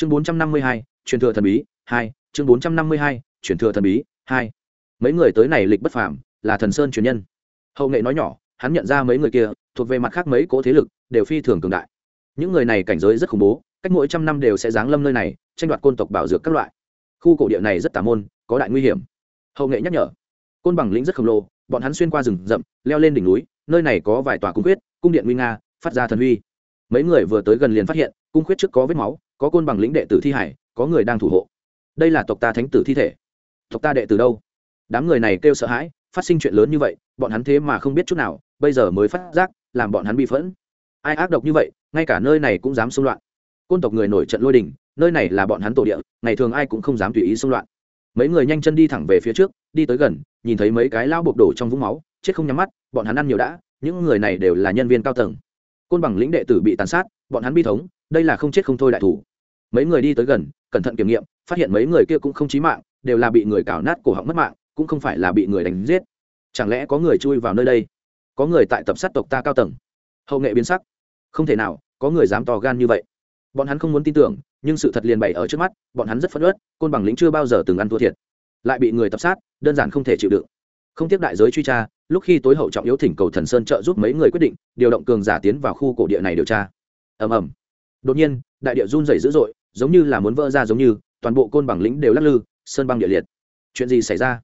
chương bốn trăm năm mươi hai, truyền thừa thần bí, hai, chương bốn trăm năm mươi hai, truyền thừa thần bí, hai. Mấy người tới này lịch bất phàm, là thần sơn truyền nhân. Hậu nghệ nói nhỏ, hắn nhận ra mấy người kia, thuộc về mặt khác mấy cỗ thế lực, đều phi thường cường đại. Những người này cảnh giới rất khủng bố, cách mỗi trăm năm đều sẽ giáng lâm nơi này, tranh đoạt côn tộc bảo dược các loại. Khu cổ địa này rất tà môn, có đại nguy hiểm. Hậu nghệ nhắc nhở, côn bằng lĩnh rất khổng lồ, bọn hắn xuyên qua rừng rậm, leo lên đỉnh núi, nơi này có vài tòa cung quyết cung điện nguy nga, phát ra thần huy mấy người vừa tới gần liền phát hiện, cung quyết trước có vết máu có côn bằng lĩnh đệ tử thi hải, có người đang thủ hộ. Đây là tộc ta thánh tử thi thể. Tộc ta đệ tử đâu? Đám người này kêu sợ hãi, phát sinh chuyện lớn như vậy, bọn hắn thế mà không biết chút nào, bây giờ mới phát giác, làm bọn hắn bị phẫn. Ai ác độc như vậy, ngay cả nơi này cũng dám xung loạn. Côn tộc người nổi trận lôi đình, nơi này là bọn hắn tổ địa, ngày thường ai cũng không dám tùy ý xung loạn. Mấy người nhanh chân đi thẳng về phía trước, đi tới gần, nhìn thấy mấy cái lao bộc đổ trong vũng máu, chết không nhắm mắt, bọn hắn ăn nhiều đã, những người này đều là nhân viên cao tầng côn bằng lĩnh đệ tử bị tàn sát, bọn hắn bi thống, đây là không chết không thôi đại thủ. Mấy người đi tới gần, cẩn thận kiểm nghiệm, phát hiện mấy người kia cũng không chí mạng, đều là bị người cào nát cổ họng mất mạng, cũng không phải là bị người đánh giết. Chẳng lẽ có người chui vào nơi đây? Có người tại tập sát tộc ta cao tầng. Hậu nghệ biến sắc. Không thể nào, có người dám to gan như vậy. Bọn hắn không muốn tin tưởng, nhưng sự thật liền bày ở trước mắt, bọn hắn rất phất ớt côn bằng lĩnh chưa bao giờ từng ăn thua thiệt. Lại bị người tập sát, đơn giản không thể chịu đựng. Không tiếp đại giới truy tra lúc khi tối hậu trọng yếu thỉnh cầu thần sơn trợ giúp mấy người quyết định, điều động cường giả tiến vào khu cổ địa này điều tra. Ầm ầm. Đột nhiên, đại địa run rẩy dữ dội, giống như là muốn vỡ ra giống như, toàn bộ côn bằng lĩnh đều lắc lư, sơn băng địa liệt. Chuyện gì xảy ra?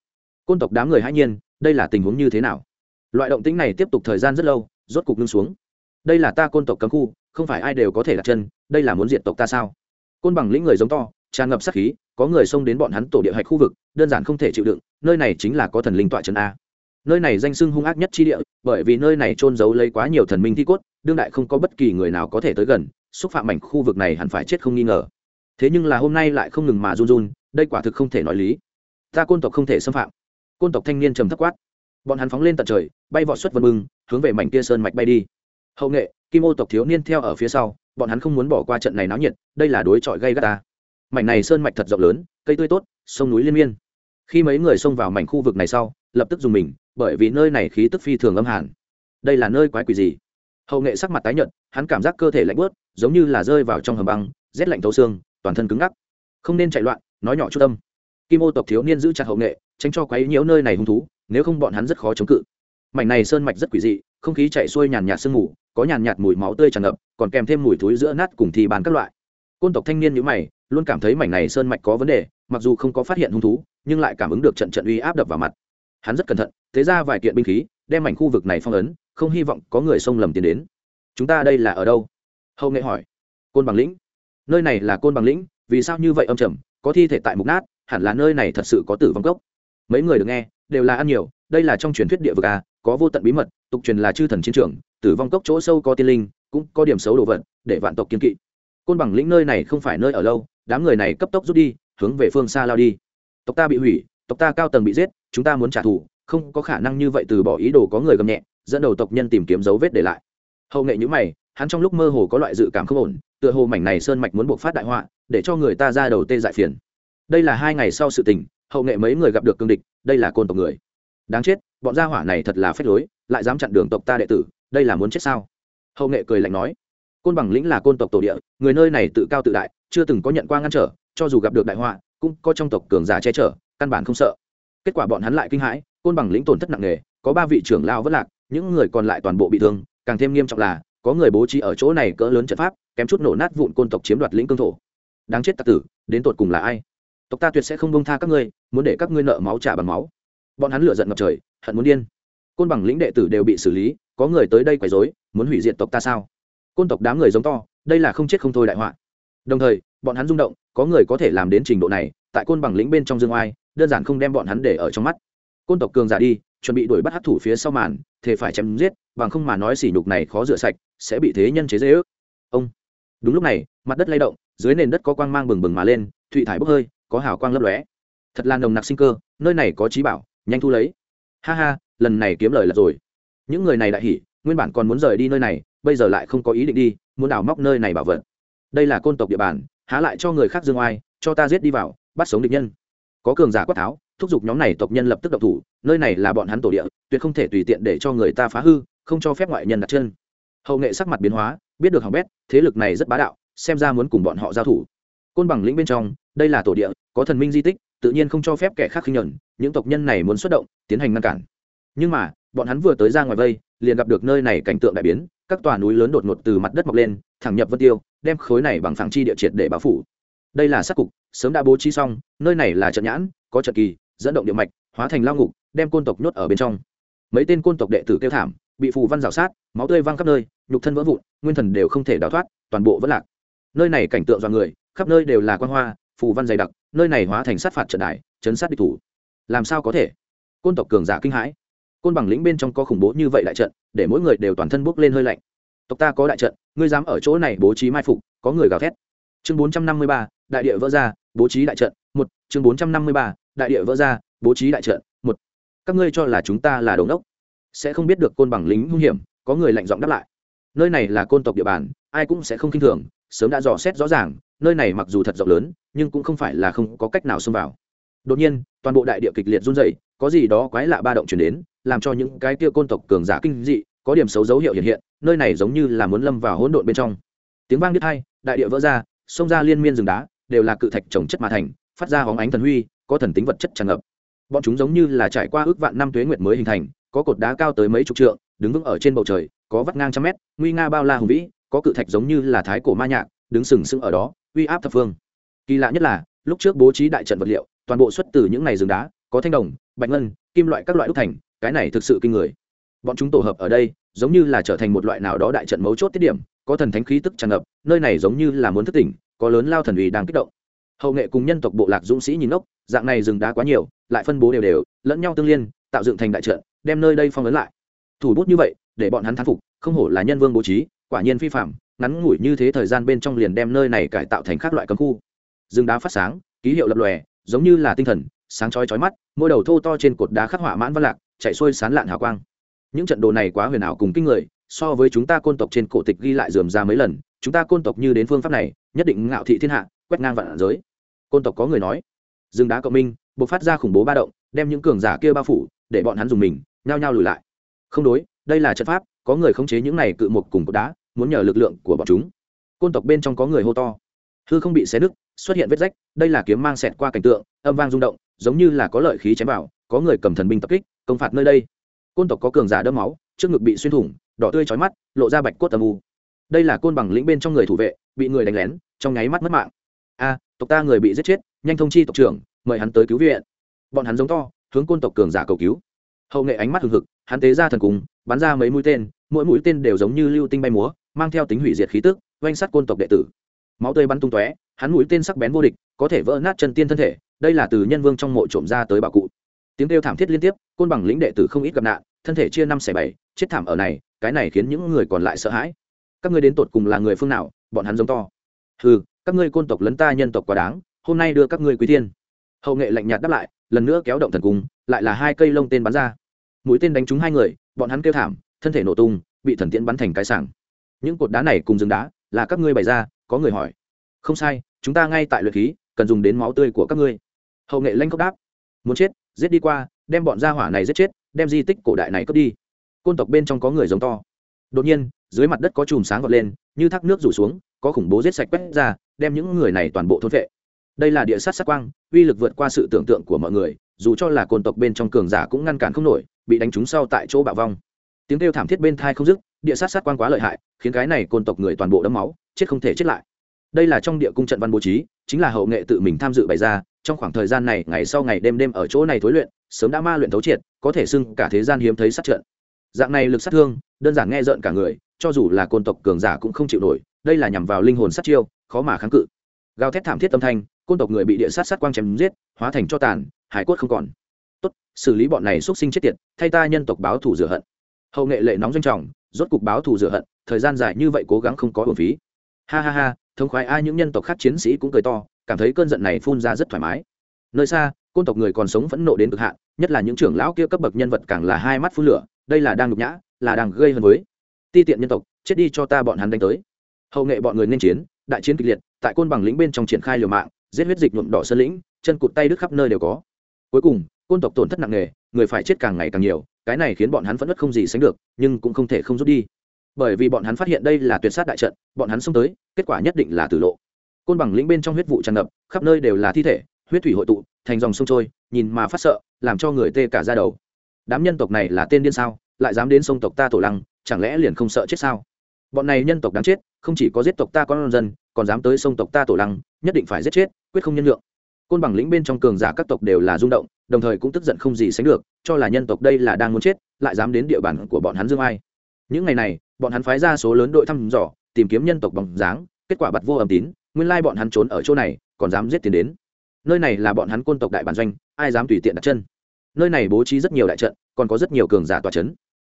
Côn tộc đám người hãy nhiên, đây là tình huống như thế nào? Loại động tĩnh này tiếp tục thời gian rất lâu, rốt cục ngưng xuống. Đây là ta côn tộc cấm khu, không phải ai đều có thể đặt chân, đây là muốn diệt tộc ta sao? Côn bằng lĩnh người giống to, tràn ngập sát khí, có người xông đến bọn hắn tổ địa hạch khu vực, đơn giản không thể chịu đựng, nơi này chính là có thần linh tọa trấn a nơi này danh sưng hung ác nhất chi địa, bởi vì nơi này trôn giấu lấy quá nhiều thần minh thi cốt, đương đại không có bất kỳ người nào có thể tới gần, xúc phạm mảnh khu vực này hẳn phải chết không nghi ngờ. Thế nhưng là hôm nay lại không ngừng mà run run, đây quả thực không thể nói lý. Ta côn tộc không thể xâm phạm. Côn tộc thanh niên trầm thấp quát. Bọn hắn phóng lên tận trời, bay vọt xuất vân bưng hướng về mảnh kia sơn mạch bay đi. Hậu nghệ, kim ô tộc thiếu niên theo ở phía sau, bọn hắn không muốn bỏ qua trận này náo nhiệt, đây là đối chọi gây gắt ta. Mảnh này sơn mạch thật rộng lớn, cây tươi tốt, sông núi liên miên. Khi mấy người xông vào mảnh khu vực này sau, lập tức dùng mình bởi vì nơi này khí tức phi thường âm hàn. Đây là nơi quái quỷ gì? Hậu nghệ sắc mặt tái nhợt, hắn cảm giác cơ thể lạnh bớt giống như là rơi vào trong hầm băng, rét lạnh thấu xương, toàn thân cứng ngắc. Không nên chạy loạn, nói nhỏ chút tâm kim ô tộc thiếu niên giữ chặt hậu nghệ, tránh cho quấy nhiễu nơi này hung thú, nếu không bọn hắn rất khó chống cự. Mảnh này sơn mạch rất quỷ dị, không khí chạy xuôi nhàn nhạt sương mù, có nhàn nhạt mùi máu tươi tràn ngập, còn kèm thêm mùi thúi giữa nát cùng thì bàn các loại. Côn tộc thanh niên nhữ mày, luôn cảm thấy mảnh này sơn mạch có vấn đề, mặc dù không có phát hiện hung thú, nhưng lại cảm ứng được trận trận uy áp đập vào mặt hắn rất cẩn thận, thế ra vài kiện binh khí, đem mảnh khu vực này phong ấn, không hy vọng có người xông lầm tiến đến. Chúng ta đây là ở đâu? Hậu nghệ hỏi. Côn bằng lĩnh. Nơi này là côn bằng lĩnh, vì sao như vậy âm trầm, có thi thể tại mục nát, hẳn là nơi này thật sự có tử vong gốc mấy người được nghe, đều là ăn nhiều, đây là trong truyền thuyết địa vực a có vô tận bí mật, tục truyền là chư thần chiến trường, tử vong cốc chỗ sâu có tiên linh, cũng có điểm xấu đồ vật, để vạn tộc kiên kỵ. Côn bằng lĩnh nơi này không phải nơi ở lâu, đám người này cấp tốc rút đi, hướng về phương xa lao đi. Tộc ta bị hủy tộc ta cao tầng bị giết, chúng ta muốn trả thù, không có khả năng như vậy từ bỏ ý đồ có người gầm nhẹ, dẫn đầu tộc nhân tìm kiếm dấu vết để lại. Hậu nghệ nhữ mày, hắn trong lúc mơ hồ có loại dự cảm không ổn, tựa hồ mảnh này sơn mạch muốn buộc phát đại họa, để cho người ta ra đầu tê dại phiền. Đây là hai ngày sau sự tình, hậu nghệ mấy người gặp được cương địch, đây là côn tộc người. Đáng chết, bọn gia hỏa này thật là phép lối, lại dám chặn đường tộc ta đệ tử, đây là muốn chết sao? Hậu nghệ cười lạnh nói. Côn bằng lĩnh là côn tộc tổ địa, người nơi này tự cao tự đại, chưa từng có nhận qua ngăn trở, cho dù gặp được đại họa, cũng có trong tộc cường giả che chở căn bản không sợ. Kết quả bọn hắn lại kinh hãi, côn bằng lĩnh tổn thất nặng nề, có ba vị trưởng lao vất lạc, những người còn lại toàn bộ bị thương, càng thêm nghiêm trọng là, có người bố trí ở chỗ này cỡ lớn trận pháp, kém chút nổ nát vụn côn tộc chiếm đoạt lĩnh cương thổ. Đáng chết tặc tử, đến tột cùng là ai? Tộc ta tuyệt sẽ không bông tha các ngươi, muốn để các ngươi nợ máu trả bằng máu. Bọn hắn lựa giận ngập trời, hận muốn điên. Côn bằng lĩnh đệ tử đều bị xử lý, có người tới đây quấy rối, muốn hủy diệt tộc ta sao? Côn tộc đám người giống to, đây là không chết không thôi đại họa. Đồng thời, bọn hắn rung động, có người có thể làm đến trình độ này tại côn bằng lĩnh bên trong dương oai, đơn giản không đem bọn hắn để ở trong mắt. Côn tộc cường giả đi, chuẩn bị đuổi bắt hát thủ phía sau màn, thề phải chém giết, bằng không mà nói sỉ nhục này khó rửa sạch, sẽ bị thế nhân chế dễ ước ông. Đúng lúc này, mặt đất lay động, dưới nền đất có quang mang bừng bừng mà lên, thụy thải bốc hơi, có hào quang lấp lóe. Thật là nồng nặc sinh cơ, nơi này có trí bảo, nhanh thu lấy. Ha ha, lần này kiếm lời là rồi. Những người này đại hỉ, nguyên bản còn muốn rời đi nơi này, bây giờ lại không có ý định đi, muốn đào móc nơi này bảo vật. Đây là côn tộc địa bàn, há lại cho người khác dương oai, cho ta giết đi vào bắt sống địch nhân. Có cường giả quát tháo, thúc giục nhóm này tộc nhân lập tức độc thủ, nơi này là bọn hắn tổ địa, tuyệt không thể tùy tiện để cho người ta phá hư, không cho phép ngoại nhân đặt chân. Hậu nghệ sắc mặt biến hóa, biết được hỏng bét, thế lực này rất bá đạo, xem ra muốn cùng bọn họ giao thủ. Côn bằng lĩnh bên trong, đây là tổ địa, có thần minh di tích, tự nhiên không cho phép kẻ khác khinh nhẫn những tộc nhân này muốn xuất động, tiến hành ngăn cản. Nhưng mà, bọn hắn vừa tới ra ngoài vây, liền gặp được nơi này cảnh tượng đại biến, các tòa núi lớn đột ngột từ mặt đất mọc lên, thẳng nhập vân tiêu, đem khối này bằng phẳng chi địa triệt để báo phủ. Đây là sắc cục sớm đã bố trí xong, nơi này là trận nhãn, có trận kỳ, dẫn động địa mạch, hóa thành lao ngục, đem côn tộc nhốt ở bên trong. Mấy tên côn tộc đệ tử kêu thảm, bị phù văn rào sát, máu tươi văng khắp nơi, nhục thân vỡ vụn, nguyên thần đều không thể đào thoát, toàn bộ vẫn lạc. Nơi này cảnh tượng dọn người, khắp nơi đều là quan hoa, phù văn dày đặc, nơi này hóa thành sát phạt trận đài chấn sát địch thủ. Làm sao có thể? Côn tộc cường giả kinh hãi. Côn bằng lĩnh bên trong có khủng bố như vậy đại trận, để mỗi người đều toàn thân bốc lên hơi lạnh. Tộc ta có đại trận, ngươi dám ở chỗ này bố trí mai phục, có người gào thét. Chương bốn trăm năm mươi ba, đại địa vỡ ra bố trí đại trận, một, chương bốn trăm năm mươi ba, đại địa vỡ ra, bố trí đại trận, một. Các ngươi cho là chúng ta là đồn đốc sẽ không biết được côn bằng lính hung hiểm, có người lạnh giọng đáp lại. Nơi này là côn tộc địa bàn, ai cũng sẽ không k i n h thường, sớm đã dò xét rõ ràng, nơi này mặc dù thật rộng lớn, nhưng cũng không phải là không có cách nào xông vào. Đột nhiên, toàn bộ đại địa kịch liệt run dày có gì đó quái lạ ba động chuyển đến, làm cho những cái kia côn tộc cường giả kinh dị, có điểm xấu dấu hiệu hiện hiện, nơi này giống như là muốn lâm vào hỗn độn bên trong. Tiếng vang biết hai đại địa vỡ ra, xông ra liên miên rừng đá đều là cự thạch trồng chất mà thành, phát ra hóng ánh thần huy, có thần tính vật chất tràn ngập. Bọn chúng giống như là trải qua ước vạn năm tuế nguyệt mới hình thành, có cột đá cao tới mấy chục trượng, đứng vững ở trên bầu trời, có vắt ngang trăm mét, nguy nga bao la hùng vĩ, có cự thạch giống như là thái cổ ma nhạc, đứng sừng sững ở đó, uy áp thập phương. Kỳ lạ nhất là, lúc trước bố trí đại trận vật liệu, toàn bộ xuất từ những này rừng đá, có thanh đồng, bạch ngân, kim loại các loại đúc thành, cái này thực sự kinh người. Bọn chúng tổ hợp ở đây, giống như là trở thành một loại nào đó đại trận mấu chốt tiết điểm, có thần thánh khí tức tràn ngập, nơi này giống như là muốn thức tỉnh có lớn lao thần uy đang kích động. Hậu nghệ cùng nhân tộc bộ lạc dũng sĩ nhìn ngốc. dạng này rừng đá quá nhiều, lại phân bố đều đều, lẫn nhau tương liên, tạo dựng thành đại trận, đem nơi đây phong ấn lại. Thủ bút như vậy, để bọn hắn thán phục, không hổ là nhân vương bố trí, quả nhiên phi phạm ngắn ngủi như thế thời gian bên trong liền đem nơi này cải tạo thành các loại cấm khu. Rừng đá phát sáng, ký hiệu lập lòe, giống như là tinh thần, sáng chói chói mắt, mỗi đầu thô to trên cột đá khắc họa mãn văn lạc, chạy xuôi sán lạn hào quang. Những trận đồ này quá huyền ảo cùng kinh người, so với chúng ta côn tộc trên cổ tịch ghi lại dườm ra mấy lần, chúng ta côn tộc như đến phương pháp này nhất định ngạo thị thiên hạ, quét ngang vạn giới. Côn tộc có người nói, rừng đá cộng minh buộc phát ra khủng bố ba động, đem những cường giả kia bao phủ, để bọn hắn dùng mình, nhao nhao lùi lại. Không đối, đây là trận pháp, có người khống chế những này cự một cùng cột đá, muốn nhờ lực lượng của bọn chúng. Côn tộc bên trong có người hô to, hư không bị xé nứt, xuất hiện vết rách, đây là kiếm mang xẹt qua cảnh tượng, âm vang rung động, giống như là có lợi khí chém vào, có người cầm thần binh tập kích, công phạt nơi đây. Côn tộc có cường giả đâm máu, trước ngực bị xuyên thủng, đỏ tươi chói mắt, lộ ra bạch cốt âm u. Đây là côn bằng lĩnh bên trong người thủ vệ bị người đánh lén, trong nháy mắt mất mạng. A, tộc ta người bị giết chết, nhanh thông chi tộc trưởng, mời hắn tới cứu viện. Bọn hắn giống to, hướng côn tộc cường giả cầu cứu. Hậu nghệ ánh mắt hừng hực, hắn tế ra thần cùng bắn ra mấy mũi tên, mỗi mũi tên đều giống như lưu tinh bay múa, mang theo tính hủy diệt khí tức, oanh sát côn tộc đệ tử. Máu tươi bắn tung tóe, hắn mũi tên sắc bén vô địch, có thể vỡ nát chân tiên thân thể, đây là từ nhân vương trong mộ trộm ra tới bảo cụ. Tiếng kêu thảm thiết liên tiếp, côn bằng lĩnh đệ tử không ít gặp nạn, thân thể chia năm xẻ bảy, chết thảm ở này, cái này khiến những người còn lại sợ hãi. Các ngươi đến tột cùng là người phương nào bọn hắn giống to. Hừ, các ngươi côn tộc lấn ta nhân tộc quá đáng, hôm nay đưa các ngươi quý thiên. Hậu nghệ lạnh nhạt đáp lại, lần nữa kéo động thần cung, lại là hai cây lông tên bắn ra. Mũi tên đánh trúng hai người, bọn hắn kêu thảm, thân thể nổ tung, bị thần tiễn bắn thành cái sảng. Những cột đá này cùng rừng đá, là các ngươi bày ra, có người hỏi. Không sai, chúng ta ngay tại luyện khí, cần dùng đến máu tươi của các ngươi. Hậu nghệ lanh cốc đáp. Muốn chết, giết đi qua, đem bọn gia hỏa này giết chết, đem di tích cổ đại này cướp đi. Côn tộc bên trong có người giống to. Đột nhiên dưới mặt đất có chùm sáng vọt lên, như thác nước rủ xuống, có khủng bố giết sạch quét ra, đem những người này toàn bộ thôn vệ. Đây là địa sát sắc quang, uy lực vượt qua sự tưởng tượng của mọi người, dù cho là côn tộc bên trong cường giả cũng ngăn cản không nổi, bị đánh trúng sau tại chỗ bạo vong. Tiếng kêu thảm thiết bên thai không dứt, địa sát sát quang quá lợi hại, khiến cái này côn tộc người toàn bộ đấm máu, chết không thể chết lại. Đây là trong địa cung trận văn bố trí, chính là hậu nghệ tự mình tham dự bày ra, trong khoảng thời gian này, ngày sau ngày đêm đêm ở chỗ này thối luyện, sớm đã ma luyện thấu triệt, có thể xưng cả thế gian hiếm thấy sát trận. Dạng này lực sát thương, đơn giản nghe rợn cả người cho dù là côn tộc cường giả cũng không chịu nổi, đây là nhằm vào linh hồn sát chiêu, khó mà kháng cự. Gào thét thảm thiết âm thanh, côn tộc người bị địa sát sát quang chém giết, hóa thành cho tàn, hải cốt không còn. Tốt, xử lý bọn này x sinh chết tiệt, thay ta nhân tộc báo thù rửa hận. Hậu nghệ lệ nóng doanh trọng, rốt cục báo thù rửa hận, thời gian dài như vậy cố gắng không có hồn phí. Ha ha ha, thống khoái ai những nhân tộc khác chiến sĩ cũng cười to, cảm thấy cơn giận này phun ra rất thoải mái. Nơi xa, côn tộc người còn sống phẫn nộ đến cực hạn, nhất là những trưởng lão kia cấp bậc nhân vật càng là hai mắt phun lửa, đây là đang nhục nhã, là đang gây hơn với ti tiện nhân tộc, chết đi cho ta bọn hắn đánh tới. Hậu nghệ bọn người nên chiến, đại chiến kịch liệt, tại côn bằng lĩnh bên trong triển khai liều mạng, giết huyết dịch nhuộm đỏ sơn lĩnh, chân cụt tay đứt khắp nơi đều có. Cuối cùng, côn tộc tổn thất nặng nề, người phải chết càng ngày càng nhiều, cái này khiến bọn hắn phẫn nứt không gì sánh được, nhưng cũng không thể không rút đi. Bởi vì bọn hắn phát hiện đây là tuyệt sát đại trận, bọn hắn xông tới, kết quả nhất định là tử lộ. Côn bằng lĩnh bên trong huyết vụ tràn ngập, khắp nơi đều là thi thể, huyết thủy hội tụ, thành dòng sông trôi, nhìn mà phát sợ, làm cho người tê cả ra đầu. Đám nhân tộc này là tên điên sao, lại dám đến sông tộc ta tổ lăng chẳng lẽ liền không sợ chết sao? Bọn này nhân tộc đáng chết, không chỉ có giết tộc ta con dân, còn dám tới sông tộc ta tổ lăng, nhất định phải giết chết, quyết không nhân lượng côn bằng lĩnh bên trong cường giả các tộc đều là rung động, đồng thời cũng tức giận không gì sánh được, cho là nhân tộc đây là đang muốn chết, lại dám đến địa bàn của bọn hắn dương ai. Những ngày này, bọn hắn phái ra số lớn đội thăm dò, tìm kiếm nhân tộc bằng dáng, kết quả bật vô âm tín, nguyên lai bọn hắn trốn ở chỗ này, còn dám giết tiền đến. Nơi này là bọn hắn côn tộc đại bản doanh, ai dám tùy tiện đặt chân. Nơi này bố trí rất nhiều đại trận, còn có rất nhiều cường giả tòa c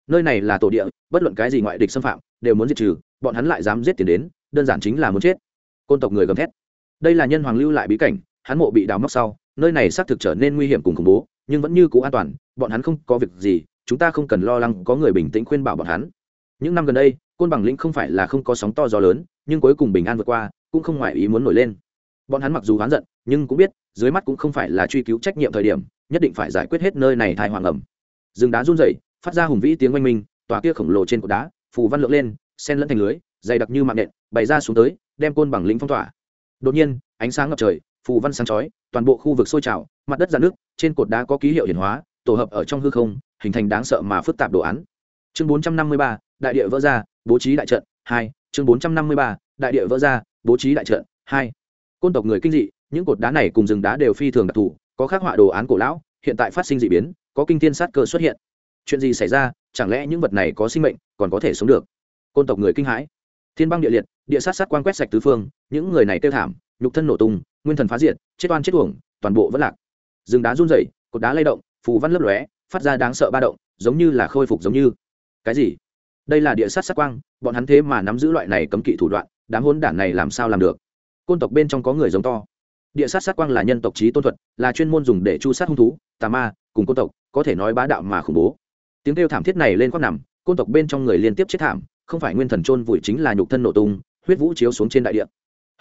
nơi này là tổ địa, bất luận cái gì ngoại địch xâm phạm, đều muốn diệt trừ, bọn hắn lại dám giết tiền đến, đơn giản chính là muốn chết. Côn tộc người gầm thét. Đây là nhân hoàng lưu lại bí cảnh, hắn mộ bị đào móc sau, nơi này xác thực trở nên nguy hiểm cùng khủng bố, nhưng vẫn như cũ an toàn, bọn hắn không có việc gì, chúng ta không cần lo lắng có người bình tĩnh khuyên bảo bọn hắn. Những năm gần đây, côn bằng lĩnh không phải là không có sóng to gió lớn, nhưng cuối cùng bình an vượt qua, cũng không ngoài ý muốn nổi lên. Bọn hắn mặc dù oán giận, nhưng cũng biết, dưới mắt cũng không phải là truy cứu trách nhiệm thời điểm, nhất định phải giải quyết hết nơi này thai hoàng ẩm. Rừng đá run rẩy phát ra hùng vĩ tiếng oanh minh tòa kia khổng lồ trên cột đá phù văn lượng lên sen lẫn thành lưới dày đặc như mạng nện bày ra xuống tới đem côn bằng lĩnh phong tỏa. Đột nhiên ánh sáng ngập trời phù văn sáng chói toàn bộ khu vực sôi trào mặt đất dạn nước trên cột đá có ký hiệu hiển hóa tổ hợp ở trong hư không hình thành đáng sợ mà phức tạp đồ án. Chương 453, đại địa vỡ ra bố trí đại trận hai chương 453, đại địa vỡ ra bố trí đại trận hai. Côn tộc người kinh dị những cột đá này cùng rừng đá đều phi thường đặc thù có khắc họa đồ án cổ lão hiện tại phát sinh d ị biến có kinh thiên sát cơ xuất hiện chuyện gì xảy ra, chẳng lẽ những vật này có sinh mệnh, còn có thể sống được? Côn tộc người kinh hãi. Thiên băng địa liệt, địa sát sát quan quét sạch tứ phương, những người này kêu thảm, nhục thân nổ tung, nguyên thần phá diệt, chết oan chết uổng, toàn bộ vẫn lạc. Rừng đá run rẩy, cột đá lay động, phù văn lấp lóe, phát ra đáng sợ ba động, giống như là khôi phục giống như. Cái gì? Đây là địa sát sát quang, bọn hắn thế mà nắm giữ loại này cấm kỵ thủ đoạn, đám hôn đản này làm sao làm được? Côn tộc bên trong có người giống to. Địa sát sát quang là nhân tộc trí tôn thuật, là chuyên môn dùng để chu sát hung thú, tà ma, cùng côn tộc, có thể nói bá đạo mà khủng bố tiếng kêu thảm thiết này lên khoác nằm, côn tộc bên trong người liên tiếp chết thảm, không phải nguyên thần trôn vùi chính là nhục thân nổ tung, huyết vũ chiếu xuống trên đại địa.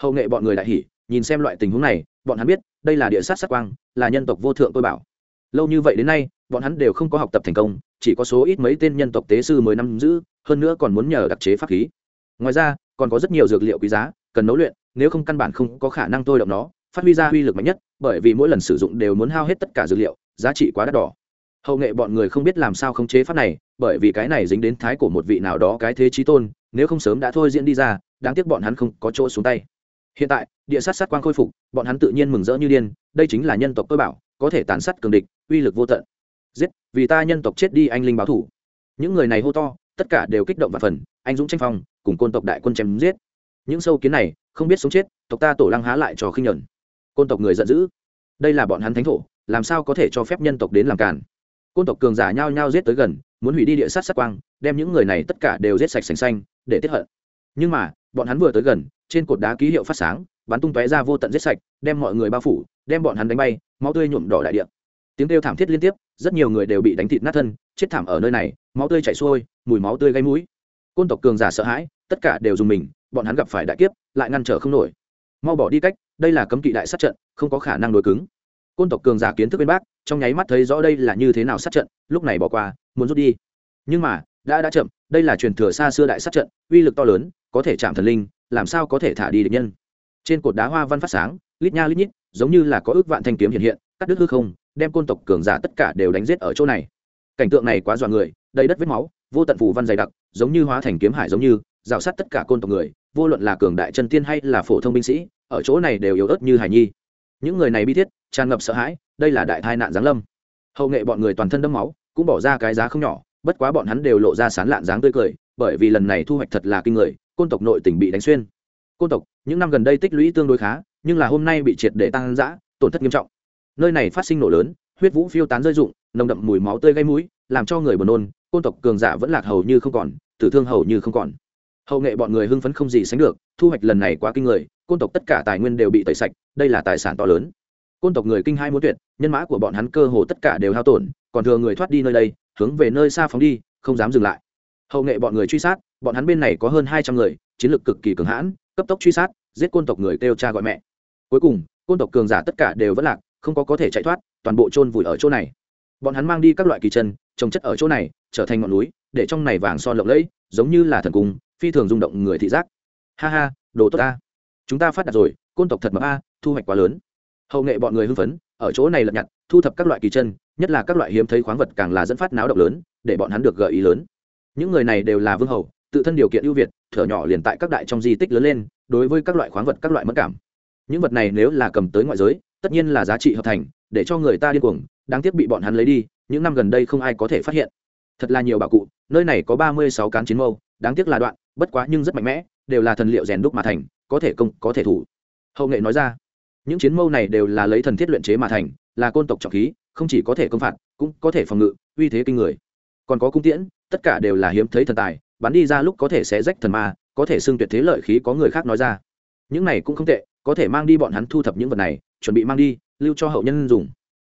Hậu nghệ bọn người đại hỉ, nhìn xem loại tình huống này, bọn hắn biết, đây là địa sát sắc quang, là nhân tộc vô thượng tôi bảo. Lâu như vậy đến nay, bọn hắn đều không có học tập thành công, chỉ có số ít mấy tên nhân tộc tế sư mới năm giữ, hơn nữa còn muốn nhờ đặc chế pháp khí. Ngoài ra, còn có rất nhiều dược liệu quý giá, cần nấu luyện, nếu không căn bản không có khả năng tôi động nó, phát huy ra uy lực mạnh nhất, bởi vì mỗi lần sử dụng đều muốn hao hết tất cả dược liệu, giá trị quá đắt đỏ hậu nghệ bọn người không biết làm sao khống chế pháp này, bởi vì cái này dính đến thái của một vị nào đó cái thế trí tôn, nếu không sớm đã thôi diễn đi ra, đáng tiếc bọn hắn không có chỗ xuống tay. Hiện tại, địa sát sát quang khôi phục, bọn hắn tự nhiên mừng rỡ như điên, đây chính là nhân tộc cơ bảo, có thể tàn sát cường địch, uy lực vô tận. Giết, vì ta nhân tộc chết đi anh linh báo thủ. Những người này hô to, tất cả đều kích động và phần, anh dũng tranh phong, cùng côn tộc đại quân chém giết. Những sâu kiến này, không biết sống chết, tộc ta tổ lăng há lại cho khinh nhẫn côn tộc người giận dữ. Đây là bọn hắn thánh thổ, làm sao có thể cho phép nhân tộc đến làm cản côn tộc cường giả nhao nhao giết tới gần, muốn hủy đi địa sát sát quang, đem những người này tất cả đều giết sạch sành xanh, để tiết hận. Nhưng mà, bọn hắn vừa tới gần, trên cột đá ký hiệu phát sáng, bắn tung tóe ra vô tận giết sạch, đem mọi người bao phủ, đem bọn hắn đánh bay, máu tươi nhuộm đỏ đại địa. Tiếng kêu thảm thiết liên tiếp, rất nhiều người đều bị đánh thịt nát thân, chết thảm ở nơi này, máu tươi chảy xuôi, mùi máu tươi gây mũi. Côn tộc cường giả sợ hãi, tất cả đều dùng mình, bọn hắn gặp phải đại kiếp, lại ngăn trở không nổi. Mau bỏ đi cách, đây là cấm kỵ đại sát trận, không có khả năng đối cứng côn tộc cường giả kiến thức bên bác, trong nháy mắt thấy rõ đây là như thế nào sát trận, lúc này bỏ qua, muốn rút đi. Nhưng mà, đã đã chậm, đây là truyền thừa xa xưa đại sát trận, uy lực to lớn, có thể chạm thần linh, làm sao có thể thả đi được nhân? Trên cột đá hoa văn phát sáng, lít nha lít nhít, giống như là có ước vạn thanh kiếm hiện hiện, cắt đứt hư không, đem côn tộc cường giả tất cả đều đánh giết ở chỗ này. Cảnh tượng này quá dọa người, đầy đất vết máu, vô tận phủ văn dày đặc, giống như hóa thành kiếm hải giống như, rào sát tất cả côn tộc người, vô luận là cường đại chân tiên hay là phổ thông binh sĩ, ở chỗ này đều yếu ớt như hải nhi những người này bi thiết, tràn ngập sợ hãi, đây là đại tai nạn giáng lâm. Hậu nghệ bọn người toàn thân đẫm máu, cũng bỏ ra cái giá không nhỏ, bất quá bọn hắn đều lộ ra sán lạn dáng tươi cười, bởi vì lần này thu hoạch thật là kinh người, côn tộc nội tỉnh bị đánh xuyên. Côn tộc, những năm gần đây tích lũy tương đối khá, nhưng là hôm nay bị triệt để tăng giã tổn thất nghiêm trọng. Nơi này phát sinh nổ lớn, huyết vũ phiêu tán rơi rụng, nồng đậm mùi máu tươi gây mũi, làm cho người buồn nôn, côn tộc cường giả vẫn lạc hầu như không còn, tử thương hầu như không còn hậu nghệ bọn người hưng phấn không gì sánh được, thu hoạch lần này quá kinh người, côn tộc tất cả tài nguyên đều bị tẩy sạch, đây là tài sản to lớn. Côn tộc người kinh hai muốn tuyệt, nhân mã của bọn hắn cơ hồ tất cả đều hao tổn, còn thừa người thoát đi nơi đây, hướng về nơi xa phóng đi, không dám dừng lại. Hậu nghệ bọn người truy sát, bọn hắn bên này có hơn hai trăm người, chiến lược cực kỳ cường hãn, cấp tốc truy sát, giết côn tộc người kêu cha gọi mẹ. Cuối cùng, côn tộc cường giả tất cả đều vẫn lạc, không có có thể chạy thoát, toàn bộ chôn vùi ở chỗ này. Bọn hắn mang đi các loại kỳ chân, trồng chất ở chỗ này, trở thành ngọn núi, để trong này vàng son lộng lẫy, giống như là thần cung phi thường rung động người thị giác. Ha ha, đồ tốt ta. Chúng ta phát đạt rồi, côn tộc thật mập a, thu hoạch quá lớn. Hậu nghệ bọn người hưng phấn, ở chỗ này lật nhặt, thu thập các loại kỳ chân, nhất là các loại hiếm thấy khoáng vật càng là dẫn phát náo động lớn, để bọn hắn được gợi ý lớn. Những người này đều là vương hầu, tự thân điều kiện ưu việt, thở nhỏ liền tại các đại trong di tích lớn lên, đối với các loại khoáng vật, các loại mất cảm. Những vật này nếu là cầm tới ngoại giới, tất nhiên là giá trị hợp thành, để cho người ta điên cuồng, đáng tiếc bị bọn hắn lấy đi, những năm gần đây không ai có thể phát hiện. Thật là nhiều bảo cụ, nơi này có ba mươi sáu cán chiến mâu, đáng tiếc là đoạn bất quá nhưng rất mạnh mẽ, đều là thần liệu rèn đúc mà thành, có thể công, có thể thủ. Hậu nghệ nói ra, những chiến mâu này đều là lấy thần thiết luyện chế mà thành, là côn tộc trọng khí, không chỉ có thể công phạt, cũng có thể phòng ngự, uy thế kinh người. Còn có cung tiễn, tất cả đều là hiếm thấy thần tài, bắn đi ra lúc có thể sẽ rách thần ma, có thể xưng tuyệt thế lợi khí có người khác nói ra. Những này cũng không tệ, có thể mang đi bọn hắn thu thập những vật này, chuẩn bị mang đi, lưu cho hậu nhân dùng.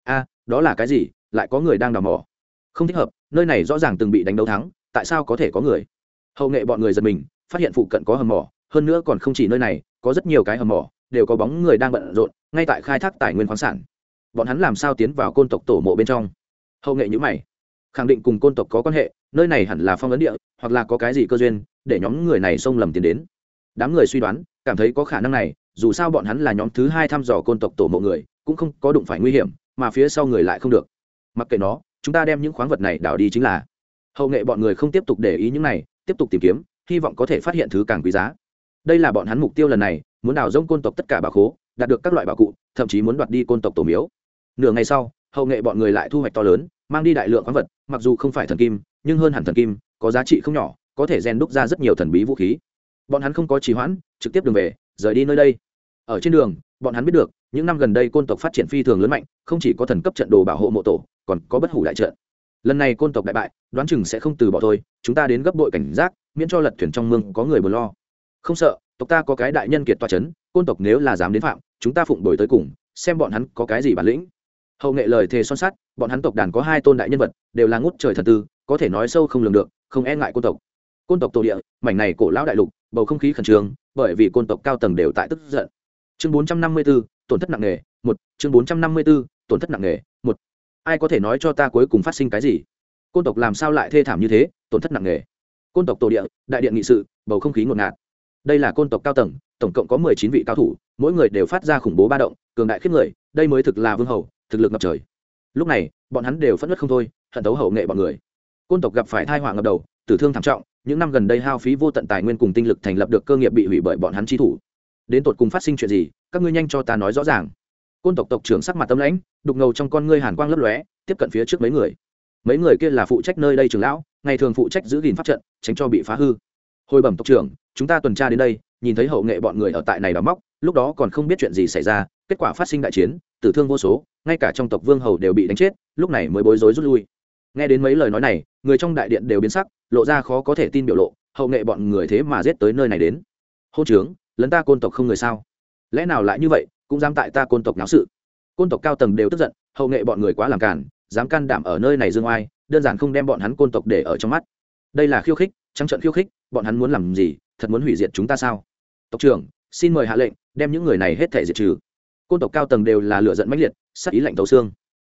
A, đó là cái gì? Lại có người đang đào mỏ. Không thích hợp, nơi này rõ ràng từng bị đánh đấu thắng, tại sao có thể có người? Hậu nghệ bọn người giật mình, phát hiện phụ cận có hầm mỏ, hơn nữa còn không chỉ nơi này, có rất nhiều cái hầm mỏ, đều có bóng người đang bận rộn, ngay tại khai thác tài nguyên khoáng sản. Bọn hắn làm sao tiến vào côn tộc tổ mộ bên trong? Hậu nghệ nhữ mày. Khẳng định cùng côn tộc có quan hệ, nơi này hẳn là phong ấn địa, hoặc là có cái gì cơ duyên, để nhóm người này xông lầm tiến đến. Đám người suy đoán, cảm thấy có khả năng này, dù sao bọn hắn là nhóm thứ hai thăm dò côn tộc tổ mộ người, cũng không có đụng phải nguy hiểm, mà phía sau người lại không được. Mặc kệ nó, chúng ta đem những khoáng vật này đảo đi chính là. Hậu nghệ bọn người không tiếp tục để ý những này tiếp tục tìm kiếm, hy vọng có thể phát hiện thứ càng quý giá. Đây là bọn hắn mục tiêu lần này, muốn đào rông côn tộc tất cả bà khố, đạt được các loại bảo cụ, thậm chí muốn đoạt đi côn tộc tổ miếu. Nửa ngày sau, hậu nghệ bọn người lại thu hoạch to lớn, mang đi đại lượng khoáng vật, mặc dù không phải thần kim, nhưng hơn hẳn thần kim, có giá trị không nhỏ, có thể rèn đúc ra rất nhiều thần bí vũ khí. Bọn hắn không có trì hoãn, trực tiếp đường về, rời đi nơi đây. Ở trên đường, bọn hắn biết được, những năm gần đây côn tộc phát triển phi thường lớn mạnh, không chỉ có thần cấp trận đồ bảo hộ mộ tổ, còn có bất hủ đại trận lần này côn tộc đại bại, đoán chừng sẽ không từ bỏ thôi, chúng ta đến gấp bội cảnh giác, miễn cho lật thuyền trong mương có người buồn lo. Không sợ, tộc ta có cái đại nhân kiệt toa c h ấ n côn tộc nếu là dám đến phạm, chúng ta phụng đổi tới cùng, xem bọn hắn có cái gì bản lĩnh. Hậu nghệ lời thề son sắt, bọn hắn tộc đàn có hai tôn đại nhân vật, đều là ngút trời thần tư, có thể nói sâu không lường được, không e ngại côn tộc. Côn tộc tổ địa, mảnh này cổ lão đại lục, bầu không khí khẩn trương, bởi vì côn tộc cao tầng đều tại tức giận. Chương bốn trăm năm mươi b ố tổn thất nặng nề, một, chương bốn trăm năm mươi b ố tổn thất nặng nề ai có thể nói cho ta cuối cùng phát sinh cái gì? Côn tộc làm sao lại thê thảm như thế, tổn thất nặng nề. Côn tộc tổ địa, đại điện nghị sự, bầu không khí ngột ngạt. Đây là côn tộc cao tầng, tổng cộng có mười chín vị cao thủ, mỗi người đều phát ra khủng bố ba động, cường đại khiếp người, đây mới thực là vương hầu, thực lực ngập trời. Lúc này, bọn hắn đều phẫn nứt không thôi, hận tấu hậu nghệ bọn người. Côn tộc gặp phải thai họa ngập đầu, tử thương thảm trọng, những năm gần đây hao phí vô tận tài nguyên cùng tinh lực thành lập được cơ nghiệp bị hủy bởi bọn hắn chi thủ. Đến tột cùng phát sinh chuyện gì, các ngươi nhanh cho ta nói rõ ràng côn tộc tộc trưởng sắc mặt tâm lãnh, đục ngầu trong con ngươi hàn quang lấp lóe, tiếp cận phía trước mấy người. Mấy người kia là phụ trách nơi đây trường lão, ngày thường phụ trách giữ gìn pháp trận, tránh cho bị phá hư. Hồi bẩm tộc trưởng, chúng ta tuần tra đến đây, nhìn thấy hậu nghệ bọn người ở tại này đóng móc, lúc đó còn không biết chuyện gì xảy ra, kết quả phát sinh đại chiến, tử thương vô số, ngay cả trong tộc vương hầu đều bị đánh chết, lúc này mới bối rối rút lui. Nghe đến mấy lời nói này, người trong đại điện đều biến sắc, lộ ra khó có thể tin biểu lộ, hậu nghệ bọn người thế mà giết tới nơi này đến. Hôn trướng lấn ta côn tộc không người sao? Lẽ nào lại như vậy cũng dám tại ta côn tộc náo sự. Côn tộc cao tầng đều tức giận, hậu nghệ bọn người quá làm cản dám can đảm ở nơi này dương oai, đơn giản không đem bọn hắn côn tộc để ở trong mắt. Đây là khiêu khích, trắng trận khiêu khích, bọn hắn muốn làm gì, thật muốn hủy diệt chúng ta sao? Tộc trưởng, xin mời hạ lệnh, đem những người này hết thể diệt trừ. Côn tộc cao tầng đều là lựa giận mãnh liệt, sắc ý lạnh tấu xương.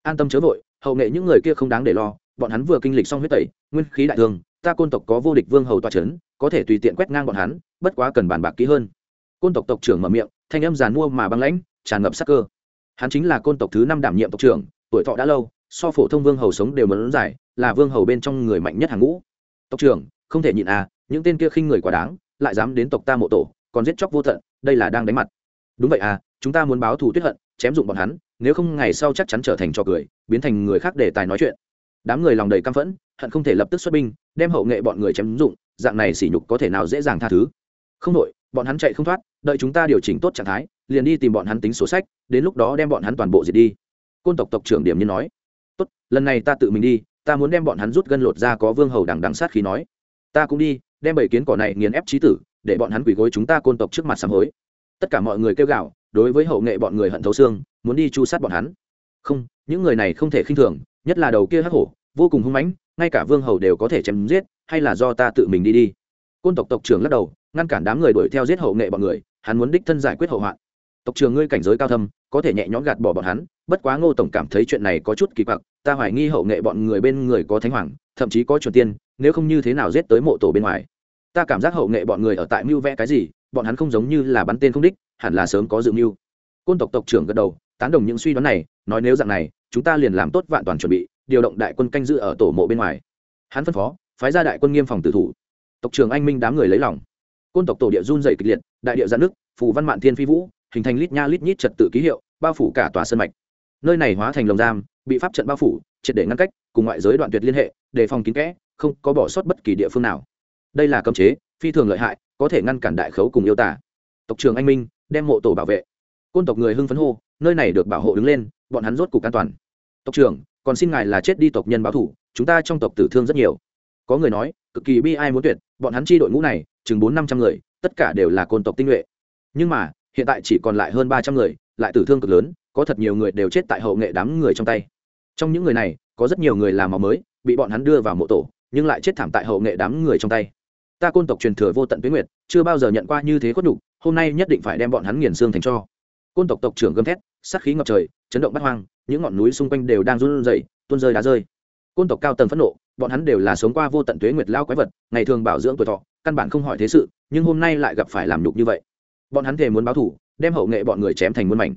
An tâm chớ vội, hậu nghệ những người kia không đáng để lo, bọn hắn vừa kinh lịch xong huyết tẩy, nguyên khí đại thương, ta côn tộc có vô địch vương hầu toa c h ấ n có thể tùy tiện quét ngang bọn hắn, bất quá cần bàn bạc kỹ hơn. Côn tộc tộc trưởng mở miệng thanh âm giàn mua mà băng lãnh, tràn ngập sắc cơ. Hắn chính là côn tộc thứ năm đảm nhiệm tộc trưởng, tuổi thọ đã lâu, so phổ thông vương hầu sống đều mớn giải là vương hầu bên trong người mạnh nhất hàng ngũ. Tộc trưởng, không thể nhịn à những tên kia khinh người quá đáng, lại dám đến tộc ta mộ tổ, còn giết chóc vô tận, đây là đang đánh mặt. Đúng vậy à chúng ta muốn báo thù tuyết hận, chém dụng bọn hắn, nếu không ngày sau chắc chắn trở thành trò cười, biến thành người khác để tài nói chuyện. Đám người lòng đầy căm phẫn, hận không thể lập tức xuất binh, đem hậu nghệ bọn người chém dụng, dạng này sỉ nhục có thể nào dễ dàng tha thứ. Không đội bọn hắn chạy không thoát, đợi chúng ta điều chỉnh tốt trạng thái, liền đi tìm bọn hắn tính số sách, đến lúc đó đem bọn hắn toàn bộ diệt đi. Côn tộc tộc trưởng điểm như nói. Tốt, lần này ta tự mình đi, ta muốn đem bọn hắn rút gân lột ra có vương hầu đằng đằng sát khí nói. Ta cũng đi, đem bảy kiến cỏ này nghiền ép trí tử, để bọn hắn quỳ gối chúng ta côn tộc trước mặt sám hối. Tất cả mọi người kêu gạo đối với hậu nghệ bọn người hận thấu xương, muốn đi chu sát bọn hắn. Không, những người này không thể khinh thường, nhất là đầu kia hắc hổ, vô cùng hung mãnh, ngay cả vương hầu đều có thể chém giết, hay là do ta tự mình đi đi. Côn tộc tộc trưởng lắc đầu ngăn cản đám người đuổi theo giết hậu nghệ bọn người, hắn muốn đích thân giải quyết hậu hoạn. Tộc trưởng ngươi cảnh giới cao thâm, có thể nhẹ nhõm gạt bỏ bọn hắn, bất quá ngô tổng cảm thấy chuyện này có chút kỳ quặc, ta hoài nghi hậu nghệ bọn người bên người có thánh hoàng, thậm chí có chuẩn tiên, nếu không như thế nào giết tới mộ tổ bên ngoài. Ta cảm giác hậu nghệ bọn người ở tại mưu vẽ cái gì, bọn hắn không giống như là bắn tên không đích, hẳn là sớm có dự mưu. Côn tộc tộc trưởng gật đầu, tán đồng những suy đoán này, nói nếu dạng này, chúng ta liền làm tốt vạn toàn chuẩn bị, điều động đại quân canh giữ ở tổ mộ bên ngoài. Hắn phân phó, phái ra đại quân nghiêm phòng tử thủ. Tộc trưởng anh minh đám người lấy lòng côn tộc tổ địa run dày kịch liệt, đại địa giãn nước phù văn mạn thiên phi vũ, hình thành lít nha lít nhít trật tự ký hiệu, bao phủ cả tòa sân mạch. Nơi này hóa thành lồng giam, bị pháp trận bao phủ, triệt để ngăn cách, cùng ngoại giới đoạn tuyệt liên hệ đề phòng kín kẽ, không có bỏ sót bất kỳ địa phương nào. Đây là cấm chế, phi thường lợi hại, có thể ngăn cản đại khấu cùng yêu tả tộc trưởng anh minh, đem mộ tổ bảo vệ. Côn tộc người hưng phấn hô, nơi này được bảo hộ đứng lên, bọn hắn rốt cục an toàn. Tộc trưởng, còn xin ngài là chết đi tộc nhân báo thủ, chúng ta trong tộc tử thương rất nhiều. Có người nói cực kỳ bi ai muốn tuyệt, bọn hắn chi đội ngũ này, chừng bốn năm trăm người, tất cả đều là côn tộc tinh nhuệ. Nhưng mà, hiện tại chỉ còn lại hơn ba trăm người, lại tử thương cực lớn, có thật nhiều người đều chết tại hậu nghệ đám người trong tay. Trong những người này, có rất nhiều người làm máu mới, bị bọn hắn đưa vào mộ tổ, nhưng lại chết thảm tại hậu nghệ đám người trong tay. Ta côn tộc truyền thừa vô tận tuyến nguyệt, chưa bao giờ nhận qua như thế khuất nhục, hôm nay nhất định phải đem bọn hắn nghiền xương thành cho. Côn tộc tộc trưởng gầm thét, sát khí ngập trời, chấn động bắt hoang, những ngọn núi xung quanh đều đang run rẩy, tuôn rơi đá rơi. Côn tộc cao tầng phẫn nộ bọn hắn đều là sống qua vô tận tuế nguyệt lao quái vật, ngày thường bảo dưỡng tuổi thọ, căn bản không hỏi thế sự, nhưng hôm nay lại gặp phải làm nhục như vậy. Bọn hắn thề muốn báo thủ, đem hậu nghệ bọn người chém thành muôn mảnh.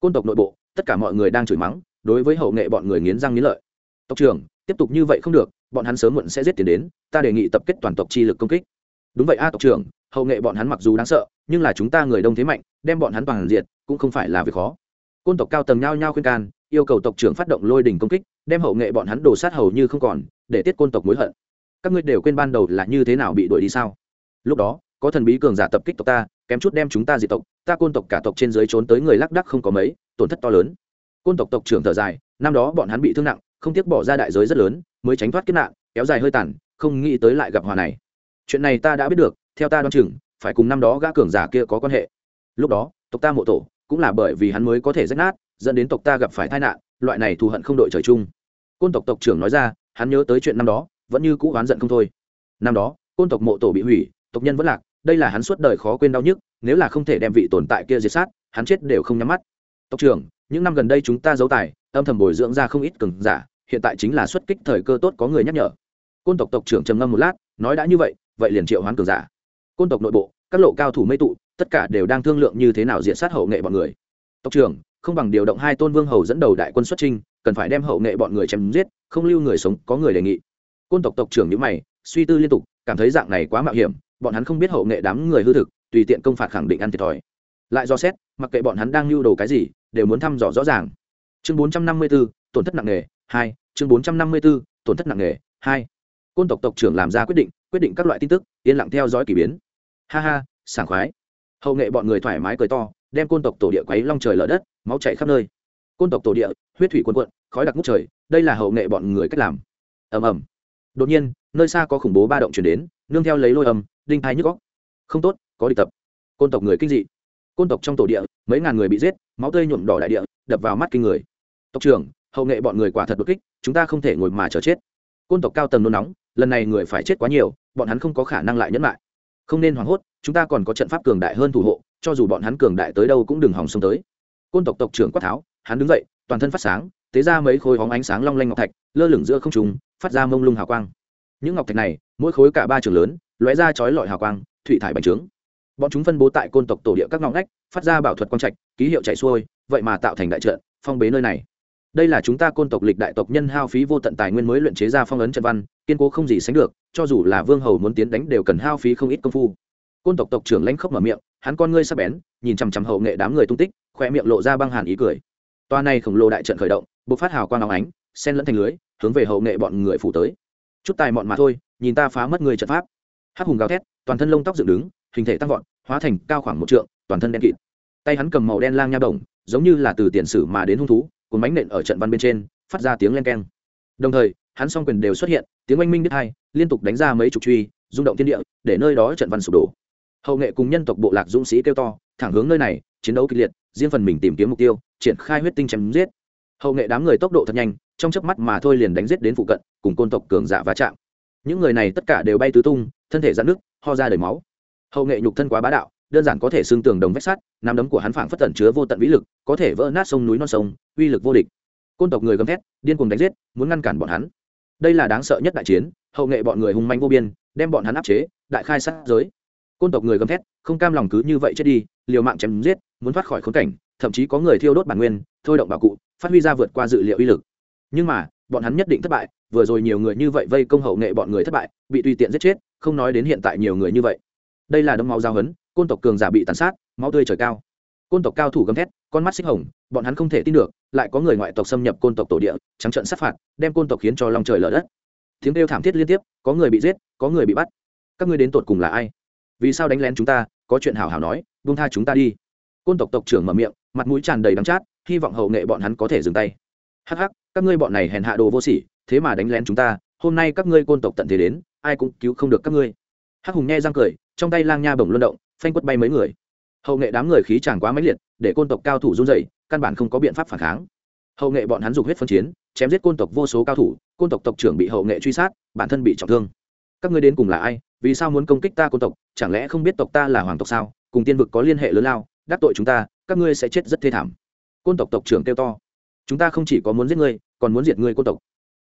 Côn tộc nội bộ, tất cả mọi người đang chửi mắng, đối với hậu nghệ bọn người nghiến răng nghiến lợi. Tộc trưởng, tiếp tục như vậy không được, bọn hắn sớm muộn sẽ giết tiền đến, ta đề nghị tập kết toàn tộc chi lực công kích. Đúng vậy a, tộc trưởng, hậu nghệ bọn hắn mặc dù đáng sợ, nhưng là chúng ta người đông thế mạnh, đem bọn hắn toàn diệt, cũng không phải là việc khó. Côn tộc cao tầng nhao nhao khuyên can yêu cầu tộc trưởng phát động lôi đình công kích, đem hậu nghệ bọn hắn đổ sát hầu như không còn, để tiết côn tộc mối hận. Các ngươi đều quên ban đầu là như thế nào bị đuổi đi sao? Lúc đó, có thần bí cường giả tập kích tộc ta, kém chút đem chúng ta diệt tộc, ta côn tộc cả tộc trên dưới trốn tới người lác đắc không có mấy, tổn thất to lớn. Côn tộc tộc trưởng thở dài, năm đó bọn hắn bị thương nặng, không tiếc bỏ ra đại giới rất lớn, mới tránh thoát kiếp nạn, kéo dài hơi tàn, không nghĩ tới lại gặp hòa này. Chuyện này ta đã biết được, theo ta đoán chừng, phải cùng năm đó gã cường giả kia có quan hệ. Lúc đó, tộc ta mộ tổ, cũng là bởi vì hắn mới có thể rách nát dẫn đến tộc ta gặp phải tai nạn, loại này thù hận không đội trời chung. Côn tộc tộc trưởng nói ra, hắn nhớ tới chuyện năm đó, vẫn như cũ oán giận không thôi. Năm đó, côn tộc mộ tổ bị hủy, tộc nhân vẫn lạc, đây là hắn suốt đời khó quên đau nhức, nếu là không thể đem vị tồn tại kia diệt sát, hắn chết đều không nhắm mắt. Tộc trưởng, những năm gần đây chúng ta giấu tài, âm thầm bồi dưỡng ra không ít cường giả, hiện tại chính là xuất kích thời cơ tốt có người nhắc nhở. Côn tộc tộc trưởng trầm ngâm một lát, nói đã như vậy vậy liền triệu hoán cường giả. Côn tộc nội bộ, các lộ cao thủ mây tụ, tất cả đều đang thương lượng như thế nào diện sát hậu nghệ bọn người. Tộc trưởng không bằng điều động hai tôn vương hầu dẫn đầu đại quân xuất trinh cần phải đem hậu nghệ bọn người chém giết, không lưu người sống, có người đề nghị. Côn tộc tộc trưởng nhữ mày, suy tư liên tục, cảm thấy dạng này quá mạo hiểm, bọn hắn không biết hậu nghệ đám người hư thực, tùy tiện công phạt khẳng định ăn thiệt thòi. Lại do xét, mặc kệ bọn hắn đang lưu đồ cái gì, đều muốn thăm dò rõ ràng. Chương bốn trăm năm mươi b ố tổn thất nặng nề, hai, chương bốn trăm năm mươi b ố tổn thất nặng nề, hai. Côn tộc tộc trưởng làm ra quyết định quyết định các loại tin tức, yên lặng theo dõi k ỳ biến. Ha ha, sảng khoái. Hậu nghệ bọn người thoải mái cười to, đem côn tộc tổ địa quấy long trời lở đất máu chảy khắp nơi. Côn tộc tổ địa, huyết thủy quân quận khói đặc ngút trời, đây là hậu nghệ bọn người cách làm. Ầm ầm. Đột nhiên, nơi xa có khủng bố ba động chuyển đến, nương theo lấy lôi âm, đinh thai nhức góc không tốt, có đi tập. Côn tộc người kinh dị. Côn tộc trong tổ địa, mấy ngàn người bị giết, máu tươi nhuộm đỏ đại địa, đập vào mắt kinh người. Tộc trưởng, hậu nghệ bọn người quả thật đột kích, chúng ta không thể ngồi mà chờ chết. Côn tộc cao tầng nôn nóng, lần này người phải chết quá nhiều, bọn hắn không có khả năng lại nhẫn lại không nên hoảng hốt, chúng ta còn có trận pháp cường đại hơn thủ hộ, cho dù bọn hắn cường đại tới đâu cũng đừng hòng xông tới côn tộc tộc trưởng quát tháo, hắn đứng dậy, toàn thân phát sáng, tế ra mấy khối hóng ánh sáng long lanh ngọc thạch, lơ lửng giữa không trùng phát ra mông lung hào quang. Những ngọc thạch này, mỗi khối cả ba trường lớn, lóe ra chói lọi hào quang thụy thải bành trướng. Bọn chúng phân bố tại côn tộc tổ địa các ngọc ngách, phát ra bảo thuật quang trạch, ký hiệu chạy xuôi, vậy mà tạo thành đại trận, phong bế nơi này. Đây là chúng ta côn tộc lịch đại tộc nhân hao phí vô tận tài nguyên mới luyện chế ra phong ấn trận văn, kiên cố không gì sánh được, cho dù là vương hầu muốn tiến đánh đều cần hao phí không ít công phu. Côn tộc tộc trưởng lãnh khốc mở miệng, hắn con ngươi sắp bén, nhìn chằm chằm hậu nghệ đám người tung tích khoe miệng lộ ra băng hàn ý cười. Toa này khổng lồ đại trận khởi động, bộc phát hào quang óng ánh, sen lẫn thành lưới, hướng về hậu nghệ bọn người phủ tới. Chút tài mọn mà thôi, nhìn ta phá mất người trận pháp. Hắc hùng gào thét, toàn thân lông tóc dựng đứng, hình thể tăng vọt, hóa thành cao khoảng một trượng, toàn thân đen kịt. Tay hắn cầm màu đen lang nha đồng, giống như là từ tiền sử mà đến hung thú, cuốn bánh nện ở trận văn bên trên, phát ra tiếng len keng. Đồng thời, hắn song quyền đều xuất hiện, tiếng oanh minh đứt hai, liên tục đánh ra mấy chục truy, rung động thiên địa, để nơi đó trận văn sụp đổ. Hậu nghệ cùng nhân tộc bộ lạc dũng sĩ kêu to, thẳng hướng nơi này, chiến đấu kịch liệt riêng phần mình tìm kiếm mục tiêu, triển khai huyết tinh chém giết. Hậu nghệ đám người tốc độ thật nhanh, trong chớp mắt mà thôi liền đánh giết đến phụ cận, cùng côn tộc cường giả va chạm. Những người này tất cả đều bay tứ tung, thân thể giãn nước ho ra đầy máu. Hậu nghệ nhục thân quá bá đạo, đơn giản có thể xương tường đồng vách sắt, nắm đấm của hắn phảng phất tẩn chứa vô tận vĩ lực, có thể vỡ nát sông núi non sông, uy lực vô địch. Côn tộc người gầm thét, điên cuồng đánh giết, muốn ngăn cản bọn hắn. Đây là đáng sợ nhất đại chiến, hậu nghệ bọn người hung manh vô biên, đem bọn hắn áp chế, đại khai sát giới côn tộc người gầm thét, không cam lòng cứ như vậy chết đi, liều mạng chém giết, muốn thoát khỏi khốn cảnh, thậm chí có người thiêu đốt bản nguyên, thôi động bảo cụ, phát huy ra vượt qua dự liệu uy lực. Nhưng mà, bọn hắn nhất định thất bại, vừa rồi nhiều người như vậy vây công hậu nghệ bọn người thất bại, bị tùy tiện giết chết, không nói đến hiện tại nhiều người như vậy. Đây là đấm máu giao hấn, côn tộc cường giả bị tàn sát, máu tươi trời cao. Côn tộc cao thủ gầm thét, con mắt xích hồng, bọn hắn không thể tin được, lại có người ngoại tộc xâm nhập côn tộc tổ địa, trắng trận sát phạt, đem côn tộc khiến cho lòng trời lở đất. Tiếng kêu thảm thiết liên tiếp, có người bị giết, có người bị bắt. Các ngươi đến tột cùng là ai? Vì sao đánh lén chúng ta, có chuyện hảo hảo nói, buông tha chúng ta đi. Côn tộc tộc trưởng mở miệng, mặt mũi tràn đầy đắng chát, hy vọng hậu nghệ bọn hắn có thể dừng tay. Hắc hắc, các ngươi bọn này hèn hạ đồ vô sỉ, thế mà đánh lén chúng ta, hôm nay các ngươi côn tộc tận thế đến, ai cũng cứu không được các ngươi. Hắc hùng nghe răng cười, trong tay lang nha bổng luân động, phanh quất bay mấy người. Hậu nghệ đám người khí chàng quá mãnh liệt, để côn tộc cao thủ run dậy căn bản không có biện pháp phản kháng. Hậu nghệ bọn hắn dùng huyết phân chiến, chém giết côn tộc vô số cao thủ, côn tộc tộc trưởng bị hậu nghệ truy sát, bản thân bị trọng thương các ngươi đến cùng là ai? Vì sao muốn công kích ta côn tộc? Chẳng lẽ không biết tộc ta là hoàng tộc sao? Cùng tiên vực có liên hệ lớn lao, đắc tội chúng ta, các ngươi sẽ chết rất thê thảm. Côn tộc tộc trưởng kêu to. Chúng ta không chỉ có muốn giết ngươi, còn muốn diệt ngươi côn tộc.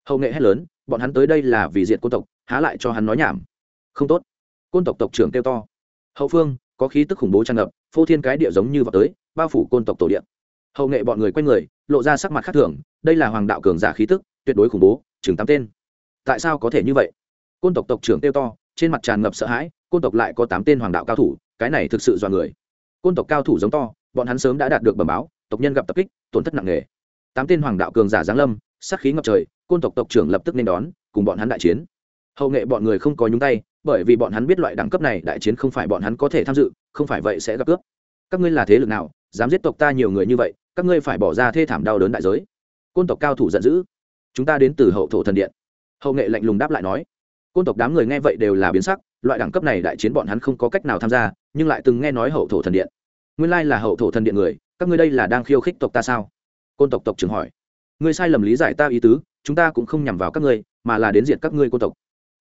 Hậu nghệ hét lớn, bọn hắn tới đây là vì diệt côn tộc, há lại cho hắn nói nhảm. Không tốt. Côn tộc tộc trưởng kêu to. Hậu phương, có khí tức khủng bố tràn ngập, phô thiên cái địa giống như vào tới, bao phủ côn tộc tổ điện hậu nghệ bọn người quay người, lộ ra sắc mặt khác thường, đây là hoàng đạo cường giả khí tức, tuyệt đối khủng bố, chừng tám tên. Tại sao có thể như vậy? Côn tộc tộc trưởng tiêu to, trên mặt tràn ngập sợ hãi, côn tộc lại có tám tên hoàng đạo cao thủ, cái này thực sự dọa người. Côn tộc cao thủ giống to, bọn hắn sớm đã đạt được bẩm báo, tộc nhân gặp tập kích, tổn thất nặng nề. Tám tên hoàng đạo cường giả giáng lâm, sát khí ngập trời, côn tộc tộc trưởng lập tức nên đón, cùng bọn hắn đại chiến. Hậu nghệ bọn người không có nhúng tay, bởi vì bọn hắn biết loại đẳng cấp này đại chiến không phải bọn hắn có thể tham dự, không phải vậy sẽ gặp cướp. Các ngươi là thế lực nào, dám giết tộc ta nhiều người như vậy, các ngươi phải bỏ ra thê thảm đau đớn đại giới. Côn tộc cao thủ giận dữ. Chúng ta đến từ hậu thổ thần điện. Hậu nghệ lạnh lùng đáp lại nói côn tộc đám người nghe vậy đều là biến sắc, loại đẳng cấp này đại chiến bọn hắn không có cách nào tham gia, nhưng lại từng nghe nói hậu thổ thần điện. Nguyên lai là hậu thổ thần điện người, các ngươi đây là đang khiêu khích tộc ta sao? Côn tộc tộc trưởng hỏi. Ngươi sai lầm lý giải ta ý tứ, chúng ta cũng không nhằm vào các ngươi, mà là đến diện các ngươi côn tộc.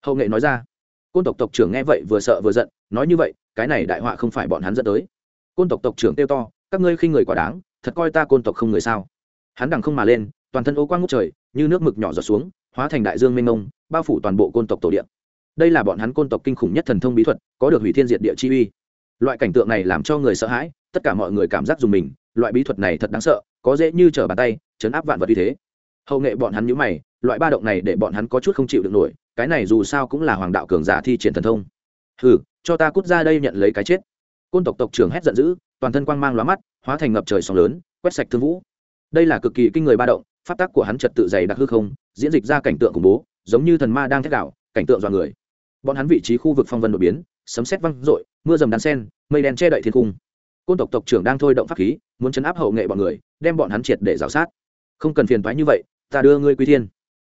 Hậu nghệ nói ra. Côn tộc tộc trưởng nghe vậy vừa sợ vừa giận, nói như vậy, cái này đại họa không phải bọn hắn dẫn tới. Côn tộc tộc trưởng kêu to, các ngươi khi người quả đáng, thật coi ta côn tộc không người sao? Hắn đằng không mà lên, toàn thân ô quang ngút trời, như nước mực nhỏ giọt xuống hóa thành đại dương mênh mông, bao phủ toàn bộ côn tộc tổ điện đây là bọn hắn côn tộc kinh khủng nhất thần thông bí thuật, có được hủy thiên diệt địa chi uy. Loại cảnh tượng này làm cho người sợ hãi, tất cả mọi người cảm giác dùng mình, loại bí thuật này thật đáng sợ, có dễ như trở bàn tay, chấn áp vạn vật như thế. Hậu nghệ bọn hắn nhíu mày, loại ba động này để bọn hắn có chút không chịu được nổi, cái này dù sao cũng là hoàng đạo cường giả thi triển thần thông. Hừ, cho ta cút ra đây nhận lấy cái chết. Côn tộc tộc trưởng hét giận dữ, toàn thân quang mang lóa mắt, hóa thành ngập trời sóng lớn, quét sạch thương vũ. Đây là cực kỳ kinh người ba động pháp tác của hắn trật tự dày đặc hư không, diễn dịch ra cảnh tượng khủng bố, giống như thần ma đang thét đảo cảnh tượng dọa người. Bọn hắn vị trí khu vực phong vân đột biến, sấm sét văng rội mưa dầm đan sen, mây đen che đậy thiên cung. Côn tộc tộc trưởng đang thôi động pháp khí, muốn chấn áp hậu nghệ bọn người, đem bọn hắn triệt để rào sát. Không cần phiền thoái như vậy, ta đưa ngươi quy thiên.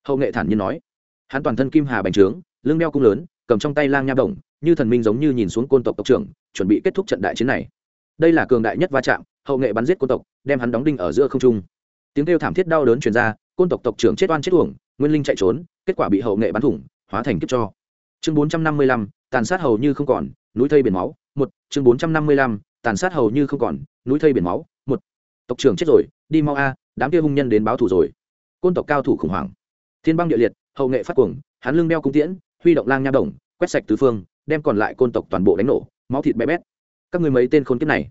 Hậu nghệ thản nhiên nói. Hắn toàn thân kim hà bành trướng, lưng đeo cung lớn, cầm trong tay lang nha động như thần minh giống như nhìn xuống côn tộc tộc trưởng, chuẩn bị kết thúc trận đại chiến này. Đây là cường đại nhất va chạm, hậu nghệ bắn giết côn tộc, đem hắn đóng đinh ở giữa không trung tiếng kêu thảm thiết đau đớn truyền ra, côn tộc tộc trưởng chết oan chết uổng, nguyên linh chạy trốn, kết quả bị hậu nghệ bắn thủng, hóa thành kiếp cho. Chương bốn trăm năm mươi lăm, tàn sát hầu như không còn, núi thây biển máu, một, chương bốn trăm năm mươi lăm, tàn sát hầu như không còn, núi thây biển máu, một. Tộc trưởng chết rồi, đi mau a, đám kia hung nhân đến báo thù rồi. Côn tộc cao thủ khủng hoảng. Thiên băng địa liệt, hậu nghệ phát cuồng, hắn lưng đeo cung tiễn, huy động lang nham đồng, quét sạch tứ phương, đem còn lại côn tộc toàn bộ đánh nổ, máu thịt bé bét. Các người mấy tên khốn kiếp này.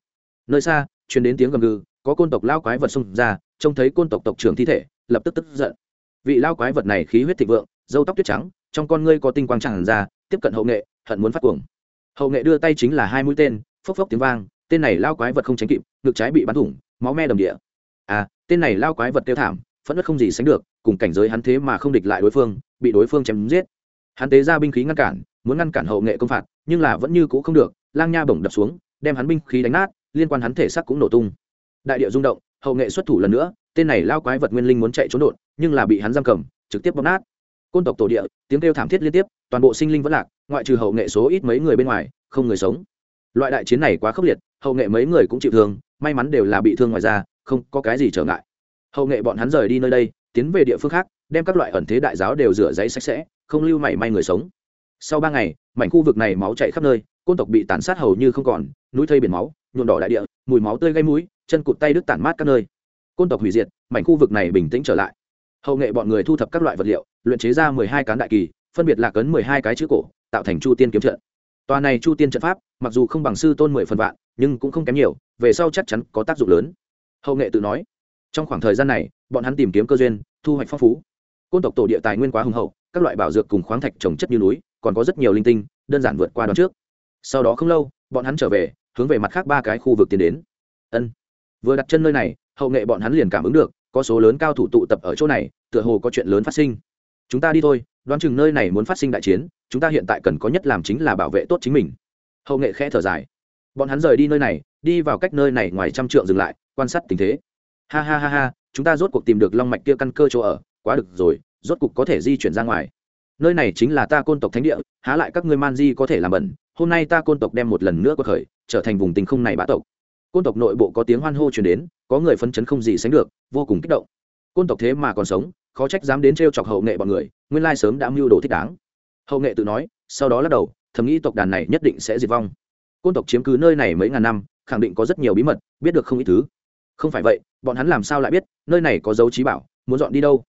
Nơi xa, truyền đến tiếng gầm gừ, có côn tộc lao quái vật xung ra trông thấy côn tộc tộc trưởng thi thể, lập tức tức giận. Vị lao quái vật này khí huyết thịnh vượng dâu tóc tuyết trắng, trong con ngươi có tinh quang tràn ra, tiếp cận hậu nghệ, hận muốn phát cuồng. Hậu nghệ đưa tay chính là hai mũi tên, phốc phốc tiếng vang, tên này lao quái vật không tránh kịp, ngực trái bị bắn thủng, máu me đầm địa. À tên này lao quái vật tiêu thảm, phẫn nứt không gì sánh được, cùng cảnh giới hắn thế mà không địch lại đối phương, bị đối phương chém giết. Hắn tế ra binh khí ngăn cản, muốn ngăn cản hậu nghệ công phạt, nhưng là vẫn như cũ không được, lang nha bổng đập xuống, đem hắn binh khí đánh nát, liên quan hắn thể xác cũng nổ tung. Đại địa rung động hậu nghệ xuất thủ lần nữa, tên này lao quái vật nguyên linh muốn chạy trốn đột, nhưng là bị hắn giam cầm, trực tiếp bóp nát. Côn tộc tổ địa, tiếng kêu thảm thiết liên tiếp, toàn bộ sinh linh vẫn lạc, ngoại trừ hậu nghệ số ít mấy người bên ngoài, không người sống. Loại đại chiến này quá khốc liệt, hậu nghệ mấy người cũng chịu thương, may mắn đều là bị thương ngoài ra không có cái gì trở ngại. Hậu nghệ bọn hắn rời đi nơi đây, tiến về địa phương khác, đem các loại ẩn thế đại giáo đều rửa giấy sạch sẽ, không lưu mảy may người sống. Sau ba ngày, mảnh khu vực này máu chạy khắp nơi, côn tộc bị tàn sát hầu như không còn, núi thây biển máu nhuộm đỏ đại địa, mùi máu tươi gây mũi, chân cụt tay đứt tản mát các nơi. Côn tộc hủy diệt, mảnh khu vực này bình tĩnh trở lại. Hậu nghệ bọn người thu thập các loại vật liệu, luyện chế ra mười hai cán đại kỳ, phân biệt là cấn mười hai cái chữ cổ, tạo thành chu tiên kiếm trận. Tòa này chu tiên trận pháp, mặc dù không bằng sư tôn mười phần vạn, nhưng cũng không kém nhiều, về sau chắc chắn có tác dụng lớn. Hậu nghệ tự nói, trong khoảng thời gian này, bọn hắn tìm kiếm cơ duyên, thu hoạch phong phú. Côn tộc tổ địa tài nguyên quá hùng hậu, các loại bảo dược cùng khoáng thạch trồng chất như núi, còn có rất nhiều linh tinh, đơn giản vượt qua đón trước. Sau đó không lâu, bọn hắn trở về hướng về mặt khác ba cái khu vực tiến đến. Ân. Vừa đặt chân nơi này, hậu nghệ bọn hắn liền cảm ứng được, có số lớn cao thủ tụ tập ở chỗ này, tựa hồ có chuyện lớn phát sinh. Chúng ta đi thôi, đoán chừng nơi này muốn phát sinh đại chiến, chúng ta hiện tại cần có nhất làm chính là bảo vệ tốt chính mình. Hậu nghệ khẽ thở dài. Bọn hắn rời đi nơi này, đi vào cách nơi này ngoài trăm trượng dừng lại, quan sát tình thế. Ha ha ha ha, chúng ta rốt cuộc tìm được long mạch kia căn cơ chỗ ở, quá được rồi, rốt cuộc có thể di chuyển ra ngoài. Nơi này chính là ta côn tộc thánh địa, há lại các ngươi man di có thể làm bẩn, hôm nay ta côn tộc đem một lần nữa có khởi trở thành vùng tình không này bá tộc. Côn tộc nội bộ có tiếng hoan hô chuyển đến, có người phấn chấn không gì sánh được, vô cùng kích động. Côn tộc thế mà còn sống, khó trách dám đến t r e o chọc hậu nghệ bọn người, nguyên lai sớm đã mưu đồ thích đáng. Hậu nghệ tự nói, sau đó lắc đầu, thầm nghĩ tộc đàn này nhất định sẽ diệt vong. Côn tộc chiếm cứ nơi này mấy ngàn năm, khẳng định có rất nhiều bí mật, biết được không ít thứ. Không phải vậy, bọn hắn làm sao lại biết, nơi này có dấu trí bảo, muốn dọn đi đâu?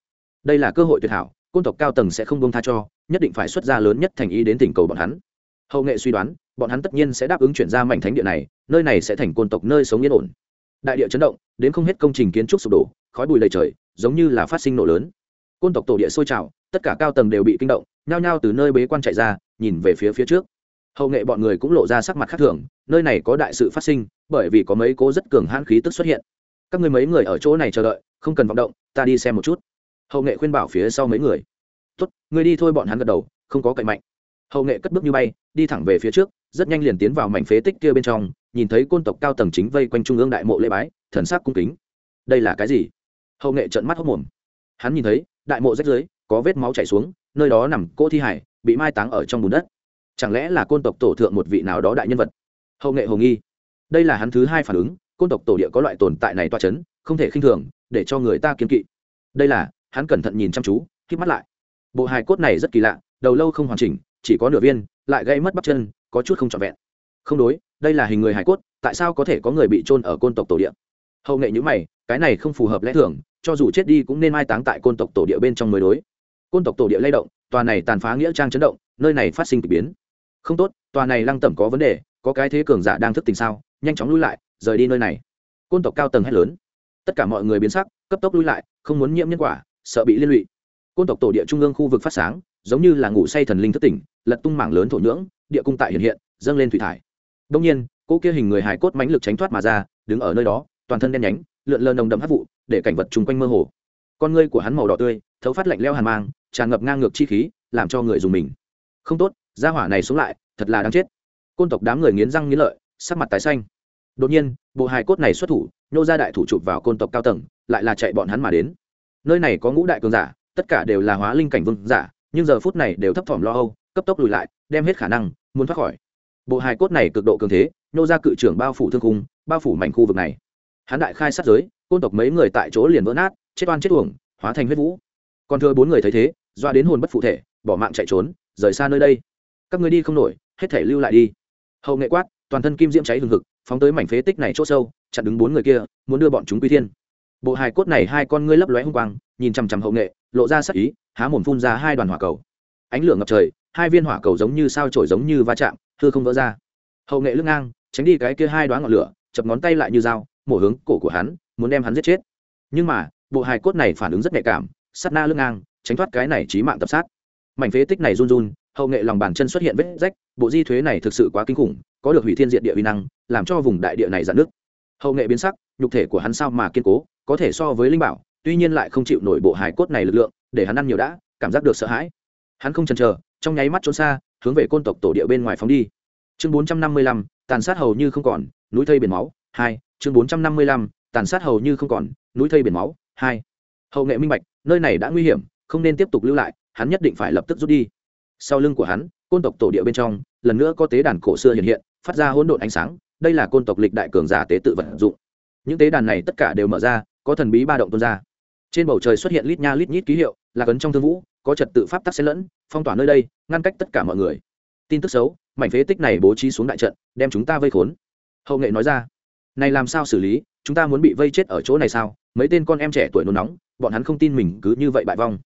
Đây là cơ hội tuyệt hảo, côn tộc cao tầng sẽ không bông tha cho, nhất định phải xuất ra lớn nhất thành ý đến tỉnh cầu bọn hắn. Hậu nghệ suy đoán bọn hắn tất nhiên sẽ đáp ứng chuyển ra mảnh thánh địa này, nơi này sẽ thành côn tộc nơi sống yên ổn. Đại địa chấn động, đến không hết công trình kiến trúc sụp đổ, khói bụi đầy trời, giống như là phát sinh nổ lớn. Côn tộc tổ địa sôi trào, tất cả cao tầng đều bị kinh động, nhao nhao từ nơi bế quan chạy ra, nhìn về phía phía trước. Hậu nghệ bọn người cũng lộ ra sắc mặt khác thường, nơi này có đại sự phát sinh, bởi vì có mấy cố rất cường hãn khí tức xuất hiện. Các người mấy người ở chỗ này chờ đợi, không cần vọng động, ta đi xem một chút. Hậu nghệ khuyên bảo phía sau mấy người. Tốt người đi thôi, bọn hắn gật đầu, không có cậy mạnh hậu nghệ cất bước như bay, đi thẳng về phía trước, rất nhanh liền tiến vào mảnh phế tích kia bên trong, nhìn thấy côn tộc cao tầng chính vây quanh trung ương đại mộ lễ bái, thần sắc cung kính. Đây là cái gì? Hậu nghệ trợn mắt hốc mồm. Hắn nhìn thấy, đại mộ rách dưới, có vết máu chảy xuống, nơi đó nằm cỗ thi hải, bị mai táng ở trong bùn đất. Chẳng lẽ là côn tộc tổ thượng một vị nào đó đại nhân vật? Hậu nghệ hồ nghi. Đây là hắn thứ hai phản ứng, côn tộc tổ địa có loại tồn tại này toa c h ấ n không thể khinh thường, để cho người ta kiếm kỵ. Đây là, hắn cẩn thận nhìn chăm chú k mắt lại. Bộ hài cốt này rất kỳ lạ, đầu lâu không hoàn chỉnh chỉ có nửa viên, lại gây mất bắp chân, có chút không trọn vẹn. Không đối, đây là hình người hải cốt, tại sao có thể có người bị trôn ở côn tộc tổ địa? Hậu nghệ nhữ mày, cái này không phù hợp lẽ thường, cho dù chết đi cũng nên mai táng tại côn tộc tổ địa bên trong mới đối. Côn tộc tổ địa lay động, tòa này tàn phá nghĩa trang chấn động, nơi này phát sinh k ỳ biến. Không tốt, tòa này lăng tẩm có vấn đề, có cái thế cường giả đang thức tình sao? Nhanh chóng lui lại, rời đi nơi này. Côn tộc cao tầng hét lớn. Tất cả mọi người biến sắc, cấp tốc lui lại, không muốn nhiễm nhân quả, sợ bị liên lụy. Côn tộc tổ địa trung ương khu vực phát sáng, giống như là ngủ say thần linh thất tỉnh lật tung mảng lớn thổ nhưỡng, địa cung tại hiện hiện, dâng lên thủy thải. Đông nhiên, cỗ kia hình người hài cốt mãnh lực tránh thoát mà ra, đứng ở nơi đó, toàn thân đen nhánh, lượn lờ nồng đậm hấp vụ, để cảnh vật chung quanh mơ hồ. Con ngươi của hắn màu đỏ tươi, thấu phát lạnh leo hàn mang, tràn ngập ngang ngược chi khí, làm cho người dùng mình. Không tốt, gia hỏa này xuống lại, thật là đáng chết. Côn tộc đám người nghiến răng nghiến lợi, sắc mặt tái xanh. Đột nhiên, bộ hài cốt này xuất thủ, nhô ra đại thủ chụp vào côn tộc cao tầng, lại là chạy bọn hắn mà đến. Nơi này có ngũ đại cường giả, tất cả đều là hóa linh cảnh vương giả, nhưng giờ phút này đều thấp thỏm lo âu cấp tốc lùi lại, đem hết khả năng, muốn thoát khỏi. Bộ hài cốt này cực độ cường thế nhô ra cự trưởng bao phủ thương cung bao phủ mảnh khu vực này. Hắn đại khai sát giới, côn tộc mấy người tại chỗ liền vỡ nát, chết oan chết uổng, hóa thành huyết vũ. Còn thưa bốn người thấy thế, doa đến hồn bất phụ thể, bỏ mạng chạy trốn, rời xa nơi đây. Các người đi không nổi, hết thể lưu lại đi. Hậu nghệ quát, toàn thân kim diễm cháy hừng hực, phóng tới mảnh phế tích này chỗ sâu, chặn đứng bốn người kia, muốn đưa bọn chúng quy thiên. Bộ hài cốt này hai con ngươi lấp lóe hung quang, nhìn chằm chằm hậu nghệ, lộ ra sắc ý, há mồm phun ra hai đoàn hỏa cầu. Ánh lửa ngập trời hai viên hỏa cầu giống như sao trổi giống như va chạm, hư không vỡ ra. Hậu nghệ lưng ngang, tránh đi cái kia hai đoán ngọn lửa, chập ngón tay lại như dao, mổ hướng cổ của hắn, muốn đem hắn giết chết. Nhưng mà, bộ hài cốt này phản ứng rất nhạy cảm sắt na lưng ngang, tránh thoát cái này trí mạng tập sát. Mảnh phế tích này run run, hậu nghệ lòng bàn chân xuất hiện vết rách, bộ di thuế này thực sự quá kinh khủng, có được hủy thiên diện địa uy năng, làm cho vùng đại địa này giãn nước hậu nghệ biến sắc, nhục thể của hắn sao mà kiên cố, có thể so với linh bảo, tuy nhiên lại không chịu nổi bộ hải cốt này lực lượng, để hắn ăn nhiều đã, cảm giác được sợ hãi. Hắn không chần chờ trong nháy mắt trốn xa, hướng về côn tộc tổ địa bên ngoài phóng đi. Chương bốn trăm năm mươi lăm, tàn sát hầu như không còn, núi thây biển máu, hai, chương bốn trăm năm mươi lăm, tàn sát hầu như không còn, núi thây biển máu, hai. Hậu nghệ minh bạch, nơi này đã nguy hiểm, không nên tiếp tục lưu lại, hắn nhất định phải lập tức rút đi. Sau lưng của hắn, côn tộc tổ địa bên trong, lần nữa có tế đàn cổ xưa hiện hiện, phát ra hỗn độn ánh sáng, đây là côn tộc lịch đại cường giả tế tự vận dụng. Những tế đàn này tất cả đều mở ra, có thần bí ba động tuôn ra. Trên bầu trời xuất hiện lít nha lít nhít ký hiệu, là cấn trong thương vũ có trật tự pháp tắc xen lẫn, phong tỏa nơi đây, ngăn cách tất cả mọi người. Tin tức xấu, mảnh phế tích này bố trí xuống đại trận, đem chúng ta vây khốn. Hậu nghệ nói ra, này làm sao xử lý, chúng ta muốn bị vây chết ở chỗ này sao? Mấy tên con em trẻ tuổi nôn nóng, bọn hắn không tin mình cứ như vậy bại vong.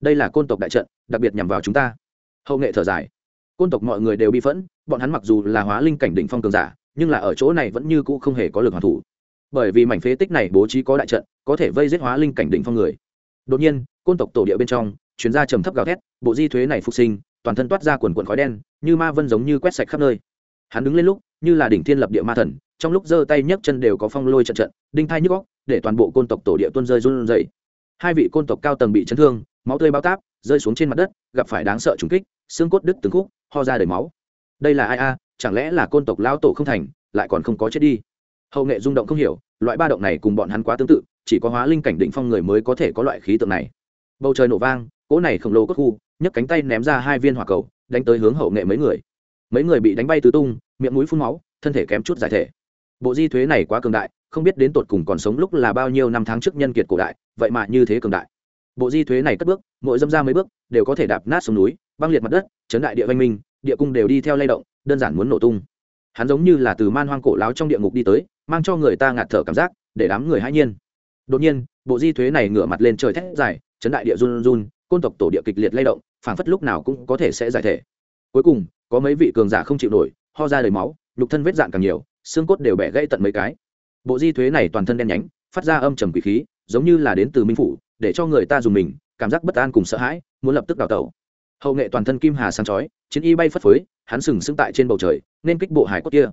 Đây là côn tộc đại trận, đặc biệt nhằm vào chúng ta. Hậu nghệ thở dài, côn tộc mọi người đều bị phẫn, bọn hắn mặc dù là hóa linh cảnh đỉnh phong cường giả, nhưng là ở chỗ này vẫn như cũ không hề có lực hoàn thủ. Bởi vì mảnh phế tích này bố trí có đại trận, có thể vây giết hóa linh cảnh đỉnh phong người. Đột nhiên, côn tộc tổ địa bên trong chuyến ra trầm thấp gào thét, bộ di thuế này phục sinh, toàn thân toát ra quần quần khói đen, như ma vân giống như quét sạch khắp nơi. Hắn đứng lên lúc, như là đỉnh thiên lập địa ma thần, trong lúc giơ tay nhấc chân đều có phong lôi trận trận, đinh thai nhức góc để toàn bộ côn tộc tổ địa tuôn rơi run rẩy. Hai vị côn tộc cao tầng bị chấn thương, máu tươi bao táp, rơi xuống trên mặt đất, gặp phải đáng sợ trùng kích, xương cốt đứt từng khúc, ho ra đầy máu. Đây là ai a? Chẳng lẽ là côn tộc lao tổ không thành, lại còn không có chết đi? Hậu nghệ rung động không hiểu, loại ba động này cùng bọn hắn quá tương tự, chỉ có hóa linh cảnh định phong người mới có thể có loại khí tượng này. Bầu trời nổ vang cỗ này khổng lồ cốt khu, nhấc cánh tay ném ra hai viên hỏa cầu, đánh tới hướng hậu nghệ mấy người. Mấy người bị đánh bay tứ tung, miệng mũi phun máu, thân thể kém chút giải thể. Bộ di thuế này quá cường đại, không biết đến tột cùng còn sống lúc là bao nhiêu năm tháng trước nhân kiệt cổ đại, vậy mà như thế cường đại. Bộ di thuế này cất bước, mỗi dâm ra mấy bước, đều có thể đạp nát xuống núi, băng liệt mặt đất, chấn đại địa văn minh, địa cung đều đi theo lay động, đơn giản muốn nổ tung. Hắn giống như là từ man hoang cổ láo trong địa ngục đi tới, mang cho người ta ngạt thở cảm giác, để đám người hãi nhiên. Đột nhiên, bộ di thuế này ngửa mặt lên trời thét dài, chấn đại địa run run côn tộc tổ địa kịch liệt lay động, phảng phất lúc nào cũng có thể sẽ giải thể. Cuối cùng, có mấy vị cường giả không chịu nổi, ho ra đầy máu, nhục thân vết dạn càng nhiều, xương cốt đều bẻ gãy tận mấy cái. Bộ di thuế này toàn thân đen nhánh, phát ra âm trầm quỷ khí, giống như là đến từ minh phủ, để cho người ta dùng mình, cảm giác bất an cùng sợ hãi, muốn lập tức đào tẩu. Hậu nghệ toàn thân kim hà sáng chói, chiến y bay phất phới, hắn sừng sững tại trên bầu trời, nên kích bộ hải cốt kia.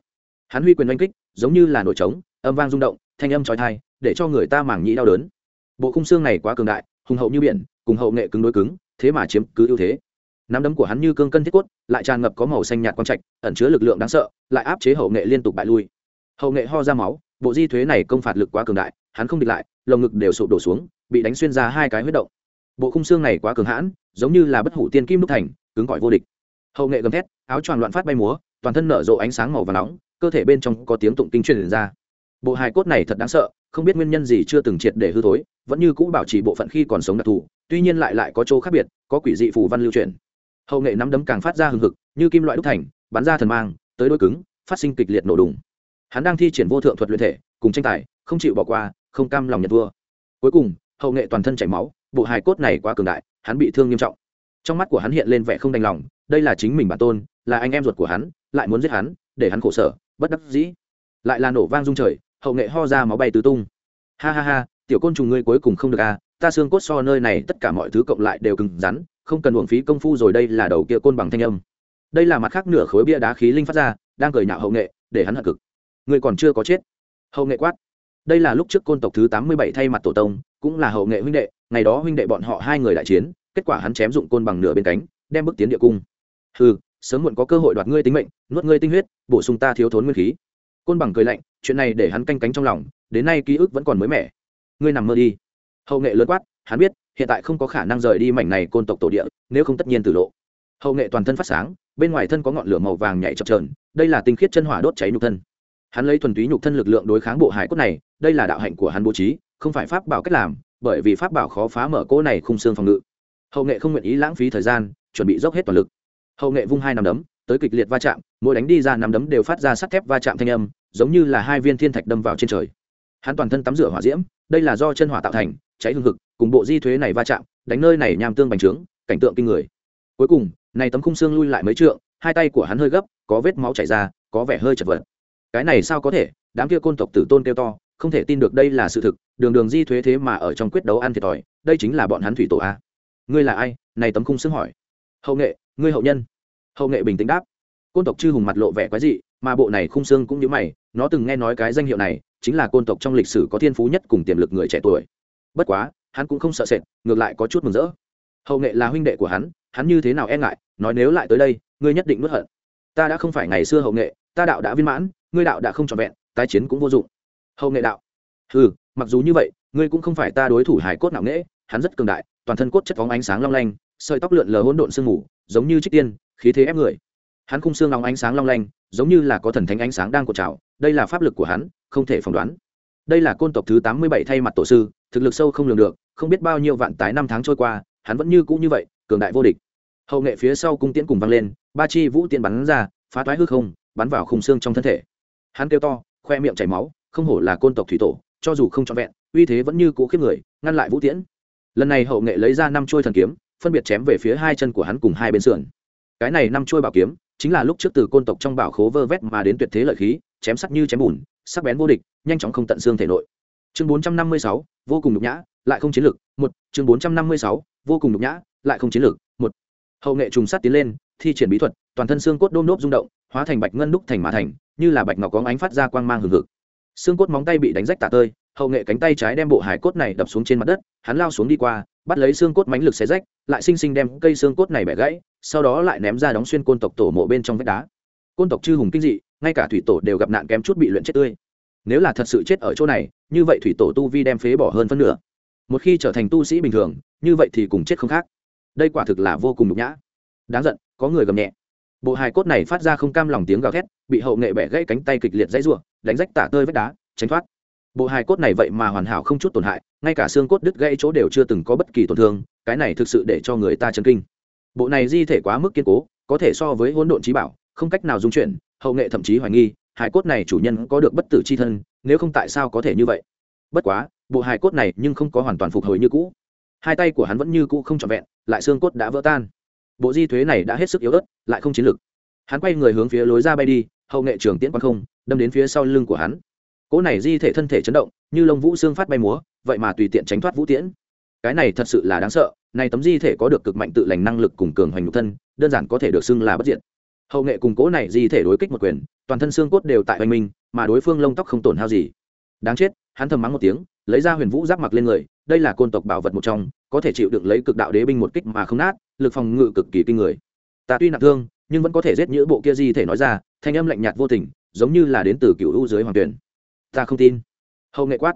Hắn huy quyền oanh kích, giống như là nổi trống, âm vang rung động, thanh âm trói thai để cho người ta mảng nhĩ đau đớn. Bộ khung xương này quá cường đại, hùng hậu như biển cùng hậu nghệ cứng đối cứng, thế mà chiếm cứ ưu thế. Nắm đấm của hắn như cương cân thiết cốt, lại tràn ngập có màu xanh nhạt quang trạch, ẩn chứa lực lượng đáng sợ, lại áp chế hậu nghệ liên tục bại lui. Hậu nghệ ho ra máu, bộ di thuế này công phạt lực quá cường đại, hắn không địch lại, lồng ngực đều sụp đổ xuống, bị đánh xuyên ra hai cái huyết động. Bộ khung xương này quá cường hãn, giống như là bất hủ tiên kim đúc thành, cứng cỏi vô địch. Hậu nghệ gầm thét, áo choàng loạn phát bay múa, toàn thân nở rộ ánh sáng màu và nóng, cơ thể bên trong có tiếng tụng kinh truyền ra. Bộ hài cốt này thật đáng sợ không biết nguyên nhân gì chưa từng triệt để hư thối, vẫn như cũ bảo trì bộ phận khi còn sống đặc thù, tuy nhiên lại lại có chỗ khác biệt, có quỷ dị phù văn lưu truyền. Hậu nghệ nắm đấm càng phát ra hừng hực, như kim loại đúc thành, bắn ra thần mang, tới đôi cứng, phát sinh kịch liệt nổ đùng. Hắn đang thi triển vô thượng thuật luyện thể, cùng tranh tài, không chịu bỏ qua, không cam lòng nhận vua cuối cùng, hậu nghệ toàn thân chảy máu, bộ hài cốt này quá cường đại, hắn bị thương nghiêm trọng. Trong mắt của hắn hiện lên vẻ không đành lòng, đây là chính mình bản tôn, là anh em ruột của hắn, lại muốn giết hắn, để hắn khổ sở, bất đắc dĩ. Lại là nổ vang dung trời hậu nghệ ho ra máu bay tứ tung. Ha ha ha, tiểu côn trùng ngươi cuối cùng không được à ta xương cốt so nơi này tất cả mọi thứ cộng lại đều cứng rắn, không cần uổng phí công phu rồi đây là đầu kia côn bằng thanh âm. Đây là mặt khác nửa khối bia đá khí linh phát ra, đang cười nhạo hậu nghệ, để hắn hận cực. Ngươi còn chưa có chết. Hậu nghệ quát. Đây là lúc trước côn tộc thứ tám mươi bảy thay mặt tổ tông, cũng là hậu nghệ huynh đệ, ngày đó huynh đệ bọn họ hai người đại chiến, kết quả hắn chém dụng côn bằng nửa bên cánh, đem bước tiến địa cung. Ừ sớm muộn có cơ hội đoạt ngươi tính mệnh, nuốt ngươi tinh huyết, bổ sung ta thiếu thốn nguyên khí côn bằng cười lạnh, chuyện này để hắn canh cánh trong lòng, đến nay ký ức vẫn còn mới mẻ. Ngươi nằm mơ đi. Hậu nghệ lớn quát, hắn biết, hiện tại không có khả năng rời đi mảnh này côn tộc tổ địa, nếu không tất nhiên tử lộ. Hậu nghệ toàn thân phát sáng, bên ngoài thân có ngọn lửa màu vàng nhảy chập trờn đây là tinh khiết chân hỏa đốt cháy nhục thân. Hắn lấy thuần túy nhục thân lực lượng đối kháng bộ hải cốt này, đây là đạo hạnh của hắn bố trí, không phải pháp bảo cách làm, bởi vì pháp bảo khó phá mở cỗ này khung xương phòng ngự. Hậu nghệ không nguyện ý lãng phí thời gian, chuẩn bị dốc hết toàn lực. Hậu nghệ vung hai nắm đấm, tới kịch liệt va chạm, mỗi đánh đi ra nắm đấm đều phát ra sắt thép va chạm thanh âm giống như là hai viên thiên thạch đâm vào trên trời. Hắn toàn thân tắm rửa hỏa diễm đây là do chân hỏa tạo thành cháy hương hực, cùng bộ di thuế này va chạm đánh nơi này nham tương bành trướng cảnh tượng kinh người. Cuối cùng này tấm khung xương lui lại mấy trượng hai tay của hắn hơi gấp có vết máu chảy ra có vẻ hơi chật vật. Cái này sao có thể? Đám kia côn tộc tử tôn kêu to không thể tin được đây là sự thực đường đường di thuế thế mà ở trong quyết đấu ăn thiệt thòi đây chính là bọn hắn thủy tổ a. Ngươi là ai? Này tấm khung xương hỏi. Hậu nghệ ngươi hậu nhân. Hậu nghệ bình tĩnh đáp côn tộc chư hùng mặt lộ vẻ quái dị, mà bộ này khung xương cũng như mày, nó từng nghe nói cái danh hiệu này, chính là côn tộc trong lịch sử có thiên phú nhất cùng tiềm lực người trẻ tuổi. Bất quá, hắn cũng không sợ sệt, ngược lại có chút mừng rỡ. Hậu nghệ là huynh đệ của hắn hắn như thế nào e ngại, nói nếu lại tới đây, ngươi nhất định mất hận. Ta đã không phải ngày xưa hậu nghệ, ta đạo đã viên mãn, ngươi đạo đã không trọn vẹn, tái chiến cũng vô dụng. Hậu nghệ đạo. Ừ mặc dù như vậy, ngươi cũng không phải ta đối thủ hải cốt nặng nễ hắn rất cường đại, toàn thân cốt chất phóng ánh sáng long lanh, sợi tóc lượn lờ hỗn độn sương mù, giống như trích tiên, khí thế ép người hắn khung xương long ánh sáng long lanh, giống như là có thần thánh ánh sáng đang cột trào, đây là pháp lực của hắn, không thể phỏng đoán. Đây là côn tộc thứ tám mươi bảy thay mặt tổ sư, thực lực sâu không lường được, không biết bao nhiêu vạn tái năm tháng trôi qua, hắn vẫn như cũ như vậy, cường đại vô địch. Hậu nghệ phía sau cung tiễn cùng vang lên, ba chi vũ tiễn bắn ra, phá toái hư không, bắn vào khung xương trong thân thể. Hắn kêu to, khoe miệng chảy máu, không hổ là côn tộc thủy tổ, cho dù không trọn vẹn, uy thế vẫn như cũ khiếp người, ngăn lại vũ tiễn. Lần này hậu nghệ lấy ra năm trôi thần kiếm, phân biệt chém về phía hai chân của hắn cùng hai bên sườn. Cái này năm trôi bảo kiếm chính là lúc trước từ côn tộc trong bảo khố vơ vét mà đến tuyệt thế lợi khí, chém sắc như chém bùn, sắc bén vô địch, nhanh chóng không tận xương thể nội. Chương bốn trăm năm mươi sáu, vô cùng nhục nhã, lại không chiến lược, một. Chương bốn trăm năm mươi sáu, vô cùng nhục nhã, lại không chiến lược, một. Hậu nghệ trùng sát tiến lên, thi triển bí thuật, toàn thân xương cốt đôm nốt rung động, hóa thành bạch ngân đúc thành mã thành, như là bạch ngọc có ánh phát ra quang mang hừng hực. Xương cốt móng tay bị đánh rách tả tơi, hậu nghệ cánh tay trái đem bộ hải cốt này đập xuống trên mặt đất, hắn lao xuống đi qua bắt lấy xương cốt mánh lực xé rách, lại xinh xinh đem cây xương cốt này bẻ gãy, sau đó lại ném ra đóng xuyên côn tộc tổ mộ bên trong vách đá. Côn tộc chư hùng kinh dị, ngay cả thủy tổ đều gặp nạn kém chút bị luyện chết tươi. Nếu là thật sự chết ở chỗ này, như vậy thủy tổ tu vi đem phế bỏ hơn phân nửa. Một khi trở thành tu sĩ bình thường, như vậy thì cùng chết không khác. Đây quả thực là vô cùng nhục nhã. Đáng giận, có người gầm nhẹ. Bộ hài cốt này phát ra không cam lòng tiếng gào thét, bị hậu nghệ bẻ gãy cánh tay kịch liệt dãy ruộng đánh rách tả tơi vách đá, tránh thoát bộ hài cốt này vậy mà hoàn hảo không chút tổn hại, ngay cả xương cốt đứt gãy chỗ đều chưa từng có bất kỳ tổn thương, cái này thực sự để cho người ta chấn kinh. Bộ này di thể quá mức kiên cố, có thể so với hỗn độn trí bảo, không cách nào dung chuyển, hậu nghệ thậm chí hoài nghi, hài cốt này chủ nhân có được bất tử c h i thân, nếu không tại sao có thể như vậy? Bất quá, bộ hài cốt này nhưng không có hoàn toàn phục hồi như cũ. Hai tay của hắn vẫn như cũ không trọn vẹn, lại xương cốt đã vỡ tan. Bộ di thuế này đã hết sức yếu ớt, lại không chiến lực hắn quay người hướng phía lối ra bay đi, hậu nghệ trường tiễn quang không, đâm đến phía sau lưng của hắn cỗ này di thể thân thể chấn động, như lông vũ xương phát bay múa, vậy mà tùy tiện tránh thoát vũ tiễn. Cái này thật sự là đáng sợ, này tấm di thể có được cực mạnh tự lành năng lực cùng cường hoành nhục thân, đơn giản có thể được xưng là bất diện hậu nghệ cùng cỗ này di thể đối kích một quyền, toàn thân xương cốt đều tại oanh minh, mà đối phương lông tóc không tổn hao gì. Đáng chết, hắn thầm mắng một tiếng, lấy ra huyền vũ giáp mặc lên người, đây là côn tộc bảo vật một trong, có thể chịu được lấy cực đạo đế binh một kích mà không nát, lực phòng ngự cực kỳ kinh người. Ta tuy nặng thương, nhưng vẫn có thể giết những bộ kia di thể nói ra, thanh âm lạnh nhạt vô tình, giống như là đến từ cựu u dưới hoàng tuyển ta không tin. Hậu nghệ quát.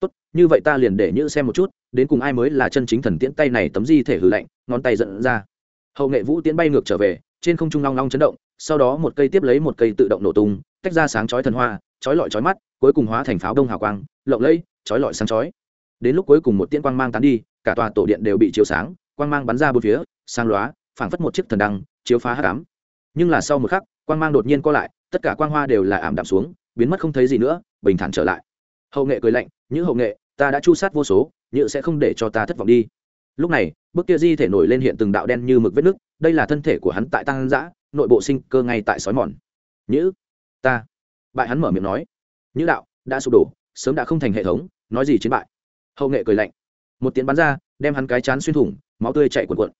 Tốt, như vậy ta liền để nhữ xem một chút, đến cùng ai mới là chân chính thần tiễn tay này tấm di thể hư lạnh, ngón tay dẫn ra. Hậu nghệ vũ tiến bay ngược trở về, trên không trung long long chấn động, sau đó một cây tiếp lấy một cây tự động nổ tung, tách ra sáng chói thần hoa, chói lọi chói mắt, cuối cùng hóa thành pháo đông hào quang, lộng lẫy, chói lọi sáng chói. Đến lúc cuối cùng một tiễn quang mang tán đi, cả tòa tổ điện đều bị chiếu sáng, quang mang bắn ra bốn phía sang lóa, phảng phất một chiếc thần đăng, chiếu phá hắc ám. Nhưng là sau một khắc, quang mang đột nhiên co lại, tất cả quang hoa đều là ảm đạm xuống, biến mất không thấy gì nữa bình thản trở lại. Hậu nghệ cười lạnh những hậu nghệ, ta đã chu sát vô số nhự sẽ không để cho ta thất vọng đi. Lúc này bức kia di thể nổi lên hiện từng đạo đen như mực vết nước, đây là thân thể của hắn tại tăng giã nội bộ sinh cơ ngay tại sói mòn. Nhữ, ta. Bại hắn mở miệng nói, nhữ đạo, đã sụp đổ, sớm đã không thành hệ thống, nói gì chiến bại? Hậu nghệ cười lạnh, một tiếng bắn ra, đem hắn cái chán xuyên thủng, máu tươi chạy cuộn cuộn.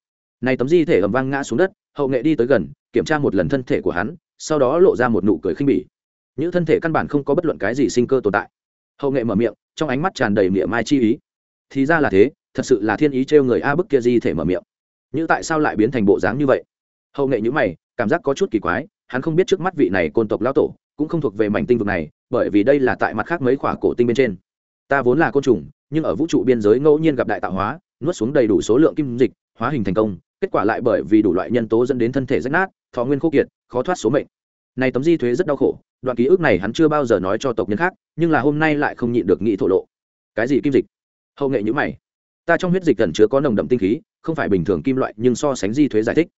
Này tấm di thể ầm vang ngã xuống đất, hậu nghệ đi tới gần, kiểm tra một lần thân thể của hắn, sau đó lộ ra một nụ cười khinh bỉ những thân thể căn bản không có bất luận cái gì sinh cơ tồn tại. Hậu nghệ mở miệng, trong ánh mắt tràn đầy miệng mai chi ý. Thì ra là thế, thật sự là thiên ý trêu người a bức kia di thể mở miệng. Như tại sao lại biến thành bộ dáng như vậy? Hậu nghệ nhữ mày, cảm giác có chút kỳ quái, hắn không biết trước mắt vị này côn tộc lao tổ, cũng không thuộc về mảnh tinh vực này, bởi vì đây là tại mặt khác mấy khỏa cổ tinh bên trên. Ta vốn là côn trùng, nhưng ở vũ trụ biên giới ngẫu nhiên gặp đại tạo hóa, nuốt xuống đầy đủ số lượng kim dịch, hóa hình thành công, kết quả lại bởi vì đủ loại nhân tố dẫn đến thân thể rách nát, thọ nguyên khô kiệt, khó thoát số mệnh. Này tấm di thuế rất đau khổ đoạn ký ức này hắn chưa bao giờ nói cho tộc nhân khác, nhưng là hôm nay lại không nhịn được nghĩ thổ lộ. Cái gì kim dịch? Hậu nghệ nhữ mày. Ta trong huyết dịch cần chứa có nồng đậm tinh khí, không phải bình thường kim loại, nhưng so sánh di thuế giải thích.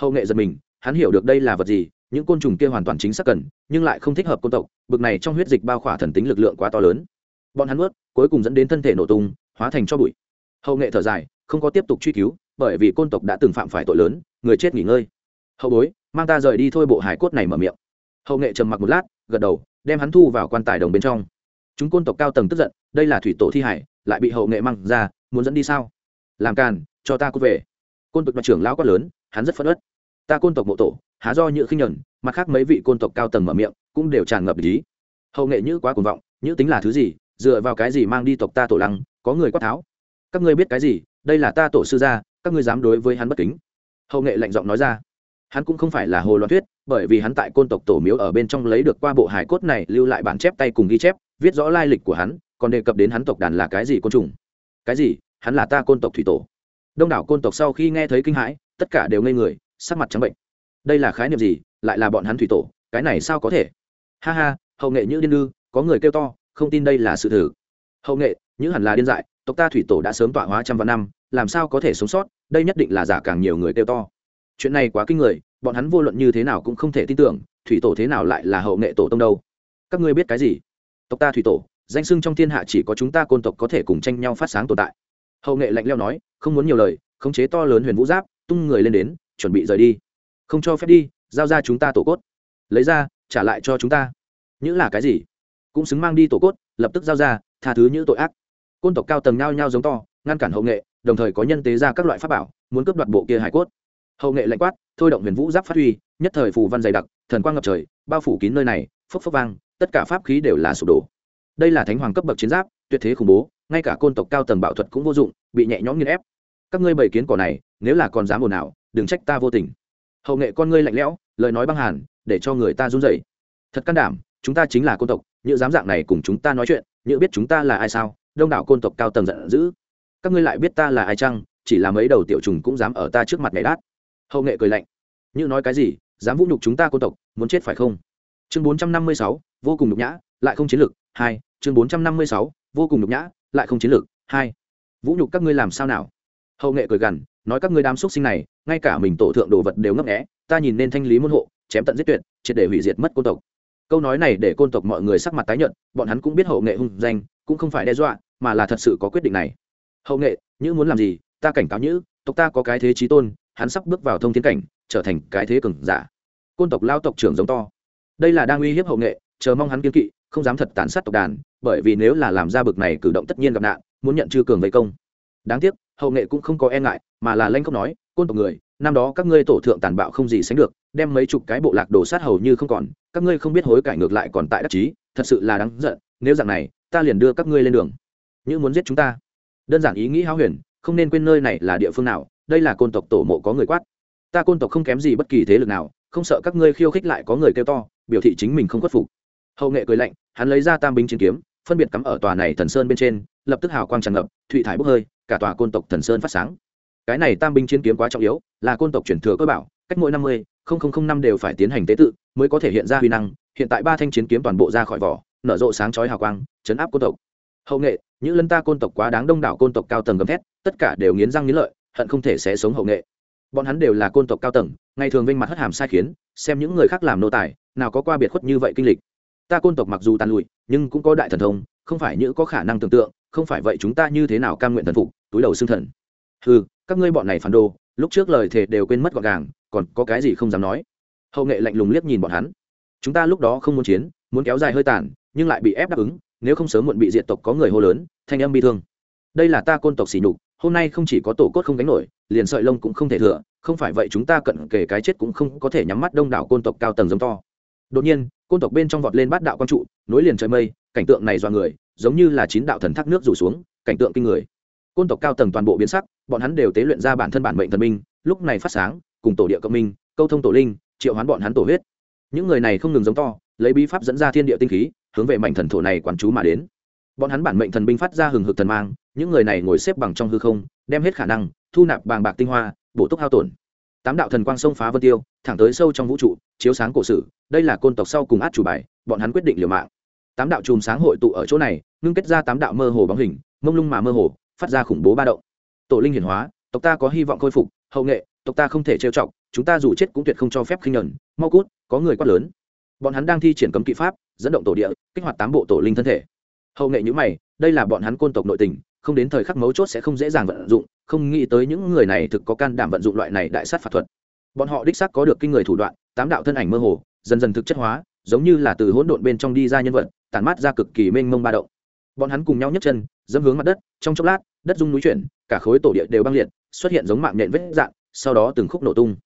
Hậu nghệ giật mình, hắn hiểu được đây là vật gì, những côn trùng kia hoàn toàn chính xác cần, nhưng lại không thích hợp côn tộc, bực này trong huyết dịch bao khỏa thần tính lực lượng quá to lớn. Bọn hắn ướt cuối cùng dẫn đến thân thể nổ tung, hóa thành cho bụi. Hậu nghệ thở dài, không có tiếp tục truy cứu, bởi vì côn tộc đã từng phạm phải tội lớn, người chết nghỉ ngơi. Hậu bối, mang ta rời đi thôi bộ hải cốt này mở miệng. Hậu nghệ trầm mặc một lát gật đầu, đem hắn thu vào quan tài đồng bên trong. Chúng côn tộc cao tầng tức giận, đây là thủy tổ thi hải, lại bị hậu nghệ mang ra, muốn dẫn đi sao? Làm càn, cho ta cút về. Côn tộc mặt trưởng lão quát lớn, hắn rất phất ớt ta côn tộc mộ tổ, há do như khinh nhẫn mặt khác mấy vị côn tộc cao tầng mở miệng, cũng đều tràn ngập lý. Hậu nghệ như quá cuồng vọng như tính là thứ gì, dựa vào cái gì mang đi tộc ta tổ lăng, có người quát tháo? Các ngươi biết cái gì, đây là ta tổ sư gia, các ngươi dám đối với hắn bất kính. Hậu nghệ lạnh giọng nói ra hắn cũng không phải là hồ loạn thuyết, bởi vì hắn tại côn tộc tổ miếu ở bên trong lấy được qua bộ hải cốt này, lưu lại bản chép tay cùng ghi chép, viết rõ lai lịch của hắn, còn đề cập đến hắn tộc đàn là cái gì côn trùng. Cái gì? Hắn là ta côn tộc thủy tổ. Đông đảo côn tộc sau khi nghe thấy kinh hãi, tất cả đều ngây người, sắc mặt trắng bệnh. Đây là khái niệm gì? Lại là bọn hắn thủy tổ, cái này sao có thể? Ha ha, hậu nghệ như điên ư, có người kêu to, không tin đây là sự thử hậu nghệ, như hẳn là điên dại, tộc ta thủy tổ đã sớm tọa hóa trăm vạn năm, làm sao có thể sống sót? Đây nhất định là giả càng nhiều người kêu to chuyện này quá kinh người, bọn hắn vô luận như thế nào cũng không thể tin tưởng, thủy tổ thế nào lại là hậu nghệ tổ tông đâu. Các ngươi biết cái gì? Tộc ta thủy tổ, danh sưng trong thiên hạ chỉ có chúng ta côn tộc có thể cùng tranh nhau phát sáng tồn tại. Hậu nghệ lạnh leo nói, không muốn nhiều lời, khống chế to lớn huyền vũ giáp, tung người lên đến, chuẩn bị rời đi. Không cho phép đi, giao ra chúng ta tổ cốt. Lấy ra, trả lại cho chúng ta. Những là cái gì? Cũng xứng mang đi tổ cốt, lập tức giao ra, tha thứ những tội ác. Côn tộc cao tầng nhao nhao giống to, ngăn cản hậu nghệ, đồng thời có nhân tế ra các loại pháp bảo, muốn cướp đoạt bộ kia hải cốt hậu nghệ lạnh quát, thôi động huyền vũ giáp phát huy, nhất thời phù văn dày đặc, thần quang ngập trời, bao phủ kín nơi này, phốc phốc vang, tất cả pháp khí đều là sụp đổ. Đây là thánh hoàng cấp bậc chiến giáp, tuyệt thế khủng bố, ngay cả côn tộc cao tầng bảo thuật cũng vô dụng, bị nhẹ nhõm nghiên ép. Các ngươi bày kiến cỏ này, nếu là còn dám ồn ào, đừng trách ta vô tình. Hậu nghệ con ngươi lạnh lẽo, lời nói băng hàn, để cho người ta run rẩy. Thật can đảm, chúng ta chính là côn tộc như dám dạng này cùng chúng ta nói chuyện như biết chúng ta là ai sao, đông đảo côn tộc cao tầng giận dữ. Các ngươi lại biết ta là ai chăng, chỉ là mấy đầu tiểu trùng cũng dám ở ta trước mặt mẹ đát hậu nghệ cười lạnh. Như nói cái gì, dám vũ nhục chúng ta côn tộc, muốn chết phải không? Chương bốn trăm năm mươi sáu, vô cùng nhục nhã, lại không chiến lược, hai, chương bốn trăm năm mươi sáu, vô cùng nhục nhã, lại không chiến lược, hai. Vũ nhục các ngươi làm sao nào? Hậu nghệ cười gằn, nói các ngươi đám xúc sinh này, ngay cả mình tổ thượng đồ vật đều ngấp nghẽ ta nhìn nên thanh lý môn hộ, chém tận giết tuyệt, triệt để hủy diệt mất côn tộc. Câu nói này để côn tộc mọi người sắc mặt tái nhợt, bọn hắn cũng biết hậu nghệ hung danh, cũng không phải đe dọa, mà là thật sự có quyết định này. Hậu nghệ, như muốn làm gì, ta cảnh cáo nhữ, tộc ta có cái thế trí tôn hắn sắp bước vào thông thiên cảnh, trở thành cái thế cường giả. Côn tộc lao tộc trưởng giống to. Đây là đang uy hiếp hậu nghệ, chờ mong hắn kiên kỵ, không dám thật tàn sát tộc đàn, bởi vì nếu là làm ra bực này cử động tất nhiên gặp nạn, muốn nhận chư cường vây công. Đáng tiếc, hậu nghệ cũng không có e ngại, mà là lanh không nói, côn tộc người, năm đó các ngươi tổ thượng tàn bạo không gì sánh được, đem mấy chục cái bộ lạc đổ sát hầu như không còn, các ngươi không biết hối cải ngược lại còn tại đắc chí, thật sự là đáng giận, nếu dạng này, ta liền đưa các ngươi lên đường. Như muốn giết chúng ta. Đơn giản ý nghĩ háo huyền, không nên quên nơi này là địa phương nào đây là côn tộc tổ mộ có người quát. Ta côn tộc không kém gì bất kỳ thế lực nào, không sợ các ngươi khiêu khích lại có người kêu to, biểu thị chính mình không khuất phục. Hậu nghệ cười lạnh, hắn lấy ra tam binh chiến kiếm, phân biệt cắm ở tòa này thần sơn bên trên, lập tức hào quang tràn ngập, thụy thải bốc hơi, cả tòa côn tộc thần sơn phát sáng. Cái này tam binh chiến kiếm quá trọng yếu, là côn tộc chuyển thừa cơ bảo, cách mỗi năm mươi năm đều phải tiến hành tế tự, mới có thể hiện ra huy năng. Hiện tại ba thanh chiến kiếm toàn bộ ra khỏi vỏ, nở rộ sáng chói hào quang, chấn áp côn tộc. Hậu nghệ, những lân ta côn tộc quá đáng đông đảo côn tộc cao tầng gầm thét, tất cả đều nghiến răng nghiến lợi hận không thể sẽ sống hậu nghệ. Bọn hắn đều là côn tộc cao tầng, ngày thường vinh mặt hất hàm sai khiến, xem những người khác làm nô tài, nào có qua biệt khuất như vậy kinh lịch. Ta côn tộc mặc dù tàn lụi, nhưng cũng có đại thần thông, không phải như có khả năng tưởng tượng, không phải vậy chúng ta như thế nào cam nguyện thần phục, túi đầu xương thần. Ừ các ngươi bọn này phản đồ, lúc trước lời thề đều quên mất gọn gàng, còn có cái gì không dám nói? Hậu nghệ lạnh lùng liếc nhìn bọn hắn. Chúng ta lúc đó không muốn chiến, muốn kéo dài hơi tàn, nhưng lại bị ép đáp ứng, nếu không sớm muộn bị diệt tộc có người hô lớn, thanh âm bi thương. Đây là ta côn tộc xỉ nhục hôm nay không chỉ có tổ cốt không gánh nổi, liền sợi lông cũng không thể thừa, không phải vậy chúng ta cận kề cái chết cũng không có thể nhắm mắt đông đảo côn tộc cao tầng giống to. Đột nhiên, côn tộc bên trong vọt lên bát đạo quang trụ, nối liền trời mây, cảnh tượng này do người, giống như là chín đạo thần thác nước rủ xuống, cảnh tượng kinh người. Côn tộc cao tầng toàn bộ biến sắc, bọn hắn đều tế luyện ra bản thân bản mệnh thần minh, lúc này phát sáng, cùng tổ địa cộng minh, câu thông tổ linh, triệu hoán bọn hắn tổ huyết. Những người này không ngừng giống to, lấy bí pháp dẫn ra thiên địa tinh khí, hướng về mảnh thần thổ này quản chú mà đến bọn hắn bản mệnh thần binh phát ra hừng hực thần mang, những người này ngồi xếp bằng trong hư không, đem hết khả năng, thu nạp bàng bạc tinh hoa, bổ túc hao tổn. Tám đạo thần quang sông phá vân tiêu, thẳng tới sâu trong vũ trụ, chiếu sáng cổ sử, đây là côn tộc sau cùng át chủ bài, bọn hắn quyết định liều mạng. Tám đạo chùm sáng hội tụ ở chỗ này, ngưng kết ra tám đạo mơ hồ bóng hình, mông lung mà mơ hồ, phát ra khủng bố ba động. Tổ linh hiển hóa, tộc ta có hy vọng khôi phục, hậu nghệ, tộc ta không thể trêu chọc, chúng ta dù chết cũng tuyệt không cho phép khinh nhẫn mau cút, có người quát lớn. Bọn hắn đang thi triển cấm kỵ pháp, dẫn động tổ địa, kích hoạt tám bộ tổ linh thân thể hậu nghệ nhữ mày, đây là bọn hắn côn tộc nội tình, không đến thời khắc mấu chốt sẽ không dễ dàng vận dụng, không nghĩ tới những người này thực có can đảm vận dụng loại này đại sát phạt thuật. Bọn họ đích xác có được kinh người thủ đoạn, tám đạo thân ảnh mơ hồ, dần dần thực chất hóa, giống như là từ hỗn độn bên trong đi ra nhân vật tàn mát ra cực kỳ mênh mông ba động. Bọn hắn cùng nhau nhấc chân, dẫm hướng mặt đất, trong chốc lát, đất rung núi chuyển, cả khối tổ địa đều băng liệt, xuất hiện giống mạng nhện vết dạn sau đó từng khúc nổ tung.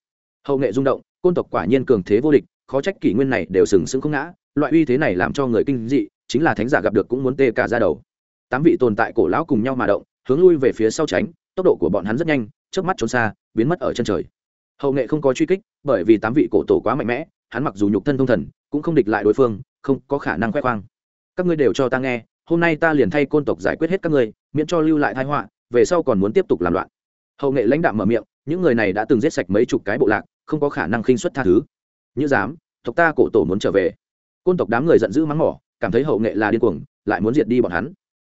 Hậu nghệ rung động, côn tộc quả nhiên cường thế vô địch, khó trách kỷ nguyên này đều sừng sững không ngã, loại uy thế này làm cho người kinh dị chính là thánh giả gặp được cũng muốn tê cả ra đầu. Tám vị tồn tại cổ lão cùng nhau mà động, hướng lui về phía sau tránh, tốc độ của bọn hắn rất nhanh trước mắt trốn xa, biến mất ở chân trời. Hậu nghệ không có truy kích, bởi vì tám vị cổ tổ quá mạnh mẽ, hắn mặc dù nhục thân thông thần, cũng không địch lại đối phương, không có khả năng khoe khoang. Các ngươi đều cho ta nghe, hôm nay ta liền thay côn tộc giải quyết hết các ngươi, miễn cho lưu lại thái họa, về sau còn muốn tiếp tục làm loạn. Hậu nghệ lãnh đạo mở miệng, những người này đã từng giết sạch mấy chục cái bộ lạc, không có khả năng khinh xuất tha thứ. Như dám, tộc ta cổ tổ muốn trở về. Côn tộc đám người giận dữ mắng mỏ cảm thấy hậu nghệ là điên cuồng, lại muốn diệt đi bọn hắn.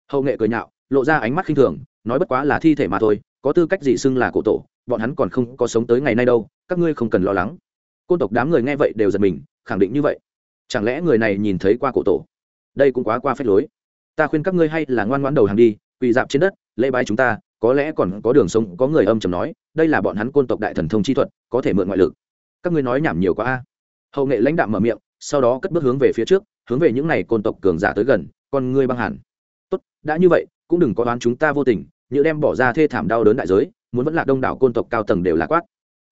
Hậu nghệ cười nhạo, lộ ra ánh mắt khinh thường, nói bất quá là thi thể mà thôi, có tư cách gì xưng là cổ tổ, bọn hắn còn không có sống tới ngày nay đâu, các ngươi không cần lo lắng. Côn tộc đám người nghe vậy đều giật mình, khẳng định như vậy. Chẳng lẽ người này nhìn thấy qua cổ tổ? Đây cũng quá qua phép lối. Ta khuyên các ngươi hay là ngoan ngoãn đầu hàng đi, quỳ dạp trên đất, lễ bái chúng ta, có lẽ còn có đường sống, có người âm chầm nói, đây là bọn hắn côn tộc đại thần thông chi thuật, có thể mượn ngoại lực. Các ngươi nói nhảm nhiều quá a. Hậu nghệ lãnh đạm mở miệng, sau đó cất bước hướng về phía trước hướng về những này côn tộc cường giả tới gần, con ngươi băng hẳn. Tốt, đã như vậy, cũng đừng có đoán chúng ta vô tình như đem bỏ ra thê thảm đau đớn đại giới, muốn vẫn là đông đảo côn tộc cao tầng đều là quát.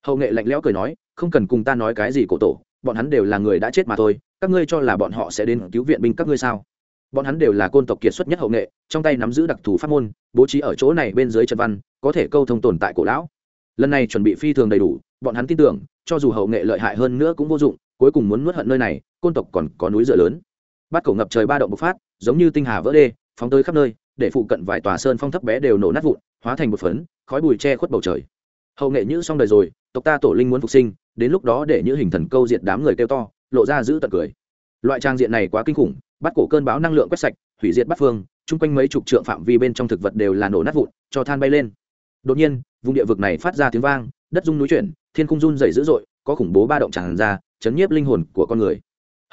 Hậu nghệ lạnh lẽo cười nói, không cần cùng ta nói cái gì cổ tổ, bọn hắn đều là người đã chết mà thôi, các ngươi cho là bọn họ sẽ đến cứu viện binh các ngươi sao? Bọn hắn đều là côn tộc kiệt xuất nhất hậu nghệ, trong tay nắm giữ đặc thù pháp môn, bố trí ở chỗ này bên dưới trận văn, có thể câu thông tồn tại cổ lão. Lần này chuẩn bị phi thường đầy đủ, bọn hắn tin tưởng, cho dù hậu nghệ lợi hại hơn nữa cũng vô dụng cuối cùng muốn nuốt hận nơi này, côn tộc còn có núi dựa lớn. Bát cổ ngập trời ba động bộc phát, giống như tinh hà vỡ đê, phóng tới khắp nơi, để phụ cận vài tòa sơn phong thấp bé đều nổ nát vụn, hóa thành một phấn, khói bụi che khuất bầu trời. Hậu nghệ nhữ xong đời rồi, tộc ta tổ linh muốn phục sinh, đến lúc đó để những hình thần câu diệt đám người kêu to, lộ ra giữ tận cười. Loại trang diện này quá kinh khủng bắt cổ cơn báo năng lượng quét sạch, hủy diệt bắt phương, chung quanh mấy chục trượng phạm vi bên trong thực vật đều là nổ nát vụn, cho than bay lên. Đột nhiên, vùng địa vực này phát ra tiếng vang, đất rung núi chuyển, thiên cung run dày dữ dội, có khủng bố ba động tràn ra chấn nhiếp linh hồn của con người.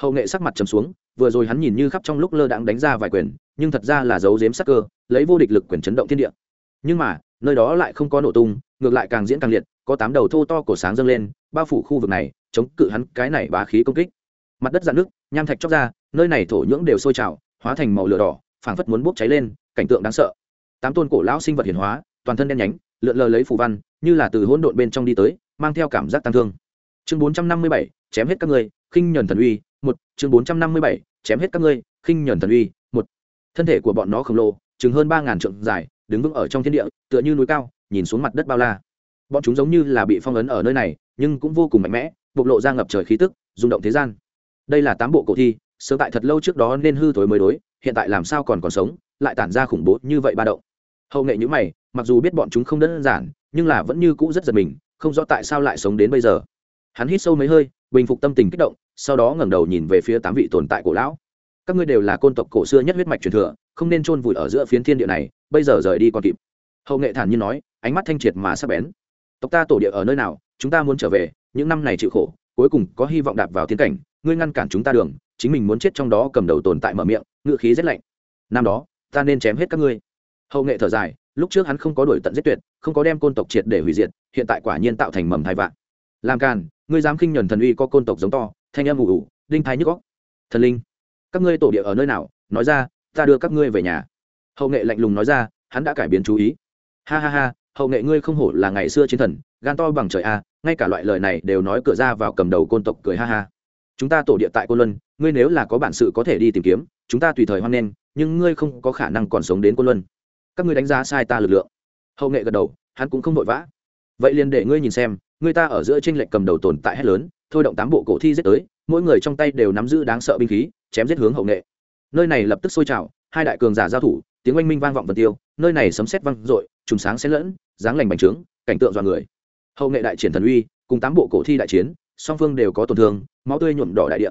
Hậu nghệ sắc mặt trầm xuống, vừa rồi hắn nhìn như khắp trong lúc lơ đãng đánh ra vài quyền, nhưng thật ra là giấu giếm sắc cơ, lấy vô địch lực quyền chấn động thiên địa. Nhưng mà, nơi đó lại không có nổ tung, ngược lại càng diễn càng liệt, có tám đầu thô to cổ sáng dâng lên, bao phủ khu vực này, chống cự hắn cái này bá khí công kích. Mặt đất dạn nước nham thạch chóc ra, nơi này thổ nhưỡng đều sôi trào, hóa thành màu lửa đỏ, phảng phất muốn bốc cháy lên, cảnh tượng đáng sợ. Tám tôn cổ lão sinh vật hiển hóa, toàn thân đen nhánh, lượn lờ lấy phù văn, như là từ hỗn độn bên trong đi tới, mang theo cảm giác tăng thương. Chương bốn trăm năm mươi bảy chém hết các ngươi, khinh nhẫn thần uy, một, chương bốn trăm năm mươi bảy, chém hết các ngươi, khinh nhẫn thần uy, một. Thân thể của bọn nó khổng lồ, chừng hơn ba ngàn trượng dài, đứng vững ở trong thiên địa, tựa như núi cao, nhìn xuống mặt đất bao la. Bọn chúng giống như là bị phong ấn ở nơi này, nhưng cũng vô cùng mạnh mẽ, bộc lộ ra ngập trời khí tức, rung động thế gian. Đây là tám bộ cổ thi sớm tại thật lâu trước đó nên hư thối mới đối, hiện tại làm sao còn còn sống, lại tản ra khủng bố như vậy ba động. Hậu nghệ nhữ mày, mặc dù biết bọn chúng không đơn giản, nhưng là vẫn như cũ rất giật mình, không rõ tại sao lại sống đến bây giờ. Hắn hít sâu mấy hơi bình phục tâm tình kích động, sau đó ngẩng đầu nhìn về phía tám vị tồn tại cổ lão. Các ngươi đều là côn tộc cổ xưa nhất huyết mạch truyền thừa, không nên chôn vùi ở giữa phiến thiên địa này, bây giờ rời đi còn kịp. Hậu nghệ thản nhiên nói, ánh mắt thanh triệt mà sắc bén. Tộc ta tổ địa ở nơi nào, chúng ta muốn trở về, những năm này chịu khổ, cuối cùng có hy vọng đạp vào thiên cảnh, ngươi ngăn cản chúng ta đường, chính mình muốn chết trong đó cầm đầu tồn tại mở miệng ngự khí rét lạnh. Năm đó, ta nên chém hết các ngươi. Hậu nghệ thở dài, lúc trước hắn không có đuổi tận giết tuyệt, không có đem côn tộc triệt để hủy diệt, hiện tại quả nhiên tạo thành mầm thai vạn làm càn, ngươi dám khinh nhuần thần uy có côn tộc giống to, thanh em ủ ủ, đinh thái nhức góc thần linh, các ngươi tổ địa ở nơi nào? Nói ra, ta đưa các ngươi về nhà. Hậu nghệ lạnh lùng nói ra, hắn đã cải biến chú ý. Ha ha ha, hậu nghệ ngươi không hổ là ngày xưa chiến thần, gan to bằng trời a, ngay cả loại lời này đều nói cửa ra vào cầm đầu côn tộc cười ha ha. Chúng ta tổ địa tại côn luân, ngươi nếu là có bản sự có thể đi tìm kiếm, chúng ta tùy thời hoan nghênh, nhưng ngươi không có khả năng còn sống đến côn luân. Các ngươi đánh giá sai ta lực lượng. Hậu nghệ gật đầu, hắn cũng không vội vã. Vậy liền để ngươi nhìn xem Người ta ở giữa tranh lệch cầm đầu tồn tại hết lớn, thôi động tám bộ cổ thi giết tới, mỗi người trong tay đều nắm giữ đáng sợ binh khí, chém giết hướng hậu nghệ. Nơi này lập tức sôi trào, hai đại cường giả giao thủ, tiếng oanh minh vang vọng vân tiêu, nơi này sấm sét vang dội, trùng sáng xen lẫn, dáng lành bành trướng, cảnh tượng dọa người. Hậu nghệ đại triển thần uy, cùng tám bộ cổ thi đại chiến, song phương đều có tổn thương, máu tươi nhuộm đỏ đại địa.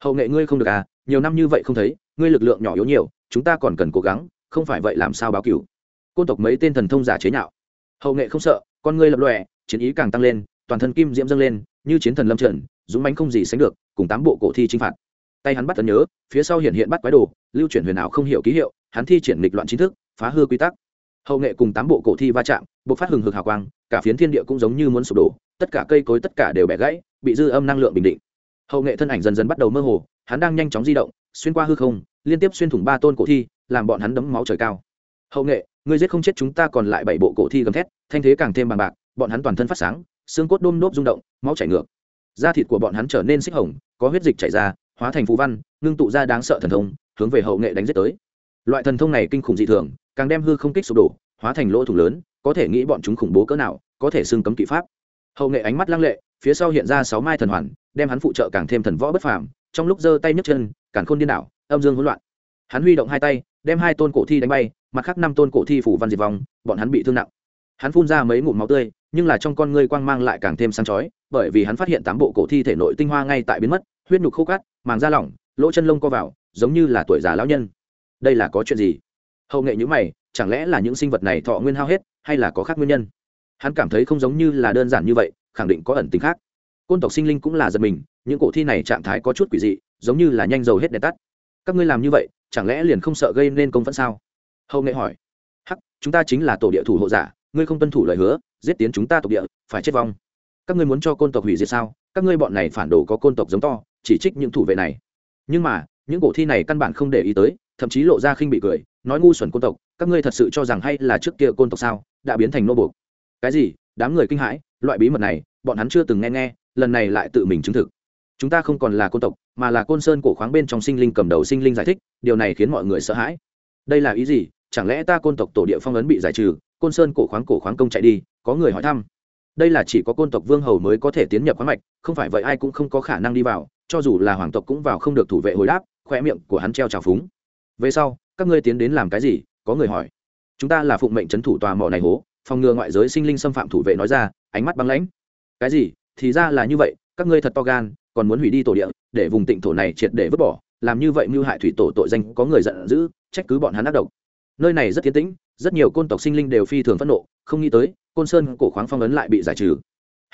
Hậu nghệ ngươi không được à nhiều năm như vậy không thấy, ngươi lực lượng nhỏ yếu nhiều, chúng ta còn cần cố gắng, không phải vậy làm sao báo cửu. Côn tộc mấy tên thần thông giả chế nhạo. Hậu nghệ không sợ, con ngươi lập lòe chiến ý càng tăng lên, toàn thân kim diễm dâng lên, như chiến thần lâm trận, dũng mãnh không gì sánh được, cùng tám bộ cổ thi chinh phạt. Tay hắn bắt tấn nhớ, phía sau hiện hiện bắt quái đồ, lưu chuyển huyền ảo không hiểu ký hiệu, hắn thi triển nghịch loạn chính thức, phá hư quy tắc. Hậu nghệ cùng tám bộ cổ thi va chạm bộ phát hừng hực hào quang, cả phiến thiên địa cũng giống như muốn sụp đổ, tất cả cây cối tất cả đều bẻ gãy, bị dư âm năng lượng bình định. Hậu nghệ thân ảnh dần dần bắt đầu mơ hồ, hắn đang nhanh chóng di động, xuyên qua hư không, liên tiếp xuyên thủng ba tôn cổ thi, làm bọn hắn đấm máu trời cao. Hậu nghệ, ngươi giết không chết chúng ta còn lại bảy bộ cổ thi gầm thét, thanh thế càng thêm bằng bạc bọn hắn toàn thân phát sáng, xương cốt đôm nốt rung động, máu chảy ngược. Da thịt của bọn hắn trở nên xích hồng, có huyết dịch chảy ra, hóa thành phú văn, ngưng tụ ra đáng sợ thần thông, hướng về hậu nghệ đánh giết tới. Loại thần thông này kinh khủng dị thường, càng đem hư không kích sụp đổ, hóa thành lỗ thủng lớn, có thể nghĩ bọn chúng khủng bố cỡ nào, có thể xưng cấm kỵ pháp. Hậu nghệ ánh mắt lăng lệ, phía sau hiện ra sáu mai thần hoàn, đem hắn phụ trợ càng thêm thần võ bất phàm, trong lúc giơ tay nhấc chân cản khôn điên đảo, âm dương hỗn loạn. Hắn huy động hai tay, đem hai tôn cổ thi đánh bay, mặt khác năm tôn cổ thi phủ văn diệt vong, bọn hắn bị thương nặng. Hắn phun ra mấy ngụm máu tươi nhưng là trong con ngươi quang mang lại càng thêm sáng chói, bởi vì hắn phát hiện tám bộ cổ thi thể nội tinh hoa ngay tại biến mất, huyết nhục khô cát, màng da lỏng, lỗ chân lông co vào, giống như là tuổi già lão nhân. Đây là có chuyện gì? Hậu nghệ nhữ mày, chẳng lẽ là những sinh vật này thọ nguyên hao hết, hay là có khác nguyên nhân? Hắn cảm thấy không giống như là đơn giản như vậy, khẳng định có ẩn tính khác. Côn tộc sinh linh cũng là giật mình, những cổ thi này trạng thái có chút quỷ dị, giống như là nhanh dầu hết đèn tắt. Các ngươi làm như vậy, chẳng lẽ liền không sợ gây nên công phẫn sao? Hậu nghệ hỏi. Hắc, chúng ta chính là tổ địa thủ hộ giả, ngươi không tuân thủ lời hứa giết tiến chúng ta tộc địa, phải chết vong. Các ngươi muốn cho côn tộc hủy diệt sao? Các ngươi bọn này phản đồ có côn tộc giống to, chỉ trích những thủ vệ này. Nhưng mà, những cổ thi này căn bản không để ý tới, thậm chí lộ ra khinh bị cười, nói ngu xuẩn côn tộc, các ngươi thật sự cho rằng hay là trước kia côn tộc sao, đã biến thành nô buộc. Cái gì? Đám người kinh hãi, loại bí mật này, bọn hắn chưa từng nghe nghe, lần này lại tự mình chứng thực. Chúng ta không còn là côn tộc, mà là côn sơn cổ khoáng bên trong sinh linh cầm đầu sinh linh giải thích, điều này khiến mọi người sợ hãi. Đây là ý gì? Chẳng lẽ ta côn tộc tổ địa phong ấn bị giải trừ, côn sơn cổ khoáng cổ khoáng công chạy đi có người hỏi thăm. Đây là chỉ có côn tộc vương hầu mới có thể tiến nhập khoáng mạch, không phải vậy ai cũng không có khả năng đi vào, cho dù là hoàng tộc cũng vào không được thủ vệ hồi đáp khoe miệng của hắn treo trào phúng. Về sau, các ngươi tiến đến làm cái gì? Có người hỏi. Chúng ta là phụng mệnh c thủ tòa mỏ này hố, phòng ngừa ngoại giới sinh linh xâm phạm thủ vệ nói ra, ánh mắt băng lãnh. Cái gì? Thì ra là như vậy, các ngươi thật to gan, còn muốn hủy đi tổ địa, để vùng tịnh thổ này triệt để vứt bỏ. Làm như vậy mưu hại thủy tổ tội danh có người giận dữ, trách cứ bọn hắn ác độc. Nơi này rất tiến tĩnh, rất nhiều côn tộc sinh linh đều phi thường phẫn nộ, không nghĩ tới côn sơn cổ khoáng phong ấn lại bị giải trừ.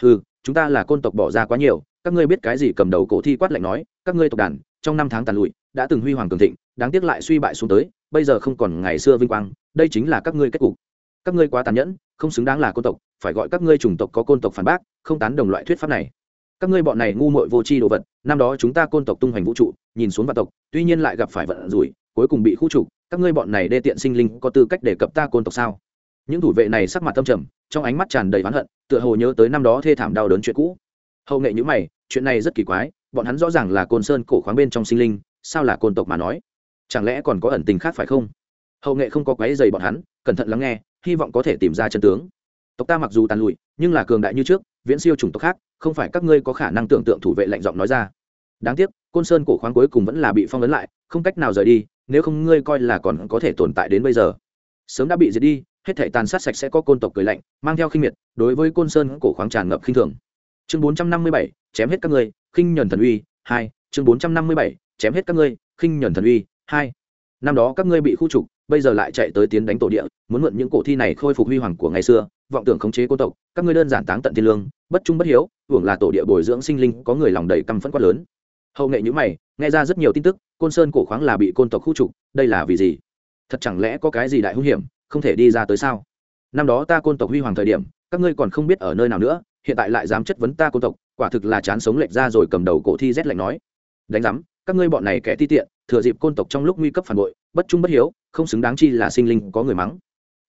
Ừ chúng ta là côn tộc bỏ ra quá nhiều, các ngươi biết cái gì cầm đầu cổ thi quát lạnh nói, các ngươi tộc đàn, trong năm tháng tàn lụi, đã từng huy hoàng cường thịnh, đáng tiếc lại suy bại xuống tới, bây giờ không còn ngày xưa vinh quang, đây chính là các ngươi kết cục. Các ngươi quá tàn nhẫn, không xứng đáng là côn tộc, phải gọi các ngươi chủng tộc có côn tộc phản bác, không tán đồng loại thuyết pháp này. Các ngươi bọn này ngu muội vô tri đồ vật, năm đó chúng ta côn tộc tung hoành vũ trụ, nhìn xuống vạn tộc, tuy nhiên lại gặp phải vận rủi, cuối cùng bị khu trục, các ngươi bọn này đê tiện sinh linh có tư cách để cập ta côn tộc sao? Những thủ vệ này sắc mặt tâm trầm, trong ánh mắt tràn đầy oán hận, tựa hồ nhớ tới năm đó thê thảm đau đớn chuyện cũ. Hậu nghệ nhữ mày, chuyện này rất kỳ quái, bọn hắn rõ ràng là côn sơn cổ khoáng bên trong sinh linh, sao là côn tộc mà nói? Chẳng lẽ còn có ẩn tình khác phải không? Hậu nghệ không có quái dày bọn hắn, cẩn thận lắng nghe, hy vọng có thể tìm ra chân tướng. Tộc ta mặc dù tàn lụi, nhưng là cường đại như trước, viễn siêu chủng tộc khác, không phải các ngươi có khả năng tưởng tượng thủ vệ lạnh giọng nói ra. Đáng tiếc, côn sơn cổ khoáng cuối cùng vẫn là bị phong ấn lại, không cách nào rời đi, nếu không ngươi coi là còn có thể tồn tại đến bây giờ. Sớm đã bị diệt đi hết thể tàn sát sạch sẽ có côn tộc cười lạnh, mang theo khinh miệt, đối với côn sơn cổ khoáng tràn ngập khinh thường. Chương bốn trăm năm mươi bảy, chém hết các ngươi, khinh nhuần thần uy, hai, chương bốn trăm năm mươi bảy, chém hết các ngươi, khinh nhuần thần uy, hai. Năm đó các ngươi bị khu trục, bây giờ lại chạy tới tiến đánh tổ địa, muốn mượn những cổ thi này khôi phục huy hoàng của ngày xưa, vọng tưởng khống chế cô tộc, các ngươi đơn giản táng tận thiên lương, bất trung bất hiếu, hưởng là tổ địa bồi dưỡng sinh linh, có người lòng đầy căm phẫn quát lớn. Hậu nghệ nhữ mày, nghe ra rất nhiều tin tức, côn sơn cổ khoáng là bị côn tộc khu trục, đây là vì gì? Thật chẳng lẽ có cái gì đại hung hiểm? Không thể đi ra tới sao? Năm đó ta côn tộc huy hoàng thời điểm, các ngươi còn không biết ở nơi nào nữa, hiện tại lại dám chất vấn ta côn tộc, quả thực là chán sống lệch ra rồi cầm đầu cổ thi rét lạnh nói. Đánh giám, các ngươi bọn này kẻ ti tiện, thừa dịp côn tộc trong lúc nguy cấp phản bội, bất trung bất hiếu, không xứng đáng chi là sinh linh có người mắng.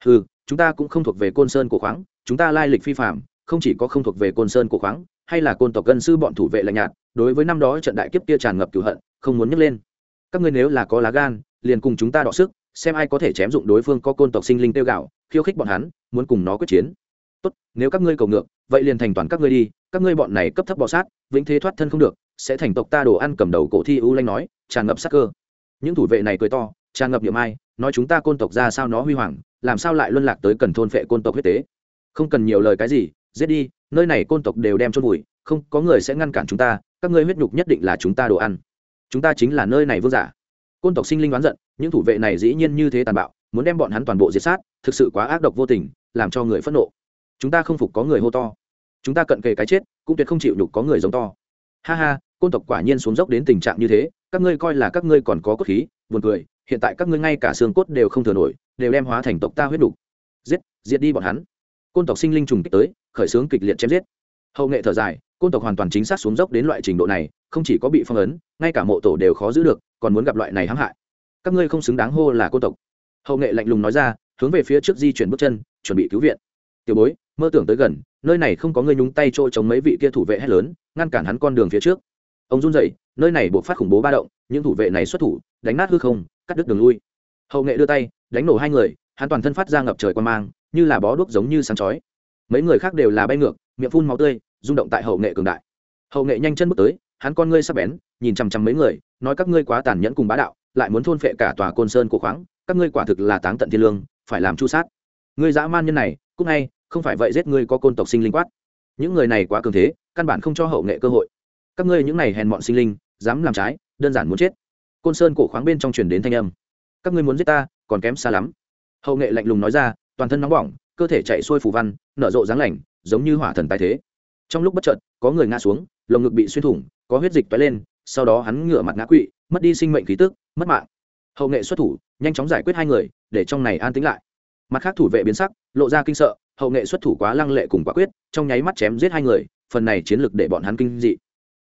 Ừ chúng ta cũng không thuộc về côn sơn cổ khoáng, chúng ta lai lịch phi phạm không chỉ có không thuộc về côn sơn cổ khoáng, hay là côn tộc gân sư bọn thủ vệ lạnh nhạt, đối với năm đó trận đại kiếp kia tràn ngập cửu hận, không muốn nhấc lên. Các ngươi nếu là có lá gan, liền cùng chúng ta đọ sức xem ai có thể chém dụng đối phương có côn tộc sinh linh tiêu gạo, khiêu khích bọn hắn, muốn cùng nó quyết chiến. Tốt, nếu các ngươi cầu ngược, vậy liền thành toàn các ngươi đi, các ngươi bọn này cấp thấp bọ sát, vĩnh thế thoát thân không được, sẽ thành tộc ta đồ ăn cầm đầu cổ thi u lanh nói, tràn ngập sắc cơ. Những thủ vệ này cười to, tràn ngập niệm ai, nói chúng ta côn tộc ra sao nó huy hoàng, làm sao lại luân lạc tới cần thôn phệ côn tộc huyết tế? Không cần nhiều lời cái gì, giết đi, nơi này côn tộc đều đem chôn vùi, không, có người sẽ ngăn cản chúng ta, các ngươi huyết nhục nhất định là chúng ta đồ ăn. Chúng ta chính là nơi này vương giả côn tộc sinh linh oán giận, những thủ vệ này dĩ nhiên như thế tàn bạo, muốn đem bọn hắn toàn bộ diệt sát, thực sự quá ác độc vô tình, làm cho người phẫn nộ. Chúng ta không phục có người hô to. Chúng ta cận kề cái chết, cũng tuyệt không chịu nhục có người giống to. Ha ha, côn tộc quả nhiên xuống dốc đến tình trạng như thế, các ngươi coi là các ngươi còn có cốt khí, buồn cười, hiện tại các ngươi ngay cả xương cốt đều không thừa nổi, đều đem hóa thành tộc ta huyết đục giết, diệt đi bọn hắn. Côn tộc sinh linh trùng kích tới, khởi xướng kịch liệt chém giết. Hậu nghệ thở dài, côn tộc hoàn toàn chính xác xuống dốc đến loại trình độ này, không chỉ có bị phong ấn, ngay cả mộ tổ đều khó giữ được còn muốn gặp loại này hãm hại. Các ngươi không xứng đáng hô là cô tộc. Hậu nghệ lạnh lùng nói ra, hướng về phía trước di chuyển bước chân, chuẩn bị cứu viện. Tiểu bối, mơ tưởng tới gần, nơi này không có người nhúng tay trôi chống mấy vị kia thủ vệ hết lớn, ngăn cản hắn con đường phía trước. Ông run rẩy, nơi này buộc phát khủng bố ba động, những thủ vệ này xuất thủ, đánh nát hư không, cắt đứt đường lui. Hậu nghệ đưa tay, đánh nổ hai người, hắn toàn thân phát ra ngập trời quan mang, như là bó đuốc giống như sáng chói. Mấy người khác đều là bay ngược, miệng phun máu tươi, rung động tại hậu nghệ cường đại. Hậu nghệ nhanh chân bước tới hắn con ngươi sắp bén, nhìn chằm chằm mấy người, nói các ngươi quá tàn nhẫn cùng bá đạo, lại muốn thôn phệ cả tòa côn sơn của khoáng, các ngươi quả thực là táng tận thiên lương, phải làm chu sát. Ngươi dã man nhân này, cũng hay, không phải vậy giết ngươi có côn tộc sinh linh quát. Những người này quá cường thế, căn bản không cho hậu nghệ cơ hội. Các ngươi những này hèn mọn sinh linh, dám làm trái, đơn giản muốn chết. Côn sơn cổ khoáng bên trong truyền đến thanh âm. Các ngươi muốn giết ta, còn kém xa lắm. Hậu nghệ lạnh lùng nói ra, toàn thân nóng bỏng, cơ thể chạy xuôi phù văn, nở rộ dáng lành, giống như hỏa thần tài thế. Trong lúc bất chợt, có người ngã xuống lồng ngực bị xuyên thủng, có huyết dịch toái lên, sau đó hắn ngửa mặt ngã quỵ, mất đi sinh mệnh khí tức, mất mạng. Hậu nghệ xuất thủ, nhanh chóng giải quyết hai người, để trong này an tĩnh lại. Mặt khác thủ vệ biến sắc, lộ ra kinh sợ, hậu nghệ xuất thủ quá lăng lệ cùng quả quyết, trong nháy mắt chém giết hai người, phần này chiến lược để bọn hắn kinh dị.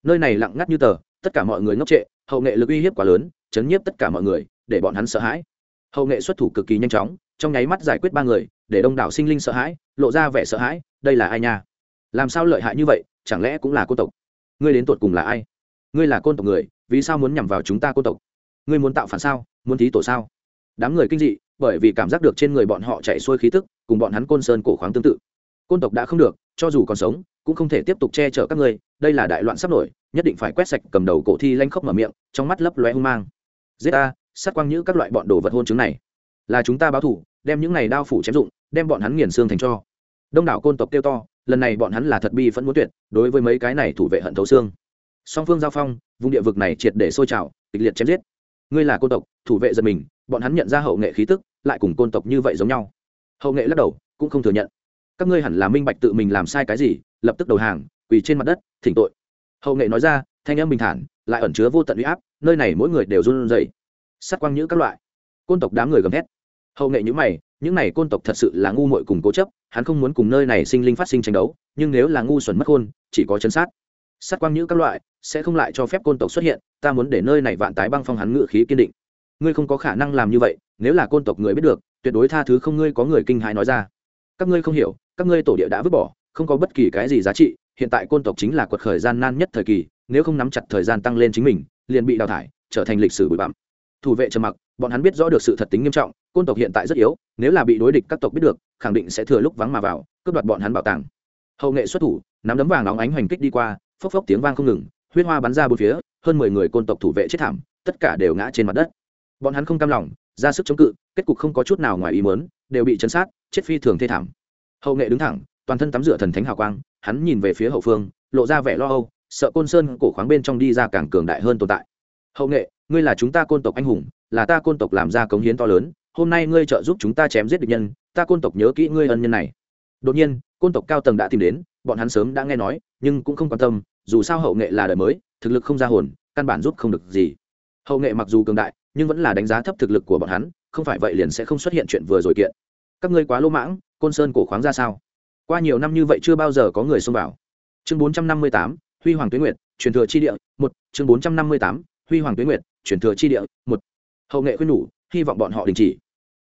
Nơi này lặng ngắt như tờ, tất cả mọi người ngốc trệ, hậu nghệ lực uy hiếp quá lớn, chấn nhiếp tất cả mọi người, để bọn hắn sợ hãi. Hậu nghệ xuất thủ cực kỳ nhanh chóng, trong nháy mắt giải quyết ba người, để đông đảo sinh linh sợ hãi, lộ ra vẻ sợ hãi, đây là ai nha? Làm sao lợi hại như vậy, chẳng lẽ cũng là cô tộc? Ngươi đến tột cùng là ai? Ngươi là côn tộc người, vì sao muốn nhằm vào chúng ta côn tộc? Ngươi muốn tạo phản sao? Muốn thí tổ sao? Đám người kinh dị, bởi vì cảm giác được trên người bọn họ chạy xuôi khí tức, cùng bọn hắn côn sơn cổ khoáng tương tự. Côn tộc đã không được, cho dù còn sống, cũng không thể tiếp tục che chở các ngươi, đây là đại loạn sắp nổi, nhất định phải quét sạch cầm đầu cổ thi lanh khóc mở miệng, trong mắt lấp lóe hung mang. Giết ta, sát quang như các loại bọn đồ vật hôn chứng này. Là chúng ta báo thủ đem những này đao phủ chém dụng, đem bọn hắn nghiền xương thành cho. Đông đảo côn tộc kêu to lần này bọn hắn là thật bi vẫn muốn tuyệt, đối với mấy cái này thủ vệ hận thấu xương. Song phương giao phong, vùng địa vực này triệt để sôi trào, kịch liệt chém giết. Ngươi là côn tộc, thủ vệ giật mình, bọn hắn nhận ra hậu nghệ khí tức, lại cùng côn tộc như vậy giống nhau. Hậu nghệ lắc đầu, cũng không thừa nhận. Các ngươi hẳn là minh bạch tự mình làm sai cái gì, lập tức đầu hàng, quỳ trên mặt đất, thỉnh tội. Hậu nghệ nói ra, thanh âm bình thản, lại ẩn chứa vô tận uy áp, nơi này mỗi người đều run rẩy. Sắt quang nhữ các loại. Côn tộc đám người gầm thét. Hậu nghệ nhữ mày những này côn tộc thật sự là ngu muội cùng cố chấp, hắn không muốn cùng nơi này sinh linh phát sinh tranh đấu, nhưng nếu là ngu xuẩn mất khôn, chỉ có chân sát. Sát quang nhữ các loại, sẽ không lại cho phép côn tộc xuất hiện, ta muốn để nơi này vạn tái băng phong hắn ngự khí kiên định. Ngươi không có khả năng làm như vậy, nếu là côn tộc người biết được, tuyệt đối tha thứ không ngươi có người kinh hãi nói ra. Các ngươi không hiểu, các ngươi tổ địa đã vứt bỏ, không có bất kỳ cái gì giá trị, hiện tại côn tộc chính là quật khởi gian nan nhất thời kỳ, nếu không nắm chặt thời gian tăng lên chính mình, liền bị đào thải, trở thành lịch sử bụi bặm. Thủ vệ trầm mặc bọn hắn biết rõ được sự thật tính nghiêm trọng, côn tộc hiện tại rất yếu, nếu là bị đối địch các tộc biết được, khẳng định sẽ thừa lúc vắng mà vào, cướp đoạt bọn hắn bảo tàng. Hậu nghệ xuất thủ, nắm đấm vàng nóng ánh hoành kích đi qua, phốc phốc tiếng vang không ngừng, huyết hoa bắn ra bốn phía, hơn mười người côn tộc thủ vệ chết thảm, tất cả đều ngã trên mặt đất. Bọn hắn không cam lòng, ra sức chống cự, kết cục không có chút nào ngoài ý mớn đều bị chấn sát, chết phi thường thê thảm. Hậu nghệ đứng thẳng, toàn thân tắm rửa thần thánh hào quang, hắn nhìn về phía hậu phương, lộ ra vẻ lo âu, sợ côn sơn cổ khoáng bên trong đi ra càng cường đại hơn tồn tại. Hậu nghệ, ngươi là chúng ta côn tộc anh hùng là ta côn tộc làm ra cống hiến to lớn, hôm nay ngươi trợ giúp chúng ta chém giết địch nhân, ta côn tộc nhớ kỹ ngươi ân nhân này. Đột nhiên, côn tộc cao tầng đã tìm đến, bọn hắn sớm đã nghe nói, nhưng cũng không quan tâm, dù sao hậu nghệ là đời mới, thực lực không ra hồn, căn bản giúp không được gì. Hậu nghệ mặc dù cường đại, nhưng vẫn là đánh giá thấp thực lực của bọn hắn, không phải vậy liền sẽ không xuất hiện chuyện vừa rồi kiện. Các ngươi quá lỗ mãng, côn sơn cổ khoáng ra sao? Qua nhiều năm như vậy chưa bao giờ có người xông vào. Chương bốn trăm năm mươi tám, huy hoàng tuyến nguyệt, truyền thừa chi địa, một. Chương bốn trăm năm mươi tám, huy hoàng tuyến nguyệt, truyền thừa chi địa, một hậu nghệ khuyên nhủ, hy vọng bọn họ đình chỉ.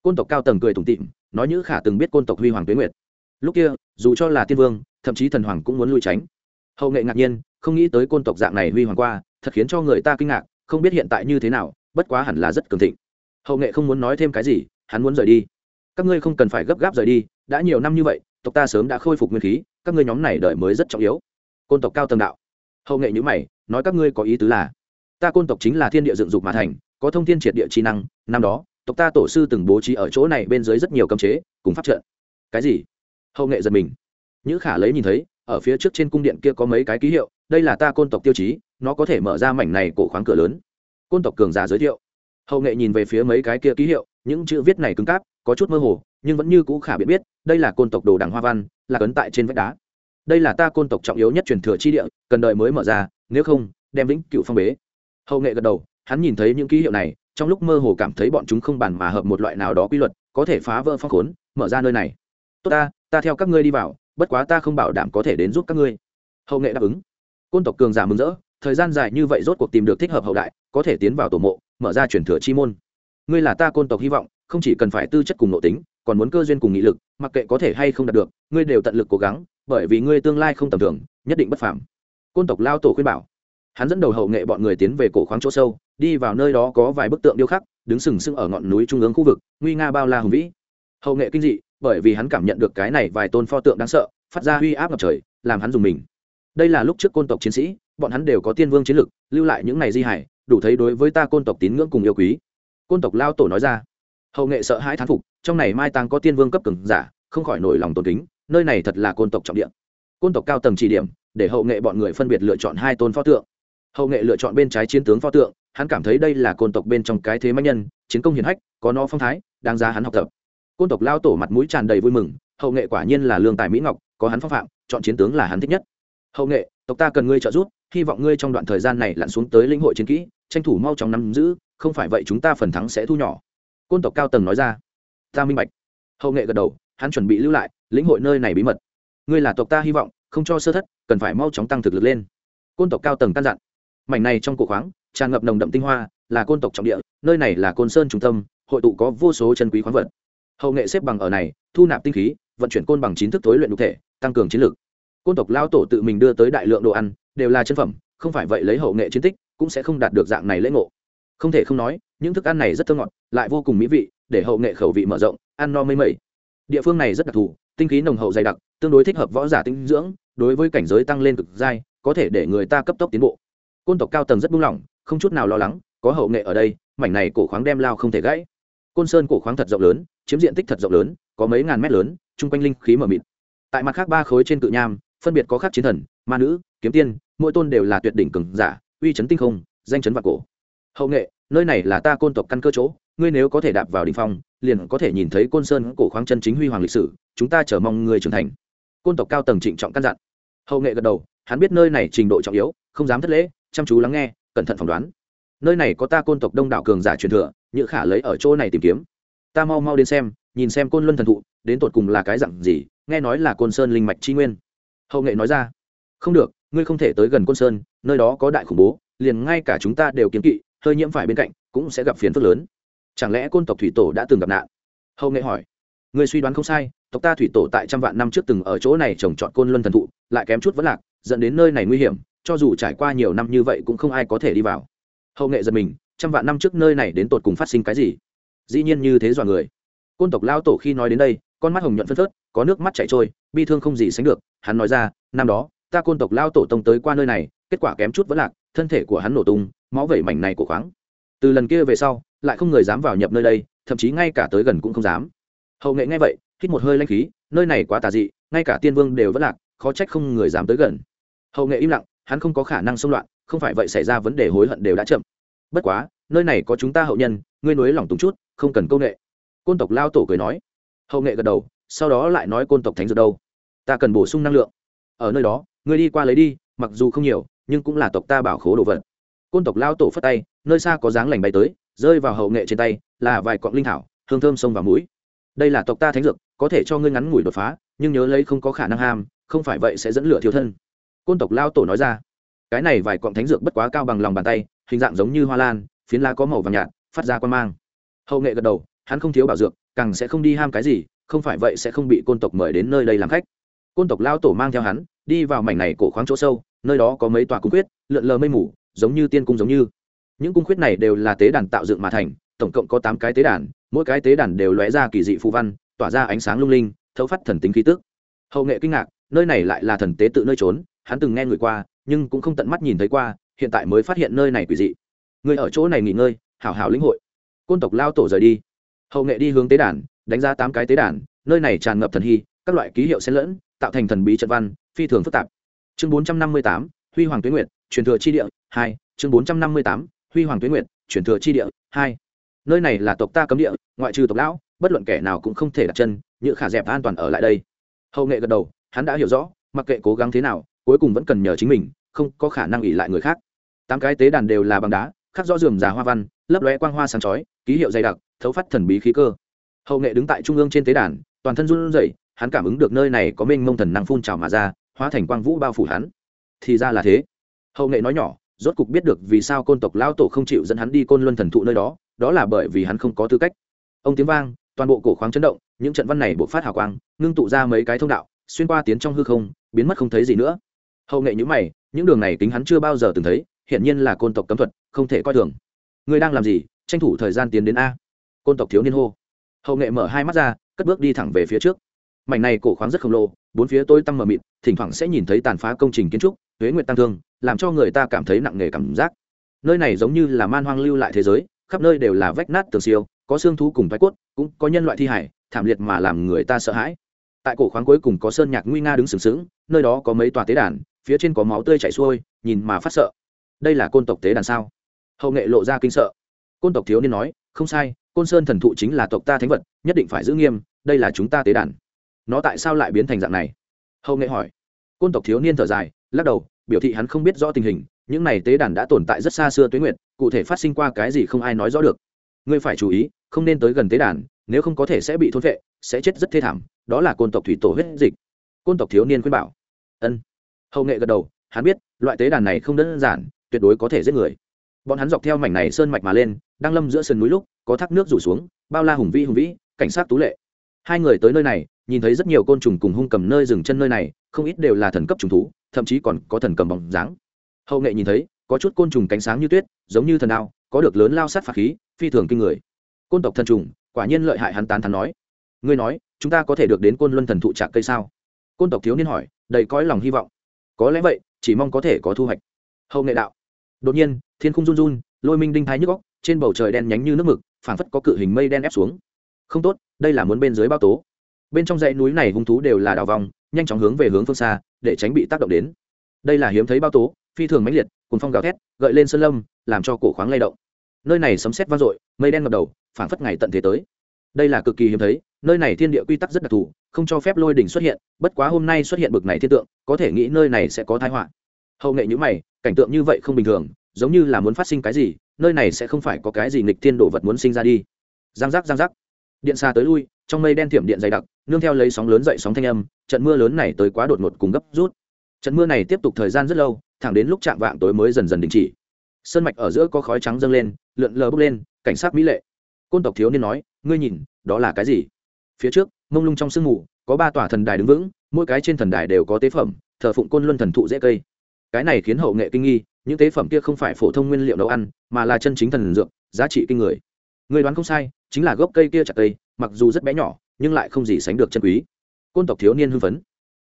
Côn tộc cao tầng cười tủm tịm nói như khả từng biết côn tộc huy hoàng tuyến nguyệt. Lúc kia, dù cho là tiên vương, thậm chí thần hoàng cũng muốn lui tránh. Hậu nghệ ngạc nhiên, không nghĩ tới côn tộc dạng này huy hoàng qua, thật khiến cho người ta kinh ngạc, không biết hiện tại như thế nào, bất quá hẳn là rất cường thịnh. Hậu nghệ không muốn nói thêm cái gì, hắn muốn rời đi. Các ngươi không cần phải gấp gáp rời đi, đã nhiều năm như vậy, tộc ta sớm đã khôi phục nguyên khí, các ngươi nhóm này đợi mới rất trọng yếu. Côn tộc cao tầng đạo. Hậu nghệ nhữ mày, nói các ngươi có ý tứ là, ta côn tộc chính là thiên địa dựng dục mà thành có thông thiên triệt địa chi năng, năm đó, tộc ta tổ sư từng bố trí ở chỗ này bên dưới rất nhiều cấm chế, cùng pháp trận. Cái gì? Hậu nghệ giật mình. Nhữ khả lấy nhìn thấy, ở phía trước trên cung điện kia có mấy cái ký hiệu, đây là ta côn tộc tiêu chí, nó có thể mở ra mảnh này cổ khoáng cửa lớn. Côn tộc cường giả giới thiệu. Hậu nghệ nhìn về phía mấy cái kia ký hiệu, những chữ viết này cứng cáp, có chút mơ hồ, nhưng vẫn như cũ khả biết biết, đây là côn tộc đồ đằng hoa văn, là cấn tại trên vách đá. Đây là ta côn tộc trọng yếu nhất truyền thừa chi địa, cần đợi mới mở ra, nếu không, đem vĩnh cựu phong bế. Hậu nghệ gật đầu hắn nhìn thấy những ký hiệu này, trong lúc mơ hồ cảm thấy bọn chúng không bàn mà hợp một loại nào đó quy luật, có thể phá vỡ phong khốn, mở ra nơi này. Tốt ta ta theo các ngươi đi vào, bất quá ta không bảo đảm có thể đến giúp các ngươi. Hậu nghệ đáp ứng. Côn tộc cường giả mừng rỡ, thời gian dài như vậy rốt cuộc tìm được thích hợp hậu đại, có thể tiến vào tổ mộ, mở ra chuyển thừa chi môn. Ngươi là ta côn tộc hy vọng, không chỉ cần phải tư chất cùng nội tính, còn muốn cơ duyên cùng nghị lực, mặc kệ có thể hay không đạt được, ngươi đều tận lực cố gắng, bởi vì ngươi tương lai không tầm thường, nhất định bất phàm. Côn tộc lao tổ khuyên bảo. Hắn dẫn đầu hậu nghệ bọn người tiến về cổ khoáng chỗ sâu đi vào nơi đó có vài bức tượng điêu khắc đứng sừng sững ở ngọn núi trung ương khu vực nguy nga bao la hùng vĩ. Hậu nghệ kinh dị bởi vì hắn cảm nhận được cái này vài tôn pho tượng đáng sợ phát ra uy áp ngập trời làm hắn dùng mình. Đây là lúc trước côn tộc chiến sĩ bọn hắn đều có tiên vương chiến lực lưu lại những này di hải đủ thấy đối với ta côn tộc tín ngưỡng cùng yêu quý. Côn tộc lao tổ nói ra. Hậu nghệ sợ hãi thán phục trong này mai tàng có tiên vương cấp cường giả không khỏi nổi lòng tôn kính nơi này thật là côn tộc trọng điểm, côn tộc cao tầng chỉ điểm để hậu nghệ bọn người phân biệt lựa chọn hai tôn pho tượng. Hậu nghệ lựa chọn bên trái chiến tướng pho tượng hắn cảm thấy đây là côn tộc bên trong cái thế mạnh nhân, chiến công hiển hách, có nó phong thái, đáng giá hắn học tập. Côn tộc lao tổ mặt mũi tràn đầy vui mừng, hậu nghệ quả nhiên là lương tài mỹ ngọc, có hắn phong phạm, chọn chiến tướng là hắn thích nhất. Hậu nghệ, tộc ta cần ngươi trợ giúp, hy vọng ngươi trong đoạn thời gian này lặn xuống tới lĩnh hội chiến kỹ, tranh thủ mau chóng nắm giữ, không phải vậy chúng ta phần thắng sẽ thu nhỏ. Côn tộc cao tầng nói ra. Ta minh bạch. Hậu nghệ gật đầu, hắn chuẩn bị lưu lại, lĩnh hội nơi này bí mật. Ngươi là tộc ta hy vọng, không cho sơ thất, cần phải mau chóng tăng thực lực lên. Côn tộc cao tầng căn dặn. Mảnh này trong cổ khoáng tràn ngập nồng đậm tinh hoa, là côn tộc trọng địa, nơi này là côn sơn trung tâm, hội tụ có vô số chân quý khoáng vật. Hậu nghệ xếp bằng ở này, thu nạp tinh khí, vận chuyển côn bằng chín thức tối luyện đục thể, tăng cường chiến lược côn tộc lao tổ tự mình đưa tới đại lượng đồ ăn, đều là chân phẩm, không phải vậy lấy hậu nghệ chiến tích, cũng sẽ không đạt được dạng này lễ ngộ. Không thể không nói, những thức ăn này rất thơ ngọt, lại vô cùng mỹ vị, để hậu nghệ khẩu vị mở rộng, ăn no mây mẩy. Địa phương này rất đặc thù, tinh khí nồng hậu dày đặc, tương đối thích hợp võ giả tinh dưỡng, đối với cảnh giới tăng lên cực dai, có thể để người ta cấp tốc tiến bộ. Côn tộc cao tầng rất buông lỏng không chút nào lo lắng, có hậu nghệ ở đây, mảnh này cổ khoáng đem lao không thể gãy. Côn sơn cổ khoáng thật rộng lớn, chiếm diện tích thật rộng lớn, có mấy ngàn mét lớn, chung quanh linh khí mờ mịt. Tại mặt khác ba khối trên cự nham, phân biệt có khắc chiến thần, ma nữ, kiếm tiên, mỗi tôn đều là tuyệt đỉnh cường giả, uy chấn tinh không, danh chấn vạn cổ. Hậu nghệ, nơi này là ta côn tộc căn cơ chỗ, ngươi nếu có thể đạp vào đình phong, liền có thể nhìn thấy côn sơn cổ khoáng chân chính huy hoàng lịch sử, chúng ta chờ mong người trưởng thành. Côn tộc cao tầng trịnh trọng căn dặn. Hậu nghệ gật đầu, hắn biết nơi này trình độ trọng yếu, không dám thất lễ, chăm chú lắng nghe cẩn thận phỏng đoán. Nơi này có ta côn tộc đông đảo cường giả truyền thừa như khả lấy ở chỗ này tìm kiếm. Ta mau mau đến xem, nhìn xem côn luân thần thụ, đến tột cùng là cái dặn gì, nghe nói là côn sơn linh mạch tri nguyên. Hậu nghệ nói ra. Không được, ngươi không thể tới gần côn sơn, nơi đó có đại khủng bố, liền ngay cả chúng ta đều kiếm kỵ, hơi nhiễm phải bên cạnh, cũng sẽ gặp phiền phức lớn. Chẳng lẽ côn tộc thủy tổ đã từng gặp nạn? Hậu nghệ hỏi. Người suy đoán không sai, tộc ta thủy tổ tại trăm vạn năm trước từng ở chỗ này trồng trọt côn luân thần thụ, lại kém chút vẫn lạc, dẫn đến nơi này nguy hiểm cho dù trải qua nhiều năm như vậy cũng không ai có thể đi vào. Hậu nghệ giật mình, trăm vạn năm trước nơi này đến tột cùng phát sinh cái gì? Dĩ nhiên như thế dọa người. Côn tộc lao tổ khi nói đến đây, con mắt hồng nhuận phân phớt, có nước mắt chảy trôi, bi thương không gì sánh được, hắn nói ra, năm đó, ta côn tộc lao tổ tông tới qua nơi này, kết quả kém chút vẫn lạc, thân thể của hắn nổ tung, máu vẩy mảnh này của khoáng. Từ lần kia về sau, lại không người dám vào nhập nơi đây, thậm chí ngay cả tới gần cũng không dám. Hậu nghệ nghe vậy, hít một hơi lanh khí, nơi này quá tà dị, ngay cả tiên vương đều vẫn lạc, khó trách không người dám tới gần. Hậu nghệ im lặng hắn không có khả năng xông loạn, không phải vậy xảy ra vấn đề hối hận đều đã chậm. Bất quá, nơi này có chúng ta hậu nhân, ngươi nối lòng túng chút, không cần công nghệ côn tộc lao tổ cười nói. Hậu nghệ gật đầu, sau đó lại nói côn tộc thánh dược đâu. Ta cần bổ sung năng lượng. Ở nơi đó, ngươi đi qua lấy đi, mặc dù không nhiều, nhưng cũng là tộc ta bảo khố đồ vật. Côn tộc lao tổ phất tay, nơi xa có dáng lành bay tới, rơi vào hậu nghệ trên tay, là vài cọng linh thảo, hương thơm sông vào mũi. Đây là tộc ta thánh dược, có thể cho ngươi ngắn ngủi đột phá, nhưng nhớ lấy không có khả năng ham, không phải vậy sẽ dẫn lửa thiếu thân côn tộc lao tổ nói ra, cái này vài cọng thánh dược bất quá cao bằng lòng bàn tay, hình dạng giống như hoa lan, phiến lá có màu vàng nhạt, phát ra quan mang. Hậu nghệ gật đầu, hắn không thiếu bảo dược, càng sẽ không đi ham cái gì, không phải vậy sẽ không bị côn tộc mời đến nơi đây làm khách. Côn tộc lao tổ mang theo hắn, đi vào mảnh này cổ khoáng chỗ sâu, nơi đó có mấy tòa cung quyết lượn lờ mây mù, giống như tiên cung giống như. Những cung quyết này đều là tế đàn tạo dựng mà thành, tổng cộng có tám cái tế đàn, mỗi cái tế đàn đều lóe ra kỳ dị phù văn, tỏa ra ánh sáng lung linh, thấu phát thần tính khí tức. Hậu nghệ kinh ngạc, nơi này lại là thần tế tự nơi trốn hắn từng nghe người qua, nhưng cũng không tận mắt nhìn thấy qua, hiện tại mới phát hiện nơi này quỷ dị. Người ở chỗ này nghỉ ngơi, hảo hảo lĩnh hội. Côn tộc lao tổ rời đi. Hậu nghệ đi hướng tế đàn, đánh ra tám cái tế đàn, nơi này tràn ngập thần hy, các loại ký hiệu xen lẫn, tạo thành thần bí trận văn, phi thường phức tạp. Chương bốn trăm năm mươi tám, huy hoàng tuyến nguyện truyền thừa chi địa, hai. Chương bốn trăm năm mươi tám, huy hoàng tuyến nguyện truyền thừa chi địa, hai. Nơi này là tộc ta cấm địa, ngoại trừ tộc lão, bất luận kẻ nào cũng không thể đặt chân, như khả dẹp an toàn ở lại đây. Hậu nghệ gật đầu, hắn đã hiểu rõ, mặc kệ cố gắng thế nào cuối cùng vẫn cần nhờ chính mình, không có khả năng ỉ lại người khác. Tám cái tế đàn đều là bằng đá, khắc rõ dườm già hoa văn, lấp lóe quang hoa sáng chói, ký hiệu dày đặc, thấu phát thần bí khí cơ. Hậu nghệ đứng tại trung ương trên tế đàn, toàn thân run rẩy, hắn cảm ứng được nơi này có mênh mông thần năng phun trào mà ra, hóa thành quang vũ bao phủ hắn. Thì ra là thế. Hậu nghệ nói nhỏ, rốt cục biết được vì sao côn tộc lao tổ không chịu dẫn hắn đi côn luân thần thụ nơi đó đó là bởi vì hắn không có tư cách. Ông tiếng vang, toàn bộ cổ khoáng chấn động, những trận văn này buộc phát hào quang, ngưng tụ ra mấy cái thông đạo, xuyên qua tiến trong hư không, biến mất không thấy gì nữa hậu nghệ nhữ mày, những đường này tính hắn chưa bao giờ từng thấy hiện nhiên là côn tộc cấm thuật, không thể coi thường. Người đang làm gì? Tranh thủ thời gian tiến đến a. Côn tộc thiếu niên hô. Hậu nghệ mở hai mắt ra, cất bước đi thẳng về phía trước. Mảnh này cổ khoáng rất khổng lồ, bốn phía tôi tăm mờ mịt, thỉnh thoảng sẽ nhìn thấy tàn phá công trình kiến trúc huế nguyệt tăng thương, làm cho người ta cảm thấy nặng nề cảm giác. Nơi này giống như là man hoang lưu lại thế giới, khắp nơi đều là vách nát tường siêu, có xương thú cùng thoái cốt, cũng có nhân loại thi hải, thảm liệt mà làm người ta sợ hãi. Tại cổ khoáng cuối cùng có sơn nhạc nguy nga đứng sừng sững, nơi đó có mấy tòa tế đàn phía trên có máu tươi chảy xuôi, nhìn mà phát sợ. Đây là côn tộc tế đàn sao? Hậu nghệ lộ ra kinh sợ. Côn tộc thiếu niên nói, không sai, côn sơn thần thụ chính là tộc ta thánh vật, nhất định phải giữ nghiêm, đây là chúng ta tế đàn. Nó tại sao lại biến thành dạng này? Hậu nghệ hỏi. Côn tộc thiếu niên thở dài, lắc đầu, biểu thị hắn không biết rõ tình hình, những này tế đàn đã tồn tại rất xa xưa tuế nguyệt, cụ thể phát sinh qua cái gì không ai nói rõ được. Ngươi phải chú ý, không nên tới gần tế đàn, nếu không có thể sẽ bị thôn vệ sẽ chết rất thê thảm, đó là côn tộc thủy tổ huyết dịch. Côn tộc thiếu niên khuyên bảo. Ân hậu nghệ gật đầu, hắn biết, loại tế đàn này không đơn giản, tuyệt đối có thể giết người. Bọn hắn dọc theo mảnh này sơn mạch mà lên, đang lâm giữa sườn núi lúc, có thác nước rủ xuống, bao la hùng vĩ hùng vĩ, cảnh sát tú lệ. Hai người tới nơi này, nhìn thấy rất nhiều côn trùng cùng hung cầm nơi dừng chân nơi này, không ít đều là thần cấp trùng thú, thậm chí còn có thần cầm bóng dáng. Hậu nghệ nhìn thấy, có chút côn trùng cánh sáng như tuyết, giống như thần đao, có được lớn lao sát phạt khí, phi thường kinh người. Côn tộc thần trùng, quả nhiên lợi hại hắn tán thắn nói. Ngươi nói, chúng ta có thể được đến côn luân thần thụ trạc cây sao? Côn tộc thiếu niên hỏi, đầy cõi lòng hy vọng có lẽ vậy, chỉ mong có thể có thu hoạch. Hậu nghệ đạo. Đột nhiên, thiên khung run run, lôi minh đinh thái nhức góc trên bầu trời đen nhánh như nước mực, phảng phất có cự hình mây đen ép xuống. Không tốt, đây là muốn bên dưới bao tố. Bên trong dãy núi này hung thú đều là đào vòng, nhanh chóng hướng về hướng phương xa, để tránh bị tác động đến. Đây là hiếm thấy bao tố, phi thường mãnh liệt cùng phong gào thét, gợi lên sơn lâm, làm cho cổ khoáng lay động. Nơi này sấm sét vang dội, mây đen ngập đầu, phảng phất ngày tận thế tới. Đây là cực kỳ hiếm thấy nơi này thiên địa quy tắc rất đặc thù, không cho phép lôi đỉnh xuất hiện, bất quá hôm nay xuất hiện bực này thiên tượng, có thể nghĩ nơi này sẽ có thái họa. Hậu nghệ nhữ mày, cảnh tượng như vậy không bình thường, giống như là muốn phát sinh cái gì, nơi này sẽ không phải có cái gì nghịch thiên đồ vật muốn sinh ra đi. Giang giác giang giác. Điện xa tới lui, trong mây đen thiểm điện dày đặc, nương theo lấy sóng lớn dậy sóng thanh âm, trận mưa lớn này tới quá đột ngột cùng gấp rút. Trận mưa này tiếp tục thời gian rất lâu, thẳng đến lúc chạm vạng tối mới dần dần đình chỉ. Sơn mạch ở giữa có khói trắng dâng lên, lượn lờ bốc lên, cảnh sát mỹ lệ. Côn tộc thiếu niên nói, ngươi nhìn, đó là cái gì? Phía trước, mông lung trong sương mù, có ba tòa thần đài đứng vững, mỗi cái trên thần đài đều có tế phẩm, thờ phụng côn luân thần thụ dễ cây. Cái này khiến hậu nghệ kinh nghi, những tế phẩm kia không phải phổ thông nguyên liệu nấu ăn, mà là chân chính thần dược, giá trị kinh người. Người đoán không sai, chính là gốc cây kia chặt cây, mặc dù rất bé nhỏ, nhưng lại không gì sánh được chân quý. Côn tộc thiếu niên hưng phấn.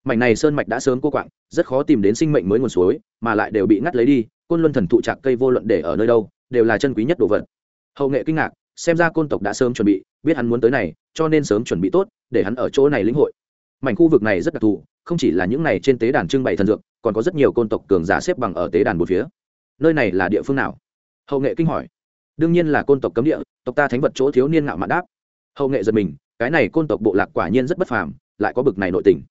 Mảnh này sơn mạch đã sớm cô quạng, rất khó tìm đến sinh mệnh mới nguồn suối, mà lại đều bị ngắt lấy đi, côn luân thần thụ chặt cây vô luận để ở nơi đâu, đều là chân quý nhất đồ vật. Hậu nghệ kinh ngạc xem ra côn tộc đã sớm chuẩn bị, biết hắn muốn tới này, cho nên sớm chuẩn bị tốt, để hắn ở chỗ này lĩnh hội. Mảnh khu vực này rất đặc thù, không chỉ là những này trên tế đàn trưng bày thần dược, còn có rất nhiều côn tộc cường giả xếp bằng ở tế đàn một phía. Nơi này là địa phương nào? Hậu nghệ kinh hỏi. Đương nhiên là côn tộc cấm địa, tộc ta thánh vật chỗ thiếu niên ngạo mạn đáp. Hậu nghệ giật mình, cái này côn tộc bộ lạc quả nhiên rất bất phàm, lại có bực này nội tình.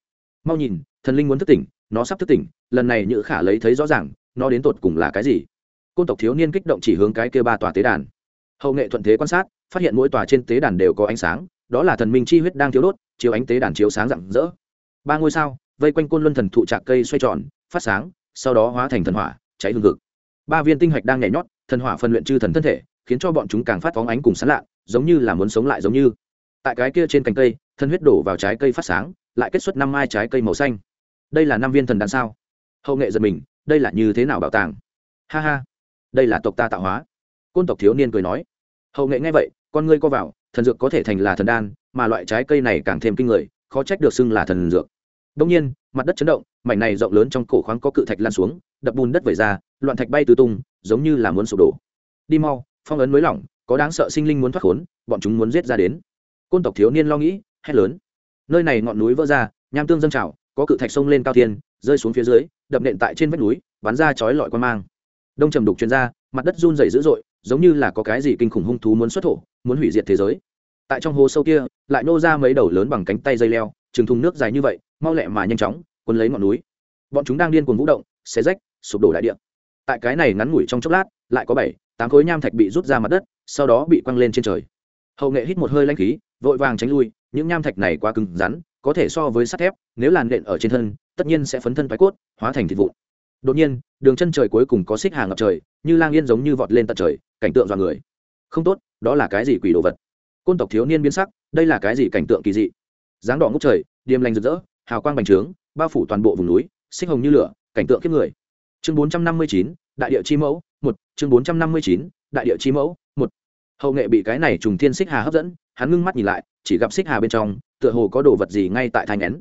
Mau nhìn, thần linh muốn thức tỉnh, nó sắp thức tỉnh, lần này nhữ khả lấy thấy rõ ràng, nó đến tột cùng là cái gì? Côn tộc thiếu niên kích động chỉ hướng cái kia ba tòa tế đàn hậu nghệ thuận thế quan sát, phát hiện mỗi tòa trên tế đàn đều có ánh sáng, đó là thần minh chi huyết đang thiếu đốt, chiếu ánh tế đàn chiếu sáng rạng rỡ. Ba ngôi sao, vây quanh côn luân thần thụ trạc cây xoay tròn, phát sáng, sau đó hóa thành thần hỏa, cháy hương cực ba viên tinh hạch đang nhảy nhót, thần hỏa phân luyện chư thần thân thể, khiến cho bọn chúng càng phát phóng ánh cùng sán lạ, giống như là muốn sống lại giống như. Tại cái kia trên cành cây, thân huyết đổ vào trái cây phát sáng, lại kết xuất năm mai trái cây màu xanh. Đây là năm viên thần đàn sao? Hậu nghệ giật mình, đây là như thế nào bảo tàng? Ha ha, đây là tộc ta tạo hóa. Côn tộc thiếu niên cười nói hậu nghệ nghe vậy, con ngươi co vào, thần dược có thể thành là thần đan, mà loại trái cây này càng thêm kinh người, khó trách được xưng là thần dược. Đông nhiên, mặt đất chấn động, mảnh này rộng lớn trong cổ khoáng có cự thạch lan xuống, đập bùn đất vẩy ra, loạn thạch bay tứ tung, giống như là muốn sụp đổ. Đi mau, phong ấn mới lỏng, có đáng sợ sinh linh muốn thoát khốn, bọn chúng muốn giết ra đến. Côn tộc thiếu niên lo nghĩ, hét lớn. Nơi này ngọn núi vỡ ra, nham tương dâng trào, có cự thạch sông lên cao thiên, rơi xuống phía dưới, đập nện tại trên vách núi, bắn ra chói lọi quan mang. Đông trầm đục chuyên ra, mặt đất run rẩy dữ dội giống như là có cái gì kinh khủng hung thú muốn xuất thổ, muốn hủy diệt thế giới. Tại trong hồ sâu kia, lại nô ra mấy đầu lớn bằng cánh tay dây leo chừng thùng nước dài như vậy, mau lẹ mà nhanh chóng quân lấy ngọn núi. Bọn chúng đang điên cuồng vũ động, xé rách, sụp đổ đại địa. Tại cái này ngắn ngủi trong chốc lát, lại có bảy, tám khối nham thạch bị rút ra mặt đất, sau đó bị quăng lên trên trời. Hậu nghệ hít một hơi lanh khí, vội vàng tránh lui, những nham thạch này quá cứng rắn, có thể so với sắt thép, nếu làn đện ở trên thân, tất nhiên sẽ phấn thân thoái cốt, hóa thành thịt vụn. Đột nhiên, đường chân trời cuối cùng có xích hàng ngập trời, như lang yên giống như vọt lên tận trời cảnh tượng dọa người. Không tốt, đó là cái gì quỷ đồ vật? Côn tộc thiếu niên biến sắc, đây là cái gì cảnh tượng kỳ dị? Dáng đỏ ngút trời, điềm lành rực rỡ, hào quang bành trướng, bao phủ toàn bộ vùng núi, xích hồng như lửa, cảnh tượng kiếp người. Chương bốn trăm năm mươi chín, đại địa chi mẫu, một. Chương bốn trăm năm mươi chín, đại địa chi mẫu, một. Hậu nghệ bị cái này trùng thiên xích hà hấp dẫn, hắn ngưng mắt nhìn lại, chỉ gặp xích hà bên trong, tựa hồ có đồ vật gì ngay tại thai nén.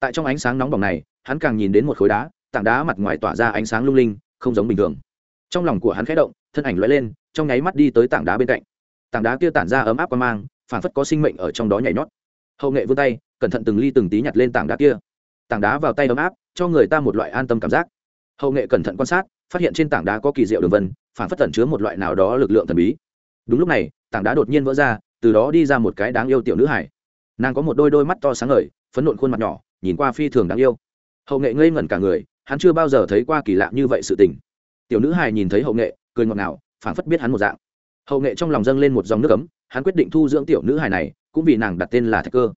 Tại trong ánh sáng nóng bỏng này, hắn càng nhìn đến một khối đá, tảng đá mặt ngoài tỏa ra ánh sáng lung linh, không giống bình thường. Trong lòng của hắn khẽ động, thân ảnh lóe lên trong nháy mắt đi tới tảng đá bên cạnh. Tảng đá kia tản ra ấm áp qua mang phản phất có sinh mệnh ở trong đó nhảy nhót. Hậu nghệ vươn tay, cẩn thận từng ly từng tí nhặt lên tảng đá kia. Tảng đá vào tay ấm áp, cho người ta một loại an tâm cảm giác. Hậu nghệ cẩn thận quan sát, phát hiện trên tảng đá có kỳ diệu đường vân phản phất tẩn chứa một loại nào đó lực lượng thần bí. Đúng lúc này, tảng đá đột nhiên vỡ ra, từ đó đi ra một cái đáng yêu tiểu nữ hải. Nàng có một đôi đôi mắt to sáng ngời, phấn nộn khuôn mặt nhỏ, nhìn qua phi thường đáng yêu. Hậu nghệ ngây ngẩn cả người, hắn chưa bao giờ thấy qua kỳ lạ như vậy sự tình. Tiểu nữ hải nhìn thấy hậu nghệ, cười ngọt ngào phảng phất biết hắn một dạng. Hậu nghệ trong lòng dâng lên một dòng nước ấm, hắn quyết định thu dưỡng tiểu nữ hài này, cũng vì nàng đặt tên là thạch cơ.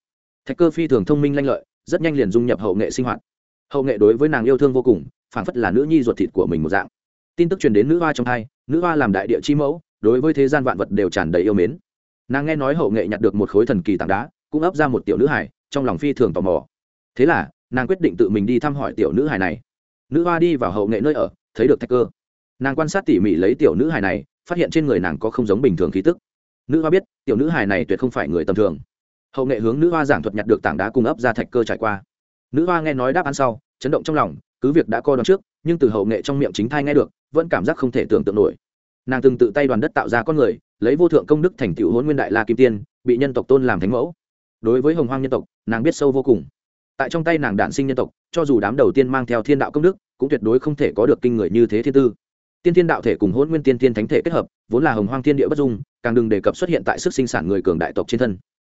Thạch cơ phi thường thông minh lanh lợi, rất nhanh liền dung nhập hậu nghệ sinh hoạt. Hậu nghệ đối với nàng yêu thương vô cùng, phảng phất là nữ nhi ruột thịt của mình một dạng. Tin tức truyền đến nữ hoa trong hai, nữ hoa làm đại địa chi mẫu, đối với thế gian vạn vật đều tràn đầy yêu mến. Nàng nghe nói hậu nghệ nhặt được một khối thần kỳ tảng đá, cũng ấp ra một tiểu nữ hải trong lòng phi thường tò mò. Thế là, nàng quyết định tự mình đi thăm hỏi tiểu nữ hải này. Nữ hoa đi vào hậu nghệ nơi ở, thấy được thạch cơ nàng quan sát tỉ mỉ lấy tiểu nữ hài này, phát hiện trên người nàng có không giống bình thường khí tức. Nữ hoa biết, tiểu nữ hài này tuyệt không phải người tầm thường. Hậu nghệ hướng nữ hoa giảng thuật nhặt được tảng đá cung ấp ra thạch cơ trải qua. Nữ hoa nghe nói đáp án sau, chấn động trong lòng, cứ việc đã co đón trước, nhưng từ hậu nghệ trong miệng chính thai nghe được, vẫn cảm giác không thể tưởng tượng nổi. Nàng từng tự tay đoàn đất tạo ra con người, lấy vô thượng công đức thành tựu hôn nguyên đại la kim tiên, bị nhân tộc tôn làm thánh mẫu. Đối với hồng hoang nhân tộc, nàng biết sâu vô cùng. Tại trong tay nàng đản sinh nhân tộc, cho dù đám đầu tiên mang theo thiên đạo công đức, cũng tuyệt đối không thể có được kinh người như thế thiên tư tiên thiên đạo thể cùng hôn nguyên tiên thiên thánh thể kết hợp, vốn là hồng hoang thiên địa bất dung, càng đừng đề cập xuất hiện tại sức sinh sản người cường đại tộc trên thân.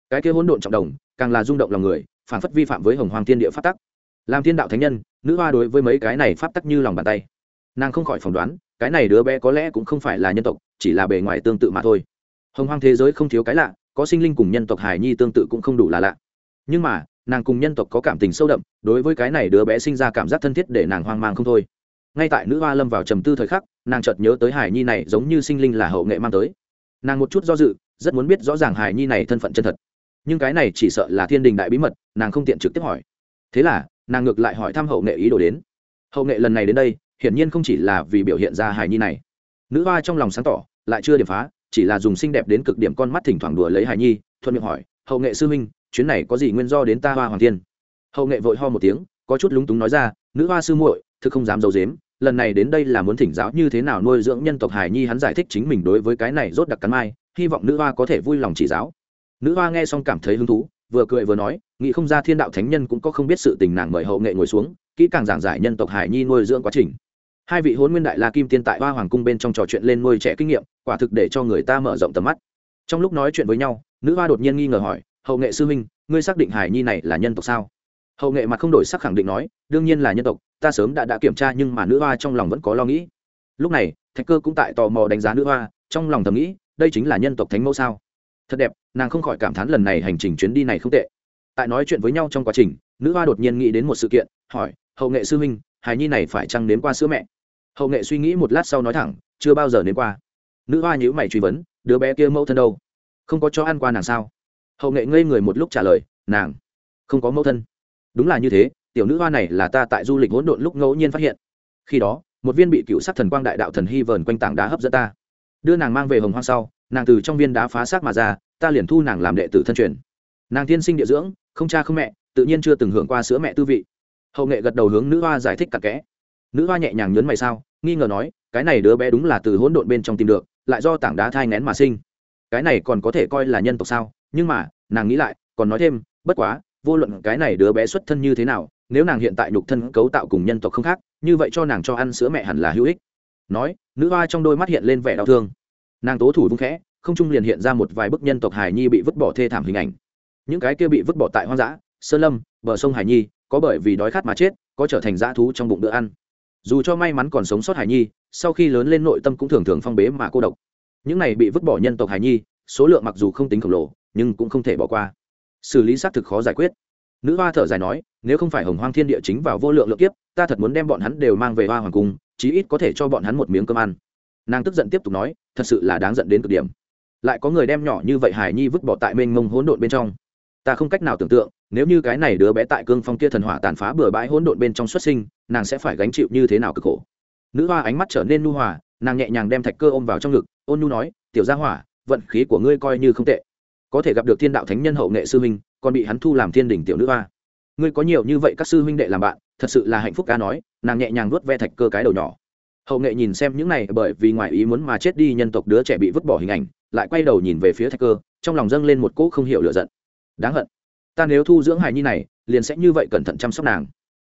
Cái kia hỗn độn trọng đồng, càng là rung động lòng người, phản phất vi phạm với hồng hoang thiên địa pháp tắc. Làm thiên đạo thánh nhân, nữ hoa đối với mấy cái này pháp tắc như lòng bàn tay. Nàng không khỏi phỏng đoán, cái này đứa bé có lẽ cũng không phải là nhân tộc, chỉ là bề ngoài tương tự mà thôi. Hồng hoang thế giới không thiếu cái lạ, có sinh linh cùng nhân tộc hài nhi tương tự cũng không đủ là lạ. Nhưng mà, nàng cùng nhân tộc có cảm tình sâu đậm, đối với cái này đứa bé sinh ra cảm giác thân thiết để nàng hoang mang không thôi. Ngay tại nữ hoa lâm vào trầm tư thời khắc nàng chợt nhớ tới hải nhi này giống như sinh linh là hậu nghệ mang tới. Nàng một chút do dự, rất muốn biết rõ ràng hải nhi này thân phận chân thật. Nhưng cái này chỉ sợ là thiên đình đại bí mật, nàng không tiện trực tiếp hỏi. Thế là, nàng ngược lại hỏi thăm hậu nghệ ý đồ đến. Hậu nghệ lần này đến đây, hiển nhiên không chỉ là vì biểu hiện ra hải nhi này. Nữ hoa trong lòng sáng tỏ, lại chưa điểm phá, chỉ là dùng xinh đẹp đến cực điểm con mắt thỉnh thoảng đùa lấy hải nhi, thuận miệng hỏi, hậu nghệ sư minh chuyến này có gì nguyên do đến ta hoa hoàng thiên? Hậu nghệ vội ho một tiếng, có chút lúng túng nói ra, nữ hoa sư muội, thực không dám d i ấ u dếm lần này đến đây là muốn thỉnh giáo như thế nào nuôi dưỡng nhân tộc hải nhi hắn giải thích chính mình đối với cái này rốt đặc cắn mai, hy vọng nữ hoa có thể vui lòng chỉ giáo. Nữ hoa nghe xong cảm thấy hứng thú, vừa cười vừa nói, nghĩ không ra thiên đạo thánh nhân cũng có không biết sự tình nàng mời hậu nghệ ngồi xuống, kỹ càng giảng giải nhân tộc hải nhi nuôi dưỡng quá trình. Hai vị hôn nguyên đại la kim tiên tại hoa hoàng cung bên trong trò chuyện lên nuôi trẻ kinh nghiệm, quả thực để cho người ta mở rộng tầm mắt. Trong lúc nói chuyện với nhau, nữ hoa đột nhiên nghi ngờ hỏi, hậu nghệ sư huynh, ngươi xác định hải nhi này là nhân tộc sao? Hậu nghệ mặt không đổi sắc khẳng định nói, đương nhiên là nhân tộc ta sớm đã đã kiểm tra nhưng mà nữ hoa trong lòng vẫn có lo nghĩ. Lúc này, thạch cơ cũng tại tò mò đánh giá nữ hoa, trong lòng thầm nghĩ, đây chính là nhân tộc thánh mẫu sao? Thật đẹp, nàng không khỏi cảm thán lần này hành trình chuyến đi này không tệ. Tại nói chuyện với nhau trong quá trình, nữ hoa đột nhiên nghĩ đến một sự kiện, hỏi, hậu nghệ sư huynh, hài nhi này phải chăng nếm qua sữa mẹ? Hậu nghệ suy nghĩ một lát sau nói thẳng, chưa bao giờ nếm qua. Nữ hoa nhữ mày truy vấn, đứa bé kia mẫu thân đâu? Không có cho ăn qua nàng sao? Hậu nghệ ngây người một lúc trả lời, nàng không có mẫu thân. Đúng là như thế tiểu nữ hoa này là ta tại du lịch hỗn độn lúc ngẫu nhiên phát hiện. Khi đó, một viên bị cựu sắc thần quang đại đạo thần hy vờn quanh tảng đá hấp dẫn ta. Đưa nàng mang về hồng hoang sau, nàng từ trong viên đá phá xác mà ra, ta liền thu nàng làm đệ tử thân truyền. Nàng tiên sinh địa dưỡng, không cha không mẹ, tự nhiên chưa từng hưởng qua sữa mẹ tư vị. Hậu nghệ gật đầu hướng nữ hoa giải thích cặn kẽ. Nữ hoa nhẹ nhàng nhấn mày sao, nghi ngờ nói, cái này đứa bé đúng là từ hỗn độn bên trong tìm được, lại do tảng đá thai ngén mà sinh. Cái này còn có thể coi là nhân tộc sao, nhưng mà, nàng nghĩ lại, còn nói thêm, bất quá, vô luận cái này đứa bé xuất thân như thế nào nếu nàng hiện tại nhục thân cấu tạo cùng nhân tộc không khác, như vậy cho nàng cho ăn sữa mẹ hẳn là hữu ích. Nói, nữ hoa trong đôi mắt hiện lên vẻ đau thương. Nàng tố thủ vung khẽ, không trung liền hiện ra một vài bức nhân tộc hải nhi bị vứt bỏ thê thảm hình ảnh. Những cái kia bị vứt bỏ tại hoang dã, sơn lâm, bờ sông hải nhi, có bởi vì đói khát mà chết, có trở thành dã thú trong bụng bữa ăn. Dù cho may mắn còn sống sót hải nhi, sau khi lớn lên nội tâm cũng thường thường phong bế mà cô độc. Những này bị vứt bỏ nhân tộc hải nhi, số lượng mặc dù không tính khổng lồ, nhưng cũng không thể bỏ qua. Xử lý xác thực khó giải quyết. Nữ hoa thở dài nói nếu không phải hồng hoang thiên địa chính vào vô lượng lượng kiếp, ta thật muốn đem bọn hắn đều mang về hoa hoàng cung, chí ít có thể cho bọn hắn một miếng cơm ăn. Nàng tức giận tiếp tục nói, thật sự là đáng giận đến cực điểm. Lại có người đem nhỏ như vậy hải nhi vứt bỏ tại mênh mông hỗn độn bên trong. Ta không cách nào tưởng tượng, nếu như cái này đứa bé tại cương phong kia thần hỏa tàn phá bừa bãi hỗn độn bên trong xuất sinh, nàng sẽ phải gánh chịu như thế nào cực khổ? Nữ hoa ánh mắt trở nên nu hòa, nàng nhẹ nhàng đem thạch cơ ôm vào trong ngực, ôn nu nói, tiểu gia hỏa, vận khí của ngươi coi như không tệ. Có thể gặp được thiên đạo thánh nhân hậu nghệ sư minh còn bị hắn thu làm thiên đình tiểu nữ hoa ngươi có nhiều như vậy các sư huynh đệ làm bạn, thật sự là hạnh phúc ca nói, nàng nhẹ nhàng nuốt ve thạch cơ cái đầu nhỏ. Hậu nghệ nhìn xem những này bởi vì ngoài ý muốn mà chết đi nhân tộc đứa trẻ bị vứt bỏ hình ảnh, lại quay đầu nhìn về phía thạch cơ, trong lòng dâng lên một cỗ không hiểu lựa giận. Đáng hận. Ta nếu thu dưỡng hài nhi này, liền sẽ như vậy cẩn thận chăm sóc nàng.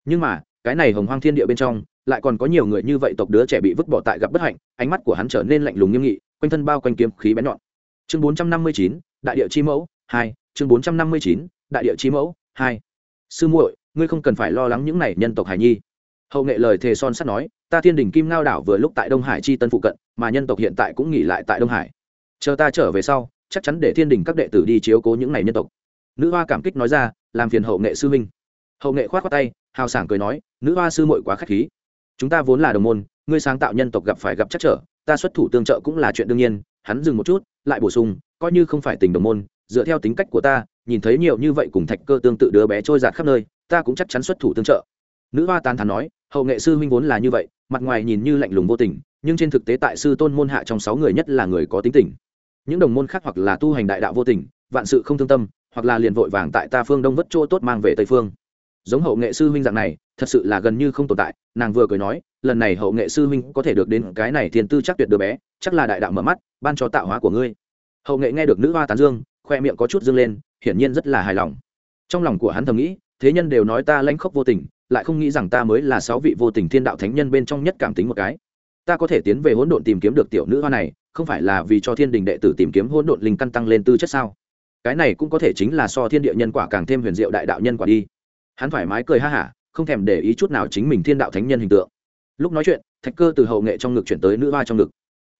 Nhưng mà, cái này hồng hoang thiên địa bên trong, lại còn có nhiều người như vậy tộc đứa trẻ bị vứt bỏ tại gặp bất hạnh, ánh mắt của hắn trở nên lạnh lùng nghiêm nghị, quanh thân bao quanh kiếm khí bén nhọn. Chương bốn trăm năm mươi chín, đại địa chi mẫu, hai. Chương bốn trăm năm mươi chín, đại địa chi mẫu, hai sư muội, ngươi không cần phải lo lắng những này nhân tộc hải nhi. Hậu nghệ lời thề son sắt nói, ta thiên đình kim ngao đảo vừa lúc tại đông hải chi tân phụ cận, mà nhân tộc hiện tại cũng nghỉ lại tại đông hải. Chờ ta trở về sau, chắc chắn để thiên đình các đệ tử đi chiếu cố những này nhân tộc. Nữ hoa cảm kích nói ra, làm phiền hậu nghệ sư huynh. Hậu nghệ khoát khoát tay, hào sảng cười nói, nữ hoa sư muội quá khách khí. Chúng ta vốn là đồng môn, ngươi sáng tạo nhân tộc gặp phải gặp chắc trở, ta xuất thủ tương trợ cũng là chuyện đương nhiên, hắn dừng một chút, lại bổ sung, coi như không phải tình đồng môn, dựa theo tính cách của ta nhìn thấy nhiều như vậy cùng thạch cơ tương tự đứa bé trôi giạt khắp nơi, ta cũng chắc chắn xuất thủ tương trợ. Nữ hoa tán thán nói, hậu nghệ sư huynh vốn là như vậy, mặt ngoài nhìn như lạnh lùng vô tình, nhưng trên thực tế tại sư tôn môn hạ trong sáu người nhất là người có tính tình. Những đồng môn khác hoặc là tu hành đại đạo vô tình, vạn sự không thương tâm, hoặc là liền vội vàng tại ta phương đông vất chỗ tốt mang về tây phương. Giống hậu nghệ sư huynh dạng này, thật sự là gần như không tồn tại, nàng vừa cười nói, lần này hậu nghệ sư huynh có thể được đến cái này thiên tư chắc tuyệt đứa bé, chắc là đại đạo mở mắt, ban cho tạo hóa của ngươi. Hậu nghệ nghe được nữ hoa tán dương, khoe miệng có chút dương lên hiển nhiên rất là hài lòng. Trong lòng của hắn thầm nghĩ, thế nhân đều nói ta lãnh khốc vô tình, lại không nghĩ rằng ta mới là sáu vị vô tình thiên đạo thánh nhân bên trong nhất cảm tính một cái. Ta có thể tiến về hỗn độn tìm kiếm được tiểu nữ hoa này, không phải là vì cho thiên đình đệ tử tìm kiếm hỗn độn linh căn tăng lên tư chất sao? Cái này cũng có thể chính là so thiên địa nhân quả càng thêm huyền diệu đại đạo nhân quả đi. Hắn thoải mái cười ha hả, không thèm để ý chút nào chính mình thiên đạo thánh nhân hình tượng. Lúc nói chuyện, thạch cơ từ hậu nghệ trong ngực chuyển tới nữ hoa trong ngực.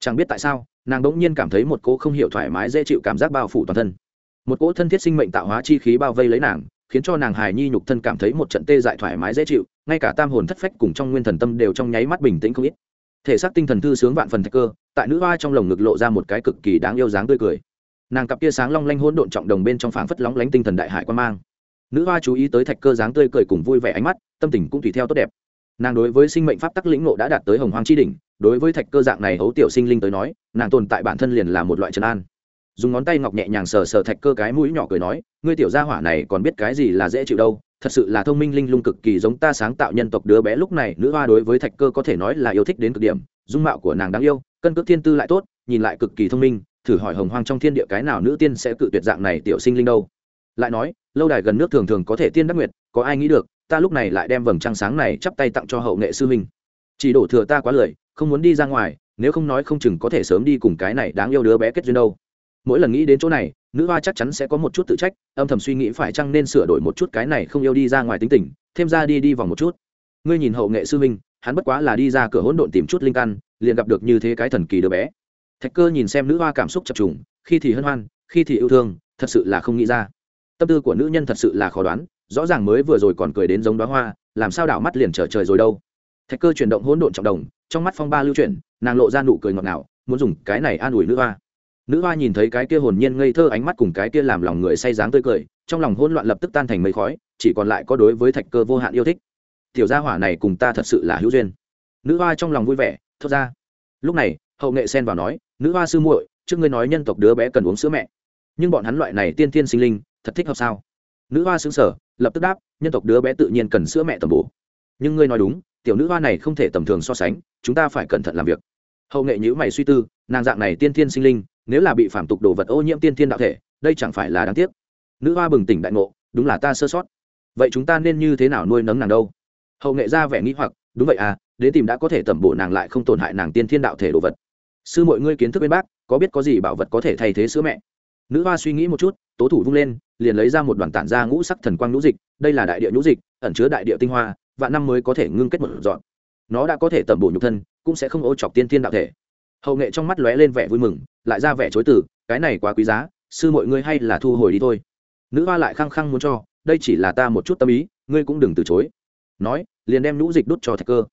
Chẳng biết tại sao, nàng đ ỗ n g nhiên cảm thấy một cỗ không hiểu thoải mái dễ chịu cảm giác bao phủ toàn thân một cỗ thân thiết sinh mệnh tạo hóa chi khí bao vây lấy nàng, khiến cho nàng hài nhi nhục thân cảm thấy một trận tê dại thoải mái dễ chịu, ngay cả tam hồn thất phách cùng trong nguyên thần tâm đều trong nháy mắt bình tĩnh không ít. Thể xác tinh thần thư sướng vạn phần thạch cơ, tại nữ hoa trong lồng ngực lộ ra một cái cực kỳ đáng yêu dáng tươi cười. Nàng cặp kia sáng long lanh hỗn độn trọng đồng bên trong phảng phất lóng lánh tinh thần đại hải quan mang. Nữ hoa chú ý tới thạch cơ dáng tươi cười cùng vui vẻ ánh mắt, tâm tình cũng tùy theo tốt đẹp. Nàng đối với sinh mệnh pháp tắc lĩnh ngộ đã đạt tới hồng hoang chi đỉnh, đối với thạch cơ dạng này hấu tiểu sinh linh tới nói, nàng tồn tại bản thân liền là một loại trấn an dùng ngón tay ngọc nhẹ nhàng sờ sờ thạch cơ cái mũi nhỏ cười nói, ngươi tiểu gia hỏa này còn biết cái gì là dễ chịu đâu, thật sự là thông minh linh lung cực kỳ giống ta sáng tạo nhân tộc đứa bé lúc này, nữ hoa đối với thạch cơ có thể nói là yêu thích đến cực điểm, dung mạo của nàng đáng yêu, cân cước thiên tư lại tốt, nhìn lại cực kỳ thông minh, thử hỏi hồng hoang trong thiên địa cái nào nữ tiên sẽ cự tuyệt dạng này tiểu sinh linh đâu? Lại nói, lâu đài gần nước thường thường có thể tiên đắc nguyệt, có ai nghĩ được, ta lúc này lại đem vầng trăng sáng này chắp tay tặng cho hậu nghệ sư huynh. Chỉ đổ thừa ta quá lười không muốn đi ra ngoài, nếu không nói không chừng có thể sớm đi cùng cái này đáng yêu đứa bé kết duyên đâu mỗi lần nghĩ đến chỗ này nữ hoa chắc chắn sẽ có một chút tự trách âm thầm suy nghĩ phải chăng nên sửa đổi một chút cái này không yêu đi ra ngoài tính tình thêm ra đi đi vòng một chút. Ngươi nhìn hậu nghệ sư minh, hắn bất quá là đi ra cửa hỗn độn tìm chút linh căn liền gặp được như thế cái thần kỳ đứa bé. Thạch cơ nhìn xem nữ hoa cảm xúc chập trùng khi thì hân hoan khi thì yêu thương thật sự là không nghĩ ra. Tâm tư của nữ nhân thật sự là khó đoán rõ ràng mới vừa rồi còn cười đến giống đoá hoa làm sao đảo mắt liền trở trời rồi đâu. Thạch cơ chuyển động hỗn độn trọng đồng trong mắt phong ba lưu chuyển nàng lộ ra nụ cười ngọt ngào muốn dùng cái này an ủi nữ hoa nữ hoa nhìn thấy cái kia hồn nhiên ngây thơ ánh mắt cùng cái kia làm lòng người say dáng tươi cười, trong lòng hỗn loạn lập tức tan thành mây khói, chỉ còn lại có đối với thạch cơ vô hạn yêu thích. Tiểu gia hỏa này cùng ta thật sự là hữu duyên. Nữ hoa trong lòng vui vẻ, thốt ra. Lúc này, hậu nghệ xen vào nói, nữ hoa sư muội, trước ngươi nói nhân tộc đứa bé cần uống sữa mẹ. Nhưng bọn hắn loại này tiên tiên sinh linh, thật thích hợp sao? Nữ hoa xứng sở lập tức đáp, nhân tộc đứa bé tự nhiên cần sữa mẹ tầm bổ. Nhưng ngươi nói đúng, tiểu nữ hoa này không thể tầm thường so sánh, chúng ta phải cẩn thận làm việc. Hậu nghệ nhữ mày suy tư, nàng dạng này tiên tiên sinh linh nếu là bị phạm tục đồ vật ô nhiễm tiên thiên đạo thể, đây chẳng phải là đáng tiếc. Nữ hoa bừng tỉnh đại ngộ, đúng là ta sơ sót. Vậy chúng ta nên như thế nào nuôi nấng nàng đâu? Hậu nghệ ra vẻ nghĩ hoặc, đúng vậy à đến tìm đã có thể tẩm bổ nàng lại không tổn hại nàng tiên thiên đạo thể đồ vật. Sư mọi ngươi kiến thức bên bác, có biết có gì bảo vật có thể thay thế sữa mẹ? Nữ hoa suy nghĩ một chút, tố thủ vung lên, liền lấy ra một đoàn tản ra ngũ sắc thần quang nhũ dịch, đây là đại địa nhũ dịch, ẩn chứa đại địa tinh hoa và năm mới có thể ngưng kết một dọn. Nó đã có thể tẩm bổ nhục thân, cũng sẽ không ô chọc tiên thiên đạo thể hậu nghệ trong mắt lóe lên vẻ vui mừng, lại ra vẻ chối từ, cái này quá quý giá, sư mọi ngươi hay là thu hồi đi thôi. Nữ hoa lại khăng khăng muốn cho, đây chỉ là ta một chút tâm ý, ngươi cũng đừng từ chối. Nói, liền đem nhũ dịch đút cho thạch cơ.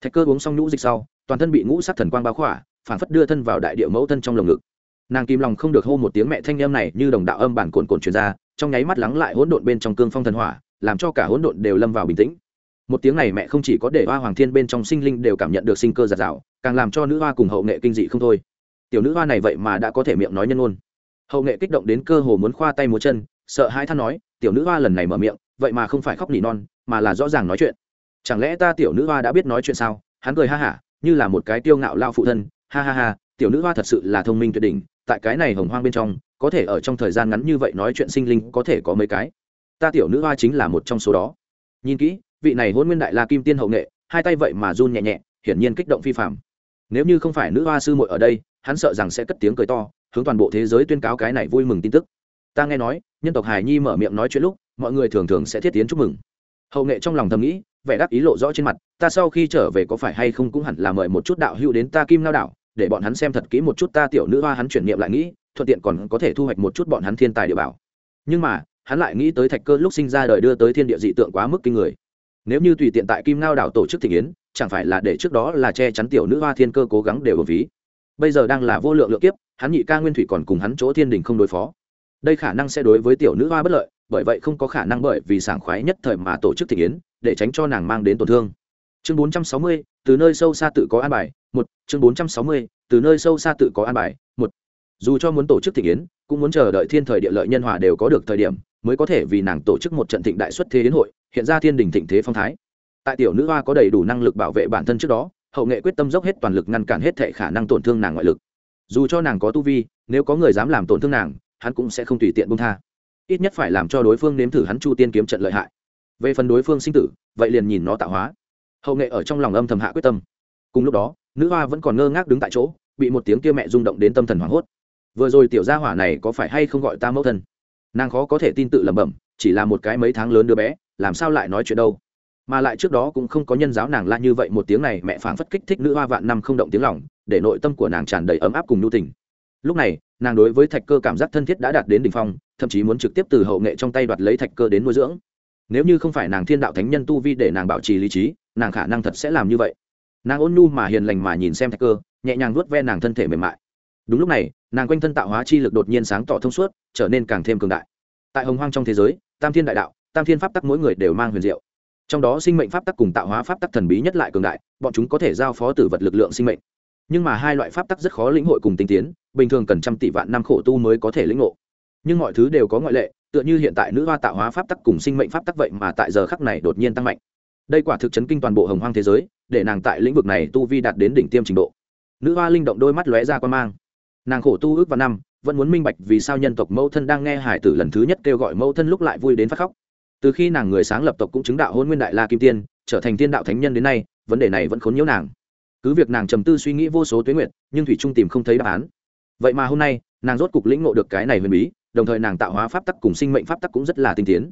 Thạch cơ uống xong nhũ dịch sau, toàn thân bị ngũ sắc thần quang bao khỏa, phản phất đưa thân vào đại địa mẫu thân trong lồng ngực. Nàng kim lòng không được hô một tiếng mẹ thanh em này như đồng đạo âm bản cồn cồn truyền ra, trong nháy mắt lắng lại hỗn độn bên trong cương phong thần hỏa, làm cho cả hỗn độn đều lâm vào bình tĩnh một tiếng này mẹ không chỉ có để hoa hoàng thiên bên trong sinh linh đều cảm nhận được sinh cơ giạt rào, càng làm cho nữ hoa cùng hậu nghệ kinh dị không thôi. Tiểu nữ hoa này vậy mà đã có thể miệng nói nhân ngôn. Hậu nghệ kích động đến cơ hồ muốn khoa tay múa chân, sợ hai than nói, tiểu nữ hoa lần này mở miệng, vậy mà không phải khóc nỉ non, mà là rõ ràng nói chuyện. Chẳng lẽ ta tiểu nữ hoa đã biết nói chuyện sao? Hắn cười ha hả, như là một cái tiêu ngạo lao phụ thân, ha ha ha, tiểu nữ hoa thật sự là thông minh tuyệt đỉnh, tại cái này hồng hoang bên trong, có thể ở trong thời gian ngắn như vậy nói chuyện sinh linh có thể có mấy cái? Ta tiểu nữ hoa chính là một trong số đó. Nhìn kỹ vị này hôn nguyên đại la kim tiên hậu nghệ, hai tay vậy mà run nhẹ nhẹ, hiển nhiên kích động phi phạm nếu như không phải nữ hoa sư muội ở đây, hắn sợ rằng sẽ cất tiếng cười to, hướng toàn bộ thế giới tuyên cáo cái này vui mừng tin tức. Ta nghe nói, nhân tộc hải nhi mở miệng nói chuyện lúc, mọi người thường thường sẽ thiết tiến chúc mừng. Hậu nghệ trong lòng thầm nghĩ, vẻ đáp ý lộ rõ trên mặt, ta sau khi trở về có phải hay không cũng hẳn là mời một chút đạo hữu đến ta kim lao đảo, để bọn hắn xem thật kỹ một chút ta tiểu nữ hoa hắn chuyển niệm lại nghĩ, thuận tiện còn có thể thu hoạch một chút bọn hắn thiên tài địa bảo. Nhưng mà, hắn lại nghĩ tới thạch cơ lúc sinh ra đời đưa tới thiên địa dị tượng quá mức kinh người nếu như tùy tiện tại kim ngao đảo tổ chức thị kiến chẳng phải là để trước đó là che chắn tiểu nữ hoa thiên cơ cố gắng đều ở ví. Bây giờ đang là vô lượng lượng kiếp hắn nhị ca nguyên thủy còn cùng hắn chỗ thiên đình không đối phó. Đây khả năng sẽ đối với tiểu nữ hoa bất lợi bởi vậy không có khả năng bởi vì sảng khoái nhất thời mà tổ chức thị kiến để tránh cho nàng mang đến tổn thương. Chương 460, từ nơi sâu xa tự có an bài một. Chương 460, từ nơi sâu xa tự có an bài một. Dù cho muốn tổ chức thị kiến cũng muốn chờ đợi thiên thời địa lợi nhân hòa đều có được thời điểm mới có thể vì nàng tổ chức một trận thịnh đại xuất thế đến hội, hiện ra thiên đình thịnh thế phong thái. Tại tiểu nữ hoa có đầy đủ năng lực bảo vệ bản thân trước đó, hậu nghệ quyết tâm dốc hết toàn lực ngăn cản hết thệ khả năng tổn thương nàng ngoại lực. Dù cho nàng có tu vi, nếu có người dám làm tổn thương nàng, hắn cũng sẽ không tùy tiện bông tha. Ít nhất phải làm cho đối phương nếm thử hắn chu tiên kiếm trận lợi hại. Về phần đối phương sinh tử, vậy liền nhìn nó tạo hóa. Hậu nghệ ở trong lòng âm thầm hạ quyết tâm. Cùng lúc đó, nữ hoa vẫn còn ngơ ngác đứng tại chỗ, bị một tiếng kia mẹ rung động đến tâm thần hoảng hốt. Vừa rồi tiểu gia hỏa này có phải hay không gọi ta mẫu thân? Nàng khó có thể tin tự lẩm bẩm, chỉ là một cái mấy tháng lớn đứa bé, làm sao lại nói chuyện đâu? Mà lại trước đó cũng không có nhân giáo nàng la như vậy một tiếng này, mẹ phảng phất kích thích nữ hoa vạn năm không động tiếng lòng, để nội tâm của nàng tràn đầy ấm áp cùng nhu tình. Lúc này, nàng đối với thạch cơ cảm giác thân thiết đã đạt đến đ ỉ n h phong, thậm chí muốn trực tiếp từ hậu nghệ trong tay đoạt lấy thạch cơ đến nuôi dưỡng. Nếu như không phải nàng thiên đạo thánh nhân tu vi để nàng bảo trì lý trí, nàng khả năng thật sẽ làm như vậy. Nàng ôn nhu mà hiền lành mà nhìn xem thạch cơ, nhẹ nhàng nuốt ve nàng thân thể mềm mại. Đúng lúc này nàng quanh thân tạo hóa chi lực đột nhiên sáng tỏ thông suốt, trở nên càng thêm cường đại. Tại hồng hoang trong thế giới, tam thiên đại đạo, tam thiên pháp tắc mỗi người đều mang huyền diệu. Trong đó sinh mệnh pháp tắc cùng tạo hóa pháp tắc thần bí nhất lại cường đại, bọn chúng có thể giao phó tử vật lực lượng sinh mệnh. Nhưng mà hai loại pháp tắc rất khó lĩnh hội cùng tinh tiến, bình thường cần trăm tỷ vạn năm khổ tu mới có thể lĩnh ngộ. Nhưng mọi thứ đều có ngoại lệ, tựa như hiện tại nữ hoa tạo hóa pháp tắc cùng sinh mệnh pháp tắc vậy mà tại giờ khắc này đột nhiên tăng mạnh. Đây quả thực chấn kinh toàn bộ hồng hoang thế giới, để nàng tại lĩnh vực này tu vi đạt đến đỉnh tiêm trình độ. Nữ hoa linh động đôi mắt lóe ra quan mang nàng khổ tu ước vào năm, vẫn muốn minh bạch vì sao nhân tộc mẫu thân đang nghe hải tử lần thứ nhất kêu gọi mẫu thân lúc lại vui đến phát khóc. Từ khi nàng người sáng lập tộc cũng chứng đạo hôn nguyên đại la kim tiên, trở thành tiên đạo thánh nhân đến nay, vấn đề này vẫn khốn nhiễu nàng. Cứ việc nàng trầm tư suy nghĩ vô số tuyến nguyện nhưng thủy trung tìm không thấy đáp án. Vậy mà hôm nay, nàng rốt cục lĩnh ngộ được cái này huyền bí, đồng thời nàng tạo hóa pháp tắc cùng sinh mệnh pháp tắc cũng rất là tinh tiến.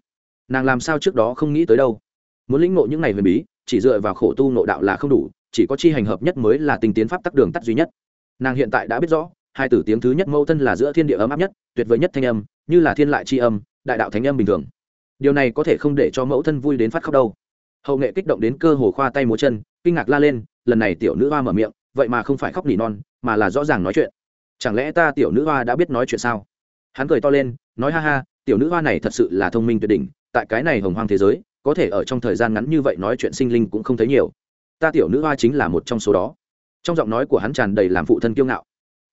Nàng làm sao trước đó không nghĩ tới đâu. Muốn lĩnh ngộ những này huyền bí, chỉ dựa vào khổ tu nội đạo là không đủ, chỉ có chi hành hợp nhất mới là tinh tiến pháp tắc đường tắt duy nhất. Nàng hiện tại đã biết rõ hai tử tiếng thứ nhất mâu thân là giữa thiên địa ấm áp nhất, tuyệt vời nhất thanh âm, như là thiên lại tri âm, đại đạo thánh âm bình thường. Điều này có thể không để cho mẫu thân vui đến phát khóc đâu. Hậu nghệ kích động đến cơ hồ khoa tay múa chân, kinh ngạc la lên, lần này tiểu nữ hoa mở miệng, vậy mà không phải khóc nỉ non, mà là rõ ràng nói chuyện. Chẳng lẽ ta tiểu nữ hoa đã biết nói chuyện sao? Hắn cười to lên, nói ha ha, tiểu nữ hoa này thật sự là thông minh tuyệt đỉnh, tại cái này hồng hoang thế giới, có thể ở trong thời gian ngắn như vậy nói chuyện sinh linh cũng không thấy nhiều. Ta tiểu nữ hoa chính là một trong số đó. Trong giọng nói của hắn tràn đầy làm phụ thân kiêu ngạo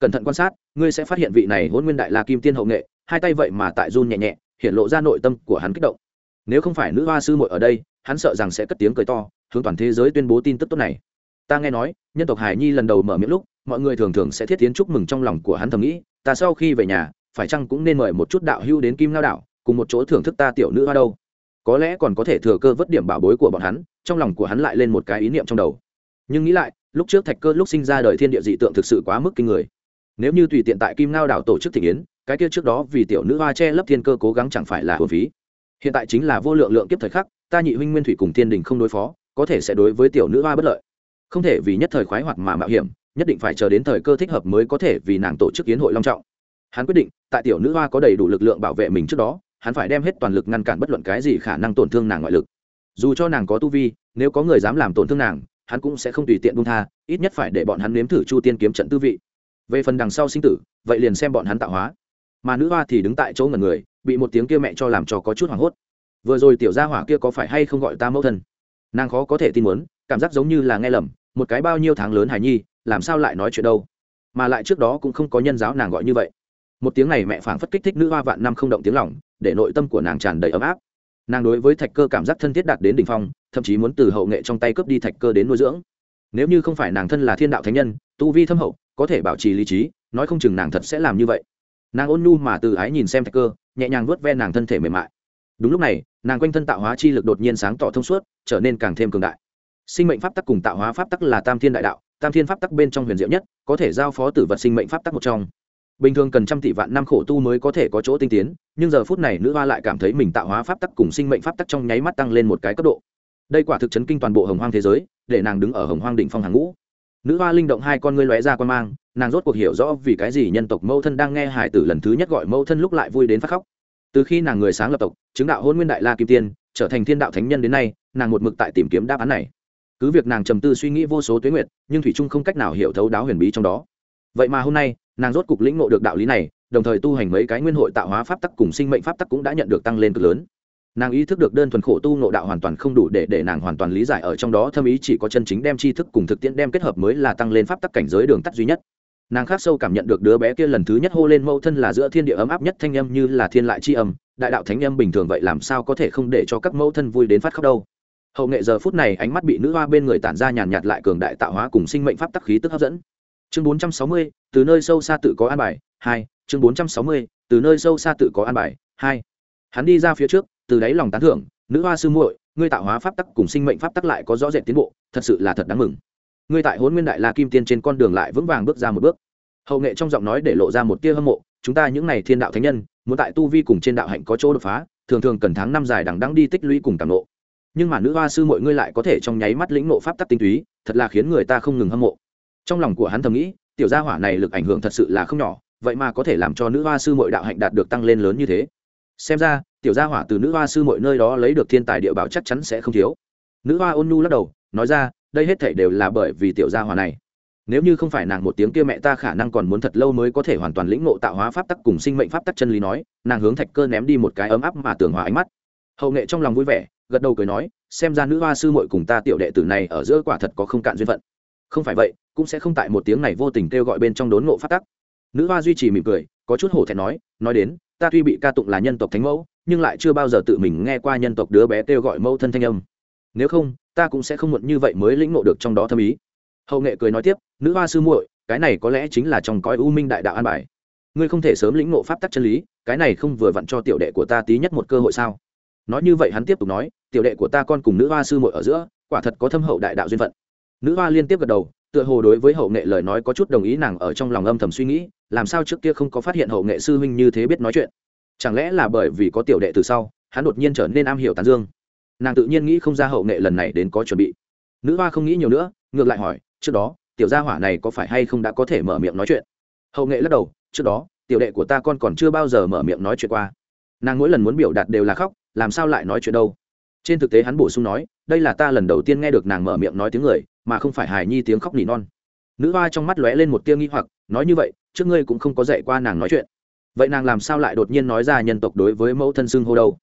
cẩn thận quan sát, ngươi sẽ phát hiện vị này hôn nguyên đại la kim tiên hậu nghệ, hai tay vậy mà tại run nhẹ nhẹ, hiện lộ ra nội tâm của hắn kích động. Nếu không phải nữ hoa sư muội ở đây, hắn sợ rằng sẽ cất tiếng cười to, hướng toàn thế giới tuyên bố tin tức tốt này. Ta nghe nói, nhân tộc hải nhi lần đầu mở miệng lúc, mọi người thường thường sẽ thiết tiến chúc mừng trong lòng của hắn thầm nghĩ, ta sau khi về nhà, phải chăng cũng nên mời một chút đạo hưu đến kim lao đảo, cùng một chỗ thưởng thức ta tiểu nữ hoa đâu. Có lẽ còn có thể thừa cơ vớt điểm bảo bối của bọn hắn, trong lòng của hắn lại lên một cái ý niệm trong đầu. Nhưng nghĩ lại, lúc trước thạch cơ lúc sinh ra đời thiên địa dị tượng thực sự quá mức kinh người nếu như tùy tiện tại kim ngao đảo tổ chức thị yến, cái kia trước đó vì tiểu nữ hoa che lấp thiên cơ cố gắng chẳng phải là hồn phí. Hiện tại chính là vô lượng lượng kiếp thời khắc, ta nhị huynh nguyên thủy cùng thiên đình không đối phó, có thể sẽ đối với tiểu nữ hoa bất lợi. Không thể vì nhất thời khoái hoặc mà mạo hiểm, nhất định phải chờ đến thời cơ thích hợp mới có thể vì nàng tổ chức kiến hội long trọng. Hắn quyết định, tại tiểu nữ hoa có đầy đủ lực lượng bảo vệ mình trước đó, hắn phải đem hết toàn lực ngăn cản bất luận cái gì khả năng tổn thương nàng ngoại lực. Dù cho nàng có tu vi, nếu có người dám làm tổn thương nàng, hắn cũng sẽ không tùy tiện buông tha, ít nhất phải để bọn hắn nếm thử chu tiên kiếm trận tư vị về phần đằng sau sinh tử, vậy liền xem bọn hắn tạo hóa. Mà nữ hoa thì đứng tại chỗ ngần người, bị một tiếng kia mẹ cho làm cho có chút hoảng hốt. Vừa rồi tiểu gia hỏa kia có phải hay không gọi ta mẫu thân? Nàng khó có thể tin muốn, cảm giác giống như là nghe lầm, một cái bao nhiêu tháng lớn hài nhi, làm sao lại nói chuyện đâu? Mà lại trước đó cũng không có nhân giáo nàng gọi như vậy. Một tiếng này mẹ phảng phất kích thích nữ hoa vạn năm không động tiếng lòng, để nội tâm của nàng tràn đầy ấm áp. Nàng đối với thạch cơ cảm giác thân thiết đạt đến đ ỉ n h phong, thậm chí muốn từ hậu nghệ trong tay cướp đi thạch cơ đến nuôi dưỡng. Nếu như không phải nàng thân là thiên đạo thánh nhân, tu vi thâm hậu có thể bảo trì lý trí, nói không chừng nàng thật sẽ làm như vậy. Nàng ôn nhu mà từ ái nhìn xem thạch cơ, nhẹ nhàng vuốt ve nàng thân thể mềm mại. Đúng lúc này, nàng quanh thân tạo hóa chi lực đột nhiên sáng tỏ thông suốt, trở nên càng thêm cường đại. Sinh mệnh pháp tắc cùng tạo hóa pháp tắc là tam thiên đại đạo, tam thiên pháp tắc bên trong huyền diệu nhất, có thể giao phó tử vật sinh mệnh pháp tắc một trong. Bình thường cần trăm tỷ vạn năm khổ tu mới có thể có chỗ tinh tiến, nhưng giờ phút này nữ hoa lại cảm thấy mình tạo hóa pháp tắc cùng sinh mệnh pháp tắc trong nháy mắt tăng lên một cái cấp độ. Đây quả thực chấn kinh toàn bộ hồng hoang thế giới, để nàng đứng ở hồng hoang đỉnh phong hàng ngũ nữ hoa linh động hai con ngươi lóe ra quan mang, nàng rốt cuộc hiểu rõ vì cái gì nhân tộc mẫu thân đang nghe hải tử lần thứ nhất gọi mẫu thân lúc lại vui đến phát khóc. Từ khi nàng người sáng lập tộc, chứng đạo hôn nguyên đại la kim tiên, trở thành thiên đạo thánh nhân đến nay, nàng một mực tại tìm kiếm đáp án này. Cứ việc nàng trầm tư suy nghĩ vô số tuyến nguyệt, nhưng thủy trung không cách nào hiểu thấu đáo huyền bí trong đó. Vậy mà hôm nay, nàng rốt cục lĩnh ngộ được đạo lý này, đồng thời tu hành mấy cái nguyên hội tạo hóa pháp tắc cùng sinh mệnh pháp tắc cũng đã nhận được tăng lên cực lớn nàng ý thức được đơn thuần khổ tu nội đạo hoàn toàn không đủ để để nàng hoàn toàn lý giải ở trong đó, thâm ý chỉ có chân chính đem tri thức cùng thực tiễn đem kết hợp mới là tăng lên pháp tắc cảnh giới đường tắt duy nhất. Nàng khác sâu cảm nhận được đứa bé kia lần thứ nhất hô lên mâu thân là giữa thiên địa ấm áp nhất thanh âm như là thiên lại tri âm, đại đạo thánh âm bình thường vậy làm sao có thể không để cho các mẫu thân vui đến phát khóc đâu. Hậu nghệ giờ phút này ánh mắt bị nữ hoa bên người tản ra nhàn nhạt lại cường đại tạo hóa cùng sinh mệnh pháp tắc khí tức hấp dẫn. Chương bốn trăm sáu mươi, từ nơi sâu xa tự có an bài, hai, chương bốn trăm sáu mươi, từ nơi sâu xa tự có an bài, hai. Hắn đi ra phía trước từ đáy lòng tán thưởng, nữ hoa sư muội, ngươi tạo hóa pháp tắc cùng sinh mệnh pháp tắc lại có rõ rệt tiến bộ, thật sự là thật đáng mừng. Ngươi tại hôn nguyên đại la kim tiên trên con đường lại vững vàng bước ra một bước. Hậu nghệ trong giọng nói để lộ ra một tia hâm mộ, chúng ta những n à y thiên đạo thánh nhân, muốn tại tu vi cùng trên đạo hạnh có chỗ đột phá, thường thường cần tháng năm dài đằng đắng đi tích lũy cùng tàng nộ nhưng mà nữ hoa sư mọi ngươi lại có thể trong nháy mắt lĩnh nộ pháp tắc tinh túy, thật là khiến người ta không ngừng hâm mộ. Trong lòng của hắn thầm nghĩ, tiểu gia hỏa này lực ảnh hưởng thật sự là không nhỏ, vậy mà có thể làm cho nữ hoa sư mọi đạo hạnh đạt được tăng lên lớn như thế. Xem ra tiểu gia hỏa từ nữ hoa sư mọi nơi đó lấy được thiên tài địa bảo chắc chắn sẽ không thiếu. Nữ hoa ôn nhu lắc đầu, nói ra, đây hết thể đều là bởi vì tiểu gia hỏa này. Nếu như không phải nàng một tiếng kia mẹ ta khả năng còn muốn thật lâu mới có thể hoàn toàn lĩnh ngộ tạo hóa pháp tắc cùng sinh mệnh pháp tắc chân lý nói, nàng hướng thạch cơ ném đi một cái ấm áp mà tưởng hòa ánh mắt. Hậu nghệ trong lòng vui vẻ, gật đầu cười nói, xem ra nữ hoa sư muội cùng ta tiểu đệ tử này ở giữa quả thật có không cạn duyên phận. Không phải vậy, cũng sẽ không tại một tiếng này vô tình kêu gọi bên trong đốn ngộ pháp tắc. Nữ hoa duy trì mỉm cười, có chút hổ thẹn nói nói đến, ta tuy bị ca tụng là nhân tộc thánh mẫu nhưng lại chưa bao giờ tự mình nghe qua nhân tộc đứa bé kêu gọi mẫu thân thanh âm. Nếu không, ta cũng sẽ không muộn như vậy mới lĩnh ngộ được trong đó thâm ý. Hậu nghệ cười nói tiếp, nữ hoa sư muội, cái này có lẽ chính là trong cõi u minh đại đạo an bài. Ngươi không thể sớm lĩnh ngộ pháp tắc chân lý, cái này không vừa vặn cho tiểu đệ của ta tí nhất một cơ hội sao? Nói như vậy hắn tiếp tục nói, tiểu đệ của ta con cùng nữ hoa sư muội ở giữa, quả thật có thâm hậu đại đạo duyên phận. Nữ hoa liên tiếp gật đầu, tựa hồ đối với hậu nghệ lời nói có chút đồng ý nàng ở trong lòng âm thầm suy nghĩ, làm sao trước kia không có phát hiện hậu nghệ sư huynh như thế biết nói chuyện? Chẳng lẽ là bởi vì có tiểu đệ từ sau, hắn đột nhiên trở nên am hiểu tán dương? Nàng tự nhiên nghĩ không ra hậu nghệ lần này đến có chuẩn bị. Nữ hoa không nghĩ nhiều nữa, ngược lại hỏi, trước đó, tiểu gia hỏa này có phải hay không đã có thể mở miệng nói chuyện? Hậu nghệ lắc đầu, trước đó, tiểu đệ của ta con còn chưa bao giờ mở miệng nói chuyện qua. Nàng mỗi lần muốn biểu đạt đều là khóc, làm sao lại nói chuyện đâu? Trên thực tế hắn bổ sung nói, đây là ta lần đầu tiên nghe được nàng mở miệng nói tiếng người, mà không phải hài nhi tiếng khóc nỉ non. Nữ hoa trong mắt lóe lên một tia nghi hoặc, nói như vậy, trước ngươi cũng không có dạy qua nàng nói chuyện vậy nàng làm sao lại đột nhiên nói ra nhân tộc đối với mẫu thân xưng hô đâu?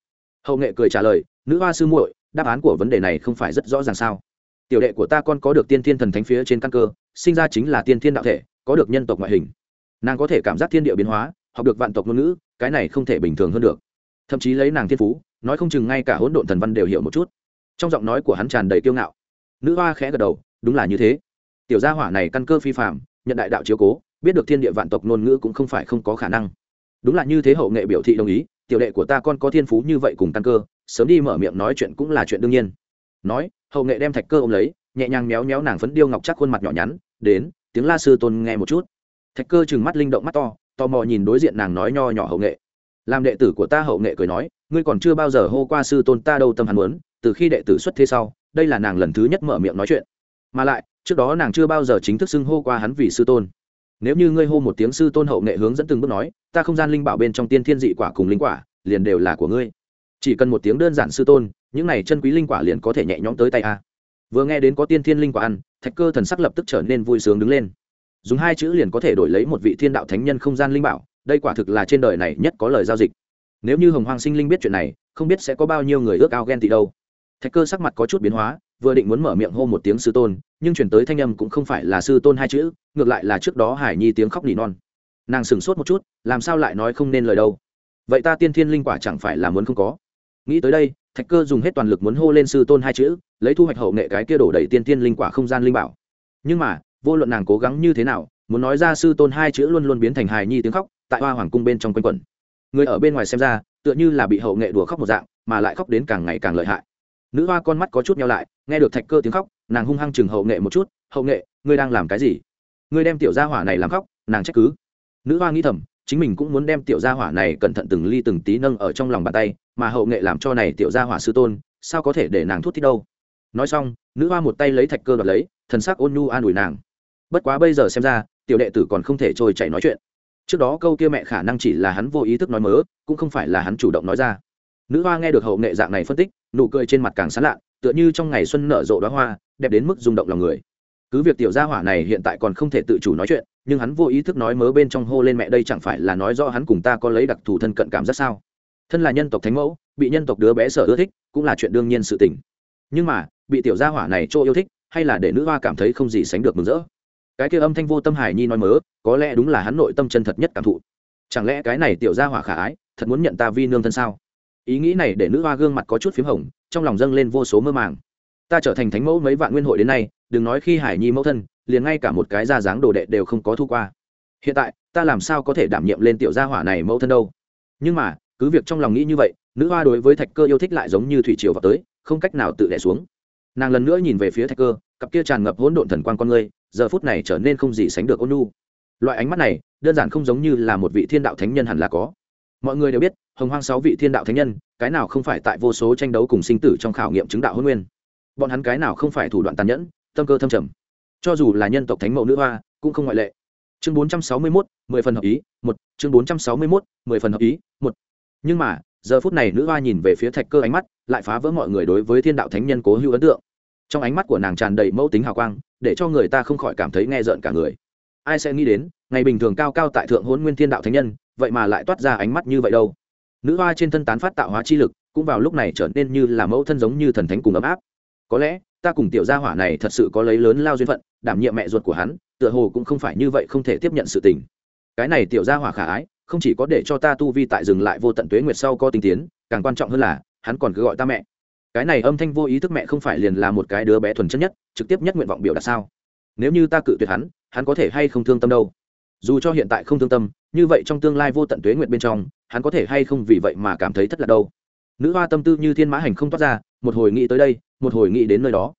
Hậu nghệ cười trả lời, nữ hoa sư muội, đáp án của vấn đề này không phải rất rõ ràng sao? Tiểu đệ của ta con có được tiên thiên thần thánh phía trên căn cơ, sinh ra chính là tiên thiên đạo thể, có được nhân tộc ngoại hình. Nàng có thể cảm giác thiên địa biến hóa, học được vạn tộc ngôn ngữ, cái này không thể bình thường hơn được. Thậm chí lấy nàng thiên phú, nói không chừng ngay cả hỗn độn thần văn đều hiểu một chút. Trong giọng nói của hắn tràn đầy kiêu ngạo. Nữ hoa khẽ gật đầu, đúng là như thế. Tiểu gia hỏa này căn cơ phi phạm nhận đại đạo chiếu cố, biết được thiên địa vạn tộc ngôn ngữ cũng không phải không có khả năng đúng là như thế hậu nghệ biểu thị đồng ý, tiểu đệ của ta con có thiên phú như vậy cùng căn cơ, sớm đi mở miệng nói chuyện cũng là chuyện đương nhiên. Nói, hậu nghệ đem thạch cơ ôm lấy, nhẹ nhàng méo méo nàng phấn điêu ngọc chắc khuôn mặt nhỏ nhắn, đến, tiếng la sư tôn nghe một chút. Thạch cơ chừng mắt linh động mắt to, tò mò nhìn đối diện nàng nói nho nhỏ hậu nghệ. Làm đệ tử của ta hậu nghệ cười nói, ngươi còn chưa bao giờ hô qua sư tôn ta đâu tâm hắn muốn, từ khi đệ tử xuất thế sau, đây là nàng lần thứ nhất mở miệng nói chuyện. Mà lại, trước đó nàng chưa bao giờ chính thức xưng hô qua hắn vì sư tôn nếu như ngươi hô một tiếng sư tôn hậu nghệ hướng dẫn từng bước nói, ta không gian linh bảo bên trong tiên thiên dị quả cùng linh quả, liền đều là của ngươi. Chỉ cần một tiếng đơn giản sư tôn, những này chân quý linh quả liền có thể nhẹ nhõm tới tay a. Vừa nghe đến có tiên thiên linh quả ăn, thạch cơ thần sắc lập tức trở nên vui sướng đứng lên. Dùng hai chữ liền có thể đổi lấy một vị thiên đạo thánh nhân không gian linh bảo, đây quả thực là trên đời này nhất có lời giao dịch. Nếu như hồng hoàng sinh linh biết chuyện này, không biết sẽ có bao nhiêu người ước ao ghen tị đâu. Thạch cơ sắc mặt có chút biến hóa vừa định muốn mở miệng hô một tiếng sư tôn, nhưng chuyển tới thanh âm cũng không phải là sư tôn hai chữ, ngược lại là trước đó hải nhi tiếng khóc nỉ non. Nàng sửng sốt một chút, làm sao lại nói không nên lời đâu? Vậy ta tiên thiên linh quả chẳng phải là muốn không có? Nghĩ tới đây, thạch cơ dùng hết toàn lực muốn hô lên sư tôn hai chữ, lấy thu hoạch hậu nghệ cái kia đổ đầy tiên thiên linh quả không gian linh bảo. Nhưng mà, vô luận nàng cố gắng như thế nào, muốn nói ra sư tôn hai chữ luôn luôn biến thành hài nhi tiếng khóc, tại hoa hoàng cung bên trong quanh quẩn. Người ở bên ngoài xem ra, tựa như là bị hậu nghệ đùa khóc một dạng, mà lại khóc đến càng ngày càng lợi hại nữ hoa con mắt có chút nhau lại, nghe được thạch cơ tiếng khóc, nàng hung hăng chừng hậu nghệ một chút, hậu nghệ, ngươi đang làm cái gì? Ngươi đem tiểu gia hỏa này làm khóc, nàng trách cứ. Nữ hoa nghĩ thầm, chính mình cũng muốn đem tiểu gia hỏa này cẩn thận từng ly từng tí nâng ở trong lòng bàn tay, mà hậu nghệ làm cho này tiểu gia hỏa sư tôn, sao có thể để nàng thút thích đâu? Nói xong, nữ hoa một tay lấy thạch cơ đoạt lấy, thần sắc ôn nhu an ủi nàng. Bất quá bây giờ xem ra, tiểu đệ tử còn không thể trôi chảy nói chuyện. Trước đó câu kia mẹ khả năng chỉ là hắn vô ý thức nói mớ, cũng không phải là hắn chủ động nói ra nữ hoa nghe được hậu nghệ dạng này phân tích, nụ cười trên mặt càng sán lạ tựa như trong ngày xuân nở rộ đoá hoa, đẹp đến mức rung động lòng người. Cứ việc tiểu gia hỏa này hiện tại còn không thể tự chủ nói chuyện, nhưng hắn vô ý thức nói mớ bên trong hô lên mẹ đây chẳng phải là nói rõ hắn cùng ta có lấy đặc thù thân cận cảm giác sao? Thân là nhân tộc thánh mẫu, bị nhân tộc đứa bé sở ưa thích, cũng là chuyện đương nhiên sự tình. Nhưng mà, bị tiểu gia hỏa này chỗ yêu thích, hay là để nữ hoa cảm thấy không gì sánh được mừng rỡ. Cái kia âm thanh vô tâm hải nhi nói mớ, có lẽ đúng là hắn nội tâm chân thật nhất cảm thụ. Chẳng lẽ cái này tiểu gia hỏa khả ái, thật muốn nhận ta vi nương thân sao? Ý nghĩ này để nữ hoa gương mặt có chút p h í m hồng, trong lòng dâng lên vô số mơ màng. Ta trở thành thánh mẫu mấy vạn nguyên hội đến nay, đừng nói khi hải nhi mẫu thân, liền ngay cả một cái da dáng đồ đệ đều không có thu qua. Hiện tại, ta làm sao có thể đảm nhiệm lên tiểu gia hỏa này mẫu thân đâu? Nhưng mà, cứ việc trong lòng nghĩ như vậy, nữ hoa đối với thạch cơ yêu thích lại giống như thủy triều vào tới, không cách nào tự đẻ xuống. Nàng lần nữa nhìn về phía thạch cơ, cặp kia tràn ngập hỗn độn thần quan con ngươi, giờ phút này trở nên không gì sánh được ôn nu loại ánh mắt này, đơn giản không giống như là một vị thiên đạo thánh nhân hẳn là có. Mọi người đều biết hồng hoang sáu vị thiên đạo thánh nhân, cái nào không phải tại vô số tranh đấu cùng sinh tử trong khảo nghiệm chứng đạo hôn nguyên? Bọn hắn cái nào không phải thủ đoạn tàn nhẫn, tâm cơ thâm trầm? Cho dù là nhân tộc thánh mẫu nữ hoa, cũng không ngoại lệ. Chương bốn trăm sáu mươi mốt, mười phần hợp ý, một. Chương bốn trăm sáu mươi mốt, mười phần hợp ý, một. Nhưng mà, giờ phút này nữ hoa nhìn về phía thạch cơ ánh mắt, lại phá vỡ mọi người đối với thiên đạo thánh nhân cố hữu ấn tượng. Trong ánh mắt của nàng tràn đầy mẫu tính hào quang, để cho người ta không khỏi cảm thấy nghe rợn cả người. Ai sẽ nghĩ đến, ngày bình thường cao cao tại thượng hôn nguyên thiên đạo thánh nhân, vậy mà lại toát ra ánh mắt như vậy đâu? Nữ hoa trên thân tán phát tạo hóa chi lực, cũng vào lúc này trở nên như là mẫu thân giống như thần thánh cùng ấm áp. Có lẽ, ta cùng tiểu gia hỏa này thật sự có lấy lớn lao duyên phận, đảm nhiệm mẹ ruột của hắn, tựa hồ cũng không phải như vậy không thể tiếp nhận sự tình. Cái này tiểu gia hỏa khả ái, không chỉ có để cho ta tu vi tại dừng lại vô tận tuế nguyệt sau có tinh tiến, càng quan trọng hơn là, hắn còn cứ gọi ta mẹ. Cái này âm thanh vô ý thức mẹ không phải liền là một cái đứa bé thuần chất nhất, trực tiếp nhất nguyện vọng biểu đạt sao? Nếu như ta cự tuyệt hắn hắn có thể hay không thương tâm đâu? Dù cho hiện tại không thương tâm, như vậy trong tương lai vô tận tuế nguyệt bên trong, hắn có thể hay không vì vậy mà cảm thấy thất lạc đâu? Nữ hoa tâm tư như thiên mã hành không toát ra, một hồi nghĩ tới đây, một hồi nghĩ đến nơi đó.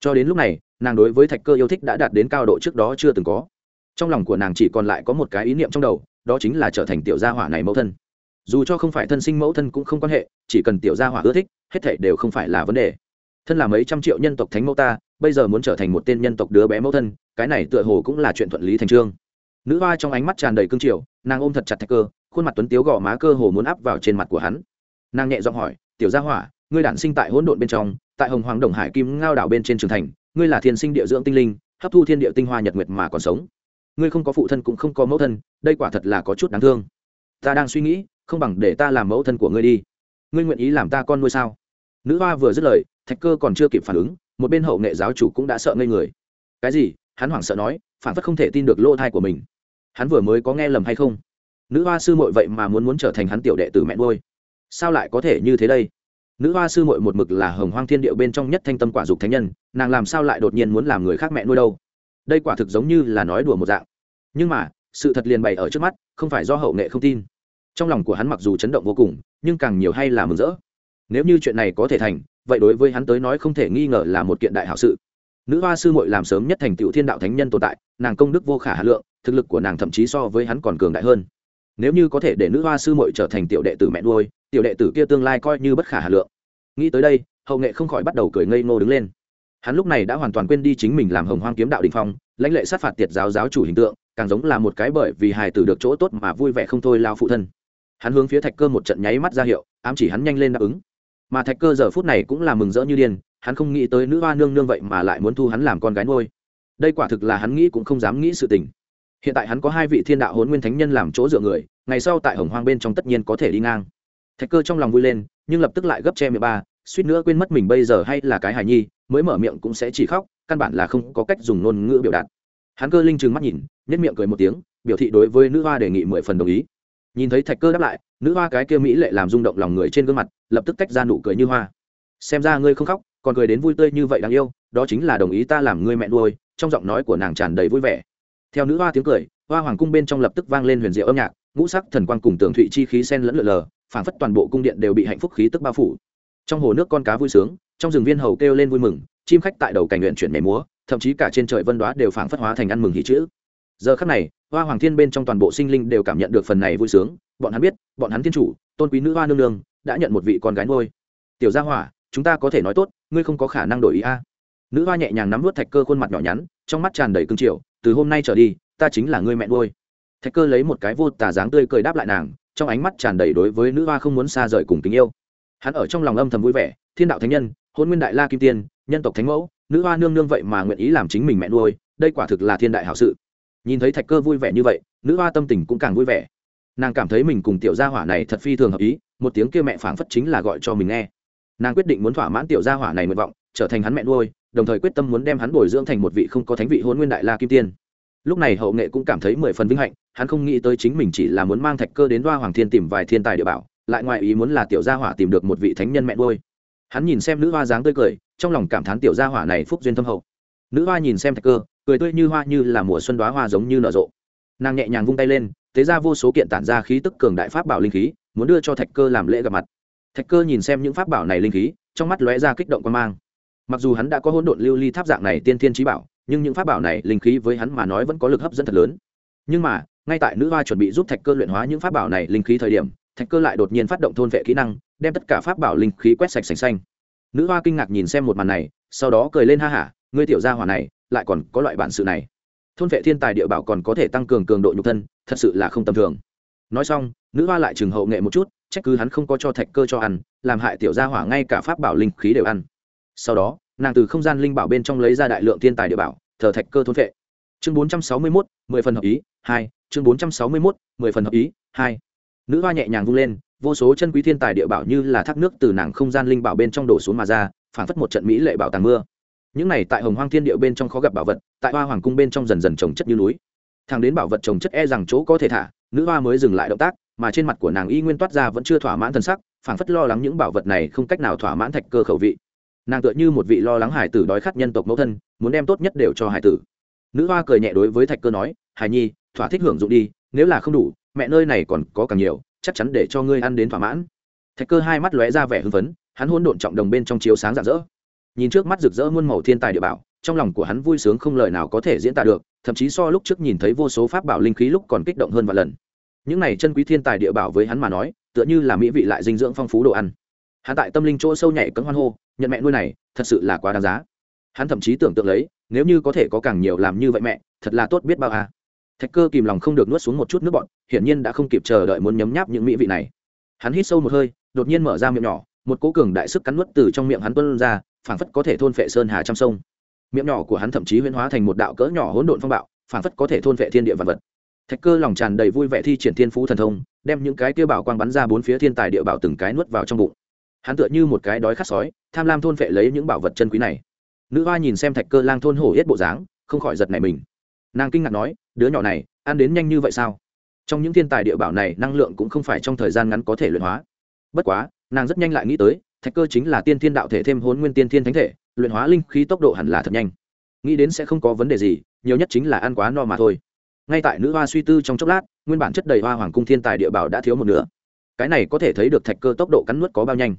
Cho đến lúc này, nàng đối với thạch cơ yêu thích đã đạt đến cao độ trước đó chưa từng có. Trong lòng của nàng chỉ còn lại có một cái ý niệm trong đầu, đó chính là trở thành tiểu gia hỏa này mẫu thân. Dù cho không phải thân sinh mẫu thân cũng không quan hệ, chỉ cần tiểu gia hỏa ưa thích, hết thảy đều không phải là vấn đề. Thân là mấy trăm triệu nhân tộc thánh mẫu ta, bây giờ muốn trở thành một tên nhân tộc đứa bé mẫu thân, cái này tựa hồ cũng là chuyện thuận lý thành trương nữ hoa trong ánh mắt tràn đầy cương triều, nàng ôm thật chặt thạch cơ, khuôn mặt tuấn tiếu gò má cơ hồ muốn áp vào trên mặt của hắn. Nàng nhẹ giọng hỏi, tiểu gia hỏa, ngươi đản sinh tại hỗn độn bên trong, tại hồng hoàng đồng hải kim ngao đảo bên trên trường thành, ngươi là thiên sinh địa dưỡng tinh linh, hấp thu thiên địa tinh hoa nhật nguyệt mà còn sống. Ngươi không có phụ thân cũng không có mẫu thân, đây quả thật là có chút đáng thương. Ta đang suy nghĩ, không bằng để ta làm mẫu thân của ngươi đi. Ngươi nguyện ý làm ta con nuôi sao? Nữ hoa vừa dứt lời, thạch cơ còn chưa kịp phản ứng, một bên hậu nghệ giáo chủ cũng đã sợ ngây người. Cái gì? Hắn hoảng sợ nói, phản phất không thể tin được lỗ thai của mình hắn vừa mới có nghe lầm hay không? Nữ hoa sư mội vậy mà muốn muốn trở thành hắn tiểu đệ tử mẹ nuôi. Sao lại có thể như thế đây? Nữ hoa sư mội một mực là hồng hoang thiên điệu bên trong nhất thanh tâm quả dục thánh nhân, nàng làm sao lại đột nhiên muốn làm người khác mẹ nuôi đâu? Đây quả thực giống như là nói đùa một dạng. Nhưng mà, sự thật liền bày ở trước mắt, không phải do hậu nghệ không tin. Trong lòng của hắn mặc dù chấn động vô cùng, nhưng càng nhiều hay là mừng rỡ. Nếu như chuyện này có thể thành, vậy đối với hắn tới nói không thể nghi ngờ là một kiện đại hảo sự. Nữ hoa sư mội làm sớm nhất thành tựu thiên đạo thánh nhân tồn tại, nàng công đức vô khả hà lượng thực lực của nàng thậm chí so với hắn còn cường đại hơn. Nếu như có thể để nữ hoa sư mội trở thành tiểu đệ tử mẹ nuôi, tiểu đệ tử kia tương lai coi như bất khả hà lượng. Nghĩ tới đây, hậu nghệ không khỏi bắt đầu cười ngây ngô đứng lên. Hắn lúc này đã hoàn toàn quên đi chính mình làm hồng hoang kiếm đạo đình phong, lãnh lệ sát phạt tiệt giáo giáo chủ hình tượng, càng giống là một cái bởi vì hài tử được chỗ tốt mà vui vẻ không thôi lao phụ thân. Hắn hướng phía thạch cơ một trận nháy mắt ra hiệu, ám chỉ hắn nhanh lên đáp ứng. Mà thạch cơ giờ phút này cũng là mừng rỡ như điên, hắn không nghĩ tới nữ hoa nương nương vậy mà lại muốn thu hắn làm con gái nuôi. Đây quả thực là hắn nghĩ cũng không dám nghĩ sự tình hiện tại hắn có hai vị thiên đạo hôn nguyên thánh nhân làm chỗ dựa người, ngày sau tại hồng hoang bên trong tất nhiên có thể đi ngang. Thạch cơ trong lòng vui lên, nhưng lập tức lại gấp che miệng ba, suýt nữa quên mất mình bây giờ hay là cái hài nhi, mới mở miệng cũng sẽ chỉ khóc, căn bản là không có cách dùng ngôn ngữ biểu đạt. Hắn cơ linh trừng mắt nhìn, nhất miệng cười một tiếng, biểu thị đối với nữ hoa đề nghị mười phần đồng ý. Nhìn thấy thạch cơ đáp lại, nữ hoa cái kia mỹ lệ làm rung động lòng người trên gương mặt, lập tức tách ra nụ cười như hoa. Xem ra ngươi không khóc, còn cười đến vui tươi như vậy đáng yêu, đó chính là đồng ý ta làm ngươi mẹ nuôi, trong giọng nói của nàng tràn đầy vui vẻ theo nữ hoa tiếng cười, hoa hoàng cung bên trong lập tức vang lên huyền diệu âm nhạc, ngũ sắc thần quang cùng tường thụy chi khí sen lẫn lượn lờ, phảng phất toàn bộ cung điện đều bị hạnh phúc khí tức bao phủ. Trong hồ nước con cá vui sướng, trong rừng viên hầu kêu lên vui mừng, chim khách tại đầu cảnh nguyện chuyển nhảy múa, thậm chí cả trên trời vân đoá đều phảng phất hóa thành ăn mừng hỷ chữ. Giờ khắc này, hoa hoàng thiên bên trong toàn bộ sinh linh đều cảm nhận được phần này vui sướng, bọn hắn biết, bọn hắn thiên chủ, tôn quý nữ hoa nương nương, đã nhận một vị con gái ngôi tiểu gia hỏa, chúng ta có thể nói tốt, ngươi không có khả năng đổi ý a. Nữ hoa nhẹ nhàng nắm vớt thạch cơ khuôn mặt nhỏ nhắn, trong mắt tràn đầy cương triều từ hôm nay trở đi, ta chính là ngươi mẹ nuôi. Thạch cơ lấy một cái vô tà dáng tươi cười đáp lại nàng, trong ánh mắt tràn đầy đối với nữ hoa không muốn xa rời cùng tình yêu. Hắn ở trong lòng âm thầm vui vẻ, thiên đạo thánh nhân, hôn nguyên đại la kim tiên, nhân tộc thánh mẫu, nữ hoa nương nương vậy mà nguyện ý làm chính mình mẹ nuôi, đây quả thực là thiên đại hảo sự. Nhìn thấy thạch cơ vui vẻ như vậy, nữ hoa tâm tình cũng càng vui vẻ. Nàng cảm thấy mình cùng tiểu gia hỏa này thật phi thường hợp ý, một tiếng kia mẹ phảng phất chính là gọi cho mình nghe. Nàng quyết định muốn thỏa mãn tiểu gia hỏa này nguyện vọng, trở thành hắn mẹ nuôi đồng thời quyết tâm muốn đem hắn bồi dưỡng thành một vị không có thánh vị hôn nguyên đại la kim tiên. Lúc này hậu nghệ cũng cảm thấy mười phần vinh hạnh, hắn không nghĩ tới chính mình chỉ là muốn mang thạch cơ đến đoa hoàng thiên tìm vài thiên tài địa bảo, lại ngoại ý muốn là tiểu gia hỏa tìm được một vị thánh nhân mẹ nuôi. Hắn nhìn xem nữ hoa dáng tươi cười, trong lòng cảm thán tiểu gia hỏa này phúc duyên thâm hậu. Nữ hoa nhìn xem thạch cơ, cười tươi như hoa như là mùa xuân đoá hoa giống như nở rộ. Nàng nhẹ nhàng vung tay lên tế ra vô số kiện tản ra khí tức cường đại pháp bảo linh khí, muốn đưa cho thạch cơ làm lễ gặp mặt. Thạch cơ nhìn xem những pháp bảo này linh khí, trong mắt lóe ra kích động quan mang mặc dù hắn đã có hỗn độn lưu ly tháp dạng này tiên thiên trí bảo, nhưng những pháp bảo này linh khí với hắn mà nói vẫn có lực hấp dẫn thật lớn. Nhưng mà, ngay tại nữ hoa chuẩn bị giúp thạch cơ luyện hóa những pháp bảo này linh khí thời điểm, thạch cơ lại đột nhiên phát động thôn vệ kỹ năng, đem tất cả pháp bảo linh khí quét sạch sành xanh. Nữ hoa kinh ngạc nhìn xem một màn này, sau đó cười lên ha hả, ngươi tiểu gia hỏa này, lại còn có loại bản sự này. Thôn vệ thiên tài địa bảo còn có thể tăng cường cường độ nhục thân, thật sự là không tầm thường. Nói xong, nữ hoa lại chừng hậu nghệ một chút, trách cứ hắn không có cho thạch cơ cho ăn, làm hại tiểu gia hỏa ngay cả pháp bảo linh khí đều ăn sau đó, nàng từ không gian linh bảo bên trong lấy ra đại lượng thiên tài địa bảo, thờ thạch cơ thôn vệ. Chương bốn trăm sáu mươi mốt, mười phần hợp ý, hai. Chương bốn trăm sáu mươi mốt, mười phần hợp ý, hai. Nữ hoa nhẹ nhàng vung lên, vô số chân quý thiên tài địa bảo như là thác nước từ nàng không gian linh bảo bên trong đổ xuống mà ra, phảng phất một trận mỹ lệ bảo tàng mưa. Những này tại hồng hoang thiên địa bên trong khó gặp bảo vật, tại hoa hoàng cung bên trong dần dần trồng chất như núi. Thằng đến bảo vật trồng chất e rằng chỗ có thể thả, nữ hoa mới dừng lại động tác, mà trên mặt của nàng y nguyên toát ra vẫn chưa thỏa mãn thân sắc, phảng phất lo lắng những bảo vật này không cách nào thỏa mãn thạch cơ khẩu vị nàng tựa như một vị lo lắng hải tử đói khát nhân tộc mẫu thân, muốn đem tốt nhất đều cho hải tử. Nữ hoa cười nhẹ đối với thạch cơ nói, hải nhi, thỏa thích hưởng dụng đi, nếu là không đủ, mẹ nơi này còn có càng nhiều, chắc chắn để cho ngươi ăn đến thỏa mãn. Thạch cơ hai mắt lóe ra vẻ hưng phấn, hắn hôn độn trọng đồng bên trong chiếu sáng rạng rỡ. Nhìn trước mắt rực rỡ muôn màu thiên tài địa bảo, trong lòng của hắn vui sướng không lời nào có thể diễn tả được, thậm chí so lúc trước nhìn thấy vô số pháp bảo linh khí lúc còn kích động hơn vài lần. Những này chân quý thiên tài địa bảo với hắn mà nói, tựa như là mỹ vị lại dinh dưỡng phong phú đồ ăn hắn tại tâm linh chỗ sâu nhảy cấm hoan hô, nhận mẹ nuôi này, thật sự là quá đáng giá. Hắn thậm chí tưởng tượng lấy, nếu như có thể có càng nhiều làm như vậy mẹ, thật là tốt biết bao à. thạch cơ kìm lòng không được nuốt xuống một chút nước bọn hiển nhiên đã không kịp chờ đợi muốn nhấm nháp những mỹ vị này. Hắn hít sâu một hơi, đột nhiên mở ra miệng nhỏ, một cố cường đại sức cắn nuốt từ trong miệng hắn tuân ra, phảng phất có thể thôn phệ sơn hà trăm sông. Miệng nhỏ của hắn thậm chí huyễn hóa thành một đạo cỡ nhỏ hỗn độn phong bạo, phảng phất có thể thôn phệ thiên địa vật vật. Thạch cơ lòng tràn đầy vui vẻ thi triển thiên phú thần thông, đem những cái tiêu bảo quang bắn ra bốn phía thiên tài địa bảo từng cái nuốt vào trong bụng hắn tựa như một cái đói khát sói, tham lam thôn phệ lấy những bảo vật chân quý này. Nữ hoa nhìn xem thạch cơ lang thôn hổ yết bộ dáng, không khỏi giật này mình. Nàng kinh ngạc nói, đứa nhỏ này, ăn đến nhanh như vậy sao? Trong những thiên tài địa bảo này, năng lượng cũng không phải trong thời gian ngắn có thể luyện hóa. Bất quá, nàng rất nhanh lại nghĩ tới, thạch cơ chính là tiên thiên đạo thể thêm hôn nguyên tiên thiên thánh thể, luyện hóa linh khí tốc độ hẳn là thật nhanh. Nghĩ đến sẽ không có vấn đề gì, nhiều nhất chính là ăn quá no mà thôi. Ngay tại nữ hoa suy tư trong chốc lát, nguyên bản chất đầy hoa hoàng cung thiên tài địa bảo đã thiếu một nửa. Cái này có thể thấy được thạch cơ tốc độ cắn nuốt có bao nhanh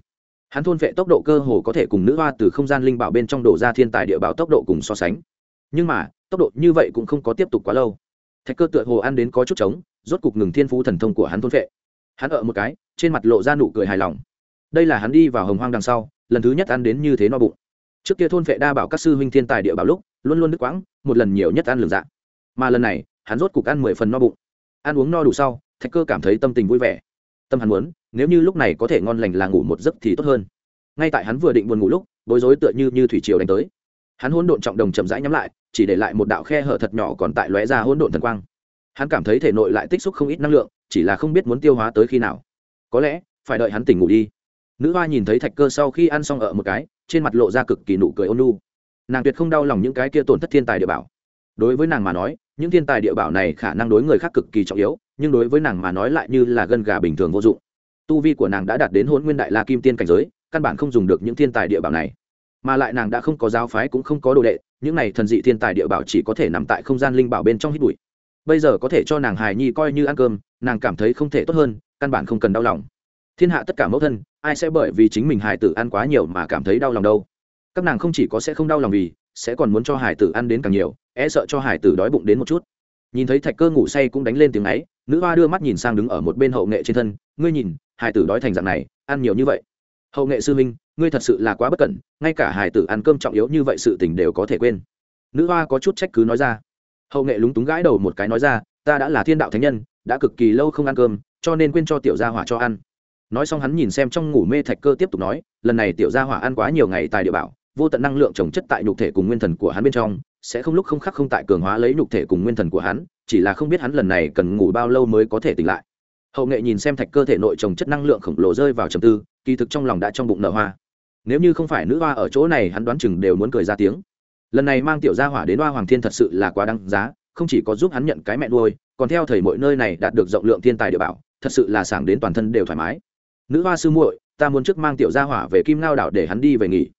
hắn thôn vệ tốc độ cơ hồ có thể cùng nữ hoa từ không gian linh bảo bên trong đổ ra thiên tài địa bảo tốc độ cùng so sánh. Nhưng mà, tốc độ như vậy cũng không có tiếp tục quá lâu. Thạch cơ tựa hồ ăn đến có chút trống, rốt cục ngừng thiên phú thần thông của hắn thôn vệ. Hắn ở một cái, trên mặt lộ ra nụ cười hài lòng. Đây là hắn đi vào hồng hoang đằng sau, lần thứ nhất ăn đến như thế no bụng. Trước kia thôn vệ đa bảo các sư huynh thiên tài địa bảo lúc, luôn luôn đứt quãng, một lần nhiều nhất ăn lường dạ. Mà lần này, hắn rốt cục ăn mười phần no bụng. Ăn uống no đủ sau, thạch cơ cảm thấy tâm tình vui vẻ. Tâm hắn muốn nếu như lúc này có thể ngon lành là ngủ một giấc thì tốt hơn. Ngay tại hắn vừa định buồn ngủ lúc, bối rối tựa như như thủy triều đánh tới. Hắn hỗn độn trọng đồng chậm rãi nhắm lại, chỉ để lại một đạo khe hở thật nhỏ còn tại lóe ra hỗn độn thần quang. Hắn cảm thấy thể nội lại tích xúc không ít năng lượng, chỉ là không biết muốn tiêu hóa tới khi nào. Có lẽ, phải đợi hắn tỉnh ngủ đi. Nữ hoa nhìn thấy thạch cơ sau khi ăn xong ở một cái, trên mặt lộ ra cực kỳ nụ cười ôn nu nàng tuyệt không đau lòng những cái kia tổn thất thiên tài địa bảo. Đối với nàng mà nói, những thiên tài địa bảo này khả năng đối người khác cực kỳ trọng yếu, nhưng đối với nàng mà nói lại như là gân gà bình thường vô dụng tu vi của nàng đã đạt đến hôn nguyên đại la kim tiên cảnh giới, căn bản không dùng được những thiên tài địa bảo này. Mà lại nàng đã không có giáo phái cũng không có đồ đệ, những này thần dị thiên tài địa bảo chỉ có thể nằm tại không gian linh bảo bên trong hít bụi. Bây giờ có thể cho nàng hài nhi coi như ăn cơm, nàng cảm thấy không thể tốt hơn, căn bản không cần đau lòng. Thiên hạ tất cả mẫu thân, ai sẽ bởi vì chính mình hài tử ăn quá nhiều mà cảm thấy đau lòng đâu? Các nàng không chỉ có sẽ không đau lòng vì, sẽ còn muốn cho hải tử ăn đến càng nhiều e sợ cho hải tử đói bụng đến một chút. Nhìn thấy thạch cơ ngủ say cũng đánh lên tiếng ấy nữ hoa đưa mắt nhìn sang đứng ở một bên hậu nghệ trên thân, ngươi nhìn hải tử đói thành dạng này, ăn nhiều như vậy. Hậu nghệ sư minh ngươi thật sự là quá bất cẩn, ngay cả hải tử ăn cơm trọng yếu như vậy sự tình đều có thể quên. Nữ hoa có chút trách cứ nói ra. Hậu nghệ lúng túng gãi đầu một cái nói ra, ta đã là thiên đạo thánh nhân, đã cực kỳ lâu không ăn cơm, cho nên quên cho tiểu gia hỏa cho ăn. Nói xong hắn nhìn xem trong ngủ mê thạch cơ tiếp tục nói, lần này tiểu gia hỏa ăn quá nhiều ngày tài địa bảo, vô tận năng lượng trồng chất tại nhục thể cùng nguyên thần của hắn bên trong, sẽ không lúc không khắc không tại cường hóa lấy nhục thể cùng nguyên thần của hắn chỉ là không biết hắn lần này cần ngủ bao lâu mới có thể tỉnh lại. Hậu nghệ nhìn xem thạch cơ thể nội trồng chất năng lượng khổng lồ rơi vào trầm tư, kỳ thực trong lòng đã trong bụng nở hoa. Nếu như không phải nữ hoa ở chỗ này, hắn đoán chừng đều muốn cười ra tiếng. Lần này mang tiểu gia hỏa đến hoa hoàng thiên thật sự là quá đăng giá, không chỉ có giúp hắn nhận cái mẹ nuôi, còn theo thầy mọi nơi này đạt được rộng lượng thiên tài địa bảo, thật sự là sảng đến toàn thân đều thoải mái. Nữ hoa sư muội, ta muốn trước mang tiểu gia hỏa về kim ngao đảo để hắn đi về nghỉ.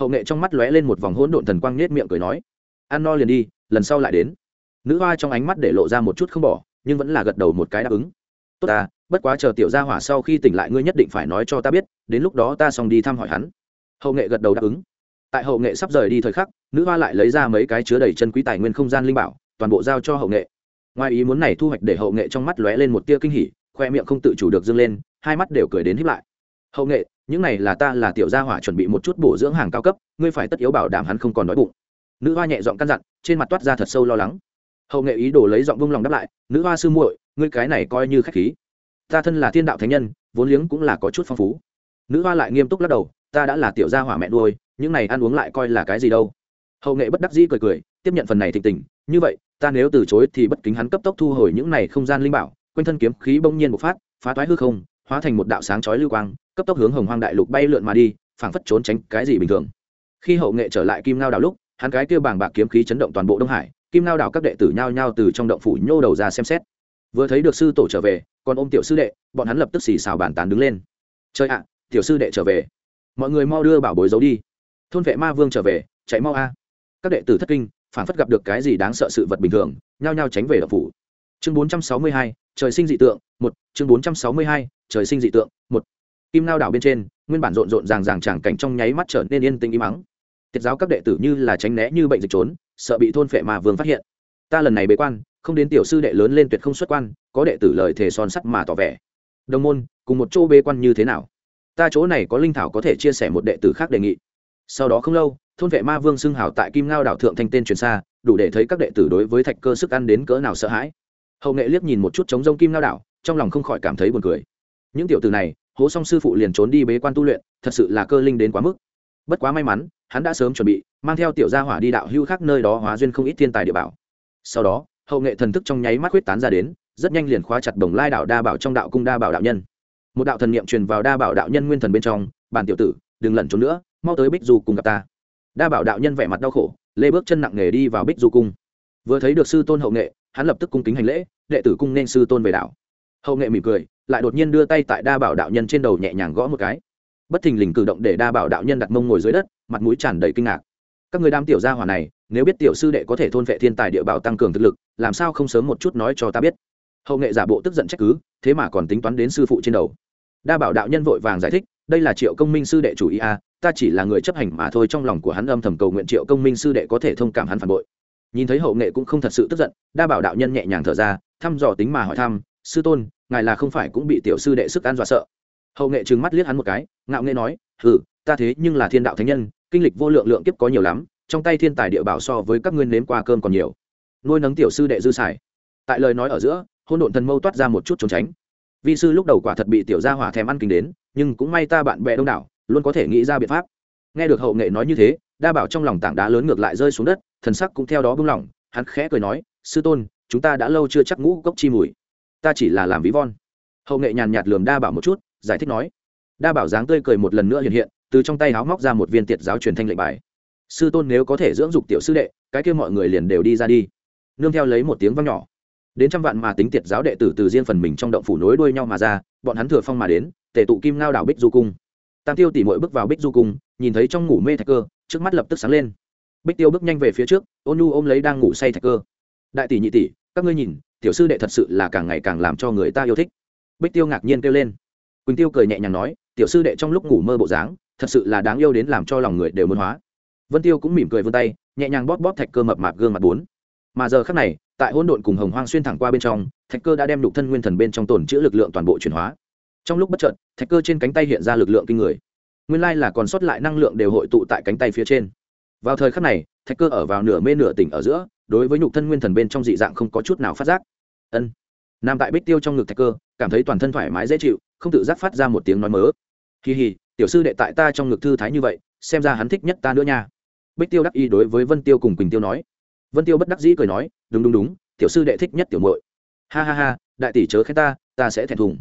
Hậu nghệ trong mắt lóe lên một vòng hỗn độn thần quang nết miệng cười nói, ăn no liền đi, lần sau lại đến nữ hoa trong ánh mắt để lộ ra một chút không bỏ, nhưng vẫn là gật đầu một cái đáp ứng. Tốt ta, bất quá chờ tiểu gia hỏa sau khi tỉnh lại ngươi nhất định phải nói cho ta biết, đến lúc đó ta xong đi thăm hỏi hắn. Hậu nghệ gật đầu đáp ứng. Tại hậu nghệ sắp rời đi thời khắc, nữ hoa lại lấy ra mấy cái chứa đầy chân quý tài nguyên không gian linh bảo, toàn bộ giao cho hậu nghệ. Ngoài ý muốn này thu hoạch để hậu nghệ trong mắt lóe lên một tia kinh hỉ, khoe miệng không tự chủ được dâng lên, hai mắt đều cười đến hiếp lại. Hậu nghệ, những này là ta, là tiểu gia hỏa chuẩn bị một chút bổ dưỡng hàng cao cấp, ngươi phải tất yếu bảo đảm hắn không còn đói bụng. Nữ hoa nhẹ giọng căn dặn, trên mặt toát ra thật sâu lo lắng hậu nghệ ý đồ lấy giọng vung lòng đáp lại, nữ hoa sư muội, ngươi cái này coi như khách khí. Ta thân là thiên đạo thánh nhân, vốn liếng cũng là có chút phong phú. Nữ hoa lại nghiêm túc lắc đầu, ta đã là tiểu gia hỏa mẹ nuôi, những này ăn uống lại coi là cái gì đâu. Hậu nghệ bất đắc dĩ cười cười, tiếp nhận phần này thịnh tình, như vậy, ta nếu từ chối thì bất kính hắn cấp tốc thu hồi những này không gian linh bảo, quanh thân kiếm khí bỗng nhiên một phát, phá toái hư không, hóa thành một đạo sáng chói lưu quang, cấp tốc hướng hồng hoang đại lục bay lượn mà đi, phảng phất trốn tránh cái gì bình thường. Khi hậu nghệ trở lại kim ngao đảo lúc, hắn cái kia bảng bạc kiếm khí chấn động toàn bộ đông hải kim lao đảo các đệ tử nhao nhao từ trong động phủ nhô đầu ra xem xét. Vừa thấy được sư tổ trở về, còn ôm tiểu sư đệ, bọn hắn lập tức xì xào bàn tán đứng lên. Chơi ạ, tiểu sư đệ trở về. Mọi người mau đưa bảo bối giấu đi. Thôn vệ ma vương trở về, chạy mau a. Các đệ tử thất kinh, phản phất gặp được cái gì đáng sợ sự vật bình thường, nhao nhao tránh về động phủ. Chương bốn trăm sáu mươi hai, trời sinh dị tượng, một. Chương bốn trăm sáu mươi hai, trời sinh dị tượng, một. Kim lao đảo bên trên, nguyên bản rộn rộn ràng ràng tràng cảnh trong nháy mắt trở nên yên tĩnh im mắng tiết giáo các đệ tử như là tránh né như bệnh dịch trốn, sợ bị thôn phệ mà vương phát hiện. Ta lần này bế quan, không đến tiểu sư đệ lớn lên tuyệt không xuất quan, có đệ tử lời thề son sắt mà tỏ vẻ. Đồng môn, cùng một chỗ bế quan như thế nào? Ta chỗ này có linh thảo có thể chia sẻ một đệ tử khác đề nghị. Sau đó không lâu, thôn vệ ma vương xưng hào tại kim ngao đảo thượng thanh tên truyền xa, đủ để thấy các đệ tử đối với thạch cơ sức ăn đến cỡ nào sợ hãi. Hậu nghệ liếc nhìn một chút trống rông kim ngao đảo, trong lòng không khỏi cảm thấy buồn cười. Những tiểu tử này, hố song sư phụ liền trốn đi bế quan tu luyện, thật sự là cơ linh đến quá mức bất quá may mắn, hắn đã sớm chuẩn bị, mang theo tiểu gia hỏa đi đạo hưu khác nơi đó hóa duyên không ít thiên tài địa bảo. Sau đó, hậu nghệ thần thức trong nháy mắt huyết tán ra đến, rất nhanh liền khóa chặt đồng lai đạo đa bảo trong đạo cung đa bảo đạo nhân. Một đạo thần niệm truyền vào đa bảo đạo nhân nguyên thần bên trong bàn tiểu tử, đừng lẩn trốn nữa, mau tới bích du cùng gặp ta. Đa bảo đạo nhân vẻ mặt đau khổ, lê bước chân nặng nề đi vào bích du cung. Vừa thấy được sư tôn hậu nghệ, hắn lập tức cung kính hành lễ, đệ tử cung nên sư tôn về đạo. Hậu nghệ mỉm cười, lại đột nhiên đưa tay tại đa bảo đạo nhân trên đầu nhẹ nhàng gõ một cái bất thình lình cử động để đa bảo đạo nhân đặt mông ngồi dưới đất, mặt mũi tràn đầy kinh ngạc. Các người đam tiểu gia hỏa này, nếu biết tiểu sư đệ có thể thôn vệ thiên tài địa bảo tăng cường thực lực, làm sao không sớm một chút nói cho ta biết? Hậu nghệ giả bộ tức giận trách cứ, thế mà còn tính toán đến sư phụ trên đầu. Đa bảo đạo nhân vội vàng giải thích, đây là triệu công minh sư đệ chủ ý a, ta chỉ là người chấp hành mà thôi, trong lòng của hắn âm thầm cầu nguyện triệu công minh sư đệ có thể thông cảm hắn phản bội. Nhìn thấy hậu nghệ cũng không thật sự tức giận, đa bảo đạo nhân nhẹ nhàng thở ra, thăm dò tính mà hỏi thăm, sư tôn, ngài là không phải cũng bị tiểu sư đệ sức an dọa sợ? Hậu nghệ trừng mắt liếc hắn một cái, ngạo nghệ nói ừ ta thế nhưng là thiên đạo thánh nhân, kinh lịch vô lượng lượng kiếp có nhiều lắm, trong tay thiên tài địa bảo so với các ngươi nếm qua cơm còn nhiều. Nuôi nấng tiểu sư đệ dư xài. Tại lời nói ở giữa, hôn độn thần mâu toát ra một chút trốn tránh. Vi sư lúc đầu quả thật bị tiểu gia hỏa thèm ăn kinh đến, nhưng cũng may ta bạn bè đông đảo, luôn có thể nghĩ ra biện pháp. Nghe được hậu nghệ nói như thế, đa bảo trong lòng tảng đá lớn ngược lại rơi xuống đất, thần sắc cũng theo đó bưng lỏng, hắn khẽ cười nói, sư tôn, chúng ta đã lâu chưa chắc ngũ cốc chi mùi. Ta chỉ là làm ví von. Hậu nghệ nhàn nhạt lườm đa bảo một chút giải thích nói. Đa bảo dáng tươi cười một lần nữa hiện hiện, từ trong tay háo móc ra một viên tiệt giáo truyền thanh lệnh bài. Sư tôn nếu có thể dưỡng dục tiểu sư đệ, cái kia mọi người liền đều đi ra đi. Nương theo lấy một tiếng văng nhỏ. Đến trăm vạn mà tính tiệt giáo đệ tử từ riêng phần mình trong động phủ nối đuôi nhau mà ra, bọn hắn thừa phong mà đến tể tụ kim ngao đảo bích du cung. Tam tiêu tỉ mội bước vào bích du cung, nhìn thấy trong ngủ mê thạch cơ, trước mắt lập tức sáng lên. Bích tiêu bước nhanh về phía trước, ôn nhu ôm lấy đang ngủ say thạch cơ. Đại tỷ nhị tỷ, các ngươi nhìn, tiểu sư đệ thật sự là càng ngày càng làm cho người ta yêu thích. Bích tiêu ngạc nhiên kêu lên quỳnh tiêu cười nhẹ nhàng nói tiểu sư đệ trong lúc ngủ mơ bộ dáng thật sự là đáng yêu đến làm cho lòng người đều muốn hóa vân tiêu cũng mỉm cười vươn tay nhẹ nhàng bóp bóp thạch cơ mập mạp gương mặt bốn mà giờ khác này tại hỗn độn cùng hồng hoang xuyên thẳng qua bên trong thạch cơ đã đem đục thân nguyên thần bên trong tồn chữ lực lượng toàn bộ chuyển hóa trong lúc bất chợt thạch cơ trên cánh tay hiện ra lực lượng kinh người nguyên lai là còn sót lại năng lượng đều hội tụ tại cánh tay phía trên vào thời khắc này thạch cơ ở vào nửa mê nửa tỉnh ở giữa đối với nhục thân nguyên thần bên trong dị dạng không có chút nào phát giác ân nam tại bích tiêu trong ngực thạch cơ cảm thấy toàn thân thoải mái dễ chịu, không tự giác phát ra một tiếng nói mớ. Kỳ hì tiểu sư đệ tại ta trong ngực thư thái như vậy, xem ra hắn thích nhất ta nữa nha. Bích tiêu đắc y đối với vân tiêu cùng quỳnh tiêu nói. Vân tiêu bất đắc dĩ cười nói, đúng đúng đúng, tiểu sư đệ thích nhất tiểu muội. Ha ha ha, đại tỷ chớ khen ta ta sẽ thẹn thùng.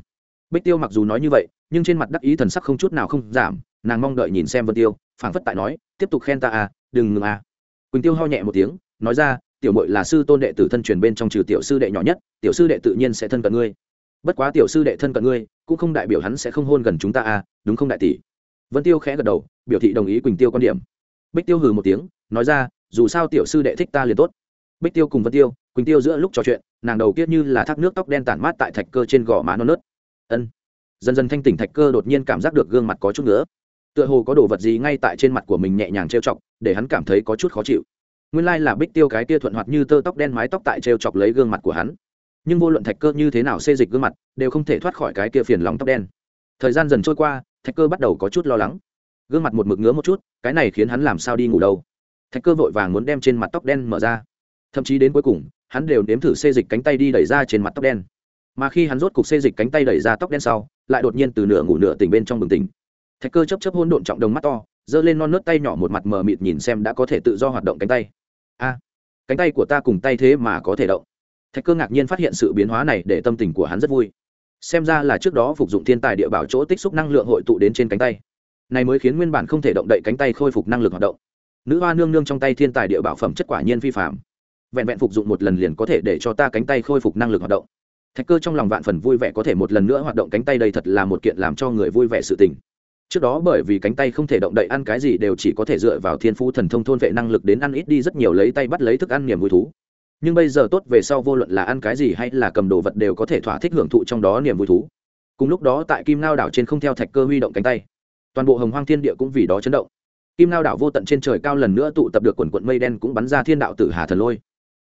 Bích tiêu mặc dù nói như vậy, nhưng trên mặt đắc ý thần sắc không chút nào không giảm, nàng mong đợi nhìn xem vân tiêu, phảng phất tại nói, tiếp tục khen ta à đừng ngừng à. Quỳnh tiêu ho nhẹ một tiếng, nói ra, tiểu muội là sư tôn đệ tử thân truyền bên trong trừ tiểu sư đệ nhỏ nhất, tiểu sư đệ tự nhiên sẽ thân cận ngươi bất quá tiểu sư đệ thân cận ngươi, cũng không đại biểu hắn sẽ không hôn gần chúng ta à đúng không đại tỷ? Vân tiêu khẽ gật đầu, biểu thị đồng ý quỳnh tiêu quan điểm. Bích tiêu hừ một tiếng, nói ra, dù sao tiểu sư đệ thích ta liền tốt. Bích tiêu cùng vân tiêu, quỳnh tiêu giữa lúc trò chuyện, nàng đầu kiết như là thác nước tóc đen tản mát tại thạch cơ trên gò má non nớt. Ân. Dần dần thanh tỉnh thạch cơ đột nhiên cảm giác được gương mặt có chút nữa tựa hồ có đồ vật gì ngay tại trên mặt của mình nhẹ nhàng trêu chọc, để hắn cảm thấy có chút khó chịu. Nguyên lai là bích tiêu cái tia thuận hoạt như tơ tóc đen mái tóc tại trêu chọc lấy gương mặt của hắn nhưng vô luận thạch cơ như thế nào xê dịch gương mặt đều không thể thoát khỏi cái kia phiền lòng tóc đen. Thời gian dần trôi qua, thạch cơ bắt đầu có chút lo lắng. Gương mặt một mực ngứa một chút, cái này khiến hắn làm sao đi ngủ đâu? Thạch cơ vội vàng muốn đem trên mặt tóc đen mở ra. Thậm chí đến cuối cùng, hắn đều nếm thử xê dịch cánh tay đi đẩy ra trên mặt tóc đen. Mà khi hắn rốt cục xê dịch cánh tay đẩy ra tóc đen sau, lại đột nhiên từ nửa ngủ nửa tỉnh bên trong bừng tỉnh. Thạch cơ chấp chấp hôn độn trọng đồng mắt to, giơ lên non nớt tay nhỏ một mặt mờ mịt nhìn xem đã có thể tự do hoạt động cánh tay. A, cánh tay của ta cùng tay thế mà có thể động thạch cơ ngạc nhiên phát hiện sự biến hóa này để tâm tình của hắn rất vui. Xem ra là trước đó phục dụng thiên tài địa bảo chỗ tích xúc năng lượng hội tụ đến trên cánh tay. Này mới khiến nguyên bản không thể động đậy cánh tay khôi phục năng lực hoạt động. Nữ hoa nương nương trong tay thiên tài địa bảo phẩm chất quả nhiên vi phạm vẹn vẹn phục dụng một lần liền có thể để cho ta cánh tay khôi phục năng lực hoạt động. Thạch cơ trong lòng vạn phần vui vẻ có thể một lần nữa hoạt động cánh tay đây thật là một kiện làm cho người vui vẻ sự tình. Trước đó bởi vì cánh tay không thể động đậy ăn cái gì đều chỉ có thể dựa vào thiên phú thần thông thôn vệ năng lực đến ăn ít đi rất nhiều lấy tay bắt lấy thức ăn niềm vui thú nhưng bây giờ tốt về sau vô luận là ăn cái gì hay là cầm đồ vật đều có thể thỏa thích hưởng thụ trong đó niềm vui thú. Cùng lúc đó tại kim lao đảo trên không theo thạch cơ huy động cánh tay. Toàn bộ hồng hoang thiên địa cũng vì đó chấn động. Kim lao đảo vô tận trên trời cao lần nữa tụ tập được quần quận mây đen cũng bắn ra thiên đạo tử hà thần lôi.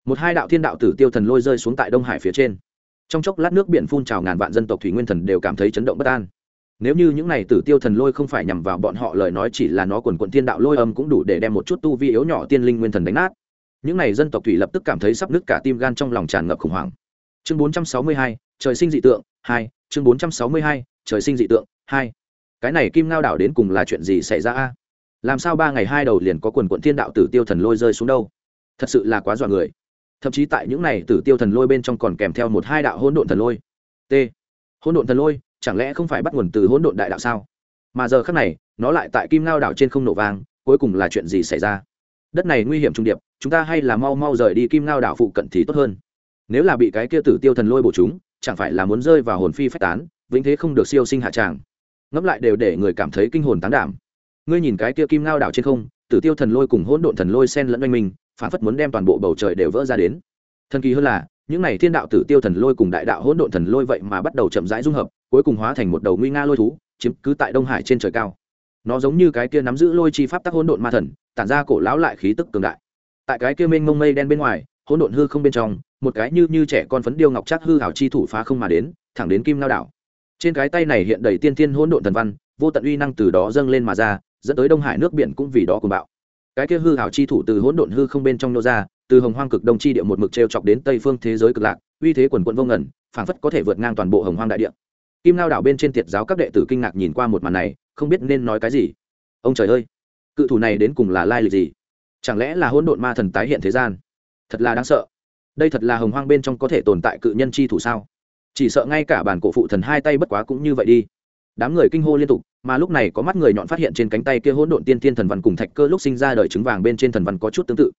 Một hai đạo thiên đạo tử tiêu thần lôi rơi xuống tại đông hải phía trên. Trong chốc lát nước biển phun trào ngàn vạn dân tộc thủy nguyên thần đều cảm thấy chấn động bất an. Nếu như những này tử tiêu thần lôi không phải nhằm vào bọn họ lời nói chỉ là nó quần quận thiên đạo lôi âm cũng đủ để đem một chút tu vi yếu nhỏ tiên linh nguyên thần đánh nát những này dân tộc thủy lập tức cảm thấy sắp nứt cả tim gan trong lòng tràn ngập khủng hoảng. Chương 462, trời sinh dị tượng hai. Chương 462, trời sinh dị tượng hai. Cái này kim ngao đảo đến cùng là chuyện gì xảy ra a? Làm sao ba ngày hai đầu liền có quần quận thiên đạo tử tiêu thần lôi rơi xuống đâu? Thật sự là quá dọa người. Thậm chí tại những này tử tiêu thần lôi bên trong còn kèm theo một hai đạo hỗn độn thần lôi. T. Hỗn độn thần lôi chẳng lẽ không phải bắt nguồn từ hỗn độn đại đạo sao? Mà giờ khác này nó lại tại kim ngao đảo trên không nổ vang cuối cùng là chuyện gì xảy ra? Đất này nguy hiểm trung điệp, chúng ta hay là mau mau rời đi kim ngao đảo phụ cận thì tốt hơn. Nếu là bị cái kia tử tiêu thần lôi bổ chúng, chẳng phải là muốn rơi vào hồn phi phách tán, vĩnh thế không được siêu sinh hạ tràng. Ngẫm lại đều để người cảm thấy kinh hồn tán đảm. Ngươi nhìn cái kia kim ngao đảo trên không, tử tiêu thần lôi cùng hỗn độn thần lôi sen lẫn oanh mình, phản phất muốn đem toàn bộ bầu trời đều vỡ ra đến. Thần kỳ hơn là, những này thiên đạo tử tiêu thần lôi cùng đại đạo hỗn độn thần lôi vậy mà bắt đầu chậm rãi dung hợp, cuối cùng hóa thành một đầu nguy nga lôi thú, chiếm cứ tại đông hải trên trời cao nó giống như cái kia nắm giữ lôi chi pháp tắc hỗn độn ma thần, tản ra cổ lão lại khí tức cường đại. Tại cái kia mênh mông mây đen bên ngoài, hỗn độn hư không bên trong, một cái như như trẻ con phấn điêu ngọc chắc hư hảo chi thủ phá không mà đến, thẳng đến kim lao đảo. Trên cái tay này hiện đầy tiên thiên hỗn độn thần văn, vô tận uy năng từ đó dâng lên mà ra, dẫn tới đông hải nước biển cũng vì đó cùng bạo. Cái kia hư hảo chi thủ từ hỗn độn hư không bên trong nô ra, từ hồng hoang cực đông chi địa một mực t chọc đến tây phương thế giới cực lạc, uy thế quần quận vô ngẩn phảng phất có thể vượt ngang toàn bộ hồng hoang đại địa kim lao đảo bên trên tiệt giáo các đệ tử kinh ngạc nhìn qua một màn này, không biết nên nói cái gì. Ông trời ơi, cự thủ này đến cùng là lai lịch gì? Chẳng lẽ là hỗn độn ma thần tái hiện thế gian? Thật là đáng sợ. Đây thật là hồng hoang bên trong có thể tồn tại cự nhân chi thủ sao? Chỉ sợ ngay cả bản cổ phụ thần hai tay bất quá cũng như vậy đi. Đám người kinh hô liên tục, mà lúc này có mắt người nhọn phát hiện trên cánh tay kia hỗn độn tiên tiên thần văn cùng thạch cơ lúc sinh ra đời trứng vàng bên trên thần văn có chút tương tự.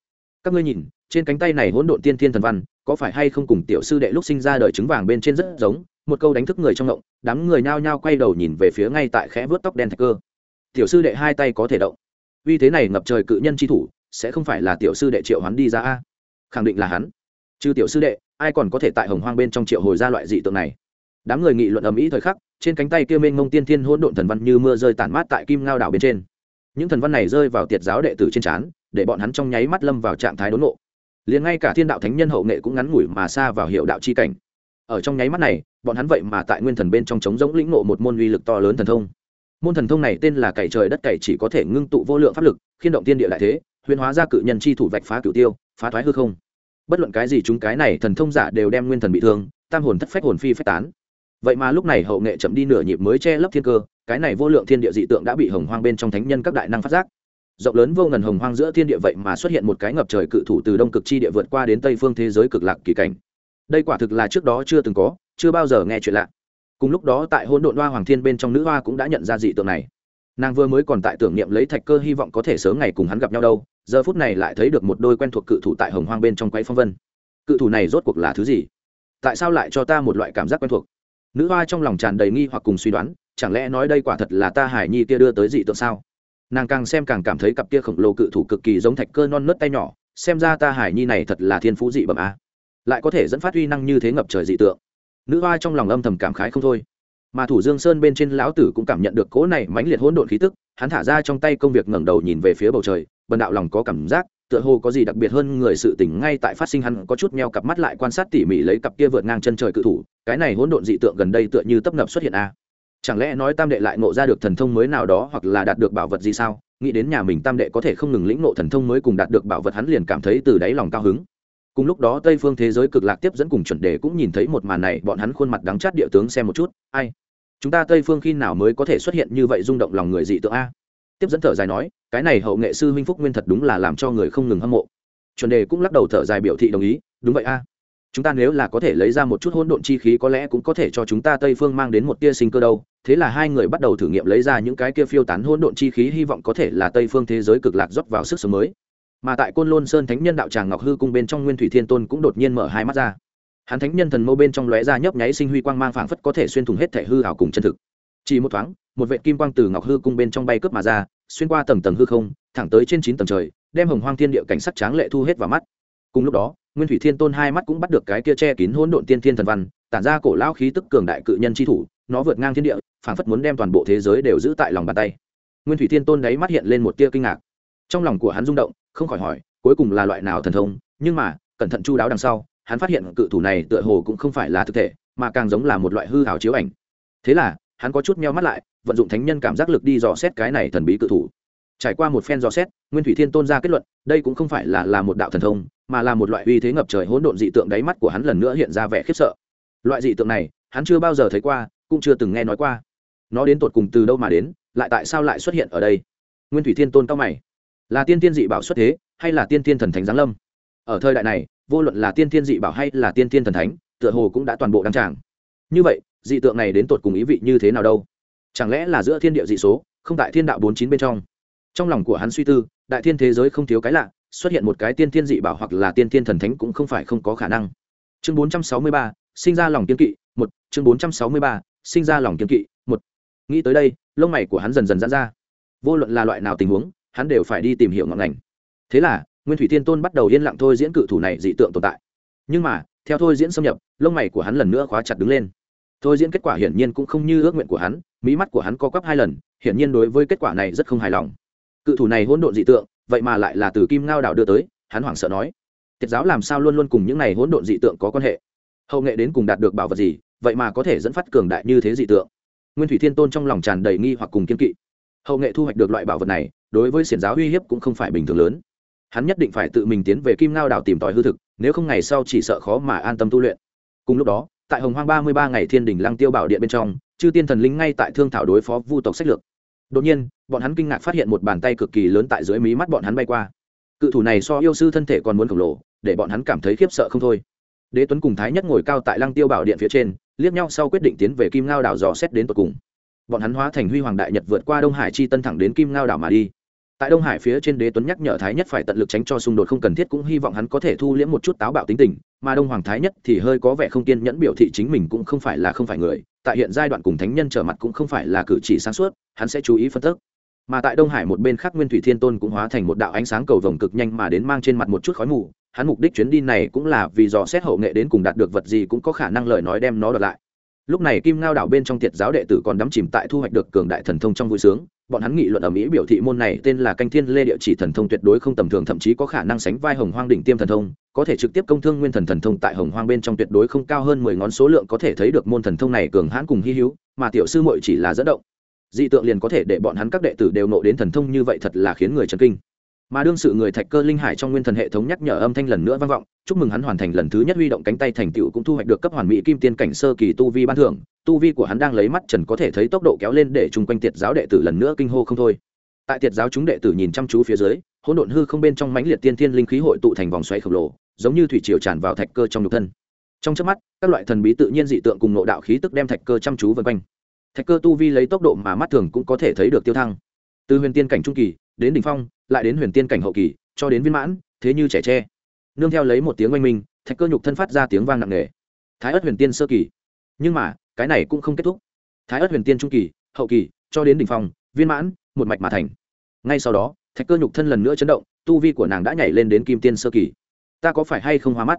Các ngươi nhìn, trên cánh tay này hỗn độn tiên tiên thần văn, có phải hay không cùng tiểu sư đệ lúc sinh ra đời trứng vàng bên trên rất giống? Một câu đánh thức người trong động đám người nhao nhao quay đầu nhìn về phía ngay tại khẽ vớt tóc đen thạch cơ. Tiểu sư đệ hai tay có thể động. Uy thế này ngập trời cự nhân chi thủ, sẽ không phải là tiểu sư đệ triệu hắn đi ra a? Khẳng định là hắn. Trừ tiểu sư đệ, ai còn có thể tại hồng hoang bên trong triệu hồi ra loại dị tượng này? Đám người nghị luận ầm ĩ thời khắc, trên cánh tay kia mênh mông tiên thiên hỗn độn thần văn như mưa rơi tản mát tại kim ngao đảo bên trên. Những thần văn này rơi vào tiệt giáo đệ tử trên trán, để bọn hắn trong nháy mắt lâm vào trạng thái đốn nộ liền ngay cả thiên đạo thánh nhân hậu nghệ cũng ngắn ngủi mà xa vào hiệu đạo chi cảnh. Ở trong nháy mắt này bọn hắn vậy mà tại nguyên thần bên trong trống rỗng lĩnh nộ một môn uy lực to lớn thần thông. Môn thần thông này tên là cày trời đất cày chỉ có thể ngưng tụ vô lượng pháp lực, khiên động tiên địa lại thế, huyền hóa ra cự nhân chi thủ vạch phá cửu tiêu, phá thoái hư không. Bất luận cái gì chúng cái này thần thông giả đều đem nguyên thần bị thương, tam hồn thất phách hồn phi phách tán. Vậy mà lúc này hậu nghệ chậm đi nửa nhịp mới che lấp thiên cơ, cái này vô lượng thiên địa dị tượng đã bị hồng hoang bên trong thánh nhân các đại năng phát giác. Rộng lớn vô ngần hồng hoang giữa thiên địa vậy mà xuất hiện một cái ngập trời cự thủ từ đông cực chi địa vượt qua đến tây phương thế giới cực lạc kỳ cảnh. Đây quả thực là trước đó chưa từng có chưa bao giờ nghe chuyện lạ. Cùng lúc đó tại hôn độn hoa hoàng thiên bên trong nữ hoa cũng đã nhận ra dị tượng này. Nàng vừa mới còn tại tưởng niệm lấy thạch cơ hy vọng có thể sớm ngày cùng hắn gặp nhau đâu, giờ phút này lại thấy được một đôi quen thuộc cự thủ tại hồng hoang bên trong quay phong vân. Cự thủ này rốt cuộc là thứ gì? Tại sao lại cho ta một loại cảm giác quen thuộc? Nữ hoa trong lòng tràn đầy nghi hoặc cùng suy đoán, chẳng lẽ nói đây quả thật là ta hải nhi kia đưa tới dị tượng sao? Nàng càng xem càng cảm thấy cặp kia khổng lồ cự thủ cực kỳ giống thạch cơ non nớt tay nhỏ, xem ra ta hải nhi này thật là thiên phú dị bẩm a. Lại có thể dẫn phát uy năng như thế ngập trời dị tượng nữ hoa trong lòng âm thầm cảm khái không thôi. Mà thủ dương sơn bên trên lão tử cũng cảm nhận được cỗ này mãnh liệt hỗn độn khí tức, hắn thả ra trong tay công việc ngẩng đầu nhìn về phía bầu trời, bần đạo lòng có cảm giác, tựa hồ có gì đặc biệt hơn người sự tỉnh ngay tại phát sinh hắn có chút meo cặp mắt lại quan sát tỉ mỉ lấy cặp kia vượt ngang chân trời cự thủ, cái này hỗn độn dị tượng gần đây tựa như tấp nập xuất hiện a. Chẳng lẽ nói tam đệ lại ngộ ra được thần thông mới nào đó hoặc là đạt được bảo vật gì sao? Nghĩ đến nhà mình tam đệ có thể không ngừng lĩnh ngộ thần thông mới cùng đạt được bảo vật hắn liền cảm thấy từ đáy lòng cao hứng cùng lúc đó tây phương thế giới cực lạc tiếp dẫn cùng chuẩn đề cũng nhìn thấy một màn này, bọn hắn khuôn mặt đắng chát địa tướng xem một chút. Ai? Chúng ta tây phương khi nào mới có thể xuất hiện như vậy rung động lòng người dị tượng a? Tiếp dẫn thở dài nói, cái này hậu nghệ sư huynh phúc nguyên thật đúng là làm cho người không ngừng hâm mộ. Chuẩn đề cũng lắc đầu thở dài biểu thị đồng ý, đúng vậy a. Chúng ta nếu là có thể lấy ra một chút hỗn độn chi khí có lẽ cũng có thể cho chúng ta tây phương mang đến một tia sinh cơ đâu. Thế là hai người bắt đầu thử nghiệm lấy ra những cái kia phiêu tán hỗn độn chi khí, hy vọng có thể là tây phương thế giới cực lạc rót vào sức sống mới mà tại côn lôn sơn thánh nhân đạo tràng ngọc hư cung bên trong nguyên thủy thiên tôn cũng đột nhiên mở hai mắt ra hắn thánh nhân thần mâu bên trong lóe ra nhấp nháy sinh huy quang mang phảng phất có thể xuyên thủng hết thể hư hảo cùng chân thực chỉ một thoáng một vệ kim quang từ ngọc hư cung bên trong bay cướp mà ra xuyên qua tầng tầng hư không thẳng tới trên chín tầng trời đem hồng hoang thiên địa cảnh sắc tráng lệ thu hết vào mắt cùng lúc đó nguyên thủy thiên tôn hai mắt cũng bắt được cái kia che kín hỗn độn tiên thiên thần văn tản ra cổ lao khí tức cường đại cự nhân chi thủ nó vượt ngang thiên địa phảng phất muốn đem toàn bộ thế giới đều giữ tại lòng bàn tay nguyên thủy thiên tôn đấy mắt hiện lên một tia kinh ngạc trong lòng của hắn rung động không khỏi hỏi, cuối cùng là loại nào thần thông, nhưng mà, cẩn thận chu đáo đằng sau, hắn phát hiện cự thủ này tựa hồ cũng không phải là thực thể, mà càng giống là một loại hư hào chiếu ảnh. Thế là, hắn có chút meo mắt lại, vận dụng thánh nhân cảm giác lực đi dò xét cái này thần bí cự thủ. Trải qua một phen dò xét, nguyên thủy thiên tôn ra kết luận, đây cũng không phải là là một đạo thần thông, mà là một loại uy thế ngập trời hỗn độn dị tượng đáy mắt của hắn lần nữa hiện ra vẻ khiếp sợ. Loại dị tượng này, hắn chưa bao giờ thấy qua, cũng chưa từng nghe nói qua. Nó đến tột cùng từ đâu mà đến, lại tại sao lại xuất hiện ở đây? Nguyên thủy thiên tôn cao mày là tiên tiên dị bảo xuất thế, hay là tiên tiên thần thánh giáng lâm? Ở thời đại này, vô luận là tiên tiên dị bảo hay là tiên tiên thần thánh, tựa hồ cũng đã toàn bộ đăng tràng. Như vậy, dị tượng này đến tột cùng ý vị như thế nào đâu? Chẳng lẽ là giữa thiên địa dị số, không tại thiên đạo bốn chín bên trong? Trong lòng của hắn suy tư, đại thiên thế giới không thiếu cái lạ, xuất hiện một cái tiên tiên dị bảo hoặc là tiên tiên thần thánh cũng không phải không có khả năng. Chương bốn trăm sáu mươi ba, sinh ra lòng kiên kỵ, một. Chương bốn trăm sáu mươi ba, sinh ra lòng kiên kỵ, một. Nghĩ tới đây, lông mày của hắn dần dần dán ra. Vô luận là loại nào tình huống hắn đều phải đi tìm hiểu ngọn ngành. Thế là, nguyên thủy thiên tôn bắt đầu yên lặng thôi diễn cự thủ này dị tượng tồn tại. Nhưng mà, theo thôi diễn xâm nhập, lông mày của hắn lần nữa khóa chặt đứng lên. Thôi diễn kết quả hiển nhiên cũng không như ước nguyện của hắn, mỹ mắt của hắn co quắp hai lần, hiển nhiên đối với kết quả này rất không hài lòng. Cự thủ này hỗn độn dị tượng, vậy mà lại là từ kim ngao đảo đưa tới, hắn hoảng sợ nói. Tiết giáo làm sao luôn luôn cùng những này hỗn độn dị tượng có quan hệ? Hậu nghệ đến cùng đạt được bảo vật gì, vậy mà có thể dẫn phát cường đại như thế dị tượng? Nguyên thủy thiên tôn trong lòng tràn đầy nghi hoặc cùng kiên kỵ. Hậu nghệ thu hoạch được loại bảo vật này đối với xiển giáo uy hiếp cũng không phải bình thường lớn. Hắn nhất định phải tự mình tiến về kim ngao đảo tìm tòi hư thực, nếu không ngày sau chỉ sợ khó mà an tâm tu luyện. Cùng lúc đó, tại hồng hoang ba mươi ba ngày thiên đình lăng tiêu bảo điện bên trong, chư tiên thần linh ngay tại thương thảo đối phó vu tộc sách lược. Đột nhiên, bọn hắn kinh ngạc phát hiện một bàn tay cực kỳ lớn tại dưới mí mắt bọn hắn bay qua. Cự thủ này so yêu sư thân thể còn muốn khổng lồ, để bọn hắn cảm thấy khiếp sợ không thôi. Đế tuấn cùng thái nhất ngồi cao tại lăng tiêu bảo điện phía trên, liếc nhau sau quyết định tiến về kim ngao đảo dò xét đến tột cùng. Bọn hắn hóa thành huy hoàng đại nhật vượt qua đông hải chi tân thẳng đến kim ngao đảo mà đi tại đông hải phía trên đế tuấn nhắc nhở thái nhất phải tận lực tránh cho xung đột không cần thiết, cũng hy vọng hắn có thể thu liễm một chút táo bạo tính tình, mà đông hoàng thái nhất thì hơi có vẻ không kiên nhẫn biểu thị chính mình cũng không phải là không phải người. Tại hiện giai đoạn cùng thánh nhân trở mặt cũng không phải là cử chỉ sáng suốt, hắn sẽ chú ý phân tích. Mà tại đông hải một bên khác nguyên thủy thiên tôn cũng hóa thành một đạo ánh sáng cầu vồng cực nhanh mà đến mang trên mặt một chút khói mù. Hắn mục đích chuyến đi này cũng là vì dò xét hậu nghệ đến cùng đạt được vật gì cũng có khả năng lời nói đem nó đợt lại. Lúc này kim ngao đảo bên trong thiệt giáo đệ tử còn đắm chìm tại thu hoạch được cường đại thần thông trong vui sướng bọn hắn nghị luận ở mỹ biểu thị môn này tên là canh thiên lê địa chỉ thần thông tuyệt đối không tầm thường, thậm chí có khả năng sánh vai hồng hoang đỉnh tiêm thần thông, có thể trực tiếp công thương nguyên thần thần thông tại hồng hoang bên trong tuyệt đối không cao hơn mười ngón số lượng có thể thấy được môn thần thông này cường hãn cùng hy hữu, mà tiểu sư muội chỉ là dẫn động. Dị tượng liền có thể để bọn hắn các đệ tử đều nộ đến thần thông như vậy thật là khiến người chấn kinh mà đương sự người thạch cơ linh hải trong nguyên thần hệ thống nhắc nhở âm thanh lần nữa vang vọng, chúc mừng hắn hoàn thành lần thứ nhất huy động cánh tay thành tựu cũng thu hoạch được cấp hoàn mỹ kim tiên cảnh sơ kỳ tu vi ban thưởng. Tu vi của hắn đang lấy mắt trần có thể thấy tốc độ kéo lên để chung quanh tiệt giáo đệ tử lần nữa kinh hô không thôi. Tại tiệt giáo chúng đệ tử nhìn chăm chú phía dưới, hỗn độn hư không bên trong mãnh liệt tiên thiên linh khí hội tụ thành vòng xoáy khổng lồ, giống như thủy triều tràn vào thạch cơ trong nhục thân. Trong trước mắt, các loại thần bí tự nhiên dị tượng cùng nộ đạo khí tức đem thạch cơ chăm chú vân quanh. Thạch cơ tu vi lấy tốc độ mà mắt thường cũng có thể thấy được tiêu thăng. Từ huyền tiên cảnh trung kỳ đến đỉnh phong lại đến huyền tiên cảnh hậu kỳ, cho đến viên mãn, thế như trẻ tre. Nương theo lấy một tiếng oanh minh, thạch cơ nhục thân phát ra tiếng vang nặng nề. Thái ớt huyền tiên sơ kỳ. Nhưng mà, cái này cũng không kết thúc. Thái ớt huyền tiên trung kỳ, hậu kỳ, cho đến đỉnh phong, viên mãn, một mạch mà thành. Ngay sau đó, thạch cơ nhục thân lần nữa chấn động, tu vi của nàng đã nhảy lên đến kim tiên sơ kỳ. Ta có phải hay không hoa mắt?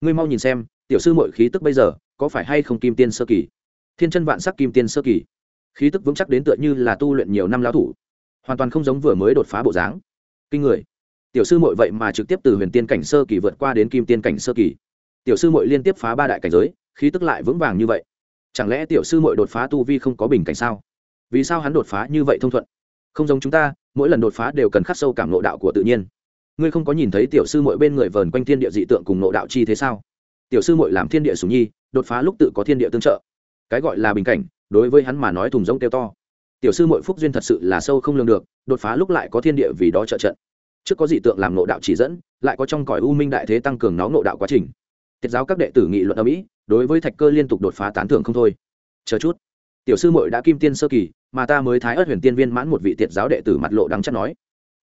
Ngươi mau nhìn xem, tiểu sư mội khí tức bây giờ, có phải hay không kim tiên sơ kỳ? Thiên chân vạn sắc kim tiên sơ kỳ. Khí tức vững chắc đến tựa như là tu luyện nhiều năm lão thủ. Hoàn toàn không giống vừa mới đột phá bộ dáng kinh người. Tiểu sư mội vậy mà trực tiếp từ huyền tiên cảnh sơ kỳ vượt qua đến kim tiên cảnh sơ kỳ. Tiểu sư mội liên tiếp phá ba đại cảnh giới, khí tức lại vững vàng như vậy. Chẳng lẽ tiểu sư mội đột phá tu vi không có bình cảnh sao? Vì sao hắn đột phá như vậy thông thuận? Không giống chúng ta, mỗi lần đột phá đều cần khắc sâu cảm nộ đạo của tự nhiên. Ngươi không có nhìn thấy tiểu sư mội bên người vờn quanh thiên địa dị tượng cùng nộ đạo chi thế sao? Tiểu sư mội làm thiên địa sùng nhi, đột phá lúc tự có thiên địa tương trợ. Cái gọi là bình cảnh, đối với hắn mà nói thùng rông kêu to tiểu sư mội phúc duyên thật sự là sâu không lường được, đột phá lúc lại có thiên địa vì đó trợ trận. Trước có dị tượng làm nộ đạo chỉ dẫn, lại có trong cõi u minh đại thế tăng cường nó nộ đạo quá trình. Tiết giáo các đệ tử nghị luận ở mỹ, đối với thạch cơ liên tục đột phá tán thưởng không thôi. Chờ chút. Tiểu sư mội đã kim tiên sơ kỳ, mà ta mới thái ớt huyền tiên viên mãn một vị tiệt giáo đệ tử mặt lộ đắng chắc nói.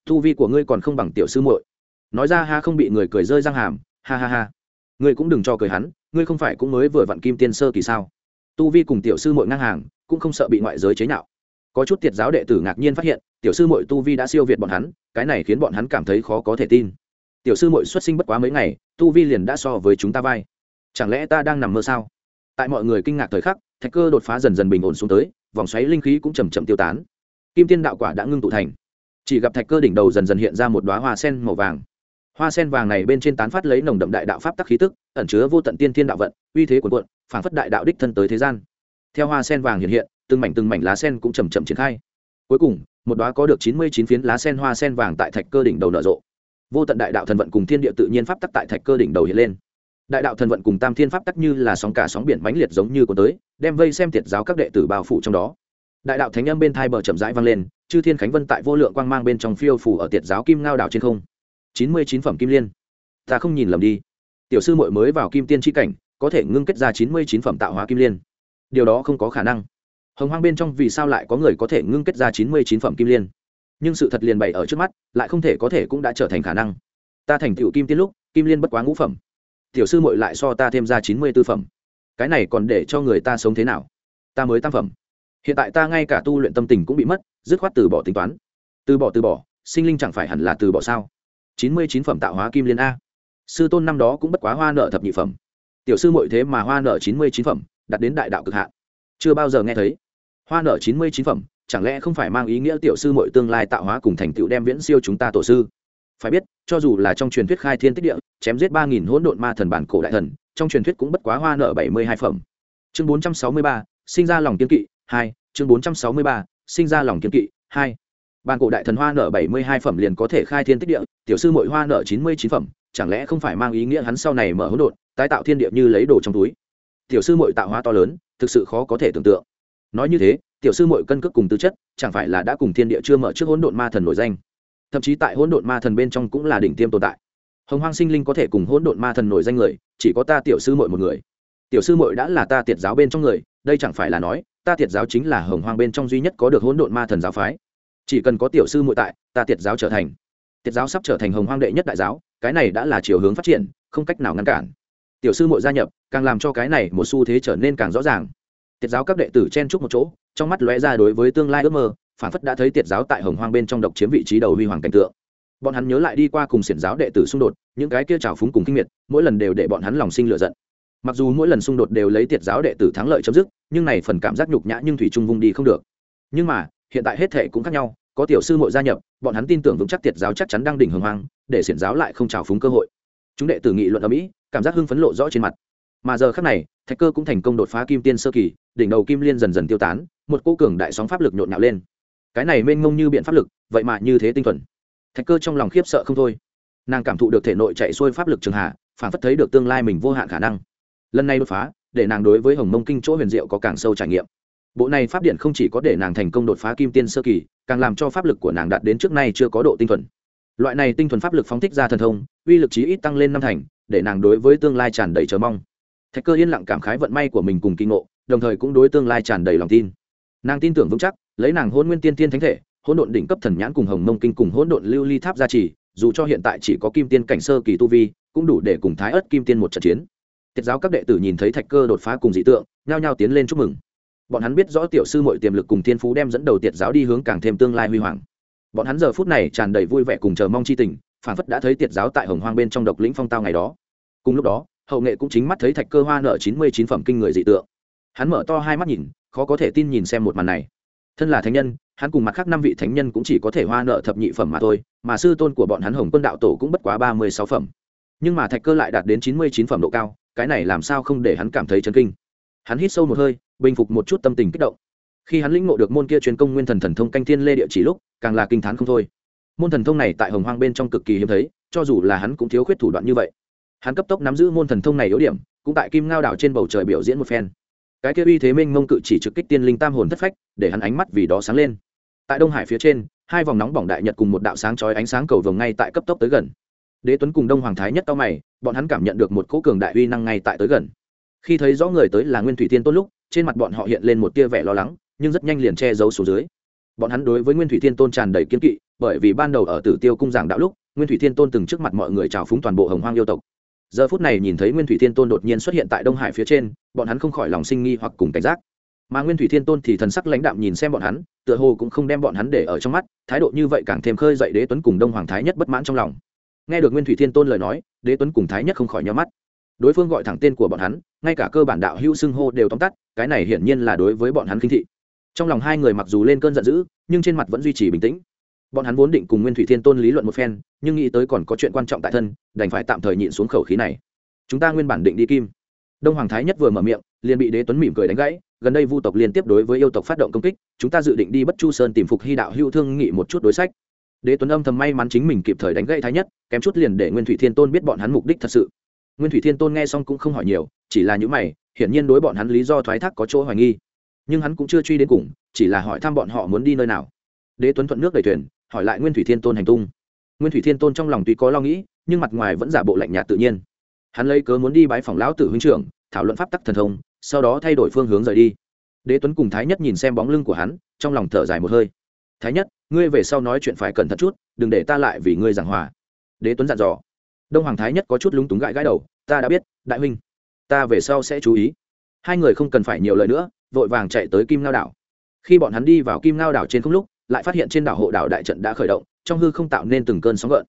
Thu vi của ngươi còn không bằng tiểu sư muội. Nói ra ha không bị người cười rơi răng hàm, ha ha ha. Ngươi cũng đừng cho cười hắn, ngươi không phải cũng mới vừa vặn kim tiên sơ kỳ sao? Tu vi cùng tiểu sư muội ngang hàng, cũng không sợ bị ngoại giới chế nhạo có chút tiệt giáo đệ tử ngạc nhiên phát hiện, tiểu sư muội tu vi đã siêu việt bọn hắn, cái này khiến bọn hắn cảm thấy khó có thể tin. Tiểu sư muội xuất sinh bất quá mấy ngày, tu vi liền đã so với chúng ta vai. Chẳng lẽ ta đang nằm mơ sao? Tại mọi người kinh ngạc thời khắc, thạch cơ đột phá dần dần bình ổn xuống tới, vòng xoáy linh khí cũng chầm chậm tiêu tán. Kim tiên đạo quả đã ngưng tụ thành. Chỉ gặp thạch cơ đỉnh đầu dần dần hiện ra một đoá hoa sen màu vàng. Hoa sen vàng này bên trên tán phát lấy nồng đậm đại đạo pháp tắc khí tức, ẩn chứa vô tận tiên thiên đạo vận, uy thế cuồn cuộn phảng phất đại đạo đích thân tới thế gian. Theo hoa sen vàng hiện hiện từng mảnh từng mảnh lá sen cũng chầm chậm triển khai. Cuối cùng, một đóa có được chín mươi chín phiến lá sen hoa sen vàng tại thạch cơ đỉnh đầu nở rộ. Vô tận đại đạo thần vận cùng thiên địa tự nhiên pháp tắc tại thạch cơ đỉnh đầu hiện lên. Đại đạo thần vận cùng tam thiên pháp tắc như là sóng cả sóng biển mãnh liệt giống như có tới, đem vây xem tiệt giáo các đệ tử bao phủ trong đó. Đại đạo thánh âm bên thai bờ chậm rãi vang lên, chư thiên khánh vân tại vô lượng quang mang bên trong phiêu phủ ở tiệt giáo kim ngao đảo trên không. chín mươi chín phẩm kim liên. Ta không nhìn lầm đi. Tiểu sư mội mới vào kim tiên tri cảnh, có thể ngưng kết ra chín mươi chín phẩm tạo hóa kim liên. Điều đó không có khả năng hồng hoang bên trong vì sao lại có người có thể ngưng kết ra chín mươi chín phẩm kim liên? Nhưng sự thật liền bày ở trước mắt, lại không thể có thể cũng đã trở thành khả năng. Ta thành tựu kim tiên lúc, kim liên bất quá ngũ phẩm. Tiểu sư mội lại so ta thêm ra chín mươi tư phẩm. Cái này còn để cho người ta sống thế nào? Ta mới tam phẩm. Hiện tại ta ngay cả tu luyện tâm tình cũng bị mất, dứt khoát từ bỏ tính toán. Từ bỏ từ bỏ, sinh linh chẳng phải hẳn là từ bỏ sao? chín mươi chín phẩm tạo hóa kim liên a. Sư tôn năm đó cũng bất quá hoa nợ thập nhị phẩm. Tiểu sư mội thế mà hoa nợ chín mươi chín phẩm đặt đến đại đạo cực hạn. Chưa bao giờ nghe thấy hoa nở chín mươi chín phẩm, chẳng lẽ không phải mang ý nghĩa tiểu sư mọi tương lai tạo hóa cùng thành tựu đem viễn siêu chúng ta tổ sư? Phải biết, cho dù là trong truyền thuyết khai thiên tích địa, chém giết ba nghìn hỗn độn ma thần bản cổ đại thần, trong truyền thuyết cũng bất quá hoa nở bảy mươi hai phẩm. Chương bốn trăm sáu mươi ba, sinh ra lòng kiên kỵ, hai, chương bốn trăm sáu mươi ba, sinh ra lòng kiên kỵ, hai. Bản cổ đại thần hoa nở bảy mươi hai phẩm liền có thể khai thiên tích địa, tiểu sư mội hoa nở chín mươi chín phẩm, chẳng lẽ không phải mang ý nghĩa hắn sau này mở hỗn độn, tái tạo thiên địa như lấy đồ trong túi? Tiểu sư mội tạo hóa to lớn, thực sự khó có thể tưởng tượng nói như thế, tiểu sư mội cân cước cùng tư chất, chẳng phải là đã cùng thiên địa chưa mở trước hỗn độn ma thần nổi danh. Thậm chí tại hỗn độn ma thần bên trong cũng là đỉnh tiêm tồn tại. Hồng hoang sinh linh có thể cùng hỗn độn ma thần nổi danh người, chỉ có ta tiểu sư mội một người. Tiểu sư mội đã là ta tiệt giáo bên trong người, đây chẳng phải là nói, ta tiệt giáo chính là hồng hoang bên trong duy nhất có được hỗn độn ma thần giáo phái. Chỉ cần có tiểu sư mội tại, ta tiệt giáo trở thành. Tiệt giáo sắp trở thành hồng hoang đệ nhất đại giáo, cái này đã là chiều hướng phát triển, không cách nào ngăn cản. Tiểu sư mội gia nhập, càng làm cho cái này một xu thế trở nên càng rõ ràng tiệt giáo các đệ tử chen chúc một chỗ, trong mắt lóe ra đối với tương lai ước mơ, phản phất đã thấy tiệt giáo tại hồng hoang bên trong độc chiếm vị trí đầu huy hoàng cảnh tượng. Bọn hắn nhớ lại đi qua cùng xiển giáo đệ tử xung đột, những cái kia trào phúng cùng kinh nghiệt mỗi lần đều để bọn hắn lòng sinh lựa giận. Mặc dù mỗi lần xung đột đều lấy tiệt giáo đệ tử thắng lợi chấm dứt, nhưng này phần cảm giác nhục nhã nhưng thủy trung vung đi không được. Nhưng mà, hiện tại hết thể cũng khác nhau, có tiểu sư mội gia nhập, bọn hắn tin tưởng vững chắc tiệt giáo chắc chắn đang đỉnh hồng hoang, để xiển giáo lại không trào phúng cơ hội. Chúng đệ tử nghị luận ở mỹ, cảm giác hưng phấn lộ rõ trên mặt mà giờ khác này, thạch cơ cũng thành công đột phá kim tiên sơ kỳ, đỉnh đầu kim liên dần dần tiêu tán, một cô cường đại sóng pháp lực nhộn nhạo lên. Cái này mênh mông như biện pháp lực, vậy mà như thế tinh thuần. Thạch cơ trong lòng khiếp sợ không thôi. Nàng cảm thụ được thể nội chạy xuôi pháp lực trường hạ, phản phất thấy được tương lai mình vô hạn khả năng. Lần này đột phá, để nàng đối với hồng mông kinh chỗ huyền diệu có càng sâu trải nghiệm. Bộ này pháp điện không chỉ có để nàng thành công đột phá kim tiên sơ kỳ, càng làm cho pháp lực của nàng đạt đến trước nay chưa có độ tinh thuần. Loại này tinh thuần pháp lực phóng thích ra thần thông, uy lực chí ít tăng lên năm thành, để nàng đối với tương lai tràn đầy chờ mong thạch cơ yên lặng cảm khái vận may của mình cùng kinh ngộ, đồng thời cũng đối tương lai tràn đầy lòng tin. Nàng tin tưởng vững chắc, lấy nàng hôn nguyên tiên tiên thánh thể, hỗn độn đỉnh cấp thần nhãn cùng hồng mông kinh cùng hỗn độn lưu ly tháp gia trì, dù cho hiện tại chỉ có kim tiên cảnh sơ kỳ tu vi, cũng đủ để cùng thái ớt kim tiên một trận chiến. Tiết giáo các đệ tử nhìn thấy thạch cơ đột phá cùng dị tượng, nhao nhao tiến lên chúc mừng. Bọn hắn biết rõ tiểu sư mọi tiềm lực cùng thiên phú đem dẫn đầu tiệt giáo đi hướng càng thêm tương lai huy hoàng. Bọn hắn giờ phút này tràn đầy vui vẻ cùng chờ mong chi tình phản phất đã thấy tiệt giáo tại hồng hoang bên trong độc lĩnh phong tao ngày đó. Cùng lúc đó hậu nghệ cũng chính mắt thấy thạch cơ hoa nợ chín mươi chín phẩm kinh người dị tượng. Hắn mở to hai mắt nhìn, khó có thể tin nhìn xem một màn này. Thân là thánh nhân, hắn cùng mặt khác năm vị thánh nhân cũng chỉ có thể hoa nợ thập nhị phẩm mà thôi, mà sư tôn của bọn hắn hồng quân đạo tổ cũng bất quá ba mươi sáu phẩm. Nhưng mà thạch cơ lại đạt đến chín mươi chín phẩm độ cao, cái này làm sao không để hắn cảm thấy chấn kinh? Hắn hít sâu một hơi, bình phục một chút tâm tình kích động. Khi hắn lĩnh ngộ được môn kia truyền công nguyên thần thần thông canh thiên lê địa chỉ lúc, càng là kinh t h á n không thôi. Môn thần thông này tại hồng hoang bên trong cực kỳ hiếm thấy, cho dù là hắn cũng thiếu khuyết thủ đoạn như vậy hắn cấp tốc nắm giữ môn thần thông này yếu điểm, cũng tại kim ngao đảo trên bầu trời biểu diễn một phen. Cái kia uy thế minh mông cự chỉ trực kích tiên linh tam hồn thất phách, để hắn ánh mắt vì đó sáng lên. Tại đông hải phía trên, hai vòng nóng bỏng đại nhật cùng một đạo sáng chói ánh sáng cầu vồng ngay tại cấp tốc tới gần. Đế tuấn cùng đông hoàng thái nhất cao mày, bọn hắn cảm nhận được một cỗ cường đại uy năng ngay tại tới gần. Khi thấy rõ người tới là nguyên thủy tiên tôn lúc, trên mặt bọn họ hiện lên một tia vẻ lo lắng, nhưng rất nhanh liền che giấu xuống dưới. Bọn hắn đối với nguyên thủy thiên tôn tràn đầy kiên kỵ, bởi vì ban đầu ở tử tiêu cung giảng đạo lúc, nguyên thủy thiên tôn từng trước mặt mọi người trào phúng toàn bộ hồng hoang yêu tộc giờ phút này nhìn thấy nguyên thủy thiên tôn đột nhiên xuất hiện tại đông hải phía trên, bọn hắn không khỏi lòng sinh nghi hoặc cùng cảnh giác. Mà nguyên thủy thiên tôn thì thần sắc lãnh đạm nhìn xem bọn hắn, tựa hồ cũng không đem bọn hắn để ở trong mắt, thái độ như vậy càng thêm khơi dậy đế tuấn cùng đông hoàng thái nhất bất mãn trong lòng. Nghe được nguyên thủy thiên tôn lời nói, đế tuấn cùng thái nhất không khỏi nhó mắt. Đối phương gọi thẳng tên của bọn hắn, ngay cả cơ bản đạo hữu xưng hô đều tóm tắt, cái này hiển nhiên là đối với bọn hắn khinh thị. Trong lòng hai người mặc dù lên cơn giận dữ, nhưng trên mặt vẫn duy trì bình tĩnh bọn hắn vốn định cùng nguyên thủy thiên tôn lý luận một phen, nhưng nghĩ tới còn có chuyện quan trọng tại thân, đành phải tạm thời nhịn xuống khẩu khí này. Chúng ta nguyên bản định đi kim. Đông hoàng thái nhất vừa mở miệng, liền bị đế tuấn mỉm cười đánh gãy, gần đây vu tộc liên tiếp đối với yêu tộc phát động công kích, chúng ta dự định đi bất chu sơn tìm phục hy đạo hữu thương nghị một chút đối sách. Đế tuấn âm thầm may mắn chính mình kịp thời đánh gãy thái nhất, kém chút liền để nguyên thủy thiên tôn biết bọn hắn mục đích thật sự. Nguyên thủy thiên tôn nghe xong cũng không hỏi nhiều, chỉ là những mày, hiển nhiên đối bọn hắn lý do thoái thác có chỗ hoài nghi. Nhưng hắn cũng chưa truy đến cùng, chỉ là hỏi thăm bọn họ muốn đi nơi nào. Đế tuấn thuận nước đầy thuyền hỏi lại nguyên thủy thiên tôn hành tung. Nguyên thủy thiên tôn trong lòng tuy có lo nghĩ, nhưng mặt ngoài vẫn giả bộ lạnh nhạt tự nhiên. Hắn lấy cớ muốn đi bái phòng lão tử huynh trưởng, thảo luận pháp tắc thần thông, sau đó thay đổi phương hướng rời đi. Đế tuấn cùng thái nhất nhìn xem bóng lưng của hắn, trong lòng thở dài một hơi. Thái nhất, ngươi về sau nói chuyện phải cẩn thận chút, đừng để ta lại vì ngươi giảng hòa. Đế tuấn dặn dò. Đông hoàng thái nhất có chút lúng túng gãi gãi đầu, ta đã biết, đại huynh, ta về sau sẽ chú ý. Hai người không cần phải nhiều lời nữa, vội vàng chạy tới kim ngao đảo. Khi bọn hắn đi vào kim ngao đảo trên không lúc lại phát hiện trên đảo hộ đảo đại trận đã khởi động, trong hư không tạo nên từng cơn sóng gợn.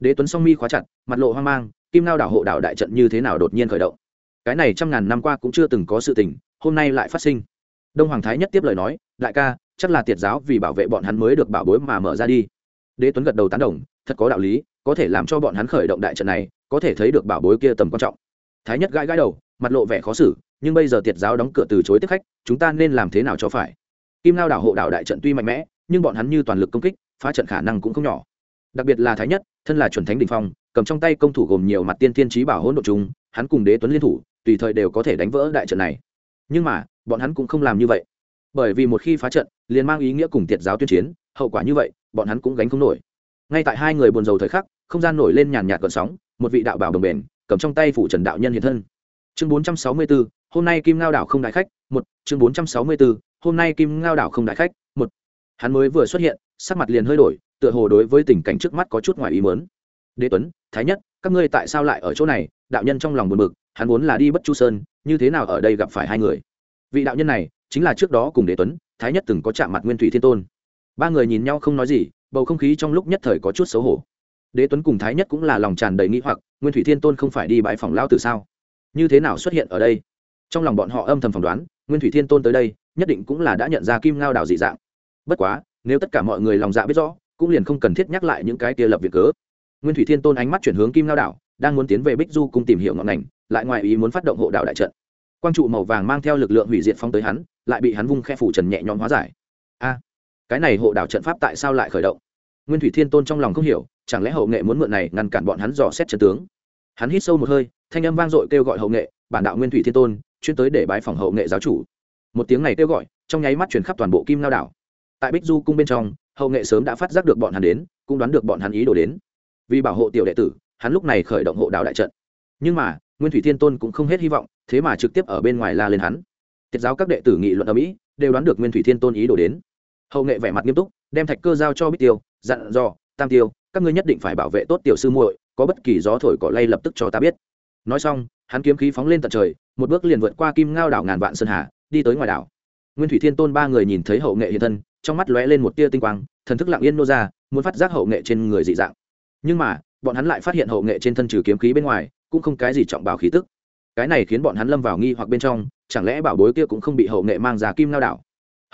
Đế tuấn song mi khóa chặt, mặt lộ hoang mang, kim Nao đảo hộ đảo đại trận như thế nào đột nhiên khởi động? Cái này trăm ngàn năm qua cũng chưa từng có sự tình, hôm nay lại phát sinh. Đông hoàng thái nhất tiếp lời nói, đại ca, chắc là tiệt giáo vì bảo vệ bọn hắn mới được bảo bối mà mở ra đi. Đế tuấn gật đầu tán đồng, thật có đạo lý, có thể làm cho bọn hắn khởi động đại trận này, có thể thấy được bảo bối kia tầm quan trọng. Thái nhất gãi gãi đầu, mặt lộ vẻ khó xử, nhưng bây giờ tiệt giáo đóng cửa từ chối tiếp khách, chúng ta nên làm thế nào cho phải? Kim lao đảo hộ đảo đại trận tuy mạnh mẽ nhưng bọn hắn như toàn lực công kích phá trận khả năng cũng không nhỏ. Đặc biệt là thái nhất thân là chuẩn thánh đình phong cầm trong tay công thủ gồm nhiều mặt tiên tiên trí bảo hỗn độ chúng hắn cùng đế tuấn liên thủ tùy thời đều có thể đánh vỡ đại trận này. Nhưng mà bọn hắn cũng không làm như vậy. Bởi vì một khi phá trận liền mang ý nghĩa cùng tiệt giáo tuyên chiến hậu quả như vậy bọn hắn cũng gánh không nổi. Ngay tại hai người buồn rầu thời khắc không gian nổi lên nhàn nhạt gợn sóng một vị đạo bảo đồng bền cầm trong tay phủ trần đạo nhân hiện thân. Chương bốn trăm sáu mươi 464, hôm nay kim ngao đảo không đại khách một chương bốn trăm sáu mươi 464, hôm nay kim ngao đảo không đại khách hắn mới vừa xuất hiện, sắc mặt liền hơi đổi, tựa hồ đối với tình cảnh trước mắt có chút ngoài ý mớn đế tuấn, thái nhất, các ngươi tại sao lại ở chỗ này? Đạo nhân trong lòng buồn bực, hắn vốn là đi bất chu sơn, như thế nào ở đây gặp phải hai người? Vị đạo nhân này chính là trước đó cùng đế tuấn, thái nhất từng có chạm mặt nguyên thủy thiên tôn. Ba người nhìn nhau không nói gì, bầu không khí trong lúc nhất thời có chút xấu hổ. Đế tuấn cùng thái nhất cũng là lòng tràn đầy nghĩ hoặc, nguyên thủy thiên tôn không phải đi bãi phòng lao từ sao? Như thế nào xuất hiện ở đây? Trong lòng bọn họ âm thầm phỏng đoán, nguyên thủy thiên tôn tới đây, nhất định cũng là đã nhận ra kim ngao đảo dị dạng bất quá, nếu tất cả mọi người lòng dạ biết rõ, cũng liền không cần thiết nhắc lại những cái kia lập việc cớ. Nguyên thủy thiên tôn ánh mắt chuyển hướng kim Lao đảo, đang muốn tiến về bích du cùng tìm hiểu ngọn ngành, lại ngoài ý muốn phát động hộ đạo đại trận. Quang trụ màu vàng mang theo lực lượng hủy diệt phong tới hắn, lại bị hắn vung khe phủ trần nhẹ nhõm hóa giải. A, cái này hộ đạo trận pháp tại sao lại khởi động? Nguyên thủy thiên tôn trong lòng không hiểu, chẳng lẽ hậu nghệ muốn mượn này ngăn cản bọn hắn dò xét trận tướng? Hắn hít sâu một hơi, thanh âm vang dội kêu gọi hậu nghệ, bản đạo nguyên thủy thiên tôn, chuyên tới để bái phòng hậu nghệ giáo chủ. Một tiếng này kêu gọi, trong nháy mắt chuyển khắp toàn bộ kim lao đảo tại bích du cung bên trong, hậu nghệ sớm đã phát giác được bọn hắn đến, cũng đoán được bọn hắn ý đồ đến. Vì bảo hộ tiểu đệ tử, hắn lúc này khởi động hộ đạo đại trận. Nhưng mà, nguyên thủy thiên tôn cũng không hết hy vọng, thế mà trực tiếp ở bên ngoài la lên hắn. Tiết giáo các đệ tử nghị luận ở mỹ, đều đoán được nguyên thủy thiên tôn ý đồ đến. Hậu nghệ vẻ mặt nghiêm túc, đem thạch cơ giao cho bích tiêu, dặn dò, tam tiêu, các ngươi nhất định phải bảo vệ tốt tiểu sư muội, có bất kỳ gió thổi cỏ lay lập tức cho ta biết. Nói xong, hắn kiếm khí phóng lên tận trời, một bước liền vượt qua kim ngao đảo ngàn vạn sơn hà, đi tới ngoài đảo. Nguyên thủy thiên tôn ba người nhìn thấy hậu nghệ hiện thân trong mắt lóe lên một tia tinh quang, thần thức lặng yên nô ra, muốn phát giác hậu nghệ trên người dị dạng. Nhưng mà, bọn hắn lại phát hiện hậu nghệ trên thân trừ kiếm khí bên ngoài, cũng không cái gì trọng bảo khí tức. Cái này khiến bọn hắn lâm vào nghi hoặc bên trong, chẳng lẽ bảo bối kia cũng không bị hậu nghệ mang ra kim ngao đảo?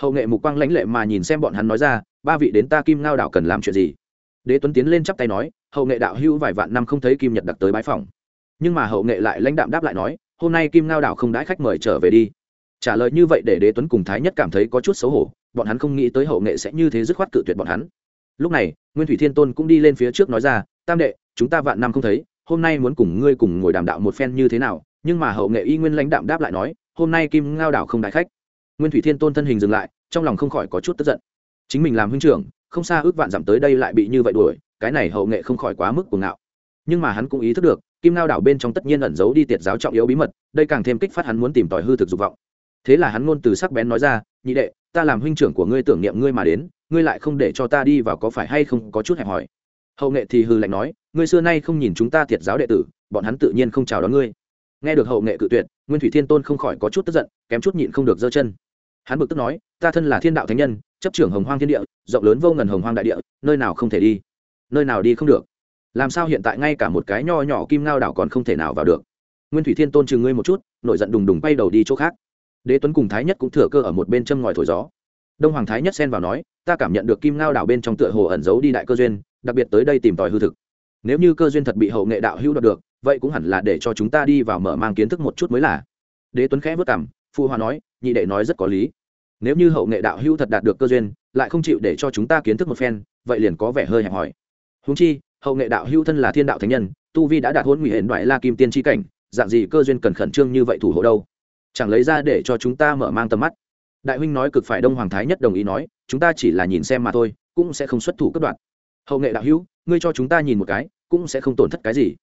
Hậu nghệ mục quang lãnh lệ mà nhìn xem bọn hắn nói ra, ba vị đến ta kim ngao đảo cần làm chuyện gì? Đế tuấn tiến lên chắp tay nói, hậu nghệ đạo hữu vài vạn năm không thấy kim nhật đặc tới bái phòng. Nhưng mà hậu nghệ lại lãnh đạm đáp lại nói, hôm nay kim ngao đảo không đãi khách mời trở về đi trả lời như vậy để đế tuấn cùng thái nhất cảm thấy có chút xấu hổ, bọn hắn không nghĩ tới hậu nghệ sẽ như thế dứt khoát cự tuyệt bọn hắn. Lúc này, nguyên thủy thiên tôn cũng đi lên phía trước nói ra, tam đệ, chúng ta vạn năm không thấy, hôm nay muốn cùng ngươi cùng ngồi đàm đạo một phen như thế nào? Nhưng mà hậu nghệ y nguyên lãnh đạm đáp lại nói, hôm nay kim ngao đảo không đại khách. Nguyên thủy thiên tôn thân hình dừng lại, trong lòng không khỏi có chút tức giận. Chính mình làm huynh trưởng, không xa ước vạn dặm tới đây lại bị như vậy đuổi, cái này hậu nghệ không khỏi quá mức cuồng ngạo. Nhưng mà hắn cũng ý thức được, kim ngao đảo bên trong tất nhiên ẩn giấu đi tiệt giáo trọng yếu bí mật, đây càng thêm kích phát hắn muốn tìm tòi hư thực dục vọng thế là hắn ngôn từ sắc bén nói ra, nhị đệ, ta làm huynh trưởng của ngươi tưởng niệm ngươi mà đến, ngươi lại không để cho ta đi vào có phải hay không có chút hẹp hòi? Hậu nghệ thì hư lạnh nói, ngươi xưa nay không nhìn chúng ta thiệt giáo đệ tử, bọn hắn tự nhiên không chào đón ngươi. Nghe được hậu nghệ cự tuyệt, nguyên thủy thiên tôn không khỏi có chút tức giận, kém chút nhịn không được giơ chân. Hắn bực tức nói, ta thân là thiên đạo thánh nhân, chấp trưởng hồng hoang thiên địa, rộng lớn vô ngần hồng hoang đại địa, nơi nào không thể đi? Nơi nào đi không được? Làm sao hiện tại ngay cả một cái nho nhỏ kim ngao đảo còn không thể nào vào được? Nguyên thủy thiên tôn chừng ngươi một chút, nổi giận đùng đùng bay đầu đi chỗ khác đế tuấn cùng thái nhất cũng thừa cơ ở một bên châm ngòi thổi gió. Đông hoàng thái nhất xen vào nói, ta cảm nhận được kim ngao đảo bên trong tựa hồ ẩn giấu đi đại cơ duyên, đặc biệt tới đây tìm tòi hư thực. Nếu như cơ duyên thật bị hậu nghệ đạo hữu đoạt được, vậy cũng hẳn là để cho chúng ta đi vào mở mang kiến thức một chút mới là. Đế tuấn khẽ vất cảm phụ hòa nói, nhị đệ nói rất có lý. Nếu như hậu nghệ đạo hữu thật đạt được cơ duyên, lại không chịu để cho chúng ta kiến thức một phen, vậy liền có vẻ hơi hẹp hòi. Húng chi, hậu nghệ đạo hữu thân là thiên đạo thánh nhân, tu vi đã đạt hôn nguy hệ đoại la kim tiên tri cảnh, dạng gì cơ duyên cần khẩn trương như vậy thủ hộ đâu? Chẳng lấy ra để cho chúng ta mở mang tầm mắt. Đại huynh nói cực phải đông hoàng thái nhất đồng ý nói, chúng ta chỉ là nhìn xem mà thôi, cũng sẽ không xuất thủ cấp đoạn hậu nghệ đạo hữu, ngươi cho chúng ta nhìn một cái, cũng sẽ không tổn thất cái gì.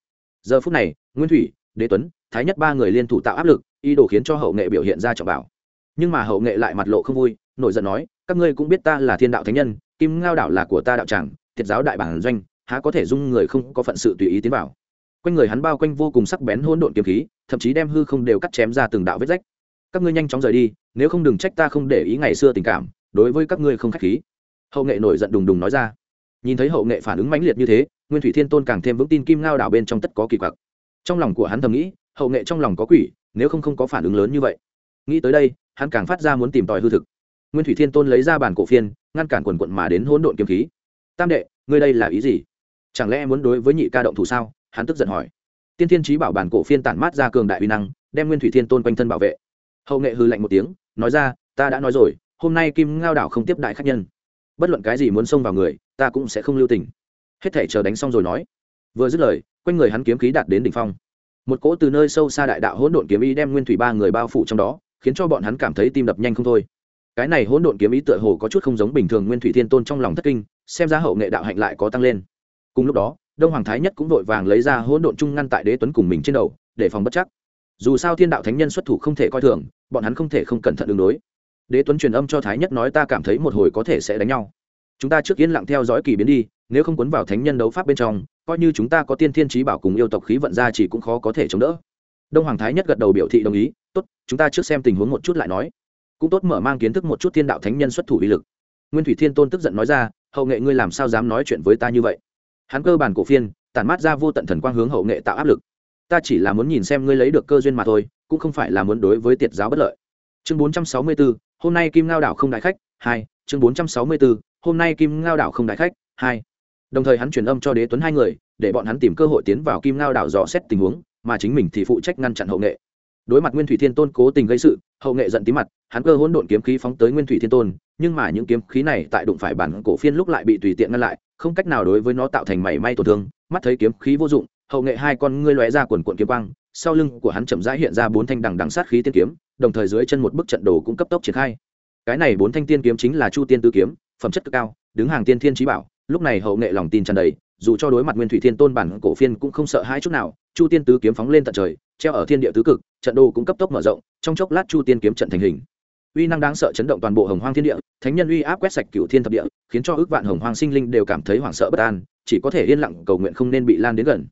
Giờ phút này, nguyên thủy, đế tuấn, thái nhất ba người liên thủ tạo áp lực, ý đồ khiến cho hậu nghệ biểu hiện ra trọng bảo. Nhưng mà hậu nghệ lại mặt lộ không vui, nổi giận nói, các ngươi cũng biết ta là thiên đạo thánh nhân, kim ngao đảo là của ta đạo tràng, thiệt giáo đại bản doanh, há có thể dung người không có phận sự tùy ý tiến vào quanh người hắn bao quanh vô cùng sắc bén hỗn độn kiếm khí, thậm chí đem hư không đều cắt chém ra từng đạo vết rách. Các ngươi nhanh chóng rời đi, nếu không đừng trách ta không để ý ngày xưa tình cảm, đối với các ngươi không khách khí. Hậu nghệ nổi giận đùng đùng nói ra. Nhìn thấy hậu nghệ phản ứng mãnh liệt như thế, nguyên thủy thiên tôn càng thêm vững tin kim ngao đảo bên trong tất có kỳ quặc. Trong lòng của hắn thầm nghĩ, hậu nghệ trong lòng có quỷ, nếu không không có phản ứng lớn như vậy. Nghĩ tới đây, hắn càng phát ra muốn tìm tòi hư thực. Nguyên thủy thiên tôn lấy ra bản cổ phiên, ngăn cản quần quận mà đến hỗn độn kiếm khí. Tam đệ, ngươi đây là ý gì? Chẳng lẽ muốn đối với nhị ca động thủ sao? Hắn tức giận hỏi. Tiên thiên trí bảo bản cổ phiên tản mát ra cường đại uy năng, đem nguyên thủy thiên tôn quanh thân bảo vệ. Hậu nghệ hư lạnh một tiếng, nói ra, ta đã nói rồi, hôm nay kim ngao đảo không tiếp đại khách nhân. Bất luận cái gì muốn xông vào người, ta cũng sẽ không lưu tình. Hết thể chờ đánh xong rồi nói. Vừa dứt lời, quanh người hắn kiếm khí đạt đến đỉnh phong. Một cỗ từ nơi sâu xa đại đạo hỗn độn kiếm ý đem nguyên thủy ba người bao phủ trong đó, khiến cho bọn hắn cảm thấy tim đập nhanh không thôi. Cái này hỗn độn kiếm ý tựa hồ có chút không giống bình thường nguyên thủy thiên tôn trong lòng thất kinh, xem ra hậu nghệ đạo hạnh lại có tăng lên. Cùng lúc đó đông hoàng thái nhất cũng vội vàng lấy ra hỗn độn chung ngăn tại đế tuấn cùng mình trên đầu, để phòng bất chắc. Dù sao thiên đạo thánh nhân xuất thủ không thể coi thường, bọn hắn không thể không cẩn thận đường đối. Đế tuấn truyền âm cho thái nhất nói ta cảm thấy một hồi có thể sẽ đánh nhau. Chúng ta trước yên lặng theo dõi kỳ biến đi, nếu không cuốn vào thánh nhân đấu pháp bên trong, coi như chúng ta có tiên thiên trí bảo cùng yêu tộc khí vận ra chỉ cũng khó có thể chống đỡ. Đông hoàng thái nhất gật đầu biểu thị đồng ý, tốt, chúng ta trước xem tình huống một chút lại nói. Cũng tốt mở mang kiến thức một chút thiên đạo thánh nhân xuất thủ uy lực. Nguyên thủy thiên tôn tức giận nói ra, hậu nghệ ngươi làm sao dám nói chuyện với ta như vậy? Hắn cơ bản cổ phiên, tản mát ra vô tận thần quang hướng hậu nghệ tạo áp lực. Ta chỉ là muốn nhìn xem ngươi lấy được cơ duyên mà thôi, cũng không phải là muốn đối với tiệt giáo bất lợi. Chương bốn trăm sáu mươi bốn hôm nay kim ngao đảo không đại khách, hai. Chương bốn trăm sáu mươi bốn hôm nay kim ngao đảo không đại khách, hai. Đồng thời hắn truyền âm cho đế tuấn hai người, để bọn hắn tìm cơ hội tiến vào kim ngao đảo dò xét tình huống, mà chính mình thì phụ trách ngăn chặn hậu nghệ đối mặt nguyên thủy thiên tôn cố tình gây sự, hậu nghệ giận tí mặt, hắn cơ hỗn độn kiếm khí phóng tới nguyên thủy thiên tôn, nhưng mà những kiếm khí này tại đụng phải bản cổ phiên lúc lại bị tùy tiện ngăn lại, không cách nào đối với nó tạo thành mảy may tổn thương, mắt thấy kiếm khí vô dụng, hậu nghệ hai con ngươi lóe ra quần cuộn kiếm quang, sau lưng của hắn chậm rãi hiện ra bốn thanh đằng đằng sát khí tiên kiếm, đồng thời dưới chân một bức trận đồ cũng cấp tốc triển khai. Cái này bốn thanh tiên kiếm chính là chu tiên tư kiếm, phẩm chất cực cao, đứng hàng tiên thiên trí bảo, lúc này hậu nghệ lòng tin tràn đầy, dù cho đối mặt nguyên thủy thiên tôn bản cổ phiên cũng không sợ hai chút nào, chu tiên tứ kiếm phóng lên tận trời, treo ở thiên địa tứ cực trận đồ cũng cấp tốc mở rộng, trong chốc lát chu tiên kiếm trận thành hình. Uy năng đáng sợ chấn động toàn bộ hồng hoang thiên địa, thánh nhân uy áp quét sạch cựu thiên thập địa, khiến cho ước vạn hồng hoang sinh linh đều cảm thấy hoảng sợ bất an, chỉ có thể yên lặng cầu nguyện không nên bị lan đến gần.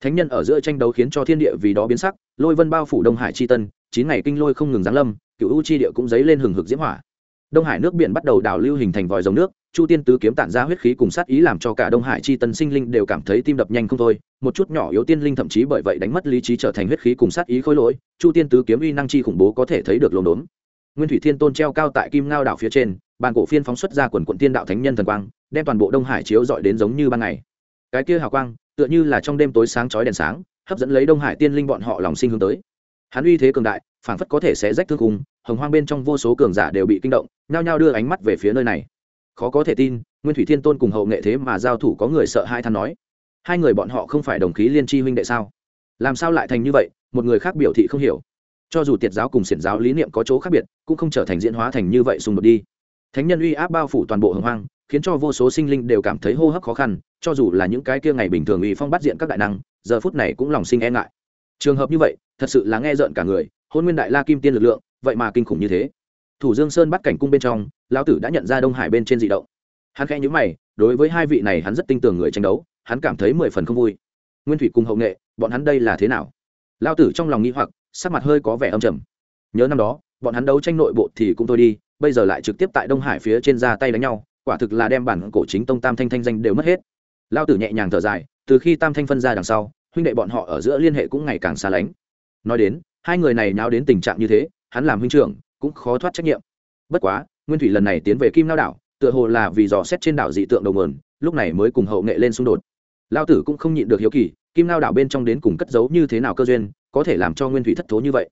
Thánh nhân ở giữa tranh đấu khiến cho thiên địa vì đó biến sắc, lôi vân bao phủ đông hải chi tân, chín ngày kinh lôi không ngừng giáng lâm cựu u chi địa cũng dấy lên hừng hực diễm hỏa đông hải nước biển bắt đầu đảo lưu hình thành vòi dòng nước, chu tiên tứ kiếm tản ra huyết khí cùng sát ý làm cho cả đông hải chi tân sinh linh đều cảm thấy tim đập nhanh không thôi. Một chút nhỏ yếu tiên linh thậm chí bởi vậy đánh mất lý trí trở thành huyết khí cùng sát ý khôi lỗi, chu tiên tứ kiếm uy năng chi khủng bố có thể thấy được lồn đốn. Nguyên thủy thiên tôn treo cao tại kim ngao đảo phía trên, bàn cổ phiên phóng xuất ra quần quận tiên đạo thánh nhân thần quang, đem toàn bộ đông hải chiếu dọi đến giống như ban ngày. Cái kia hào quang, tựa như là trong đêm tối sáng chói đèn sáng, hấp dẫn lấy đông hải tiên linh bọn họ lòng sinh hướng tới. Hắn uy thế cường đại, phảng phất có thể sẽ rách thương cùng hồng hoang bên trong vô số cường giả đều bị kinh động, nhao nhao đưa ánh mắt về phía nơi này. Khó có thể tin, nguyên thủy thiên tôn cùng hậu nghệ thế mà giao thủ có người sợ hai than nói, hai người bọn họ không phải đồng khí liên tri huynh đệ sao? Làm sao lại thành như vậy, một người khác biểu thị không hiểu. Cho dù tiệt giáo cùng xiển giáo lý niệm có chỗ khác biệt, cũng không trở thành diễn hóa thành như vậy xung đột đi. Thánh nhân uy áp bao phủ toàn bộ hồng hoang, khiến cho vô số sinh linh đều cảm thấy hô hấp khó khăn, cho dù là những cái kia ngày bình thường uy phong bắt diện các đại năng, giờ phút này cũng lòng sinh e ngại. Trường hợp như vậy, thật sự là nghe rợn cả người, hôn nguyên đại la kim tiên lực lượng vậy mà kinh khủng như thế. Thủ dương sơn bắt cảnh cung bên trong, lão tử đã nhận ra đông hải bên trên dị động. Hắn khẽ nhữ mày, đối với hai vị này hắn rất tin tưởng người tranh đấu, hắn cảm thấy mười phần không vui. Nguyên thủy cùng hậu nghệ, bọn hắn đây là thế nào? Lão tử trong lòng nghĩ hoặc, sắc mặt hơi có vẻ âm trầm. Nhớ năm đó, bọn hắn đấu tranh nội bộ thì cũng thôi đi, bây giờ lại trực tiếp tại đông hải phía trên ra tay đánh nhau, quả thực là đem bản cổ chính tông tam thanh thanh danh đều mất hết. Lao tử nhẹ nhàng thở dài, từ khi tam thanh phân ra đằng sau, huynh đệ bọn họ ở giữa liên hệ cũng ngày càng xa lánh. Nói đến, hai người này nháo đến tình trạng như thế hắn làm huynh trưởng, cũng khó thoát trách nhiệm. Bất quá, nguyên thủy lần này tiến về kim lao đảo, tựa hồ là vì dò xét trên đảo dị tượng đầu nguồn, lúc này mới cùng hậu nghệ lên xung đột. Lao tử cũng không nhịn được hiếu kỳ, kim lao đảo bên trong đến cùng cất giấu như thế nào cơ duyên, có thể làm cho nguyên thủy thất thố như vậy.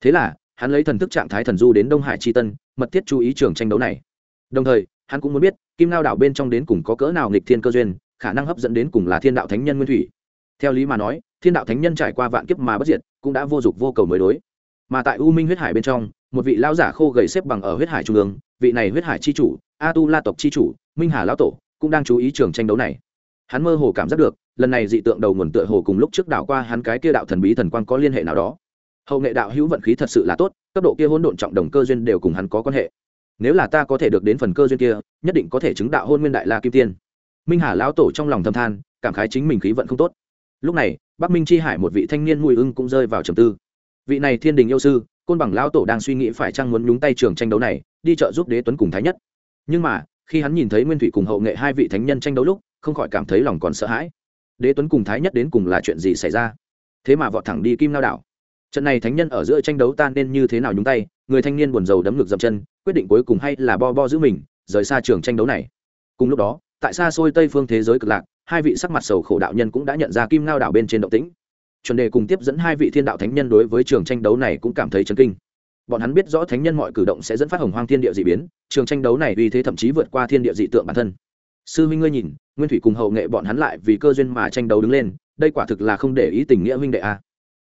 Thế là, hắn lấy thần thức trạng thái thần du đến đông hải tri tân, mật thiết chú ý trường tranh đấu này. Đồng thời, hắn cũng muốn biết, kim lao đảo bên trong đến cùng có cỡ nào nghịch thiên cơ duyên, khả năng hấp dẫn đến cùng là thiên đạo thánh nhân nguyên thủy. Theo lý mà nói, thiên đạo thánh nhân trải qua vạn kiếp mà bất diệt, cũng đã vô dụng vô cầu mới đối mà tại u minh huyết hải bên trong, một vị lao giả khô gầy xếp bằng ở huyết hải trung ương, vị này huyết hải c h i chủ a tu la tộc c h i chủ, minh hà lão tổ, cũng đang chú ý trường tranh đấu này. Hắn mơ hồ cảm giác được, lần này dị tượng đầu nguồn tựa hồ cùng lúc trước đảo qua hắn cái kia đạo thần bí thần quang có liên hệ nào đó. Hậu nghệ đạo hữu vận khí thật sự là tốt, cấp độ kia hỗn độn trọng đồng cơ duyên đều cùng hắn có quan hệ. Nếu là ta có thể được đến phần cơ duyên kia, nhất định có thể chứng đạo hôn nguyên đại la kim tiên. Minh hà lão tổ trong lòng thâm than, cảm khái chính mình khí vận không tốt. Lúc này, bắc minh chi hải một vị thanh niên mùi ưng cũng rơi vào trầm tư vị này thiên đình yêu sư, côn bằng lão tổ đang suy nghĩ phải chăng muốn nhúng tay trường tranh đấu này, đi trợ giúp đế tuấn cùng thái nhất. Nhưng mà, khi hắn nhìn thấy nguyên thủy cùng hậu nghệ hai vị thánh nhân tranh đấu lúc, không khỏi cảm thấy lòng còn sợ hãi. Đế tuấn cùng thái nhất đến cùng là chuyện gì xảy ra? Thế mà vọt thẳng đi kim lao đảo. Trận này thánh nhân ở giữa tranh đấu tan nên như thế nào nhúng tay, người thanh niên buồn rầu đấm ngực dậm chân, quyết định cuối cùng hay là bo bo giữ mình, rời xa trường tranh đấu này. Cùng lúc đó, tại xa xôi tây phương thế giới cực lạc, hai vị sắc mặt sầu khổ đạo nhân cũng đã nhận ra kim lao đảo bên trên động tĩnh chuẩn đề cùng tiếp dẫn hai vị thiên đạo thánh nhân đối với trường tranh đấu này cũng cảm thấy chấn kinh. Bọn hắn biết rõ thánh nhân mọi cử động sẽ dẫn phát hồng hoang thiên địa d ị biến, trường tranh đấu này uy thế thậm chí vượt qua thiên địa dị tượng bản thân. Sư minh ngươi nhìn, nguyên thủy cùng hậu nghệ bọn hắn lại vì cơ duyên mà tranh đấu đứng lên, đây quả thực là không để ý tình nghĩa huynh đệ a. À.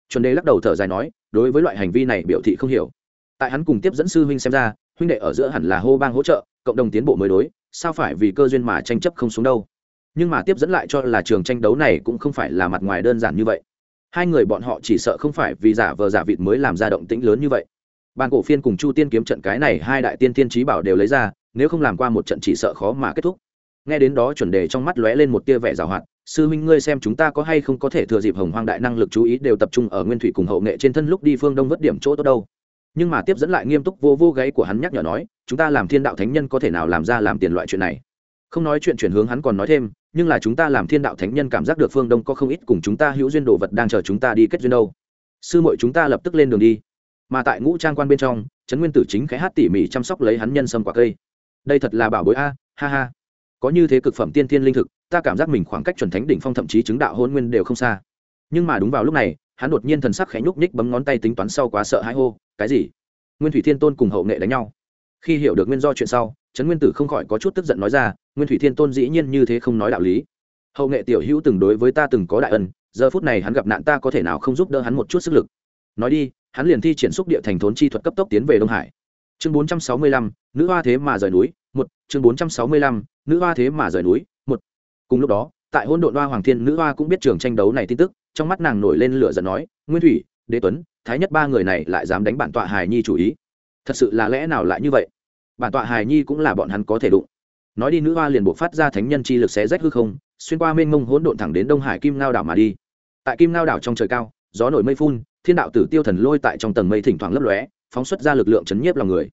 chuẩn đề lắc đầu thở dài nói, đối với loại hành vi này biểu thị không hiểu. Tại hắn cùng tiếp dẫn sư huynh xem ra, huynh đệ ở giữa hẳn là hô bang hỗ trợ, cộng đồng tiến bộ mới đối, sao phải vì cơ duyên mà tranh chấp không xuống đâu? Nhưng mà tiếp dẫn lại cho là trường tranh đấu này cũng không phải là mặt ngoài đơn giản như vậy hai người bọn họ chỉ sợ không phải vì giả vờ giả vịt mới làm ra động tĩnh lớn như vậy. Ban cổ phiên cùng chu tiên kiếm trận cái này hai đại tiên tiên trí bảo đều lấy ra, nếu không làm qua một trận chỉ sợ khó mà kết thúc. Nghe đến đó chuẩn đề trong mắt lóe lên một tia vẻ g à o hoạt, sư minh ngươi xem chúng ta có hay không có thể thừa dịp hồng hoang đại năng lực chú ý đều tập trung ở nguyên thủy cùng hậu nghệ trên thân lúc đi phương đông vất điểm chỗ tốt đâu. Nhưng mà tiếp dẫn lại nghiêm túc vô vô gáy của hắn nhắc nhở nói, chúng ta làm thiên đạo thánh nhân có thể nào làm ra làm tiền loại chuyện này? Không nói chuyện chuyển hướng hắn còn nói thêm nhưng là chúng ta làm thiên đạo thánh nhân cảm giác được phương đông có không ít cùng chúng ta hữu duyên đồ vật đang chờ chúng ta đi kết duyên đâu. Sư mội chúng ta lập tức lên đường đi. Mà tại ngũ trang quan bên trong, trấn nguyên tử chính khẽ hát tỉ mỉ chăm sóc lấy hắn nhân sâm quả cây. Đây thật là bảo bối a, ha ha. Có như thế cực phẩm tiên thiên linh thực, ta cảm giác mình khoảng cách chuẩn thánh đỉnh phong thậm chí chứng đạo hôn nguyên đều không xa. Nhưng mà đúng vào lúc này, hắn đột nhiên thần sắc khẽ nhúc nhích bấm ngón tay tính toán sau quá sợ hãi hô, cái gì? Nguyên thủy thiên tôn cùng hậu nghệ đánh nhau. Khi hiểu được nguyên do chuyện sau trấn nguyên tử không khỏi có chút tức giận nói ra, nguyên thủy thiên tôn dĩ nhiên như thế không nói đạo lý. Hậu nghệ tiểu hữu từng đối với ta từng có đại ân, giờ phút này hắn gặp nạn ta có thể nào không giúp đỡ hắn một chút sức lực? Nói đi, hắn liền thi triển xúc địa thành thốn chi thuật cấp tốc tiến về đông hải. Chương bốn trăm sáu mươi lăm, nữ hoa thế mà rời núi, một, chương bốn trăm sáu mươi lăm, nữ hoa thế mà rời núi, một. Cùng lúc đó, tại hôn độn hoa hoàng thiên, nữ hoa cũng biết trường tranh đấu này tin tức, trong mắt nàng nổi lên lửa giận nói, nguyên thủy, đế tuấn, thái nhất ba người này lại dám đánh bản tọa hài nhi chủ ý. Thật sự là lẽ nào lại như vậy? Bản tọa hài nhi cũng là bọn hắn có thể đụng. Nói đi nữ hoa liền buộc phát ra thánh nhân chi lực xé rách hư không, xuyên qua mênh mông hỗn độn thẳng đến đông hải kim ngao đảo mà đi. Tại kim ngao đảo trong trời cao, gió nổi mây phun, thiên đạo tử tiêu thần lôi tại trong tầng mây thỉnh thoảng lấp lóe, phóng xuất ra lực lượng chấn nhiếp lòng người.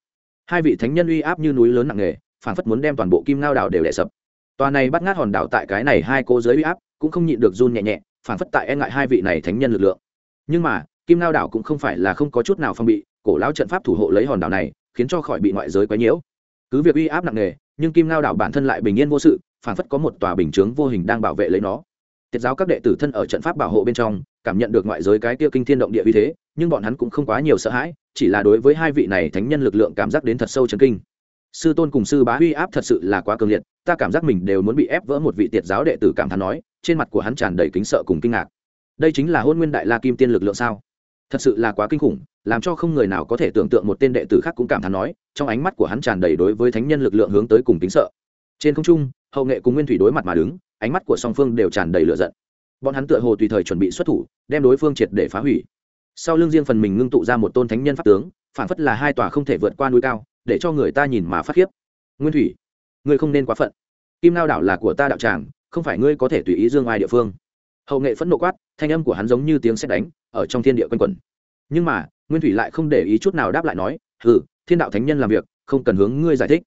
Hai vị thánh nhân uy áp như núi lớn nặng nề, phản phất muốn đem toàn bộ kim ngao đảo đều đè sập. Tòa này bắt ngát hòn đảo tại cái này hai cô giới uy áp cũng không nhịn được run nhẹ nhẹ, phản phất tại e ngại hai vị này thánh nhân lực lượng. Nhưng mà, kim ngao đảo cũng không phải là không có chút nào phong bị, cổ lão trận pháp thủ hộ lấy hòn đảo này khiến cho khỏi bị ngoại giới quấy nhiễu. Cứ việc uy áp nặng nề, nhưng kim ngao đảo bản thân lại bình yên vô sự phản phất có một tòa bình chướng vô hình đang bảo vệ lấy nó. Tiết giáo các đệ tử thân ở trận pháp bảo hộ bên trong, cảm nhận được ngoại giới cái tiêu kinh thiên động địa uy thế, nhưng bọn hắn cũng không quá nhiều sợ hãi, chỉ là đối với hai vị này thánh nhân lực lượng cảm giác đến thật sâu chấn kinh. Sư tôn cùng sư bá uy áp thật sự là quá cường liệt, ta cảm giác mình đều muốn bị ép vỡ một vị tiệt giáo đệ tử cảm thán nói, trên mặt của hắn tràn đầy kính sợ cùng kinh ngạc. Đây chính là hôn nguyên đại la kim tiên lực lượng sao? Thật sự là quá kinh khủng làm cho không người nào có thể tưởng tượng một tên đệ tử khác cũng cảm thán nói, trong ánh mắt của hắn tràn đầy đối với thánh nhân lực lượng hướng tới cùng kính sợ. Trên không trung, hậu nghệ cùng nguyên thủy đối mặt mà đứng, ánh mắt của song phương đều tràn đầy lửa giận. Bọn hắn tựa hồ tùy thời chuẩn bị xuất thủ, đem đối phương triệt để phá hủy. Sau lưng riêng phần mình ngưng tụ ra một tôn thánh nhân pháp tướng, phản phất là hai tòa không thể vượt qua núi cao, để cho người ta nhìn mà phát khiếp. Nguyên thủy, ngươi không nên quá phận. Kim lao đảo là của ta đạo tràng, không phải ngươi có thể tùy ý dương ai địa phương. Hậu nghệ phẫn nộ quát, thanh âm của hắn giống như tiếng xét đánh, ở trong thiên địa quanh quẩn. Nhưng mà nguyên thủy lại không để ý chút nào đáp lại nói ừ thiên đạo thánh nhân làm việc, không cần hướng ngươi giải thích.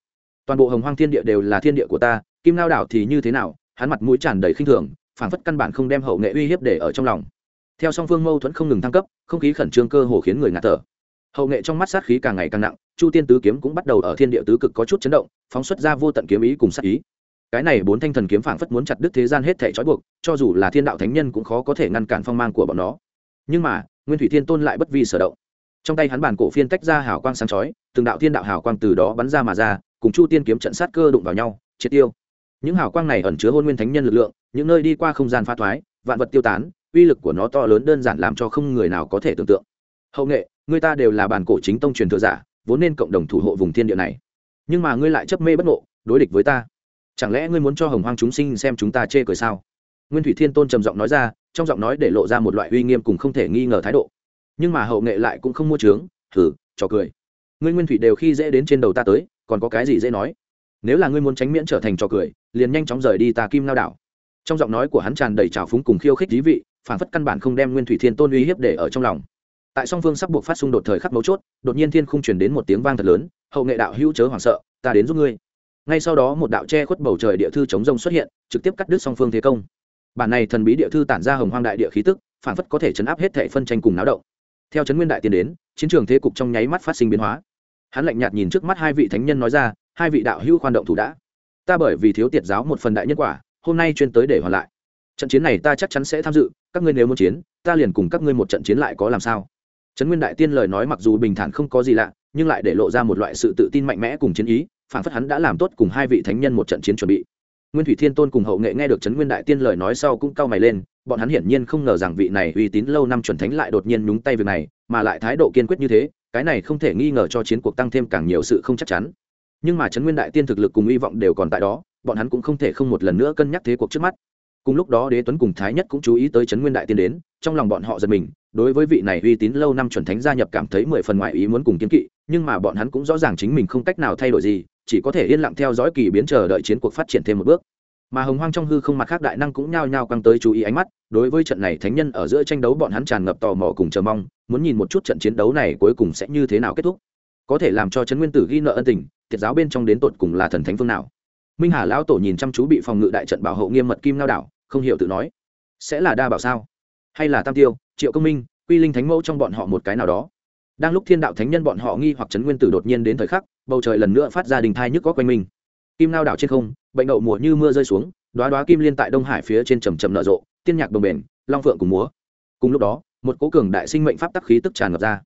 Toàn bộ hồng hoang thiên địa đều là thiên địa của ta, kim lao đảo thì như thế nào? Hắn mặt mũi tràn đầy khinh thường, phảng phất căn bản không đem hậu nghệ uy hiếp để ở trong lòng. Theo song phương mâu thuẫn không ngừng thăng cấp, không khí khẩn trương cơ hồ khiến người ngạt thở. Hậu nghệ trong mắt sát khí càng ngày càng nặng, chu tiên tứ kiếm cũng bắt đầu ở thiên địa tứ cực có chút chấn động, phóng xuất ra vô tận kiếm ý cùng sát ý. Cái này bốn thanh thần kiếm phảng phất muốn chặt đứt thế gian hết thể trói buộc, cho dù là thiên đạo thánh nhân cũng khó có thể ngăn cản phong mang của bọn nó. Nhưng mà, nguyên thủy thiên tôn lại bất vi sở động trong tay hắn bản cổ phiên tách ra hào quang sáng chói, từng đạo thiên đạo hào quang từ đó bắn ra mà ra, cùng chu tiên kiếm trận sát cơ đụng vào nhau, triệt tiêu. Những hào quang này ẩn chứa hôn nguyên thánh nhân lực lượng, những nơi đi qua không gian pha thoái, vạn vật tiêu tán, uy lực của nó to lớn đơn giản làm cho không người nào có thể tưởng tượng. Hậu nghệ, người ta đều là bản cổ chính tông truyền thừa giả, vốn nên cộng đồng thủ hộ vùng thiên địa này. Nhưng mà ngươi lại chấp mê bất ngộ, đối địch với ta. Chẳng lẽ ngươi muốn cho hồng hoang chúng sinh xem chúng ta chê cười sao? Nguyên thủy thiên tôn trầm giọng nói ra, trong giọng nói để lộ ra một loại uy nghiêm cùng không thể nghi ngờ thái độ nhưng mà hậu nghệ lại cũng không mua trướng thử trò cười. Ngươi nguyên thủy đều khi dễ đến trên đầu ta tới, còn có cái gì dễ nói? Nếu là ngươi muốn tránh miễn trở thành trò cười, liền nhanh chóng rời đi ta kim lao đảo. Trong giọng nói của hắn tràn đầy trào phúng cùng khiêu khích dí vị, phản phất căn bản không đem nguyên thủy thiên tôn uy hiếp để ở trong lòng. Tại song phương sắp buộc phát xung đột thời khắc mấu chốt, đột nhiên thiên không chuyển đến một tiếng vang thật lớn, hậu nghệ đạo hữu chớ hoảng sợ, ta đến giúp ngươi. Ngay sau đó một đạo che khuất bầu trời địa thư chống rông xuất hiện, trực tiếp cắt đứt song phương thế công. Bản này thần bí địa thư tản ra hồng hoang đại địa khí tức, phản phất có thể chấn áp hết thể phân tranh cùng náo động theo trấn nguyên đại tiến đến, chiến trường thế cục trong nháy mắt phát sinh biến hóa. Hắn lạnh nhạt nhìn trước mắt hai vị thánh nhân nói ra, hai vị đạo hữu khoan động thủ đã. Ta bởi vì thiếu tiệt giáo một phần đại nhân quả, hôm nay chuyên tới để hoàn lại. Trận chiến này ta chắc chắn sẽ tham dự, các ngươi nếu muốn chiến, ta liền cùng các ngươi một trận chiến lại có làm sao? Trấn nguyên đại tiên lời nói mặc dù bình thản không có gì lạ, nhưng lại để lộ ra một loại sự tự tin mạnh mẽ cùng chiến ý phản phất hắn đã làm tốt cùng hai vị thánh nhân một trận chiến chuẩn bị nguyên thủy thiên tôn cùng hậu nghệ nghe được trấn nguyên đại tiên lời nói sau cũng cau mày lên, bọn hắn hiển nhiên không ngờ rằng vị này uy tín lâu năm chuẩn thánh lại đột nhiên nhúng tay việc này, mà lại thái độ kiên quyết như thế, cái này không thể nghi ngờ cho chiến cuộc tăng thêm càng nhiều sự không chắc chắn. Nhưng mà trấn nguyên đại tiên thực lực cùng hy vọng đều còn tại đó, bọn hắn cũng không thể không một lần nữa cân nhắc thế cuộc trước mắt. Cùng lúc đó đế tuấn cùng thái nhất cũng chú ý tới trấn nguyên đại tiên đến, trong lòng bọn họ giật mình, đối với vị này uy tín lâu năm chuẩn thánh gia nhập cảm thấy mười phần ngoại ý muốn cùng kiến kỵ, nhưng mà bọn hắn cũng rõ ràng chính mình không cách nào thay đổi gì chỉ có thể yên lặng theo dõi kỳ biến chờ đợi chiến cuộc phát triển thêm một bước. Mà hồng hoang trong hư không mặt khác đại năng cũng nhao nhao căng tới chú ý ánh mắt, đối với trận này thánh nhân ở giữa tranh đấu bọn hắn tràn ngập tò mò cùng chờ mong, muốn nhìn một chút trận chiến đấu này cuối cùng sẽ như thế nào kết thúc. Có thể làm cho trấn nguyên tử ghi nợ ân tình, thiệt giáo bên trong đến tột cùng là thần thánh phương nào. Minh hà lão tổ nhìn chăm chú bị phòng ngự đại trận bảo hộ nghiêm mật kim lao đảo, không hiểu tự nói, sẽ là đa bảo sao? Hay là tam tiêu, triệu công minh, quy linh thánh mẫu trong bọn họ một cái nào đó? Đang lúc thiên đạo thánh nhân bọn họ nghi hoặc trấn nguyên tử đột nhiên đến thời khắc, bầu trời lần nữa phát ra đình thai nhức có quanh mình. Kim lao đảo trên không, bệnh đậu mùa như mưa rơi xuống đoá đoá kim liên tại đông hải phía trên trầm trầm nở rộ, tiên nhạc đồng bền long phượng cùng múa. Cùng lúc đó, một cố cường đại sinh mệnh pháp tắc khí tức tràn ngập ra.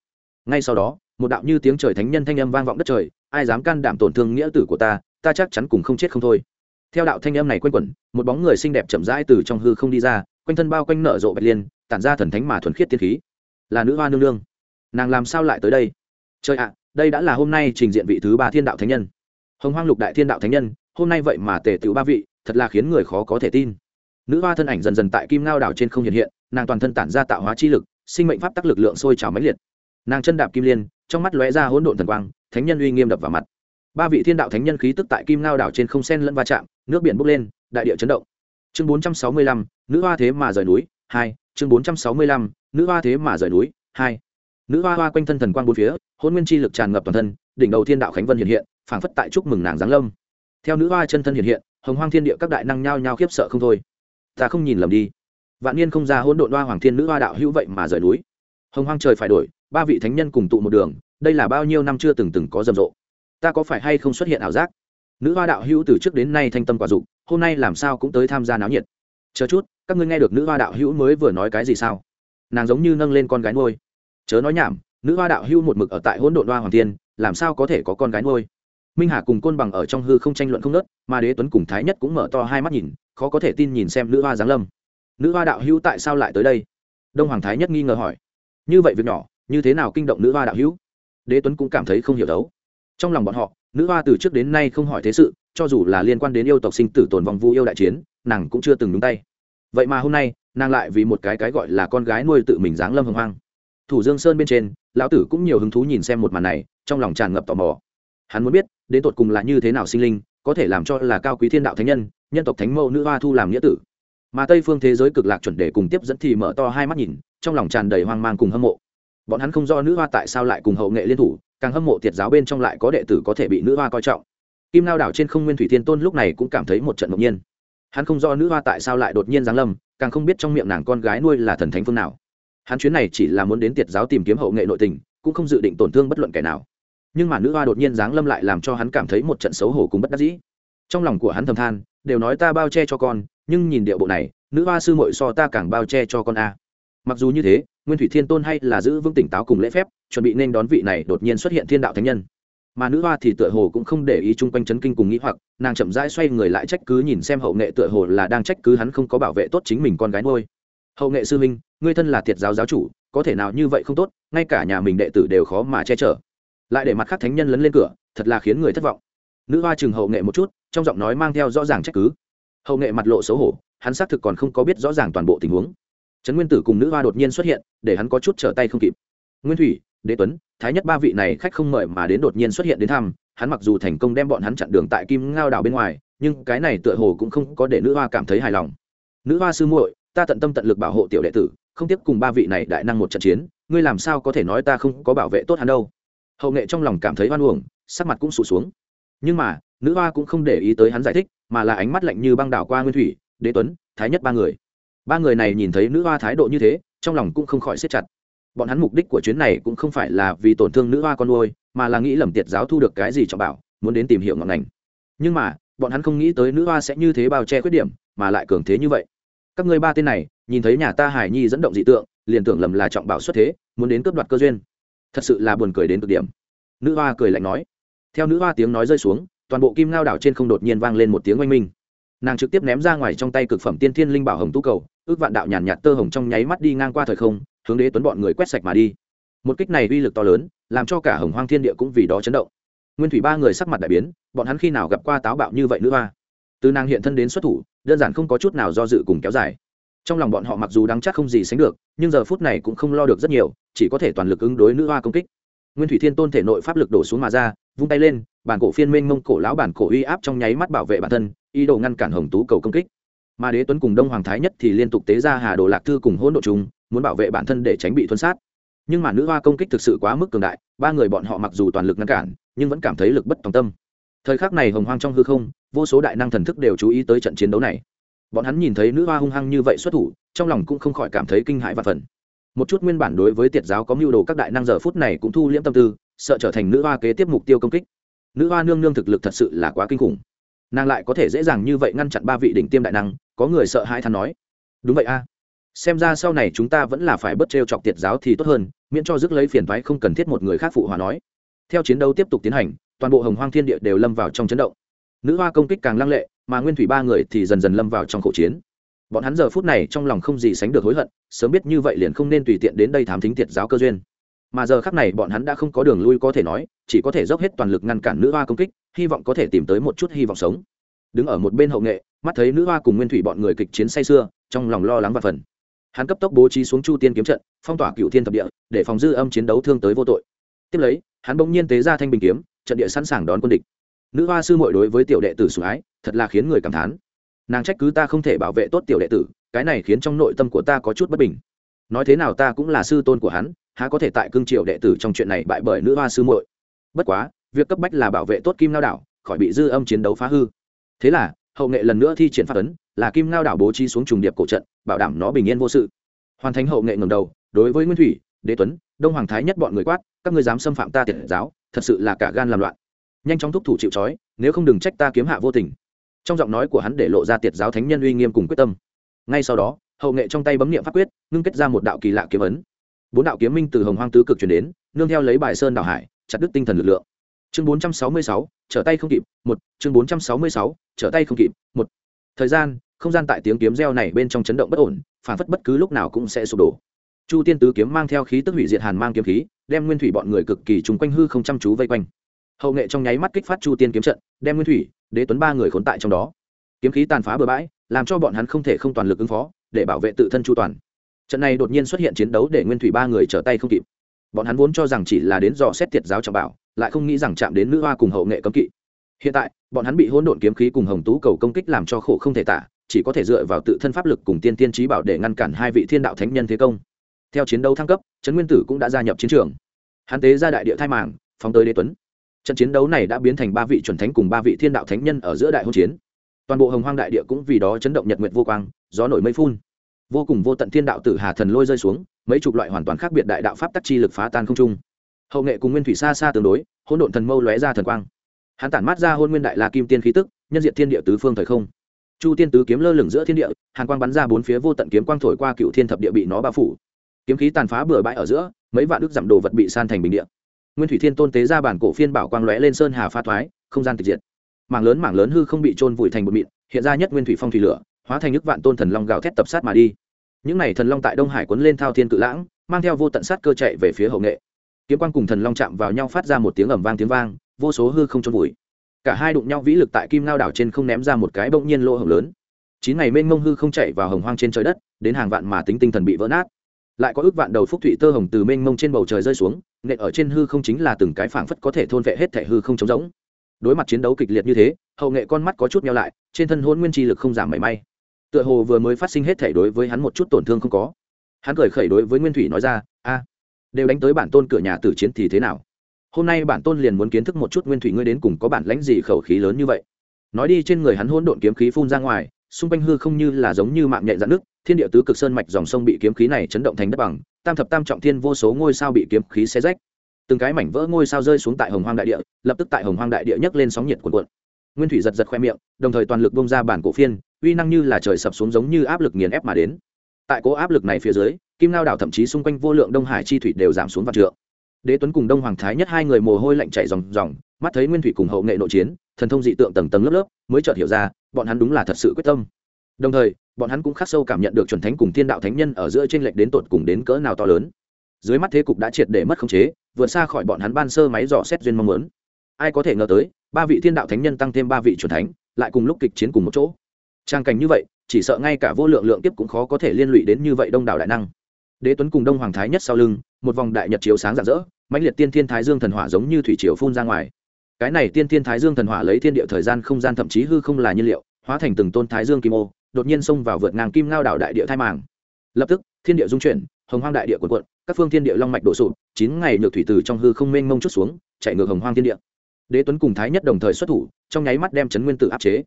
Ngay sau đó, một đạo như tiếng trời thánh nhân thanh âm vang vọng đất trời, ai dám can đảm tổn thương nghĩa tử của ta ta chắc chắn cùng không chết không thôi. Theo đạo thanh âm này q u a n quẩn, một bóng người xinh đẹp chậm rãi từ trong hư không đi ra, quanh thân bao quanh nở rộ bạch liên, tản ra thần thánh mà thuần khiết tiên khí. Là nữ hoa nương nương nàng làm sao lại tới đây? Trời ạ, đây đã là hôm nay trình diện vị thứ ba thiên đạo thánh nhân. Hồng hoang lục đại thiên đạo thánh nhân, hôm nay vậy mà tề tiểu ba vị, thật là khiến người khó có thể tin. Nữ hoa thân ảnh dần dần tại kim ngao đảo trên không hiện hiện, nàng toàn thân tản ra tạo hóa chi lực, sinh mệnh pháp tắc lực lượng sôi trào mãnh liệt. Nàng chân đạp kim liên, trong mắt lóe ra hỗn độn thần quang, thánh nhân uy nghiêm đập vào mặt. Ba vị thiên đạo thánh nhân khí tức tại kim ngao đảo trên không sen lẫn va chạm, nước biển bốc lên, đại địa chấn động. Chương bốn trăm sáu mươi lăm, nữ hoa thế mà rời núi, hai, chương bốn trăm sáu mươi lăm, nữ hoa thế mà rời núi, hai nữ hoa hoa quanh thân thần quang bốn phía, hôn nguyên chi lực tràn ngập toàn thân, đỉnh đầu thiên đạo khánh vân hiện hiện, phảng phất tại chúc mừng nàng giáng lâm. Theo nữ hoa chân thân hiện hiện, hồng hoang thiên địa các đại năng nhao nhao khiếp sợ không thôi. Ta không nhìn lầm đi. Vạn niên không ra hỗn độn hoa hoàng thiên nữ hoa đạo hữu vậy mà rời núi. Hồng hoang trời phải đổi, ba vị thánh nhân cùng tụ một đường, đây là bao nhiêu năm chưa từng từng có rầm rộ. Ta có phải hay không xuất hiện ảo giác? Nữ hoa đạo hữu từ trước đến nay thanh tâm quả dục, hôm nay làm sao cũng tới tham gia náo nhiệt. Chờ chút, các ngươi nghe được nữ hoa đạo hữu mới vừa nói cái gì sao? Nàng giống như nâng lên con gái ngôi chớ nói nhảm, nữ hoa đạo hưu một mực ở tại hỗn độn hoa hoàng tiên, làm sao có thể có con gái nuôi? minh hà cùng côn bằng ở trong hư không tranh luận không nớt mà đế tuấn cùng thái nhất cũng mở to hai mắt nhìn, khó có thể tin nhìn xem nữ hoa giáng lâm. Nữ hoa đạo hưu tại sao lại tới đây? Đông hoàng thái nhất nghi ngờ hỏi. Như vậy việc nhỏ, như thế nào kinh động nữ hoa đạo hữu đế tuấn cũng cảm thấy không hiểu đấu. Trong lòng bọn họ, nữ hoa từ trước đến nay không hỏi thế sự, cho dù là liên quan đến yêu tộc sinh tử tồn vong vu yêu đại chiến, nàng cũng chưa từng đúng tay. Vậy mà hôm nay, nàng lại vì một cái cái gọi là con gái nuôi tự mình dáng lâm hồng hoang thủ dương sơn bên trên, lão tử cũng nhiều hứng thú nhìn xem một màn này, trong lòng tràn ngập tò mò. Hắn muốn biết, đến tột cùng là như thế nào sinh linh, có thể làm cho là cao quý thiên đạo thánh nhân nhân tộc thánh mẫu nữ hoa thu làm nghĩa tử. Mà tây phương thế giới cực lạc chuẩn đề cùng tiếp dẫn thì mở to hai mắt nhìn, trong lòng tràn đầy hoang mang cùng hâm mộ. Bọn hắn không do nữ hoa tại sao lại cùng hậu nghệ liên thủ, càng hâm mộ tiệt giáo bên trong lại có đệ tử có thể bị nữ hoa coi trọng. Kim lao đảo trên không nguyên thủy thiên tôn lúc này cũng cảm thấy một trận ngẫu nhiên. Hắn không do nữ hoa tại sao lại đột nhiên giáng lâm, càng không biết trong miệng nàng con gái nuôi là thần thánh phương nào hắn chuyến này chỉ là muốn đến tiệt giáo tìm kiếm hậu nghệ nội tình, cũng không dự định tổn thương bất luận kẻ nào. Nhưng mà nữ hoa đột nhiên giáng lâm lại làm cho hắn cảm thấy một trận xấu hổ cùng bất đắc dĩ. Trong lòng của hắn thầm than, đều nói ta bao che cho con, nhưng nhìn điệu bộ này, nữ hoa sư mội so ta càng bao che cho con a. Mặc dù như thế, nguyên thủy thiên tôn hay là giữ vững tỉnh táo cùng lễ phép, chuẩn bị nên đón vị này đột nhiên xuất hiện thiên đạo thánh nhân. Mà nữ hoa thì tựa hồ cũng không để ý chung quanh chấn kinh cùng nghĩ hoặc, nàng chậm rãi xoay người lại trách cứ nhìn xem hậu nghệ tựa hồ là đang trách cứ hắn không có bảo vệ tốt chính mình con gái ngôi hậu nghệ sư minh ngươi thân là thiệt giáo giáo chủ, có thể nào như vậy không tốt, ngay cả nhà mình đệ tử đều khó mà che chở. Lại để mặt khác thánh nhân lấn lên cửa, thật là khiến người thất vọng. Nữ hoa chừng hậu nghệ một chút, trong giọng nói mang theo rõ ràng trách cứ. Hậu nghệ mặt lộ xấu hổ, hắn xác thực còn không có biết rõ ràng toàn bộ tình huống. Trấn nguyên tử cùng nữ hoa đột nhiên xuất hiện, để hắn có chút trở tay không kịp. Nguyên thủy, đế tuấn, thái nhất ba vị này khách không mời mà đến đột nhiên xuất hiện đến thăm, hắn mặc dù thành công đem bọn hắn chặn đường tại kim ngao đảo bên ngoài, nhưng cái này tựa hồ cũng không có để nữ hoa cảm thấy hài lòng. Nữ hoa sư muội ta tận tâm tận lực bảo hộ tiểu đệ tử, không tiếp cùng ba vị này đại năng một trận chiến, ngươi làm sao có thể nói ta không có bảo vệ tốt hắn đâu. Hậu nghệ trong lòng cảm thấy hoan uổng, sắc mặt cũng sụt xuống. Nhưng mà, nữ hoa cũng không để ý tới hắn giải thích, mà là ánh mắt lạnh như băng đảo qua nguyên thủy, đế tuấn, thái nhất ba người. Ba người này nhìn thấy nữ hoa thái độ như thế, trong lòng cũng không khỏi siết chặt. Bọn hắn mục đích của chuyến này cũng không phải là vì tổn thương nữ hoa con nuôi, mà là nghĩ lầm tiệt giáo thu được cái gì cho bảo, muốn đến tìm hiểu ngọn ngành. Nhưng mà, bọn hắn không nghĩ tới nữ hoa sẽ như thế bao che khuyết điểm, mà lại cường thế như vậy các ngươi ba tên này, nhìn thấy nhà ta hải nhi dẫn động dị tượng, liền tưởng lầm là trọng bảo xuất thế, muốn đến cướp đoạt cơ duyên. Thật sự là buồn cười đến cực điểm. Nữ hoa cười lạnh nói. Theo nữ hoa tiếng nói rơi xuống, toàn bộ kim ngao đảo trên không đột nhiên vang lên một tiếng oanh minh. Nàng trực tiếp ném ra ngoài trong tay cực phẩm tiên thiên linh bảo hồng tú cầu, ước vạn đạo nhàn nhạt tơ hồng trong nháy mắt đi ngang qua thời không, hướng đế tuấn bọn người quét sạch mà đi. Một kích này uy lực to lớn, làm cho cả hồng hoang thiên địa cũng vì đó chấn động. Nguyên thủy ba người sắc mặt đại biến, bọn hắn khi nào gặp qua táo bạo như vậy nữ hoa? Từ nàng hiện thân đến xuất thủ, đơn giản không có chút nào do dự cùng kéo dài. Trong lòng bọn họ mặc dù đáng chắc không gì sánh được, nhưng giờ phút này cũng không lo được rất nhiều, chỉ có thể toàn lực ứng đối nữ hoa công kích. Nguyên thủy thiên tôn thể nội pháp lực đổ xuống mà ra, vung tay lên, bản cổ phiên minh mông cổ lão bản cổ uy áp trong nháy mắt bảo vệ bản thân, ý đồ ngăn cản hồng tú cầu công kích. Mà đế tuấn cùng đông hoàng thái nhất thì liên tục tế ra hà đồ lạc thư cùng hỗn độ chúng muốn bảo vệ bản thân để tránh bị thuân sát. Nhưng mà nữ hoa công kích thực sự quá mức cường đại, ba người bọn họ mặc dù toàn lực ngăn cản, nhưng vẫn cảm thấy lực bất tòng tâm thời khắc này hồng hoang trong hư không, vô số đại năng thần thức đều chú ý tới trận chiến đấu này. Bọn hắn nhìn thấy nữ hoa hung hăng như vậy xuất thủ, trong lòng cũng không khỏi cảm thấy kinh hãi và phần một chút nguyên bản đối với tiệt giáo có mưu đồ các đại năng giờ phút này cũng thu liễm tâm tư, sợ trở thành nữ hoa kế tiếp mục tiêu công kích. Nữ hoa nương nương thực lực thật sự là quá kinh khủng. Nàng lại có thể dễ dàng như vậy ngăn chặn ba vị đỉnh tiêm đại năng, có người sợ hãi than nói. Đúng vậy a. Xem ra sau này chúng ta vẫn là phải bất trêu chọc tiệt giáo thì tốt hơn, miễn cho rước lấy phiền toái không cần thiết một người khác phụ hòa nói. Theo chiến đấu tiếp tục tiến hành toàn bộ hồng hoang thiên địa đều lâm vào trong chấn động. Nữ hoa công kích càng lăng lệ, mà nguyên thủy ba người thì dần dần lâm vào trong khẩu chiến. Bọn hắn giờ phút này trong lòng không gì sánh được hối hận, sớm biết như vậy liền không nên tùy tiện đến đây thám thính tiệt giáo cơ duyên. Mà giờ khắc này bọn hắn đã không có đường lui có thể nói, chỉ có thể dốc hết toàn lực ngăn cản nữ hoa công kích, hy vọng có thể tìm tới một chút hy vọng sống. Đứng ở một bên hậu nghệ, mắt thấy nữ hoa cùng nguyên thủy bọn người kịch chiến say sưa, trong lòng lo lắng và phần hắn cấp tốc bố trí xuống chu tiên kiếm trận, phong tỏa cựu thiên thập địa, để phòng dư âm chiến đấu thương tới vô tội. Tiếp lấy hắn bỗng nhiên tế ra thanh bình kiếm, trận địa sẵn sàng đón quân địch. Nữ hoa sư mội đối với tiểu đệ tử sủng ái, thật là khiến người cảm thán. Nàng trách cứ ta không thể bảo vệ tốt tiểu đệ tử, cái này khiến trong nội tâm của ta có chút bất bình. Nói thế nào ta cũng là sư tôn của hắn, há có thể tại cương triều đệ tử trong chuyện này bại bởi nữ hoa sư muội. Bất quá, việc cấp bách là bảo vệ tốt kim lao đảo, khỏi bị dư âm chiến đấu phá hư. Thế là, hậu nghệ lần nữa thi triển phát ấn, là kim lao đảo bố trí xuống trùng điệp cổ trận, bảo đảm nó bình yên vô sự. Hoàn thành hậu nghệ ngầm đầu, đối với nguyên thủy đế tuấn, đông hoàng thái nhất bọn người quát, các ngươi dám xâm phạm ta tiện giáo, thật sự là cả gan làm loạn. Nhanh chóng thúc thủ chịu trói, nếu không đừng trách ta kiếm hạ vô tình. Trong giọng nói của hắn để lộ ra tiệt giáo thánh nhân uy nghiêm cùng quyết tâm. Ngay sau đó, hậu nghệ trong tay bấm niệm pháp quyết, ngưng kết ra một đạo kỳ lạ kiếm ấn. Bốn đạo kiếm minh từ hồng hoang tứ cực chuyển đến, nương theo lấy bài sơn đảo hải, chặt đứt tinh thần lực lượng. Chương bốn trăm sáu mươi sáu, trở tay không kịp, một, chương bốn trăm sáu mươi sáu, trở tay không kịp, một. Thời gian, không gian tại tiếng kiếm reo này bên trong chấn động bất ổn, phản phất bất cứ lúc nào cũng sẽ sụp đổ chu tiên tứ kiếm mang theo khí tức hủy diệt hàn mang kiếm khí, đem nguyên thủy bọn người cực kỳ trùng quanh hư không chăm chú vây quanh. Hậu nghệ trong nháy mắt kích phát chu tiên kiếm trận, đem nguyên thủy, đế tuấn ba người khốn tại trong đó. Kiếm khí tàn phá bừa bãi, làm cho bọn hắn không thể không toàn lực ứng phó, để bảo vệ tự thân chu toàn. Trận này đột nhiên xuất hiện chiến đấu để nguyên thủy ba người trở tay không kịp. Bọn hắn vốn cho rằng chỉ là đến dò xét thiệt giáo trọng bảo, lại không nghĩ rằng chạm đến nữ hoa cùng hậu nghệ cấm kỵ. Hiện tại, bọn hắn bị hỗn độn kiếm khí cùng hồng tú cầu công kích làm cho khổ không thể tả, chỉ có thể dựa vào tự thân pháp lực cùng tiên tiên trí bảo để ngăn cản hai vị thiên đạo thánh nhân thế công theo chiến đấu thăng cấp, trấn nguyên tử cũng đã gia nhập chiến trường. Hắn tế ra đại địa thai màng, phóng tới đế tuấn. Trận chiến đấu này đã biến thành ba vị chuẩn thánh cùng ba vị thiên đạo thánh nhân ở giữa đại hôn chiến. Toàn bộ hồng hoang đại địa cũng vì đó chấn động nhật nguyện vô quang, gió nổi mây phun. Vô cùng vô tận thiên đạo tử hà thần lôi rơi xuống, mấy chục loại hoàn toàn khác biệt đại đạo pháp tắc chi lực phá tan không trung. Hậu nghệ cùng nguyên thủy xa xa tương đối, hỗn độn thần mâu lóe ra thần quang. Hắn tản mát ra hôn nguyên đại la kim tiên khí tức, nhân diện thiên địa tứ phương thời không. Chu tiên tứ kiếm lơ lửng giữa thiên địa, hàn quang bắn ra bốn phía vô tận kiếm quang thổi qua cựu thiên thập địa bị nó bao phủ kiếm khí tàn phá bừa bãi ở giữa, mấy vạn đức giảm đồ vật bị san thành bình địa. Nguyên thủy thiên tôn tế ra bản cổ phiên bảo quang lóe lên sơn hà pha thoái, không gian tịch diệt. Mảng lớn mảng lớn hư không bị trôn vùi thành một mịn, hiện ra nhất nguyên thủy phong thủy lửa, hóa thành nước vạn tôn thần long gào thét tập sát mà đi. Những n à y thần long tại đông hải quấn lên thao thiên cự lãng, mang theo vô tận sát cơ chạy về phía hậu nghệ. Kiếm quang cùng thần long chạm vào nhau phát ra một tiếng ẩm vang tiếng vang, vô số hư không trôn vùi. Cả hai đụng nhau vĩ lực tại kim lao đảo trên không ném ra một cái bỗng nhiên lỗ hổng lớn. Chín ngày mênh mông hư không chạy vào hồng hoang trên trời đất, đến hàng vạn mà tính tinh thần bị vỡ nát lại có ước vạn đầu phúc thụy tơ hồng từ mênh mông trên bầu trời rơi xuống, nện ở trên hư không chính là từng cái phảng phất có thể thôn vệ hết thể hư không trống rỗng. Đối mặt chiến đấu kịch liệt như thế, hậu nghệ con mắt có chút nhau lại, trên thân hôn nguyên chi lực không giảm mảy may. Tựa hồ vừa mới phát sinh hết thể đối với hắn một chút tổn thương không có. Hắn cười khẩy đối với nguyên thủy nói ra, a, đều đánh tới bản tôn cửa nhà tử chiến thì thế nào? Hôm nay bản tôn liền muốn kiến thức một chút nguyên thủy ngươi đến cùng có bản lãnh gì khẩu khí lớn như vậy. Nói đi trên người hắn hôn độn kiếm khí phun ra ngoài, xung quanh hư không như là giống như mạng nhện dạn nước thiên địa tứ cực sơn mạch dòng sông bị kiếm khí này chấn động thành đất bằng, tam thập tam trọng thiên vô số ngôi sao bị kiếm khí xé rách. Từng cái mảnh vỡ ngôi sao rơi xuống tại hồng hoang đại địa, lập tức tại hồng hoang đại địa nhấc lên sóng nhiệt cuộn cuộn. Nguyên thủy giật giật khoe miệng, đồng thời toàn lực bông ra bản cổ phiên, uy năng như là trời sập xuống giống như áp lực nghiền ép mà đến. Tại cố áp lực này phía dưới, kim lao đảo thậm chí xung quanh vô lượng đông hải chi thủy đều giảm xuống vạn trượng. Đế tuấn cùng đông hoàng thái nhất hai người mồ hôi lạnh chảy ròng ròng, mắt thấy nguyên thủy cùng hậu nghệ nội chiến, thần thông dị tượng tầng tầng lớp lớp, mới chợt hiểu ra, bọn hắn đúng là thật sự quyết tâm. Đồng thời bọn hắn cũng khắc sâu cảm nhận được chuẩn thánh cùng thiên đạo thánh nhân ở giữa trên lệch đến tột cùng đến cỡ nào to lớn. Dưới mắt thế cục đã triệt để mất khống chế, vượt xa khỏi bọn hắn ban sơ máy dò xét duyên mong muốn. Ai có thể ngờ tới, ba vị thiên đạo thánh nhân tăng thêm ba vị chuẩn thánh, lại cùng lúc kịch chiến cùng một chỗ. Trang cảnh như vậy, chỉ sợ ngay cả vô lượng lượng tiếp cũng khó có thể liên lụy đến như vậy đông đảo đại năng. Đế tuấn cùng đông hoàng thái nhất sau lưng, một vòng đại nhật chiếu sáng rạng rỡ, mãnh liệt tiên thiên thái dương thần hỏa giống như thủy triều phun ra ngoài. Cái này tiên thiên thái dương thần hỏa lấy thiên địa thời gian không gian thậm chí hư không là nhiên liệu, hóa thành từng tôn thái dương kim ô đột nhiên xông vào vượt ngang kim ngao đảo đại địa thai màng. Lập tức, thiên địa dung chuyển, hồng hoang đại địa quần quận các phương thiên địa long mạch đổ sụp, chín ngày nhược thủy từ trong hư không mênh mông chút xuống chạy ngược hồng hoang thiên địa. Đế tuấn cùng thái nhất đồng thời xuất thủ, trong nháy mắt đem chấn nguyên tử áp chế.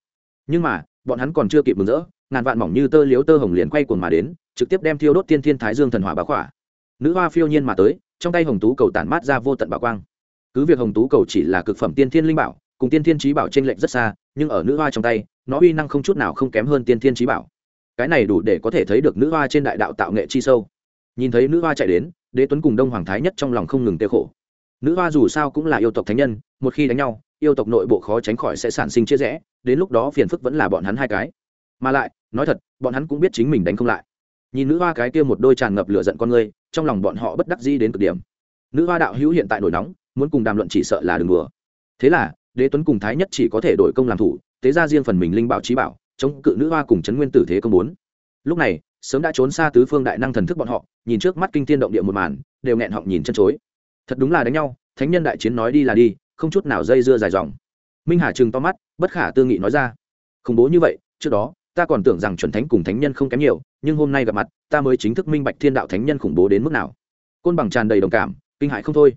Nhưng mà, bọn hắn còn chưa kịp mừng rỡ, ngàn vạn mỏng như tơ liếu tơ hồng liền quay cuồng mà đến, trực tiếp đem thiêu đốt tiên thiên thái dương thần hỏa bá khỏa. Nữ hoa phiêu nhiên mà tới, trong tay hồng tú cầu tản mát ra vô tận bảo quang. Cứ việc hồng tú cầu chỉ là cực phẩm tiên thiên linh bảo, cùng tiên thiên trí bảo t r ê n lệch rất xa, nhưng ở nữ hoa trong tay nó uy năng không chút nào không kém hơn tiên thiên trí bảo. Cái này đủ để có thể thấy được nữ hoa trên đại đạo tạo nghệ chi sâu. Nhìn thấy nữ hoa chạy đến, đế tuấn cùng đông hoàng thái nhất trong lòng không ngừng tiêu khổ. Nữ hoa dù sao cũng là yêu tộc thánh nhân, một khi đánh nhau, yêu tộc nội bộ khó tránh khỏi sẽ sản sinh chia rẽ, đến lúc đó phiền phức vẫn là bọn hắn hai cái. Mà lại, nói thật, bọn hắn cũng biết chính mình đánh không lại. Nhìn nữ hoa cái kia một đôi tràn ngập lửa giận con người trong lòng bọn họ bất đắc dĩ đến cực điểm. Nữ hoa đạo hữu hiện tại nổi nóng, muốn cùng đàm luận chỉ sợ là đường đùa. Thế là, đế tuấn cùng thái nhất chỉ có thể đổi công làm thủ tế ra riêng phần mình linh bảo trí bảo, chống cự nữ hoa cùng chấn nguyên tử thế công bốn lúc này, sớm đã trốn xa tứ phương đại năng thần thức bọn họ, nhìn trước mắt kinh thiên động địa một màn, đều nghẹn họng nhìn chân chối. Thật đúng là đánh nhau, thánh nhân đại chiến nói đi là đi, không chút nào dây dưa dài dòng. Minh hà trừng to mắt, bất khả tư nghị nói ra. Khủng bố như vậy, trước đó, ta còn tưởng rằng chuẩn thánh cùng thánh nhân không kém nhiều, nhưng hôm nay gặp mặt, ta mới chính thức minh bạch thiên đạo thánh nhân khủng bố đến mức nào. Côn bằng tràn đầy đồng cảm, kinh hại không thôi.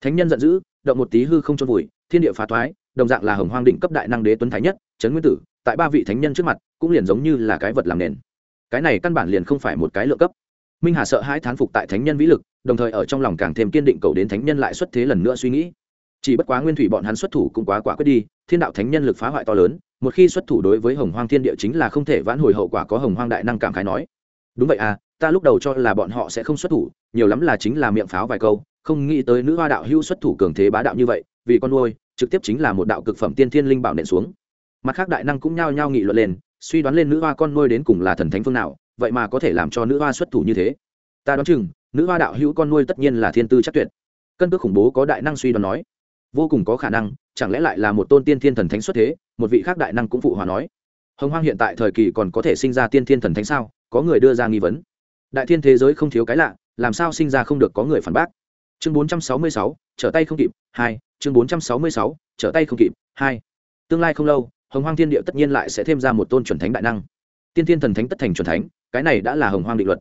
Thánh nhân giận dữ, động một tí hư không trôn vùi, thiên địa phá thoái đồng dạng là hồng hoang định cấp đại năng đế tuấn thái nhất, trấn nguyên tử, tại ba vị thánh nhân trước mặt, cũng liền giống như là cái vật làm nền. Cái này căn bản liền không phải một cái lựa cấp. Minh hà sợ hãi thán phục tại thánh nhân vĩ lực, đồng thời ở trong lòng càng thêm kiên định cầu đến thánh nhân lại xuất thế lần nữa suy nghĩ. Chỉ bất quá nguyên thủy bọn hắn xuất thủ cũng quá quả quyết đi, thiên đạo thánh nhân lực phá hoại to lớn, một khi xuất thủ đối với hồng hoang thiên địa chính là không thể vãn hồi hậu quả có hồng hoang đại năng cảm khái nói. Đúng vậy à ta lúc đầu cho là bọn họ sẽ không xuất thủ, nhiều lắm là chính là miệng pháo vài câu, không nghĩ tới nữ hoa đạo hưu xuất thủ cường thế bá đạo như vậy, vì con nuôi trực tiếp chính là một đạo cực phẩm tiên thiên linh bảo nện xuống. Mặt khác đại năng cũng nhao nhao nghị luận lên, suy đoán lên nữ hoa con nuôi đến cùng là thần thánh phương nào, vậy mà có thể làm cho nữ hoa xuất thủ như thế. Ta đoán chừng, nữ hoa đạo hữu con nuôi tất nhiên là thiên tư chắc tuyệt. Cân cước khủng bố có đại năng suy đoán nói. Vô cùng có khả năng, chẳng lẽ lại là một tôn tiên thiên thần thánh xuất thế, một vị khác đại năng cũng phụ hòa nói. Hồng hoang hiện tại thời kỳ còn có thể sinh ra tiên thiên thần thánh sao? Có người đưa ra nghi vấn. Đại thiên thế giới không thiếu cái lạ, làm sao sinh ra không được có người phản bác? Chương bốn trăm sáu mươi sáu trở tay không kịp, hai, chương bốn trăm sáu mươi sáu, trở tay không kịp, hai. Tương lai không lâu, hồng hoang thiên địa tất nhiên lại sẽ thêm ra một tôn chuẩn thánh đại năng. Tiên thiên thần thánh tất thành chuẩn thánh, cái này đã là hồng hoang định luật.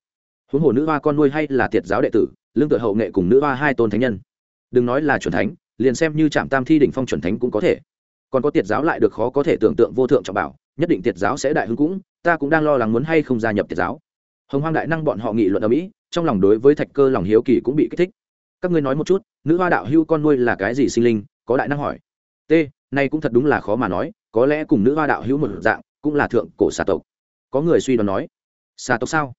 Huống hồ nữ hoa con nuôi hay là thiệt giáo đệ tử, lương tự hậu nghệ cùng nữ hoa hai tôn thánh nhân. Đừng nói là chuẩn thánh, liền xem như trạm tam thi đỉnh phong chuẩn thánh cũng có thể. Còn có tiệt giáo lại được khó có thể tưởng tượng vô thượng trọng bảo, nhất định tiệt giáo sẽ đại hưng cũng, ta cũng đang lo lắng muốn hay không gia nhập tiệt giáo. Hồng hoang đại năng bọn họ nghị luận ở mỹ, trong lòng đối với thạch cơ lòng hiếu kỳ cũng bị kích thích các ngươi nói một chút, nữ hoa đạo hưu con nuôi là cái gì sinh linh, có đại năng hỏi. T nay cũng thật đúng là khó mà nói, có lẽ cùng nữ hoa đạo hữu một dạng, cũng là thượng cổ xà tộc. Có người suy đoán nói, xà tộc sao?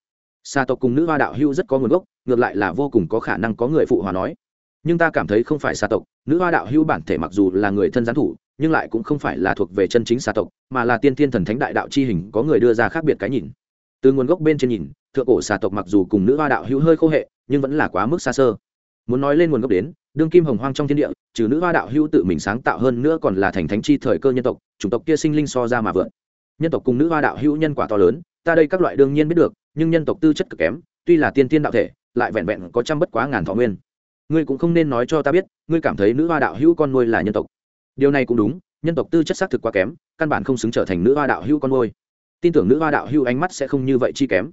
Xà tộc cùng nữ hoa đạo hữu rất có nguồn gốc, ngược lại là vô cùng có khả năng có người phụ hòa nói. Nhưng ta cảm thấy không phải xà tộc, nữ hoa đạo hữu bản thể mặc dù là người thân gián thủ, nhưng lại cũng không phải là thuộc về chân chính xà tộc, mà là tiên thiên thần thánh đại đạo chi hình, có người đưa ra khác biệt cái nhìn. Từ nguồn gốc bên trên nhìn, thượng cổ xà tộc mặc dù cùng nữ hoa đạo hữu hơi khô hệ, nhưng vẫn là quá mức xa xơ muốn nói lên nguồn gốc đến, đương kim hồng hoang trong thiên địa, trừ nữ hoa đạo hữu tự mình sáng tạo hơn nữa còn là thành thánh chi thời cơ nhân tộc, chủng tộc kia sinh linh so ra mà vượn. Nhân tộc cùng nữ hoa đạo hữu nhân quả to lớn, ta đây các loại đương nhiên biết được, nhưng nhân tộc tư chất cực kém, tuy là tiên tiên đạo thể, lại vẹn vẹn có trăm bất quá ngàn thọ nguyên. Ngươi cũng không nên nói cho ta biết, ngươi cảm thấy nữ hoa đạo hữu con nuôi là nhân tộc. Điều này cũng đúng, nhân tộc tư chất xác thực quá kém, căn bản không xứng trở thành nữ hoa đạo hữu con nuôi. Tin tưởng nữ hoa đạo hữu ánh mắt sẽ không như vậy chi kém.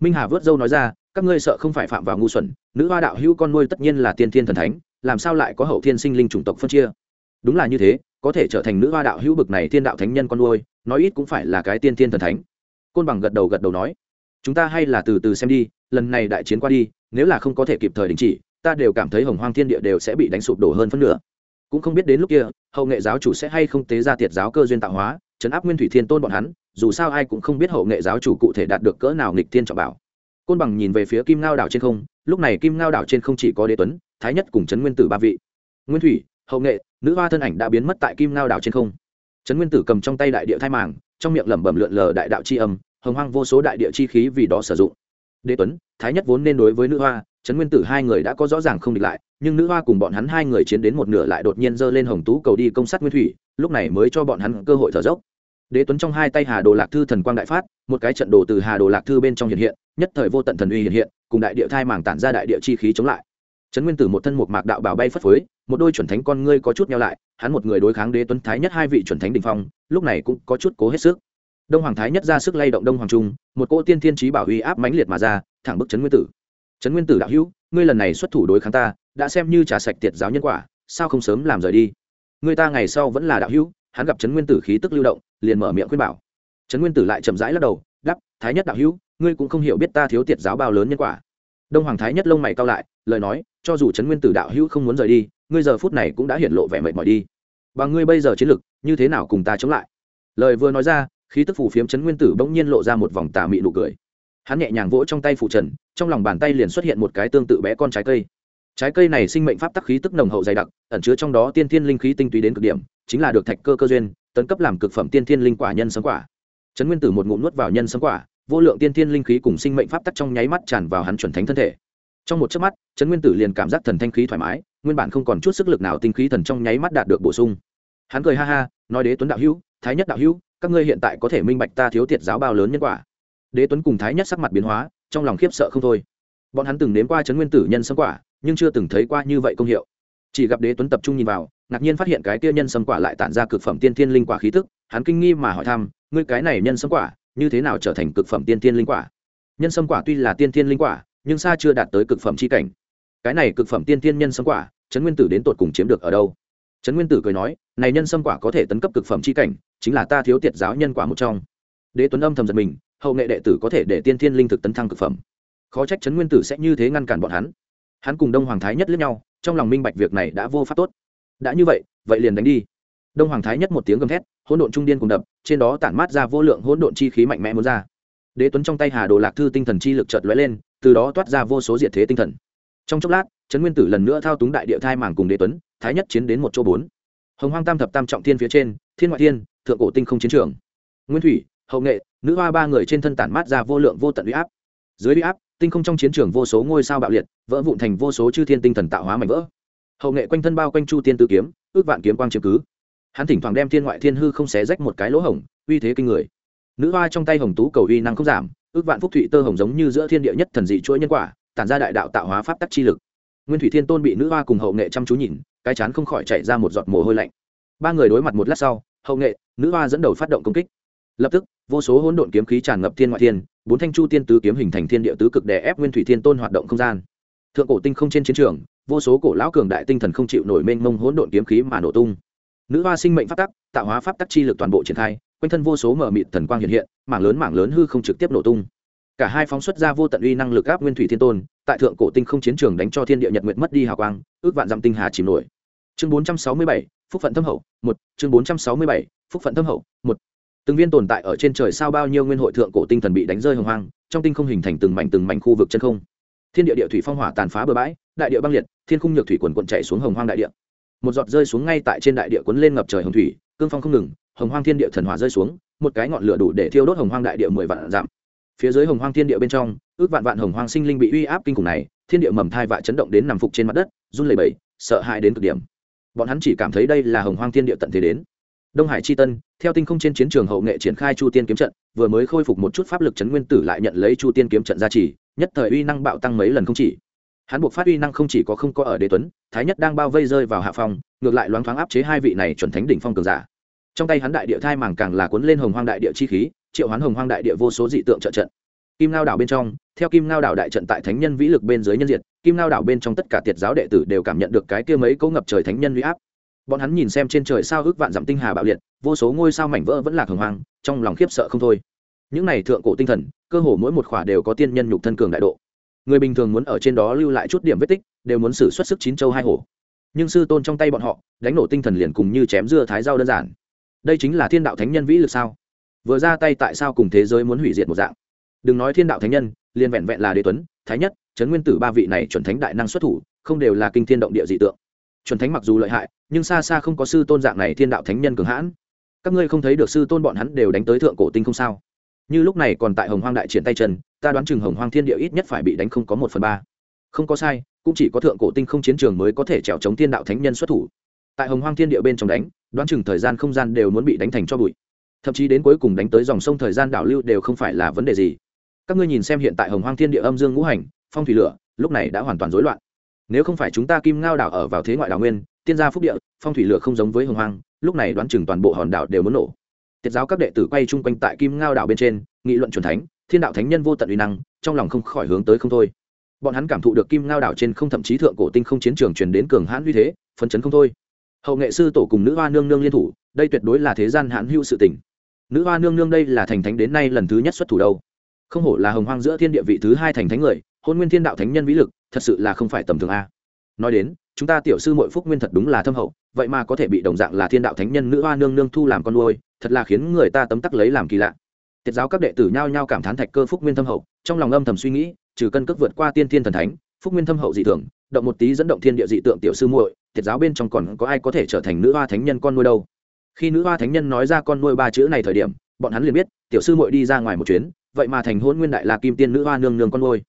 Minh hà vớt dâu nói ra các ngươi sợ không phải phạm vào ngu xuẩn, nữ hoa đạo hữu con nuôi tất nhiên là tiên thiên thần thánh, làm sao lại có hậu thiên sinh linh chủng tộc phân chia? Đúng là như thế, có thể trở thành nữ hoa đạo hữu bực này thiên đạo thánh nhân con nuôi, nói ít cũng phải là cái tiên thiên thần thánh. Côn bằng gật đầu gật đầu nói, chúng ta hay là từ từ xem đi, lần này đại chiến qua đi, nếu là không có thể kịp thời đình chỉ, ta đều cảm thấy hồng hoang thiên địa đều sẽ bị đánh sụp đổ hơn phân nửa. Cũng không biết đến lúc kia, hậu nghệ giáo chủ sẽ hay không tế ra tiệt giáo cơ duyên tạo hóa chấn áp nguyên thủy thiên tôn bọn hắn, dù sao ai cũng không biết hậu nghệ giáo chủ cụ thể đạt được cỡ nào nghịch thiên trọng bảo côn bằng nhìn về phía kim ngao đảo trên không, lúc này kim ngao đảo trên không chỉ có đế tuấn, thái nhất cùng trấn nguyên tử ba vị. Nguyên thủy, hậu nghệ, nữ hoa thân ảnh đã biến mất tại kim ngao đảo trên không. Trấn nguyên tử cầm trong tay đại địa thai màng, trong miệng lẩm bẩm lượn lờ đại đạo c h i âm, hồng hoang vô số đại địa chi khí vì đó sử dụng. Đế tuấn, thái nhất vốn nên đối với nữ hoa, trấn nguyên tử hai người đã có rõ ràng không địch lại, nhưng nữ hoa cùng bọn hắn hai người chiến đến một nửa lại đột nhiên giơ lên hồng tú cầu đi công sát nguyên thủy, lúc này mới cho bọn hắn cơ hội thở dốc. Đế tuấn trong hai tay hà đồ lạc thư thần quang đại phát một cái trận đồ từ hà đồ lạc thư bên trong hiện hiện, nhất thời vô tận thần uy hiện hiện, cùng đại địa thai màng tản ra đại địa chi khí chống lại. Trấn nguyên tử một thân một mạc đạo bảo bay phất phới, một đôi chuẩn thánh con ngươi có chút nhau lại, hắn một người đối kháng đế tuấn thái nhất hai vị chuẩn thánh đình phong, lúc này cũng có chút cố hết sức. Đông hoàng thái nhất ra sức lay động đông hoàng trung, một cỗ tiên thiên trí bảo uy áp mãnh liệt mà ra, thẳng bức trấn nguyên tử. Trấn nguyên tử đạo hữu, ngươi lần này xuất thủ đối kháng ta, đã xem như trả sạch tiệt giáo nhân quả, sao không sớm làm rời đi? Người ta ngày sau vẫn là đạo hữu. Hắn gặp trấn nguyên tử khí tức lưu động, liền mở miệng khuyên bảo trấn nguyên tử lại chậm rãi lắc đầu đắp thái nhất đạo hữu, ngươi cũng không hiểu biết ta thiếu tiệt giáo bao lớn nhân quả. Đông hoàng thái nhất lông mày cao lại, lời nói, cho dù trấn nguyên tử đạo hữu không muốn rời đi, ngươi giờ phút này cũng đã hiện lộ vẻ mệt mỏi đi. Và ngươi bây giờ chiến lực, như thế nào cùng ta chống lại? Lời vừa nói ra, khí tức phủ phiếm chấn nguyên tử bỗng nhiên lộ ra một vòng tà mị nụ cười. Hắn nhẹ nhàng vỗ trong tay phủ trần, trong lòng bàn tay liền xuất hiện một cái tương tự bé con trái cây. Trái cây này sinh mệnh pháp tắc khí tức nồng hậu dày đặc, ẩn chứa trong đó tiên thiên linh khí tinh túy đến cực điểm, chính là được thạch cơ cơ duyên, tấn cấp làm cực phẩm tiên thiên linh quả nhân sấm quả trấn nguyên tử một ngụm nuốt vào nhân sấm quả, vô lượng tiên thiên linh khí cùng sinh mệnh pháp tắc trong nháy mắt tràn vào hắn chuẩn thánh thân thể. Trong một chớp mắt, trấn nguyên tử liền cảm giác thần thanh khí thoải mái, nguyên bản không còn chút sức lực nào tinh khí thần trong nháy mắt đạt được bổ sung. Hắn cười ha ha, nói đế tuấn đạo hữu, thái nhất đạo hữu, các ngươi hiện tại có thể minh bạch ta thiếu thiệt giáo bao lớn nhân quả. Đế tuấn cùng thái nhất sắc mặt biến hóa, trong lòng khiếp sợ không thôi. Bọn hắn từng nếm qua trấn nguyên tử nhân sâm quả, nhưng chưa từng thấy qua như vậy công hiệu. Chỉ gặp đế tuấn tập trung nhìn vào, ngạc nhiên phát hiện cái kia nhân sâm quả lại tản ra cực phẩm tiên thiên linh quả khí tức, hắn kinh nghi mà hỏi thăm ngươi cái này nhân sâm quả, như thế nào trở thành cực phẩm tiên thiên linh quả? Nhân sâm quả tuy là tiên thiên linh quả, nhưng xa chưa đạt tới cực phẩm c h i cảnh. Cái này cực phẩm tiên thiên nhân sâm quả, trấn nguyên tử đến tột cùng chiếm được ở đâu? Trấn nguyên tử cười nói, này nhân sâm quả có thể tấn cấp cực phẩm c h i cảnh, chính là ta thiếu tiệt giáo nhân quả một trong. Đế tuấn âm thầm giật mình, hậu nghệ đệ tử có thể để tiên thiên linh thực tấn thăng cực phẩm. Khó trách trấn nguyên tử sẽ như thế ngăn cản bọn hắn. Hắn cùng đông hoàng thái nhất lẫn nhau, trong lòng minh bạch việc này đã vô pháp tốt. Đã như vậy vậy liền đánh đi đông hoàng thái nhất một tiếng gầm thét, hỗn độn trung điên cùng đập, trên đó tản mát ra vô lượng hỗn độn chi khí mạnh mẽ muốn ra. Đế tuấn trong tay hà đồ lạc thư tinh thần chi lực chợt lóe lên, từ đó toát ra vô số diệt thế tinh thần. Trong chốc lát, trấn nguyên tử lần nữa thao túng đại địa thai màng cùng đế tuấn, thái nhất chiến đến một chỗ bốn. Hồng hoang tam thập tam trọng thiên phía trên, thiên ngoại thiên, thượng cổ tinh không chiến trường. Nguyên thủy, hậu nghệ, nữ hoa ba người trên thân tản mát ra vô lượng vô tận uy áp. Dưới uy áp, tinh không trong chiến trường vô số ngôi sao bạo liệt, vỡ vụn thành vô số chư thiên tinh thần tạo hóa mảnh vỡ. Hậu nghệ quanh thân bao quanh chu tiên tử kiếm, ước vạn kiếm quang chiếm cứ hắn thỉnh thoảng đem thiên ngoại thiên hư không xé rách một cái lỗ hổng, uy thế kinh người. Nữ hoa trong tay hồng tú cầu uy năng không giảm, ước vạn phúc thụy tơ hồng giống như giữa thiên địa nhất thần dị chuỗi nhân quả, tản ra đại đạo tạo hóa pháp tắc chi lực. Nguyên thủy thiên tôn bị nữ hoa cùng hậu nghệ chăm chú nhìn, cái chán không khỏi chạy ra một giọt mồ hôi lạnh. Ba người đối mặt một lát sau, hậu nghệ, nữ hoa dẫn đầu phát động công kích. Lập tức, vô số hỗn độn kiếm khí tràn ngập thiên ngoại thiên, bốn thanh chu tiên tứ kiếm hình thành thiên địa tứ cực đè ép nguyên thủy thiên tôn hoạt động không gian. Thượng cổ tinh không trên chiến trường, vô số cổ lão cường đại tinh thần không chịu nổi mênh mông hỗn độn kiếm khí mà nổ tung nữ hoa sinh mệnh pháp tắc, tạo hóa pháp tắc chi lực toàn bộ triển khai, quanh thân vô số mở mịt thần quang hiện hiện, mảng lớn mảng lớn hư không trực tiếp nổ tung. Cả hai phóng xuất ra vô tận uy năng lực áp nguyên thủy thiên tôn, tại thượng cổ tinh không chiến trường đánh cho thiên địa nhật nguyệt mất đi hào quang, ước vạn dặm tinh hà chìm nổi. Chương bốn trăm sáu mươi bảy, phúc phận thâm hậu, một. Chương bốn trăm sáu mươi bảy, phúc phận thâm hậu, một. Từng viên tồn tại ở trên trời sao bao nhiêu nguyên hội thượng cổ tinh thần bị đánh rơi hồng hoang, trong tinh không hình thành từng mảnh từng mảnh khu vực chân không. Thiên địa địa thủy phong hỏa tàn phá bờ bãi, đại địa băng liệt, thiên khung nhược thủy quần quận chạy xuống hồng hoang đại địa một giọt rơi xuống ngay tại trên đại địa quấn lên ngập trời hồng thủy, cương phong không ngừng, hồng hoang thiên địa thần hỏa rơi xuống, một cái ngọn lửa đủ để thiêu đốt hồng hoang đại địa mười vạn dặm. Phía dưới hồng hoang thiên địa bên trong, ước vạn vạn hồng hoang sinh linh bị uy áp kinh khủng này, thiên địa mầm thai vạ chấn động đến nằm phục trên mặt đất, run lẩy bẩy, sợ hãi đến cực điểm. Bọn hắn chỉ cảm thấy đây là hồng hoang thiên địa tận thế đến. Đông hải chi tân, theo tinh không trên chiến trường hậu nghệ triển khai chu tiên kiếm trận, vừa mới khôi phục một chút pháp lực chấn nguyên tử lại nhận lấy chu tiên kiếm trận gia trì, nhất thời uy năng bạo tăng mấy lần không chỉ hắn buộc phát uy năng không chỉ có không có ở đế tuấn, thái nhất đang bao vây rơi vào hạ phong, ngược lại loáng thoáng áp chế hai vị này chuẩn thánh đỉnh phong cường giả. Trong tay hắn đại địa thai màng càng là cuốn lên hồng hoang đại địa chi khí, triệu hoán hồng hoang đại địa vô số dị tượng trợ trận. Kim lao đảo bên trong, theo kim lao đảo đại trận tại thánh nhân vĩ lực bên dưới nhân diệt, kim lao đảo bên trong tất cả tiệt giáo đệ tử đều cảm nhận được cái kia mấy cấu ngập trời thánh nhân huy áp. Bọn hắn nhìn xem trên trời sao ước vạn dặm tinh hà bạo liệt, vô số ngôi sao mảnh vỡ vẫn là hồng hoang, trong lòng khiếp sợ không thôi. Những này thượng cổ tinh thần, cơ hồ mỗi một khỏa đều có tiên nhân nhục thân cường đại độ người bình thường muốn ở trên đó lưu lại chút điểm vết tích, đều muốn xử xuất sức chín châu hai hổ. Nhưng sư tôn trong tay bọn họ, đánh nổ tinh thần liền cùng như chém dưa thái rau đơn giản. Đây chính là thiên đạo thánh nhân vĩ lực sao? Vừa ra tay tại sao cùng thế giới muốn hủy diệt một dạng? Đừng nói thiên đạo thánh nhân, liền vẹn vẹn là đế tuấn, thái nhất, trấn nguyên tử ba vị này chuẩn thánh đại năng xuất thủ, không đều là kinh thiên động địa dị tượng. Chuẩn thánh mặc dù lợi hại, nhưng xa xa không có sư tôn dạng này thiên đạo thánh nhân cường hãn. Các ngươi không thấy được sư tôn bọn hắn đều đánh tới thượng cổ tinh không sao? Như lúc này còn tại hồng hoang đại triển tay chân ta đoán chừng hồng hoang thiên địa ít nhất phải bị đánh không có một phần ba. Không có sai, cũng chỉ có thượng cổ tinh không chiến trường mới có thể trèo chống thiên đạo thánh nhân xuất thủ. Tại hồng hoang thiên địa bên trong đánh, đoán chừng thời gian không gian đều muốn bị đánh thành cho bụi. Thậm chí đến cuối cùng đánh tới dòng sông thời gian đảo lưu đều không phải là vấn đề gì. Các ngươi nhìn xem hiện tại hồng hoang thiên địa âm dương ngũ hành, phong thủy lửa, lúc này đã hoàn toàn rối loạn. Nếu không phải chúng ta kim ngao đảo ở vào thế ngoại đảo nguyên, tiên gia phúc địa, phong thủy lửa không giống với hồng hoang, lúc này đoán chừng toàn bộ hòn đảo đều muốn nổ. Tiết giáo các đệ tử quay chung quanh tại kim ngao đảo bên trên, nghị luận truyền thánh thiên đạo thánh nhân vô tận uy năng, trong lòng không khỏi hướng tới không thôi. Bọn hắn cảm thụ được kim ngao đảo trên không thậm chí thượng cổ tinh không chiến trường truyền đến cường hãn uy thế, phấn chấn không thôi. Hậu nghệ sư tổ cùng nữ hoa nương nương liên thủ, đây tuyệt đối là thế gian hãn hữu sự tình. Nữ hoa nương nương đây là thành thánh đến nay lần thứ nhất xuất thủ đâu. Không hổ là hồng hoang giữa thiên địa vị thứ hai thành thánh người, hôn nguyên thiên đạo thánh nhân vĩ lực, thật sự là không phải tầm thường a. Nói đến, chúng ta tiểu sư mội phúc nguyên thật đúng là thâm hậu, vậy mà có thể bị đồng dạng là thiên đạo thánh nhân nữ hoa nương nương thu làm con nuôi, thật là khiến người ta tấm tắc lấy làm kỳ lạ tiết giáo các đệ tử nhao nhao cảm thán thạch cơ phúc nguyên thâm hậu, trong lòng âm thầm suy nghĩ, trừ cân cước vượt qua tiên thiên thần thánh, phúc nguyên thâm hậu dị tưởng động một tí dẫn động thiên địa dị tượng tiểu sư muội, tiết giáo bên trong còn có ai có thể trở thành nữ hoa thánh nhân con nuôi đâu? Khi nữ hoa thánh nhân nói ra con nuôi ba chữ này thời điểm, bọn hắn liền biết, tiểu sư muội đi ra ngoài một chuyến, vậy mà thành hôn nguyên đại là kim tiên nữ hoa nương nương con nuôi.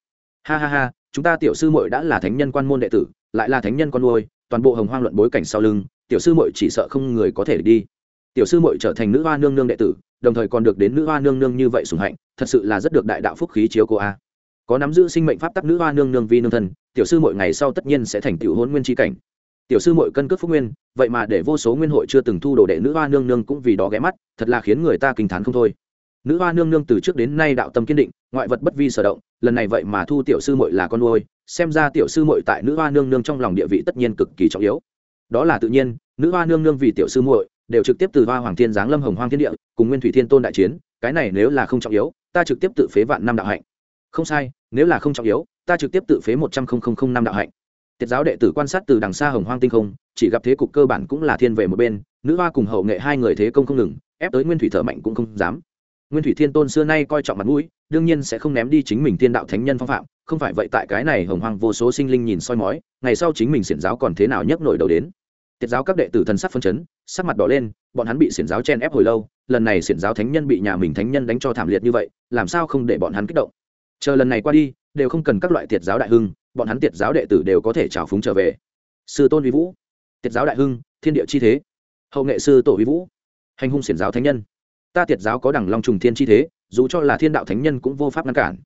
Ha ha ha, chúng ta tiểu sư muội đã là thánh nhân quan môn đệ tử, lại là thánh nhân con nuôi, toàn bộ hồng hoang luận bối cảnh sau lưng, tiểu sư muội chỉ sợ không người có thể đi tiểu sư muội trở thành nữ hoa nương nương đệ tử, đồng thời còn được đến nữ hoa nương nương như vậy sủng hạnh, thật sự là rất được đại đạo phúc khí chiếu cô a. Có nắm giữ sinh mệnh pháp tắc nữ hoa nương nương vi nương thân, tiểu sư muội ngày sau tất nhiên sẽ thành tiểu hôn nguyên tri cảnh. Tiểu sư muội cân cước phúc nguyên, vậy mà để vô số nguyên hội chưa từng thu đồ đệ nữ hoa nương nương cũng vì đó ghé mắt, thật là khiến người ta kinh t h á n không thôi. Nữ hoa nương nương từ trước đến nay đạo tâm kiên định, ngoại vật bất vi sở động, lần này vậy mà thu tiểu sư muội là con nuôi, xem ra tiểu sư muội tại nữ hoa nương nương trong lòng địa vị tất nhiên cực kỳ trọng yếu. Đó là tự nhiên, nữ hoa nương nương vì tiểu sư muội đều trực tiếp từ hoa hoàng thiên giáng lâm hồng hoang thiên địa, cùng nguyên thủy thiên tôn đại chiến, cái này nếu là không trọng yếu, ta trực tiếp tự phế vạn năm đạo hạnh. Không sai, nếu là không trọng yếu, ta trực tiếp tự phế một trăm linh năm đạo hạnh. Tiết giáo đệ tử quan sát từ đằng xa hồng hoang tinh không, chỉ gặp thế cục cơ bản cũng là thiên về một bên, nữ hoa cùng hậu nghệ hai người thế công không ngừng, ép tới nguyên thủy thợ mạnh cũng không dám. Nguyên thủy thiên tôn xưa nay coi trọng mặt mũi, đương nhiên sẽ không ném đi chính mình thiên đạo thánh nhân phong phạm, không phải vậy tại cái này hồng hoang vô số sinh linh nhìn soi mói, ngày sau chính mình xiển giáo còn thế nào nhấc nổi đầu đến tiết giáo các đệ tử thần sắc phân chấn, sắc mặt đỏ lên, bọn hắn bị xiển giáo chen ép hồi lâu, lần này xiển giáo thánh nhân bị nhà mình thánh nhân đánh cho thảm liệt như vậy, làm sao không để bọn hắn kích động? Chờ lần này qua đi, đều không cần các loại tiệt giáo đại hưng, bọn hắn tiệt giáo đệ tử đều có thể trào phúng trở về. Sư tôn vi vũ. Tiệt giáo đại hưng, thiên địa chi thế. Hậu nghệ sư tổ vi vũ. Hành hung xiển giáo thánh nhân. Ta tiệt giáo có đẳng long trùng thiên chi thế, dù cho là thiên đạo thánh nhân cũng vô pháp ngăn cản.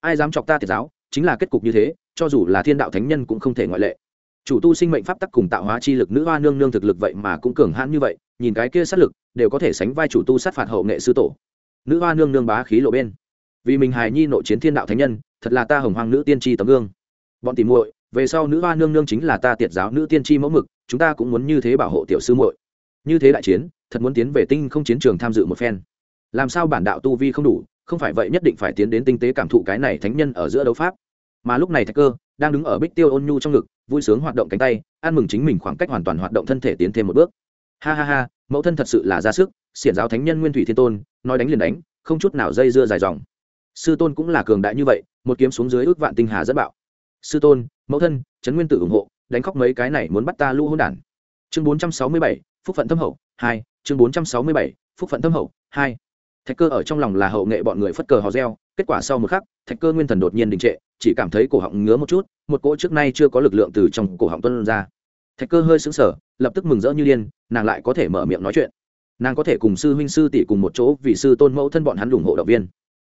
Ai dám chọc ta tiệt giáo, chính là kết cục như thế, cho dù là thiên đạo thánh nhân cũng không thể ngoại lệ chủ tu sinh mệnh pháp tắc cùng tạo hóa chi lực nữ hoa nương nương thực lực vậy mà cũng cường hãn như vậy, nhìn cái kia sát lực, đều có thể sánh vai chủ tu sát phạt hậu nghệ sư tổ. Nữ hoa nương nương bá khí lộ bên. Vì mình hài nhi nội chiến thiên đạo thánh nhân, thật là ta hồng hoàng nữ tiên tri tấm gương. Bọn tìm muội, về sau nữ hoa nương nương chính là ta tiệt giáo nữ tiên tri mẫu mực, chúng ta cũng muốn như thế bảo hộ tiểu sư muội. Như thế đại chiến, thật muốn tiến về tinh không chiến trường tham dự một phen. Làm sao bản đạo tu vi không đủ, không phải vậy nhất định phải tiến đến tinh tế cảm thụ cái này thánh nhân ở giữa đấu pháp. Mà lúc này thạch cơ đang đứng ở bích tiêu ôn nhu trong ngực vui sướng hoạt động cánh tay, ăn mừng chính mình khoảng cách hoàn toàn hoạt động thân thể tiến thêm một bước. Ha ha ha, mẫu thân thật sự là ra sức, xiển giáo thánh nhân nguyên thủy thiên tôn, nói đánh liền đánh, không chút nào dây dưa dài dòng. Sư tôn cũng là cường đại như vậy, một kiếm xuống dưới ước vạn tinh hà rất bạo. Sư tôn, mẫu thân trấn nguyên tử ủng hộ, đánh khóc mấy cái này muốn bắt ta lũ hôn đản. Chương bốn trăm sáu mươi bảy, phúc phận thâm hậu, hai, chương bốn trăm sáu mươi bảy, phúc phận thâm hậu, hai thạch cơ ở trong lòng là hậu nghệ bọn người phất cờ hò reo, kết quả sau một khắc, thạch cơ nguyên thần đột nhiên đình trệ, chỉ cảm thấy cổ họng ngứa một chút, một cỗ trước nay chưa có lực lượng từ trong cổ họng tuân ra. Thạch cơ hơi sững sờ, lập tức mừng rỡ như điên, nàng lại có thể mở miệng nói chuyện. Nàng có thể cùng sư huynh sư tỷ cùng một chỗ vì sư tôn mẫu thân bọn hắn ủng hộ động viên.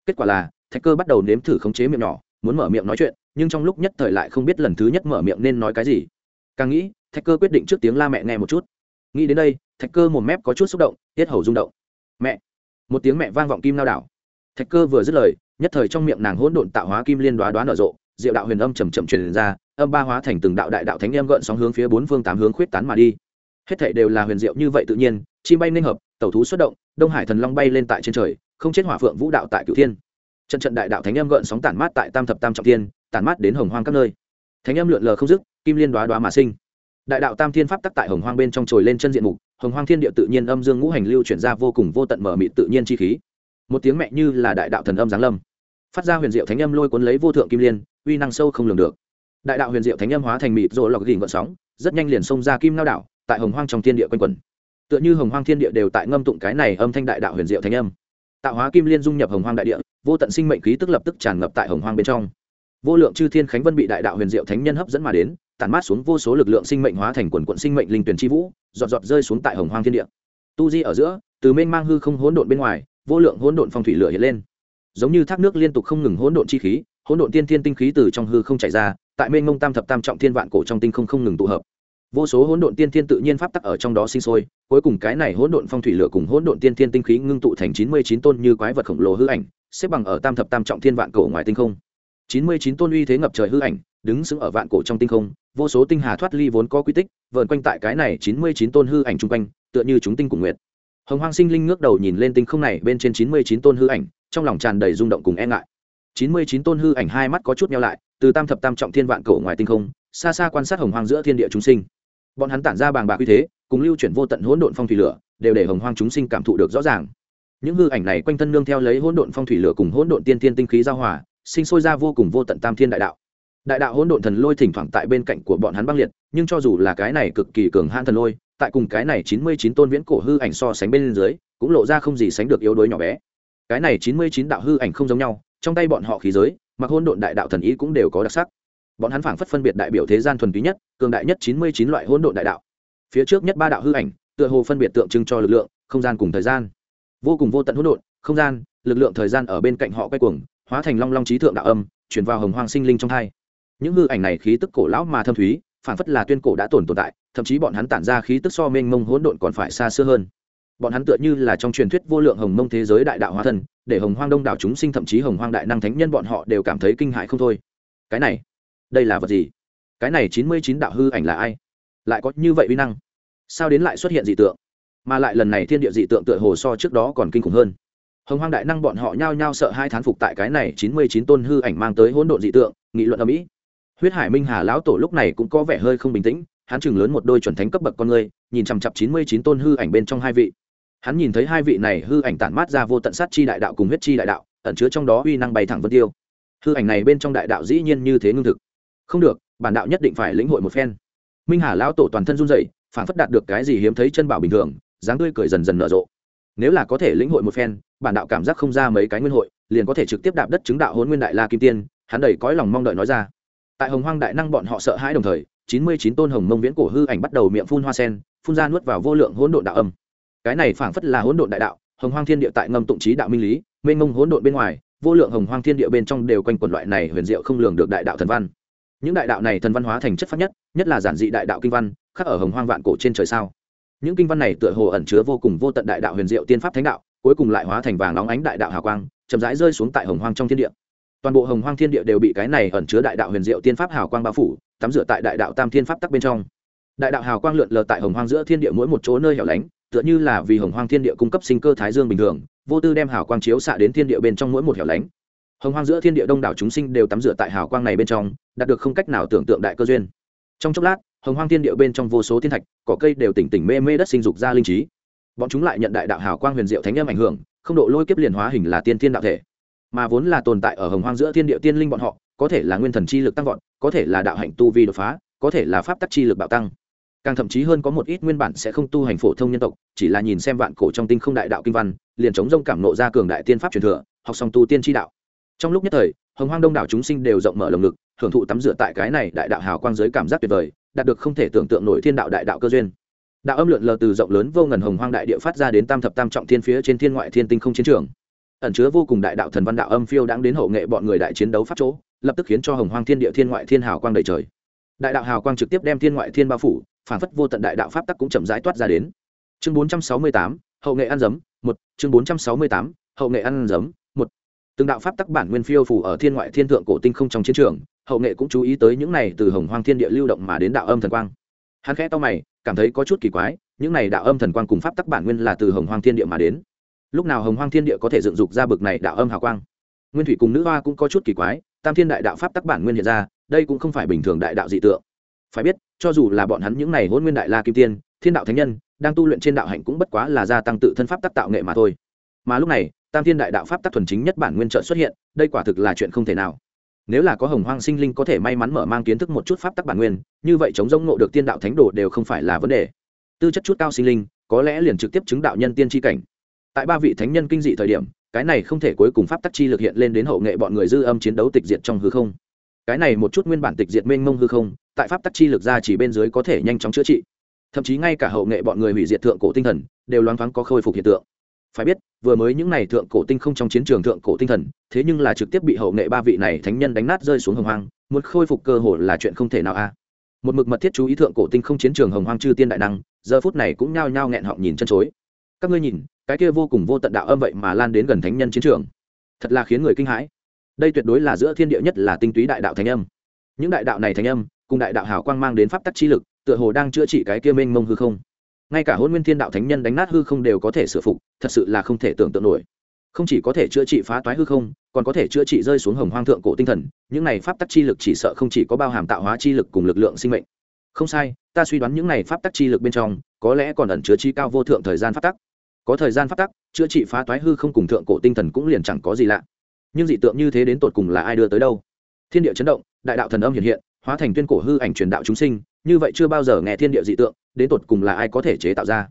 Kết quả là, thạch cơ bắt đầu nếm thử khống chế miệng nhỏ, muốn mở miệng nói chuyện, nhưng trong lúc nhất thời lại không biết lần thứ nhất mở miệng nên nói cái gì. Càng nghĩ, thạch cơ quyết định trước tiếng la mẹ nghe một chút. Nghĩ đến đây, thạch cơ một mép có chút xúc động, tiết hầu rung động. Mẹ một tiếng mẹ vang vọng kim lao đảo. Thạch cơ vừa dứt lời, nhất thời trong miệng nàng hỗn độn tạo hóa kim liên đoá đoán nở rộ, diệu đạo huyền âm chầm chậm truyền ra, âm ba hóa thành từng đạo đại đạo thánh em gợn sóng hướng phía bốn phương tám hướng khuyết tán mà đi. Hết thảy đều là huyền diệu như vậy tự nhiên, chim bay nên hợp, tẩu thú xuất động, đông hải thần long bay lên tại trên trời, không chết hỏa phượng vũ đạo tại cửu thiên. Trận trận đại đạo thánh em gợn sóng tản mát tại tam thập tam trọng thiên, tản mát đến hồng hoang các nơi. Thánh em lượn lờ không dứt, kim liên đoá đoá mà sinh đại đạo tam thiên pháp tắc tại hồng hoang bên trong trồi lên chân diện mục, hồng hoang thiên địa tự nhiên âm dương ngũ hành lưu chuyển ra vô cùng vô tận mở mịt tự nhiên chi khí. Một tiếng mẹ như là đại đạo thần âm giáng lâm. Phát ra huyền diệu thánh âm lôi cuốn lấy vô thượng kim liên, uy năng sâu không lường được. Đại đạo huyền diệu thánh âm hóa thành mịt rồi lọc đỉnh gợn sóng, rất nhanh liền xông ra kim lao đảo, tại hồng hoang trong thiên địa quanh quẩn. Tựa như hồng hoang thiên địa đều tại ngâm tụng cái này âm thanh đại đạo huyền diệu thánh âm. Tạo hóa kim liên dung nhập hồng hoang đại địa, vô tận sinh mệnh khí tức lập tức tràn ngập tại hồng hoang bên trong. Vô lượng chư thiên khánh vân bị đại đạo huyền diệu thánh nhân hấp dẫn mà đến tản mát xuống vô số lực lượng sinh mệnh hóa thành quần quận sinh mệnh linh tuyển chi vũ, giọt giọt rơi xuống tại hồng hoang thiên địa. Tu di ở giữa, từ mênh mang hư không hỗn độn bên ngoài, vô lượng hỗn độn phong thủy lửa hiện lên. Giống như thác nước liên tục không ngừng hỗn độn chi khí, hỗn độn tiên thiên tinh khí từ trong hư không chảy ra, tại mênh mông tam thập tam trọng thiên vạn cổ trong tinh không không ngừng tụ hợp. Vô số hỗn độn tiên thiên tự nhiên pháp tắc ở trong đó sinh sôi, cuối cùng cái này hỗn độn phong thủy lửa cùng hỗn độn tiên thiên tinh khí ngưng tụ thành chín mươi chín tôn như quái vật khổng lồ hư ảnh, xếp bằng ở tam thập tam trọng thiên vạn cổ ngoài tinh không. chín mươi chín tôn uy thế ngập trời hư ảnh đứng sững ở vạn cổ trong tinh không, vô số tinh hà thoát ly vốn có quy tích, vờn quanh tại cái này chín mươi chín tôn hư ảnh chung quanh, tựa như chúng tinh cùng nguyệt. Hồng hoang sinh linh ngước đầu nhìn lên tinh không này, bên trên chín mươi chín tôn hư ảnh, trong lòng tràn đầy rung động cùng e ngại. chín mươi chín tôn hư ảnh hai mắt có chút nhau lại, từ tam thập tam trọng thiên vạn cổ ngoài tinh không, xa xa quan sát hồng hoang giữa thiên địa chúng sinh. Bọn hắn tản ra bàng bạc uy thế, cùng lưu chuyển vô tận hỗn độn phong thủy lửa, đều để hồng hoang chúng sinh cảm thụ được rõ ràng. Những hư ảnh này quanh thân nương theo lấy hỗn độn phong thủy lửa cùng hỗn độn tiên tiên tinh khí giao hòa, sinh sôi ra vô cùng vô tận tam thiên đại đạo đại đạo hỗn độn thần lôi thỉnh thoảng tại bên cạnh của bọn hắn băng liệt, nhưng cho dù là cái này cực kỳ cường hãn thần lôi, tại cùng cái này chín mươi chín tôn viễn cổ hư ảnh so sánh bên dưới, cũng lộ ra không gì sánh được yếu đuối nhỏ bé. Cái này chín mươi chín đạo hư ảnh không giống nhau, trong tay bọn họ khí giới, mặc hỗn độn đại đạo thần ý cũng đều có đặc sắc. Bọn hắn phảng phất phân biệt đại biểu thế gian thuần túy nhất, cường đại nhất chín mươi chín loại hỗn độn đại đạo. Phía trước nhất ba đạo hư ảnh, tựa hồ phân biệt tượng trưng cho lực lượng, không gian cùng thời gian. Vô cùng vô tận hỗn độn, không gian, lực lượng thời gian ở bên cạnh họ quay cuồng, hóa thành long long trí thượng đạo âm chuyển vào hồng hoang sinh linh trong hai những hư ảnh này khí tức cổ lão mà thâm thúy, phản phất là tuyên cổ đã tồn tồn tại, thậm chí bọn hắn tản ra khí tức so mênh mông hỗn độn còn phải xa xưa hơn. Bọn hắn tựa như là trong truyền thuyết vô lượng hồng mông thế giới đại đạo hóa thân, để hồng hoang đông đảo chúng sinh thậm chí hồng hoang đại năng thánh nhân bọn họ đều cảm thấy kinh hại không thôi. Cái này, đây là vật gì? Cái này chín mươi chín đạo hư ảnh là ai? Lại có như vậy uy năng? Sao đến lại xuất hiện dị tượng? Mà lại lần này thiên địa dị tượng tựa hồ so trước đó còn kinh khủng hơn. Hồng hoang đại năng bọn họ nhao nhao sợ hai thán phục tại cái này chín mươi chín tôn hư ảnh mang tới hỗn độn dị tượng, nghị luận ở mỹ huyết hải minh hà lão tổ lúc này cũng có vẻ hơi không bình tĩnh, hắn chừng lớn một đôi chuẩn thánh cấp bậc con người, nhìn chằm chặp chín mươi chín tôn hư ảnh bên trong hai vị. Hắn nhìn thấy hai vị này hư ảnh tản mát ra vô tận sát chi đại đạo cùng huyết chi đại đạo, ẩn chứa trong đó uy năng bay thẳng vân tiêu. Hư ảnh này bên trong đại đạo dĩ nhiên như thế ngưng thực. Không được, bản đạo nhất định phải lĩnh hội một phen. Minh hà lão tổ toàn thân run dậy phản phất đạt được cái gì hiếm thấy chân bảo bình thường, dáng tươi cười dần dần nở rộ. Nếu là có thể lĩnh hội một phen, bản đạo cảm giác không ra mấy cái nguyên hội, liền có thể trực tiếp đạp đất chứng đạo hôn nguyên đại la kim tiên, hắn đầy cõi lòng mong đợi nói ra tại hồng hoang đại năng bọn họ sợ hãi đồng thời, chín mươi chín tôn hồng mông viễn cổ hư ảnh bắt đầu miệng phun hoa sen, phun ra nuốt vào vô lượng hỗn độn đạo âm. Cái này phảng phất là hỗn độn đại đạo, hồng hoang thiên địa tại ngầm tụng trí đạo minh lý, mênh mông hỗn độn bên ngoài, vô lượng hồng hoang thiên địa bên trong đều quanh quẩn loại này huyền diệu không lường được đại đạo thần văn. Những đại đạo này thần văn hóa thành chất pháp nhất nhất là giản dị đại đạo kinh văn, khắc ở hồng hoang vạn cổ trên trời sao. Những kinh văn này tựa hồ ẩn chứa vô cùng vô tận đại đạo huyền diệu tiên pháp thánh đạo, cuối cùng lại hóa thành vàng nóng ánh đại đạo hào quang, chậm rãi rơi xuống tại hồng hoang trong thiên địa toàn bộ hồng hoang thiên địa đều bị cái này ẩn chứa đại đạo huyền diệu tiên pháp hào quang bao phủ, tắm rửa tại đại đạo tam thiên pháp tắc bên trong. Đại đạo hào quang lượn lờ tại hồng hoang giữa thiên địa mỗi một chỗ nơi hẻo lánh, tựa như là vì hồng hoang thiên địa cung cấp sinh cơ thái dương bình thường, vô tư đem hào quang chiếu xạ đến thiên địa bên trong mỗi một hẻo lánh. Hồng hoang giữa thiên địa đông đảo chúng sinh đều tắm rửa tại hào quang này bên trong, đạt được không cách nào tưởng tượng đại cơ duyên. Trong chốc lát, hồng hoang thiên địa bên trong vô số thiên thạch, cỏ cây đều tỉnh tỉnh mê mê đất sinh dục ra linh trí. Bọn chúng lại nhận đại đạo hào quang huyền diệu thánh âm ảnh hưởng, không độ lôi kiếp liền hóa hình là tiên thiên đạo thể mà vốn là tồn tại ở hồng hoang giữa thiên địa tiên linh bọn họ, có thể là nguyên thần chi lực tăng vọt, có thể là đạo hạnh tu vi đột phá, có thể là pháp tắc chi lực bạo tăng. Càng thậm chí hơn có một ít nguyên bản sẽ không tu hành phổ thông nhân tộc, chỉ là nhìn xem vạn cổ trong tinh không đại đạo kinh văn, liền chống rông cảm nộ ra cường đại tiên pháp truyền thừa, học xong tu tiên tri đạo. Trong lúc nhất thời, hồng hoang đông đảo chúng sinh đều rộng mở lồng ngực hưởng thụ tắm rửa tại cái này đại đạo hào quang giới cảm giác tuyệt vời, đạt được không thể tưởng tượng nổi thiên đạo đại đạo cơ duyên. Đạo âm lượn lờ từ rộng lớn vô ngần hồng hoang đại địa phát ra đến tam thập tam trọng thiên phía trên thiên ngoại thiên tinh không chiến trường ẩn chứa vô cùng đại đạo thần văn đạo âm phiêu đang đến hậu nghệ bọn người đại chiến đấu pháp chỗ, lập tức khiến cho hồng hoang thiên địa thiên ngoại thiên hào quang đầy trời. Đại đạo hào quang trực tiếp đem thiên ngoại thiên bao phủ, phản phất vô tận đại đạo pháp tắc cũng chậm rãi toát ra đến. Chương bốn trăm sáu mươi tám, hậu nghệ ăn dấm, một, chương bốn trăm sáu mươi tám, hậu nghệ ăn dấm, một. Từng đạo pháp tắc bản nguyên phiêu phủ ở thiên ngoại thiên thượng cổ tinh không trong chiến trường, hậu nghệ cũng chú ý tới những này từ hồng hoang thiên địa lưu động mà đến đạo âm thần quang. Hắn khẽ to mày, cảm thấy có chút kỳ quái, những này đạo âm thần quang cùng pháp tắc bản nguyên là từ hồng hoang thiên địa mà đến lúc nào hồng hoang thiên địa có thể dựng dục ra bực này đạo âm hào quang? Nguyên thủy cùng nữ hoa cũng có chút kỳ quái, tam thiên đại đạo pháp tắc bản nguyên hiện ra, đây cũng không phải bình thường đại đạo dị tượng. Phải biết, cho dù là bọn hắn những này hôn nguyên đại la kim tiên, thiên đạo thánh nhân, đang tu luyện trên đạo hạnh cũng bất quá là gia tăng tự thân pháp tắc tạo nghệ mà thôi. Mà lúc này, tam thiên đại đạo pháp tắc thuần chính nhất bản nguyên trợ xuất hiện, đây quả thực là chuyện không thể nào. Nếu là có hồng hoang sinh linh có thể may mắn mở mang kiến thức một chút pháp tắc bản nguyên, như vậy chống giống nộ được tiên đạo thánh đồ đều không phải là vấn đề. Tư chất chút cao sinh linh, có lẽ liền trực tiếp chứng đạo nhân tiên tri cảnh tại ba vị thánh nhân kinh dị thời điểm, cái này không thể cuối cùng pháp tắc chi lực hiện lên đến hậu nghệ bọn người dư âm chiến đấu tịch diệt trong hư không. Cái này một chút nguyên bản tịch diệt mênh mông hư không, tại pháp tắc chi lực ra chỉ bên dưới có thể nhanh chóng chữa trị. Thậm chí ngay cả hậu nghệ bọn người hủy diệt thượng cổ tinh thần, đều loáng thoáng có khôi phục hiện tượng. Phải biết, vừa mới những n à y thượng cổ tinh không trong chiến trường thượng cổ tinh thần, thế nhưng là trực tiếp bị hậu nghệ ba vị này thánh nhân đánh nát rơi xuống hồng hoang, muốn khôi phục cơ hồ là chuyện không thể nào a. Một mực mật thiết chú ý thượng cổ tinh không chiến trường hồng hoang chư tiên đại năng, giờ phút này cũng nhao nhao nghẹn họng nhìn chân chối. Các ngươi nhìn cái kia vô cùng vô tận đạo âm vậy mà lan đến gần thánh nhân chiến trường. Thật là khiến người kinh hãi. Đây tuyệt đối là giữa thiên địa nhất là tinh túy đại đạo thánh âm. Những đại đạo này thánh âm, cùng đại đạo hào quang mang đến pháp tắc chi lực, tựa hồ đang chữa trị cái kia mênh mông hư không. Ngay cả hôn nguyên thiên đạo thánh nhân đánh nát hư không đều có thể sửa phục, thật sự là không thể tưởng tượng nổi. Không chỉ có thể chữa trị phá toái hư không, còn có thể chữa trị rơi xuống hồng hoang thượng cổ tinh thần, những này pháp tắc chi lực chỉ sợ không chỉ có bao hàm tạo hóa chi lực cùng lực lượng sinh mệnh. Không sai, ta suy đoán những này pháp tắc chi lực bên trong, có lẽ còn ẩn chứa chi cao vô thượng thời gian pháp tắc có thời gian phát tắc, chữa trị phá toái hư không cùng thượng cổ tinh thần cũng liền chẳng có gì lạ. Nhưng dị tượng như thế đến tột cùng là ai đưa tới đâu? Thiên địa chấn động, đại đạo thần âm hiện hiện, hóa thành tuyên cổ hư ảnh truyền đạo chúng sinh, như vậy chưa bao giờ nghe thiên địa dị tượng, đến tột cùng là ai có thể chế tạo ra?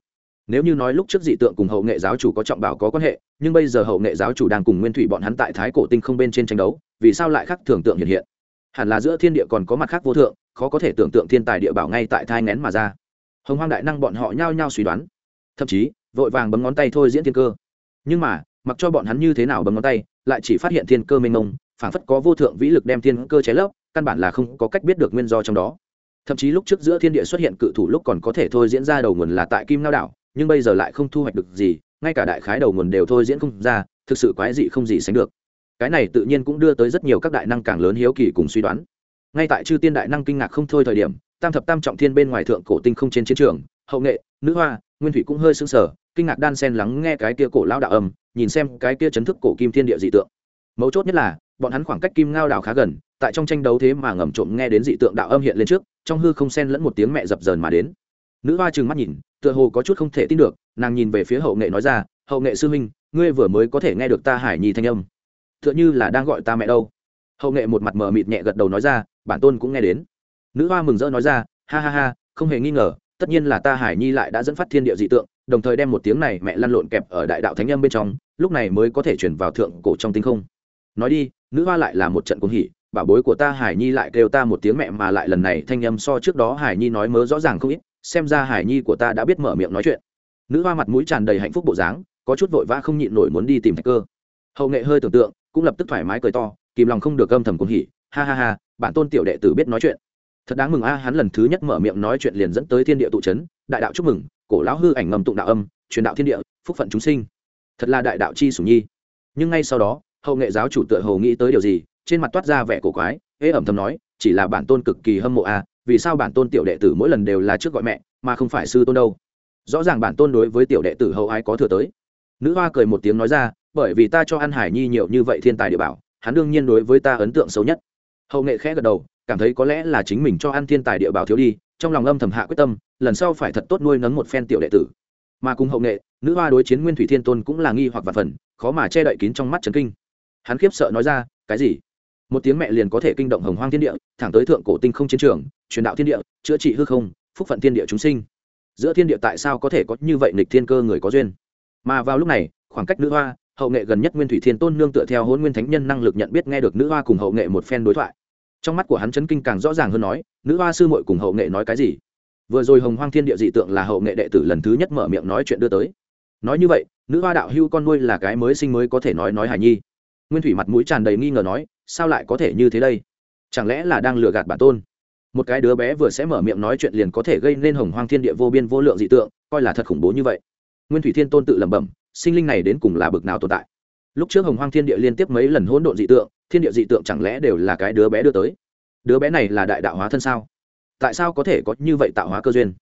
Nếu như nói lúc trước dị tượng cùng hậu nghệ giáo chủ có trọng bảo có quan hệ, nhưng bây giờ hậu nghệ giáo chủ đang cùng nguyên thủy bọn hắn tại thái cổ tinh không bên trên tranh đấu, vì sao lại khác thường tượng hiện hiện? Hẳn là giữa thiên địa còn có mặt khác vô thượng, khó có thể tưởng tượng thiên tài địa bảo ngay tại thai ngén mà ra. Hồng hoang đại năng bọn họ nhao nhao suy đoán. Thậm chí vội vàng bấm ngón tay thôi diễn thiên cơ. Nhưng mà, mặc cho bọn hắn như thế nào bấm ngón tay, lại chỉ phát hiện thiên cơ mênh mông, phảng phất có vô thượng vĩ lực đem thiên cơ cháy lấp, căn bản là không có cách biết được nguyên do trong đó. Thậm chí lúc trước giữa thiên địa xuất hiện cự thủ lúc còn có thể thôi diễn ra đầu nguồn là tại kim lao đảo, nhưng bây giờ lại không thu hoạch được gì, ngay cả đại khái đầu nguồn đều thôi diễn không ra, thực sự quái dị không gì sánh được. Cái này tự nhiên cũng đưa tới rất nhiều các đại năng càng lớn hiếu kỳ cùng suy đoán. Ngay tại chư tiên đại năng kinh ngạc không thôi thời điểm, tam thập tam trọng thiên bên ngoài thượng cổ tinh không trên chiến trường, hậu nghệ, nữ hoa, nguyên thủy cũng hơi sững sờ kinh ngạc đan sen lắng nghe cái kia cổ lao đạo âm, nhìn xem cái kia chấn thức cổ kim thiên địa dị tượng. Mấu chốt nhất là, bọn hắn khoảng cách kim ngao đảo khá gần, tại trong tranh đấu thế mà ngầm trộm nghe đến dị tượng đạo âm hiện lên trước, trong hư không sen lẫn một tiếng mẹ dập dờn mà đến. Nữ hoa trừng mắt nhìn, tựa hồ có chút không thể tin được, nàng nhìn về phía hậu nghệ nói ra, hậu nghệ sư huynh, ngươi vừa mới có thể nghe được ta hải nhi thanh âm. Tựa như là đang gọi ta mẹ đâu. Hậu nghệ một mặt mờ mịt nhẹ gật đầu nói ra, bản tôn cũng nghe đến. Nữ hoa mừng rỡ nói ra, ha ha ha, không hề nghi ngờ, tất nhiên là ta hải nhi lại đã dẫn phát thiên địa dị tượng đồng thời đem một tiếng này mẹ lăn lộn kẹp ở đại đạo thánh âm bên trong, lúc này mới có thể chuyển vào thượng cổ trong tinh không. Nói đi, nữ hoa lại là một trận cung hỉ, bảo bối của ta hải nhi lại kêu ta một tiếng mẹ mà lại lần này thanh âm so trước đó hải nhi nói mớ rõ ràng không ít, xem ra hải nhi của ta đã biết mở miệng nói chuyện. Nữ hoa mặt mũi tràn đầy hạnh phúc bộ dáng, có chút vội vã không nhịn nổi muốn đi tìm thạch cơ. Hậu nghệ hơi tưởng tượng, cũng lập tức thoải mái cười to, kìm lòng không được âm thầm cung hỉ, ha ha ha, bản tôn tiểu đệ tử biết nói chuyện. Thật đáng mừng a, hắn lần thứ nhất mở miệng nói chuyện liền dẫn tới thiên địa tụ trấn đại đạo chúc mừng cổ lão hư ảnh ngầm tụng đạo âm, truyền đạo thiên địa, phúc phận chúng sinh. Thật là đại đạo chi sủng nhi. Nhưng ngay sau đó, hậu nghệ giáo chủ tựa hồ nghĩ tới điều gì, trên mặt toát ra vẻ cổ quái, ế ẩm thầm nói, chỉ là bản tôn cực kỳ hâm mộ a vì sao bản tôn tiểu đệ tử mỗi lần đều là trước gọi mẹ, mà không phải sư tôn đâu? Rõ ràng bản tôn đối với tiểu đệ tử hậu ai có thừa tới. Nữ hoa cười một tiếng nói ra, bởi vì ta cho ăn hải nhi nhiều như vậy thiên tài địa bảo, hắn đương nhiên đối với ta ấn tượng xấu nhất. Hậu nghệ khẽ gật đầu, cảm thấy có lẽ là chính mình cho ăn thiên tài địa bảo thiếu đi trong lòng âm thầm hạ quyết tâm, lần sau phải thật tốt nuôi nấng một phen tiểu đệ tử. Mà cùng hậu nghệ, nữ hoa đối chiến nguyên thủy thiên tôn cũng là nghi hoặc vật phần, khó mà che đậy kín trong mắt trấn kinh. Hắn khiếp sợ nói ra, cái gì? Một tiếng mẹ liền có thể kinh động hồng hoang thiên địa, thẳng tới thượng cổ tinh không chiến trường, truyền đạo thiên địa, chữa trị hư không, phúc phận thiên địa chúng sinh. Giữa thiên địa tại sao có thể có như vậy nghịch thiên cơ người có duyên? Mà vào lúc này, khoảng cách nữ hoa, hậu nghệ gần nhất nguyên thủy thiên tôn nương tựa theo hôn nguyên thánh nhân năng lực nhận biết nghe được nữ hoa cùng hậu nghệ một phen đối thoại trong mắt của hắn chấn kinh càng rõ ràng hơn nói, nữ hoa sư muội cùng hậu nghệ nói cái gì? Vừa rồi hồng hoang thiên địa dị tượng là hậu nghệ đệ tử lần thứ nhất mở miệng nói chuyện đưa tới. Nói như vậy, nữ hoa đạo hưu con nuôi là cái mới sinh mới có thể nói nói hài nhi. Nguyên thủy mặt mũi tràn đầy nghi ngờ nói, sao lại có thể như thế đây? Chẳng lẽ là đang lừa gạt bản tôn? Một cái đứa bé vừa sẽ mở miệng nói chuyện liền có thể gây nên hồng hoang thiên địa vô biên vô lượng dị tượng, coi là thật khủng bố như vậy. Nguyên thủy thiên tôn tự lẩm bẩm, sinh linh này đến cùng là bực nào tồn tại? Lúc trước hồng hoang thiên địa liên tiếp mấy lần hỗn độn dị tượng, thiên địa dị tượng chẳng lẽ đều là cái đứa bé đưa tới? Đứa bé này là đại đạo hóa thân sao? Tại sao có thể có như vậy tạo hóa cơ duyên?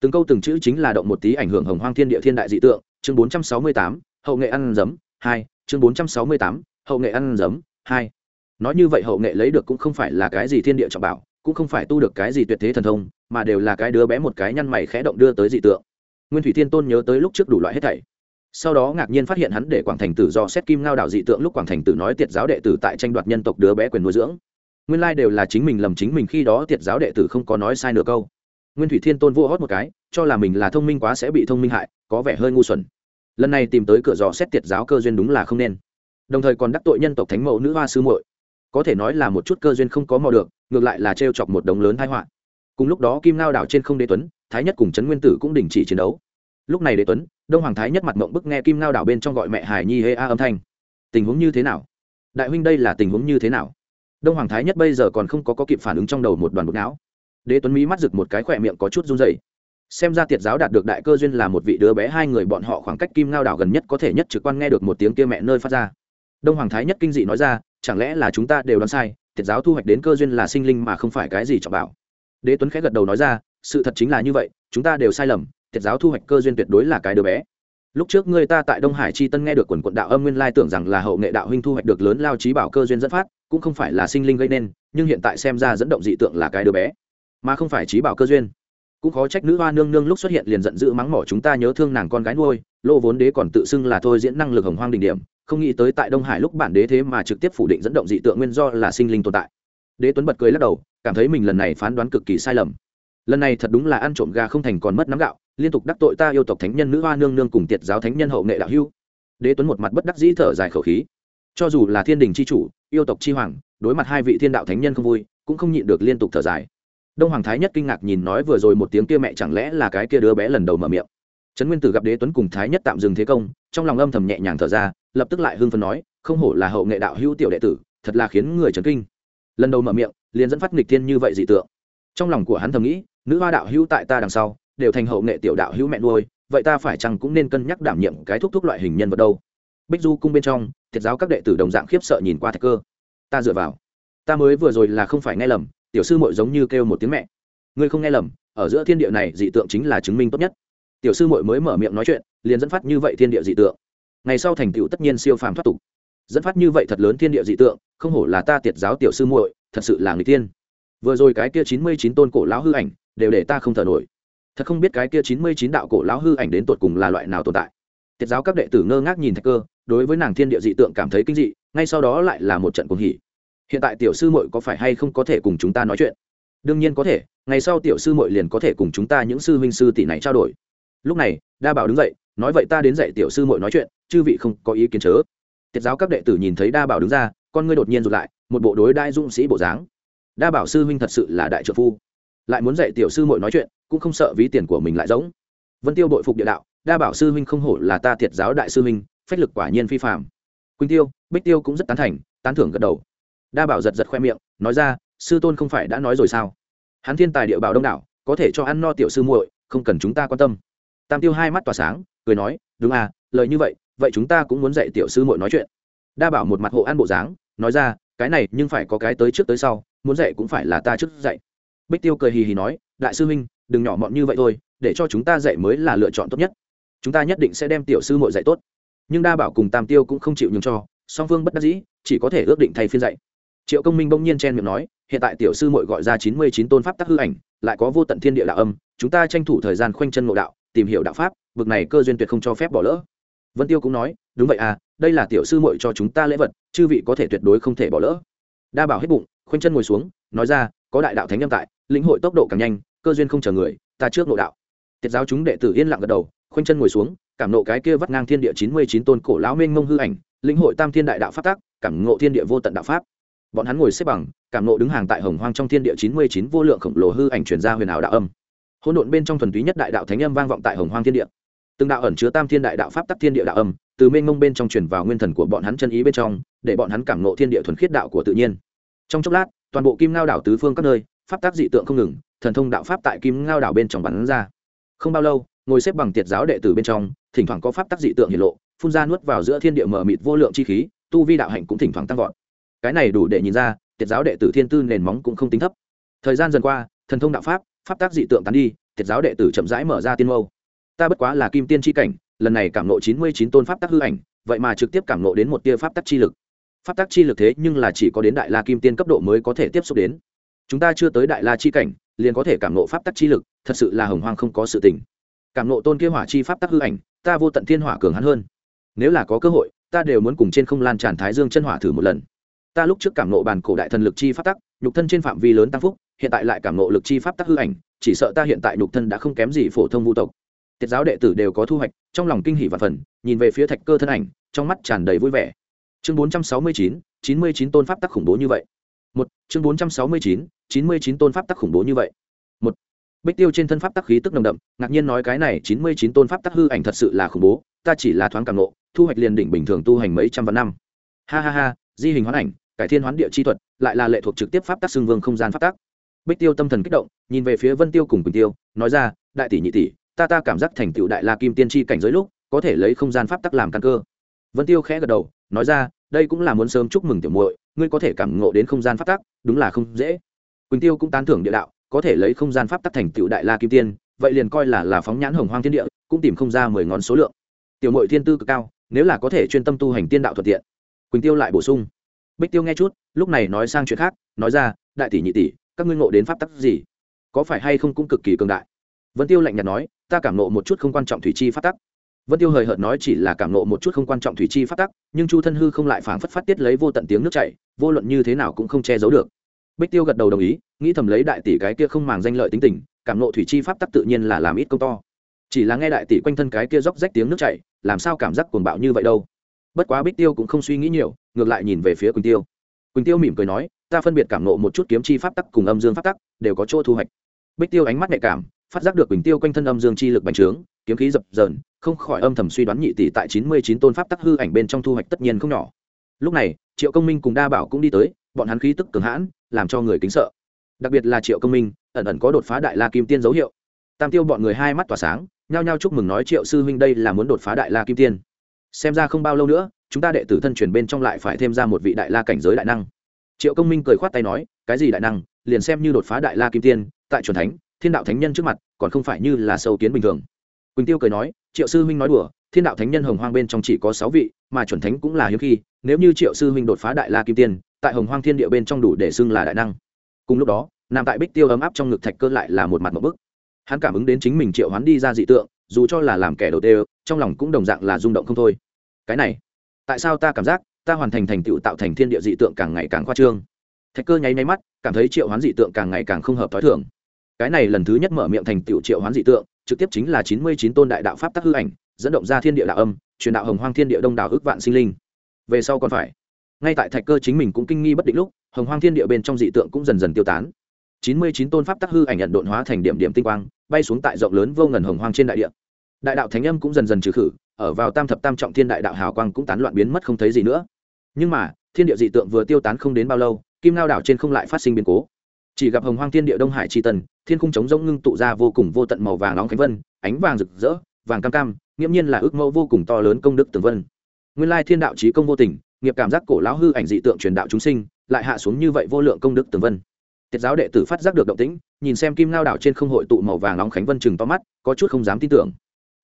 Từng câu từng chữ chính là động một tí ảnh hưởng hồng hoang thiên địa thiên đại dị tượng, chương bốn trăm sáu mươi tám, hậu nghệ ăn giấm hai, chương bốn trăm sáu mươi tám, hậu nghệ ăn giấm hai. Nói như vậy hậu nghệ lấy được cũng không phải là cái gì thiên địa trọng bảo, cũng không phải tu được cái gì tuyệt thế thần thông, mà đều là cái đứa bé một cái nhăn mày khẽ động đưa tới dị tượng. Nguyên thủy thiên tôn nhớ tới lúc trước đủ loại hết thảy sau đó ngạc nhiên phát hiện hắn để quảng thành tử do xét kim ngao đảo dị tượng lúc quảng thành tử nói tiệt giáo đệ tử tại tranh đoạt nhân tộc đứa bé quyền nuôi dưỡng. Nguyên lai đều là chính mình lầm chính mình khi đó tiệt giáo đệ tử không có nói sai nửa câu. Nguyên thủy thiên tôn vô hót một cái, cho là mình là thông minh quá sẽ bị thông minh hại, có vẻ hơi ngu xuẩn. Lần này tìm tới cửa dò xét tiệt giáo cơ duyên đúng là không nên. Đồng thời còn đắc tội nhân tộc thánh mẫu nữ hoa sư muội. Có thể nói là một chút cơ duyên không có mò được, ngược lại là t chọc một đống lớn thái họa. Cùng lúc đó kim ngao đảo trên không đế tuấn, thái nhất cùng trấn nguyên tử cũng đình chỉ chiến đấu lúc này đế tuấn đông hoàng thái nhất mặt mộng bức nghe kim ngao đảo bên trong gọi mẹ hải nhi hê a âm thanh. Tình huống như thế nào? Đại huynh đây là tình huống như thế nào? Đông hoàng thái nhất bây giờ còn không có, có kịp phản ứng trong đầu một đoàn bột não. Đế tuấn mỹ mắt rực một cái khỏe miệng có chút run dày xem ra tiệt giáo đạt được đại cơ duyên là một vị đứa bé hai người bọn họ khoảng cách kim ngao đảo gần nhất có thể nhất trực quan nghe được một tiếng kia mẹ nơi phát ra. Đông hoàng thái nhất kinh dị nói ra chẳng lẽ là chúng ta đều đoán sai tiệt giáo thu hoạch đến cơ duyên là sinh linh mà không phải cái gì trọng bảo? Đế tuấn khẽ gật đầu nói ra sự thật chính là như vậy chúng ta đều sai lầm tiệt giáo thu hoạch cơ duyên tuyệt đối là cái đứa bé. Lúc trước người ta tại đông hải chi tân nghe được quần quận đạo âm nguyên lai tưởng rằng là hậu nghệ đạo huynh thu hoạch được lớn lao trí bảo cơ duyên dẫn phát, cũng không phải là sinh linh gây nên, nhưng hiện tại xem ra dẫn động dị tượng là cái đứa bé. Mà không phải trí bảo cơ duyên. Cũng khó trách nữ hoa nương nương lúc xuất hiện liền giận dữ mắng mỏ chúng ta nhớ thương nàng con gái nuôi, lô vốn đế còn tự xưng là thôi diễn năng lực hồng hoang đỉnh điểm, không nghĩ tới tại đông hải lúc bản đế thế mà trực tiếp phủ định dẫn động dị tượng nguyên do là sinh linh tồn tại. Đế tuấn bật cười lắc đầu, cảm thấy mình lần này phán đoán cực kỳ sai lầm lần này thật đúng là ăn trộm gà không thành còn mất nắm gạo, liên tục đắc tội ta yêu tộc thánh nhân nữ hoa nương nương cùng tiệt giáo thánh nhân hậu nghệ đạo hưu đế tuấn một mặt bất đắc dĩ thở dài khẩu khí. Cho dù là thiên đình c h i chủ, yêu tộc c h i hoàng, đối mặt hai vị thiên đạo thánh nhân không vui, cũng không nhịn được liên tục thở dài. Đông hoàng thái nhất kinh ngạc nhìn nói vừa rồi một tiếng kia mẹ chẳng lẽ là cái kia đứa bé lần đầu mở miệng. Trấn nguyên tử gặp đế tuấn cùng thái nhất tạm dừng thế công, trong lòng âm thầm nhẹ nhàng thở ra, lập tức lại hưng phấn nói, không hổ là hậu nghệ đạo hữu tiểu đệ tử, thật là khiến người trấn kinh. Lần đầu mở miệng, liền dẫn phát nghịch thiên như vậy dị tượng. Trong lòng của hắn thầm nghĩ nữ hoa đạo hữu tại ta đằng sau, đều thành hậu nghệ tiểu đạo hữu mẹ nuôi, vậy ta phải chăng cũng nên cân nhắc đảm nhiệm cái thúc thúc loại hình nhân vật đâu? Bích du cung bên trong, thiệt giáo các đệ tử đồng dạng khiếp sợ nhìn qua thạch cơ. Ta dựa vào. Ta mới vừa rồi là không phải nghe lầm, tiểu sư mội giống như kêu một tiếng mẹ. Ngươi không nghe lầm, ở giữa thiên địa này dị tượng chính là chứng minh tốt nhất. Tiểu sư mội mới mở miệng nói chuyện, liền dẫn phát như vậy thiên địa dị tượng. Ngày sau thành tựu tất nhiên siêu phàm thoát tục. Dẫn phát như vậy thật lớn thiên địa dị tượng, không hổ là ta tiệt giáo tiểu sư muội, thật sự là người tiên. Vừa rồi cái kia chín mươi chín tôn cổ lão hư ảnh đều để ta không thở nổi. Thật không biết cái kia chín mươi chín đạo cổ lão hư ảnh đến tột cùng là loại nào tồn tại. Tiết giáo các đệ tử ngơ ngác nhìn thạch cơ, đối với nàng thiên địa dị tượng cảm thấy kinh dị, ngay sau đó lại là một trận cuồng hỉ. Hiện tại tiểu sư muội có phải hay không có thể cùng chúng ta nói chuyện? Đương nhiên có thể, ngày sau tiểu sư muội liền có thể cùng chúng ta những sư huynh sư tỷ này trao đổi. Lúc này, đa bảo đứng dậy, nói vậy ta đến dạy tiểu sư muội nói chuyện, chư vị không có ý kiến chớ. Tiết giáo các đệ tử nhìn thấy đa bảo đứng ra, con ngươi đột nhiên rụt lại, một bộ đối đai dũng sĩ bộ dáng. Đa bảo sư huynh thật sự là đại trợ phu lại muốn dạy tiểu sư muội nói chuyện, cũng không sợ ví tiền của mình lại giống. Vân tiêu bội phục địa đạo, đa bảo sư huynh không hổ là ta thiệt giáo đại sư huynh, phách lực quả nhiên phi phạm quỳnh tiêu, bích tiêu cũng rất tán thành, tán thưởng gật đầu. Đa bảo giật giật khoe miệng, nói ra, sư tôn không phải đã nói rồi sao? Hắn thiên tài địa bảo đông đảo, có thể cho ăn no tiểu sư muội, không cần chúng ta quan tâm. Tam tiêu hai mắt tỏa sáng, cười nói, đúng à lời như vậy vậy chúng ta cũng muốn dạy tiểu sư muội nói chuyện. Đa bảo một mặt hộ ăn bộ dáng, nói ra, cái này nhưng phải có cái tới trước tới sau, muốn dạy cũng phải là ta trước dạy bích tiêu cười hì hì nói, đại sư huynh, đừng nhỏ mọn như vậy thôi, để cho chúng ta dạy mới là lựa chọn tốt nhất. Chúng ta nhất định sẽ đem tiểu sư muội dạy tốt. Nhưng đa bảo cùng tam tiêu cũng không chịu nhường cho, song phương bất đắc dĩ, chỉ có thể ước định thay phiên dạy. Triệu công minh bỗng nhiên chen miệng nói, hiện tại tiểu sư muội gọi ra chín mươi chín tôn pháp tắc hư ảnh, lại có vô tận thiên địa đạo âm, chúng ta tranh thủ thời gian khoanh chân ngộ đạo, tìm hiểu đạo pháp vực này cơ duyên tuyệt không cho phép bỏ lỡ. Vân tiêu cũng nói, đúng vậy à đây là tiểu sư muội cho chúng ta lễ vật, chư vị có thể tuyệt đối không thể bỏ lỡ. Đa bảo hết bụng, khoanh chân ngồi xuống, nói ra, có đại đạo thánh nhân tại lĩnh hội tốc độ càng nhanh cơ duyên không chờ người ta trước nội đạo. Tiết giáo chúng đệ tử yên lặng gật đầu khoanh chân ngồi xuống cảm nộ cái kia vắt ngang thiên địa chín mươi chín tôn cổ lão minh mông hư ảnh lĩnh hội tam thiên đại đạo pháp tác, cảm ngộ thiên địa vô tận đạo pháp. Bọn hắn ngồi xếp bằng cảm nộ đứng hàng tại hồng hoang trong thiên địa chín mươi chín vô lượng khổng lồ hư ảnh truyền ra huyền ảo đạo âm. Hỗn độn bên trong thuần túy nhất đại đạo thánh âm vang vọng tại hồng hoang thiên địa. Từng đạo ẩn chứa tam thiên đại đạo pháp tắc thiên địa đạo âm từ mênh mông bên trong truyền vào nguyên thần của bọn hắn chân ý bên trong để bọn hắn cảm nộ thiên địa thuần khiết đạo của tự nhiên. Trong chốc lát toàn bộ kim ngao đảo tứ phương các nơi pháp tác dị tượng không ngừng, thần thông đạo pháp tại kim ngao đảo bên trong bắn ra. Không bao lâu, ngồi xếp bằng tiệt giáo đệ tử bên trong, thỉnh thoảng có pháp tác dị tượng hiện lộ, phun ra nuốt vào giữa thiên địa mở mịt vô lượng chi khí, tu vi đạo hạnh cũng thỉnh thoảng tăng vọt. Cái này đủ để nhìn ra, tiệt giáo đệ tử thiên tư nền móng cũng không tính thấp. Thời gian dần qua, thần thông đạo pháp pháp tác dị tượng tán đi, tiệt giáo đệ tử chậm rãi mở ra tiên mâu. Ta bất quá là kim tiên tri cảnh, lần này cảm nộ chín mươi chín tôn pháp tác hư ảnh, vậy mà trực tiếp cảm nộ đến một tia pháp tác chi lực. Pháp tác chi lực thế nhưng là chỉ có đến đại la kim tiên cấp độ mới có thể tiếp xúc đến chúng ta chưa tới đại la chi cảnh, liền có thể cảm nộ pháp tác chi lực, thật sự là hồng hoang không có sự tình. Cảm nộ tôn kia hỏa chi pháp tác hư ảnh, ta vô tận thiên hỏa cường hắn hơn. Nếu là có cơ hội, ta đều muốn cùng trên không lan tràn thái dương chân hỏa thử một lần. Ta lúc trước cảm nộ bàn cổ đại thần lực chi pháp tắc, nhục thân trên phạm vi lớn tăng phúc, hiện tại lại cảm nộ lực chi pháp tắc hư ảnh, chỉ sợ ta hiện tại nhục thân đã không kém gì phổ thông vũ tộc. Tiết giáo đệ tử đều có thu hoạch, trong lòng kinh hỷ và phần, nhìn về phía thạch cơ thân ảnh, trong mắt tràn đầy vui vẻ. Chương bốn trăm sáu mươi chín chín mươi chín tôn pháp tắc khủng bố như vậy một, chương bốn trăm sáu mươi chín chín mươi chín tôn pháp tắc khủng bố như vậy. Một, bích tiêu trên thân pháp tắc khí tức nồng đậm, ngạc nhiên nói cái này chín mươi chín tôn pháp tắc hư ảnh thật sự là khủng bố, ta chỉ là thoáng cảm lộ thu hoạch liền đỉnh bình thường tu hành mấy trăm vạn năm. Ha ha ha, di hình hoán ảnh, cải thiên hoán địa chi thuật, lại là lệ thuộc trực tiếp pháp tắc xưng vương không gian pháp tắc. Bích tiêu tâm thần kích động, nhìn về phía vân tiêu cùng quỳnh tiêu, nói ra, đại tỷ nhị tỷ, ta ta cảm giác thành tựu đại la kim tiên tri cảnh giới lúc, có thể lấy không gian pháp tắc làm căn cơ. Vân tiêu khẽ gật đầu, nói ra, đây cũng là muốn sớm chúc mừng tiểu muội ngươi có thể cảm ngộ đến không gian pháp tắc, đúng là không dễ. Quỳnh tiêu cũng tán thưởng địa đạo, có thể lấy không gian pháp tắc thành tựu đại la kim tiên, vậy liền coi là là phóng nhãn hồng hoang thiên địa, cũng tìm không ra mười ngón số lượng. Tiểu muội thiên tư cực cao, nếu là có thể chuyên tâm tu hành tiên đạo thuận tiện. Quỳnh tiêu lại bổ sung. Bích tiêu nghe chút, lúc này nói sang chuyện khác, nói ra, đại tỷ nhị tỷ, các ngươi ngộ đến pháp tắc gì? Có phải hay không cũng cực kỳ cường đại? Vân tiêu lạnh nhạt nói, ta cảm nộ một chút không quan trọng thủy chi pháp tắc vân tiêu hời hợt nói chỉ là cảm nộ một chút không quan trọng thủy chi phát tắc, nhưng chu thân hư không lại phảng phất phát tiết lấy vô tận tiếng nước chảy, vô luận như thế nào cũng không che giấu được. Bích tiêu gật đầu đồng ý, nghĩ thầm lấy đại tỷ cái kia không màng danh lợi tính tình, cảm nộ thủy chi pháp tắc tự nhiên là làm ít công to. Chỉ là nghe đại tỷ quanh thân cái kia róc rách tiếng nước chảy, làm sao cảm giác cuồng bạo như vậy đâu? Bất quá bích tiêu cũng không suy nghĩ nhiều, ngược lại nhìn về phía quỳnh tiêu. Quỳnh tiêu mỉm cười nói, ta phân biệt cảm nộ một chút kiếm chi pháp tắc cùng âm dương pháp tắc, đều có chỗ thu hoạch. Bích tiêu ánh mắt nhạy cảm phát giác được quỳnh tiêu quanh thân âm dương chi lực bành trướng, kiếm khí dập dờn, không khỏi âm thầm suy đoán nhị tỷ tại chín mươi chín tôn pháp tắc hư ảnh bên trong thu hoạch tất nhiên không nhỏ. Lúc này, triệu công minh cùng đa bảo cũng đi tới, bọn hắn khí tức cường hãn, làm cho người kính sợ. Đặc biệt là triệu công minh, ẩn ẩn có đột phá đại la kim tiên dấu hiệu. Tam tiêu bọn người hai mắt tỏa sáng, nhao nhao chúc mừng nói triệu sư huynh đây là muốn đột phá đại la kim tiên. Xem ra không bao lâu nữa, chúng ta đệ tử thân truyền bên trong lại phải thêm ra một vị đại la cảnh giới đại năng. Triệu công minh cười khoát tay nói, cái gì đại năng, liền xem như đột phá đại la kim tiên, tại truyền thánh thiên đạo thánh nhân trước mặt, còn không phải như là sâu kiến bình thường. Quỳnh tiêu cười nói, triệu sư huynh nói đùa, thiên đạo thánh nhân hồng hoang bên trong chỉ có sáu vị, mà chuẩn thánh cũng là hiếm khi, nếu như triệu sư huynh đột phá đại la kim tiên, tại hồng hoang thiên địa bên trong đủ để xưng là đại năng. Cùng lúc đó nằm tại bích tiêu ấm áp trong ngực thạch cơ lại là một mặt một bức. Hắn cảm ứng đến chính mình triệu hoán đi ra dị tượng, dù cho là làm kẻ đầu tê, trong lòng cũng đồng dạng là rung động không thôi. Cái này, tại sao ta cảm giác ta hoàn thành thành tựu tạo thành thiên địa dị tượng càng ngày càng khoa trương? Thạch cơ nháy nháy mắt, cảm thấy triệu hoán dị tượng càng ngày càng không hợp t h ó i thường cái này lần thứ nhất mở miệng thành tựu triệu hoán dị tượng, trực tiếp chính là chín mươi chín tôn đại đạo pháp tắc hư ảnh, dẫn động ra thiên địa đạo âm, truyền đạo hồng hoang thiên địa đông đảo ước vạn sinh linh. Về sau còn phải, ngay tại thạch cơ chính mình cũng kinh nghi bất định lúc, hồng hoang thiên địa bên trong dị tượng cũng dần dần tiêu tán. chín mươi chín tôn pháp tắc hư ảnh nhận độn hóa thành điểm điểm tinh quang, bay xuống tại rộng lớn vô ngần hồng hoang trên đại địa. Đại đạo thánh âm cũng dần dần trừ khử, ở vào tam thập tam trọng thiên đại đạo hào quang cũng tán loạn biến mất không thấy gì nữa. Nhưng mà, thiên địa dị tượng vừa tiêu tán không đến bao lâu, kim lao đảo trên không lại phát sinh biến cố chỉ gặp hồng hoang thiên địa đông hải tri tần, thiên khung chống rỗng ngưng tụ ra vô cùng vô tận màu vàng nóng khánh vân, ánh vàng rực rỡ, vàng cam cam, nghiễm nhiên là ước mẫu vô cùng to lớn công đức tường vân. Nguyên lai thiên đạo trí công vô tình, nghiệp cảm giác cổ lão hư ảnh dị tượng truyền đạo chúng sinh, lại hạ xuống như vậy vô lượng công đức tường vân. Tiết giáo đệ tử phát giác được động tĩnh, nhìn xem kim lao đảo trên không hội tụ màu vàng nóng khánh vân chừng to mắt, có chút không dám tin tưởng.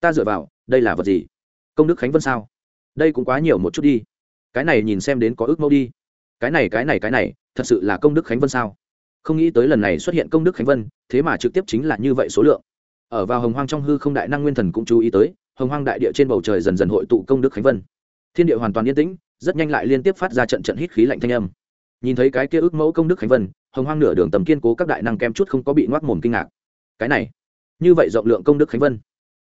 Ta dựa vào, đây là vật gì? Công đức khánh vân sao? Đây cũng quá nhiều một chút đi. Cái này nhìn xem đến có ước mẫu đi. Cái này cái này cái này, thật sự là công đức khánh vân sao? Không nghĩ tới lần này xuất hiện công đức khánh vân, thế mà trực tiếp chính là như vậy số lượng. Ở vào hồng hoang trong hư không đại năng nguyên thần cũng chú ý tới, hồng hoang đại địa trên bầu trời dần dần hội tụ công đức khánh vân. Thiên địa hoàn toàn yên tĩnh, rất nhanh lại liên tiếp phát ra trận trận hít khí lạnh thanh âm. Nhìn thấy cái kia ước mẫu công đức khánh vân, hồng hoang nửa đường tầm kiên cố các đại năng kem chút không có bị ngoác mồm kinh ngạc. Cái này, như vậy rộng lượng công đức khánh vân.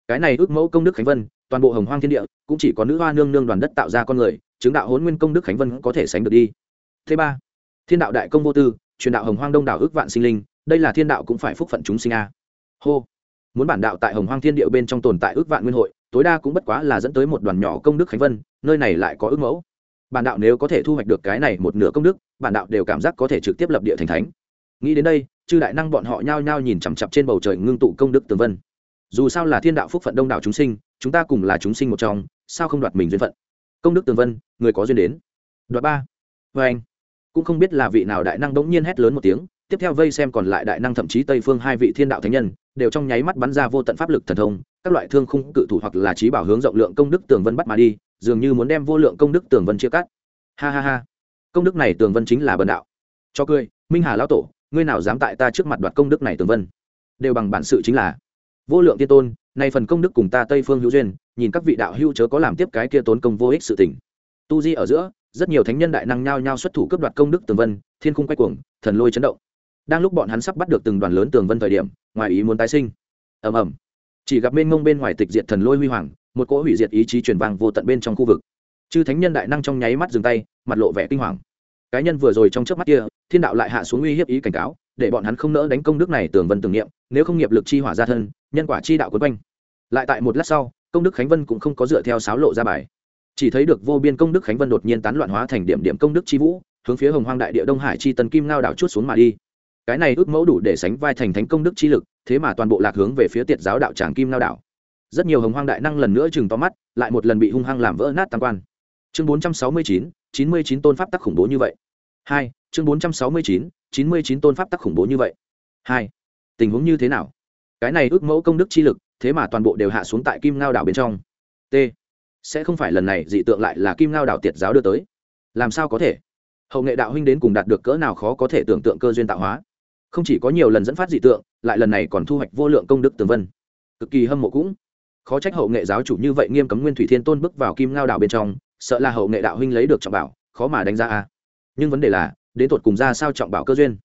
Cái này ước mẫu công đức khánh vân, toàn bộ hồng hoang thiên địa, cũng chỉ có nữ hoa nương nương đoàn đất tạo ra con người, chứng đạo hôn nguyên công đức khánh vân có thể sánh được đi. Thứ ba, thiên đạo đại công vô tư truyền đạo hồng hoang đông đảo ước vạn sinh linh, đây là thiên đạo cũng phải phúc phận chúng sinh a. Hô. Muốn bản đạo tại hồng hoang thiên địa bên trong tồn tại ước vạn nguyên hội, tối đa cũng bất quá là dẫn tới một đoàn nhỏ công đức khánh vân, nơi này lại có ước mẫu. Bản đạo nếu có thể thu hoạch được cái này một nửa công đức, bản đạo đều cảm giác có thể trực tiếp lập địa thành thánh. Nghĩ đến đây, chư đại năng bọn họ nhao nhao nhìn chằm chặp trên bầu trời ngưng tụ công đức tường vân. Dù sao là thiên đạo phúc phận đông đảo chúng sinh, chúng ta cùng là chúng sinh một trong, sao không đoạt mình duyên phận? Công đức tường vân, người có duyên đến. Đoạt ba. Vê anh cũng không biết là vị nào đại năng đống nhiên hét lớn một tiếng, tiếp theo vây xem còn lại đại năng thậm chí tây phương hai vị thiên đạo thánh nhân, đều trong nháy mắt bắn ra vô tận pháp lực thần thông, các loại thương khung cự thủ hoặc là trí bảo hướng rộng lượng công đức tường vân bắt mà đi, dường như muốn đem vô lượng công đức tường vân chia cắt. Ha ha ha. Công đức này tường vân chính là bần đạo. Cho cười, minh hà lão tổ, ngươi nào dám tại ta trước mặt đoạt công đức này tường vân? Đều bằng bản sự chính là, vô lượng tiên tôn, nay phần công đức cùng ta tây phương hữu duyên, nhìn các vị đạo hữu chớ có làm tiếp cái kia tốn công vô ích sự tình. Tu di ở giữa rất nhiều thánh nhân đại năng nhao nhao xuất thủ cướp đoạt công đức tường vân, thiên khung quay cuồng, thần lôi chấn động. Đang lúc bọn hắn sắp bắt được từng đoàn lớn tường vân thời điểm, ngoài ý muốn tái sinh. Ầm ầm. Chỉ gặp mênh mông bên ngoài tịch diệt thần lôi huy hoàng, một cỗ hủy diệt ý chí truyền vang vô tận bên trong khu vực. Chư thánh nhân đại năng trong nháy mắt dừng tay, mặt lộ vẻ kinh hoàng. Cái nhân vừa rồi trong trước mắt kia, thiên đạo lại hạ xuống uy hiếp ý cảnh cáo, để bọn hắn không nỡ đánh công đức này tường vân tưởng niệm nếu không nghiệp lực chi hỏa ra thân, nhân quả chi đạo quấn quanh. Lại tại một lát sau, công đức khánh vân cũng không có dựa theo sáo lộ ra bài chỉ thấy được vô biên công đức khánh vân đột nhiên tán loạn hóa thành điểm điểm công đức chi vũ, hướng phía hồng hoang đại địa đông hải chi tần kim ngao đảo chút xuống mà đi. Cái này ước mẫu đủ để sánh vai thành thánh công đức chi lực, thế mà toàn bộ lạc hướng về phía tiệt giáo đạo tràng kim ngao đảo. Rất nhiều hồng hoang đại năng lần nữa chừng to mắt, lại một lần bị hung hăng làm vỡ nát tam quan. Chương bốn trăm sáu mươi chín chín mươi chín tôn pháp tắc khủng bố như vậy. Hai, chương bốn trăm sáu mươi chín chín mươi chín tôn pháp tắc khủng bố như vậy. Hai, tình huống như thế nào? Cái này ước mẫu công đức chi lực, thế mà toàn bộ đều hạ xuống tại kim ngao đảo bên trong. T sẽ không phải lần này dị tượng lại là kim ngao đảo tiệt giáo đưa tới. Làm sao có thể? Hậu nghệ đạo huynh đến cùng đạt được cỡ nào khó có thể tưởng tượng cơ duyên tạo hóa. Không chỉ có nhiều lần dẫn phát dị tượng, lại lần này còn thu hoạch vô lượng công đức tường vân. Cực kỳ hâm mộ cũng. Khó trách hậu nghệ giáo chủ như vậy nghiêm cấm nguyên thủy thiên tôn bước vào kim ngao đảo bên trong, sợ là hậu nghệ đạo huynh lấy được trọng bảo, khó mà đánh giá a. Nhưng vấn đề là, đến tột cùng ra sao trọng bảo cơ duyên?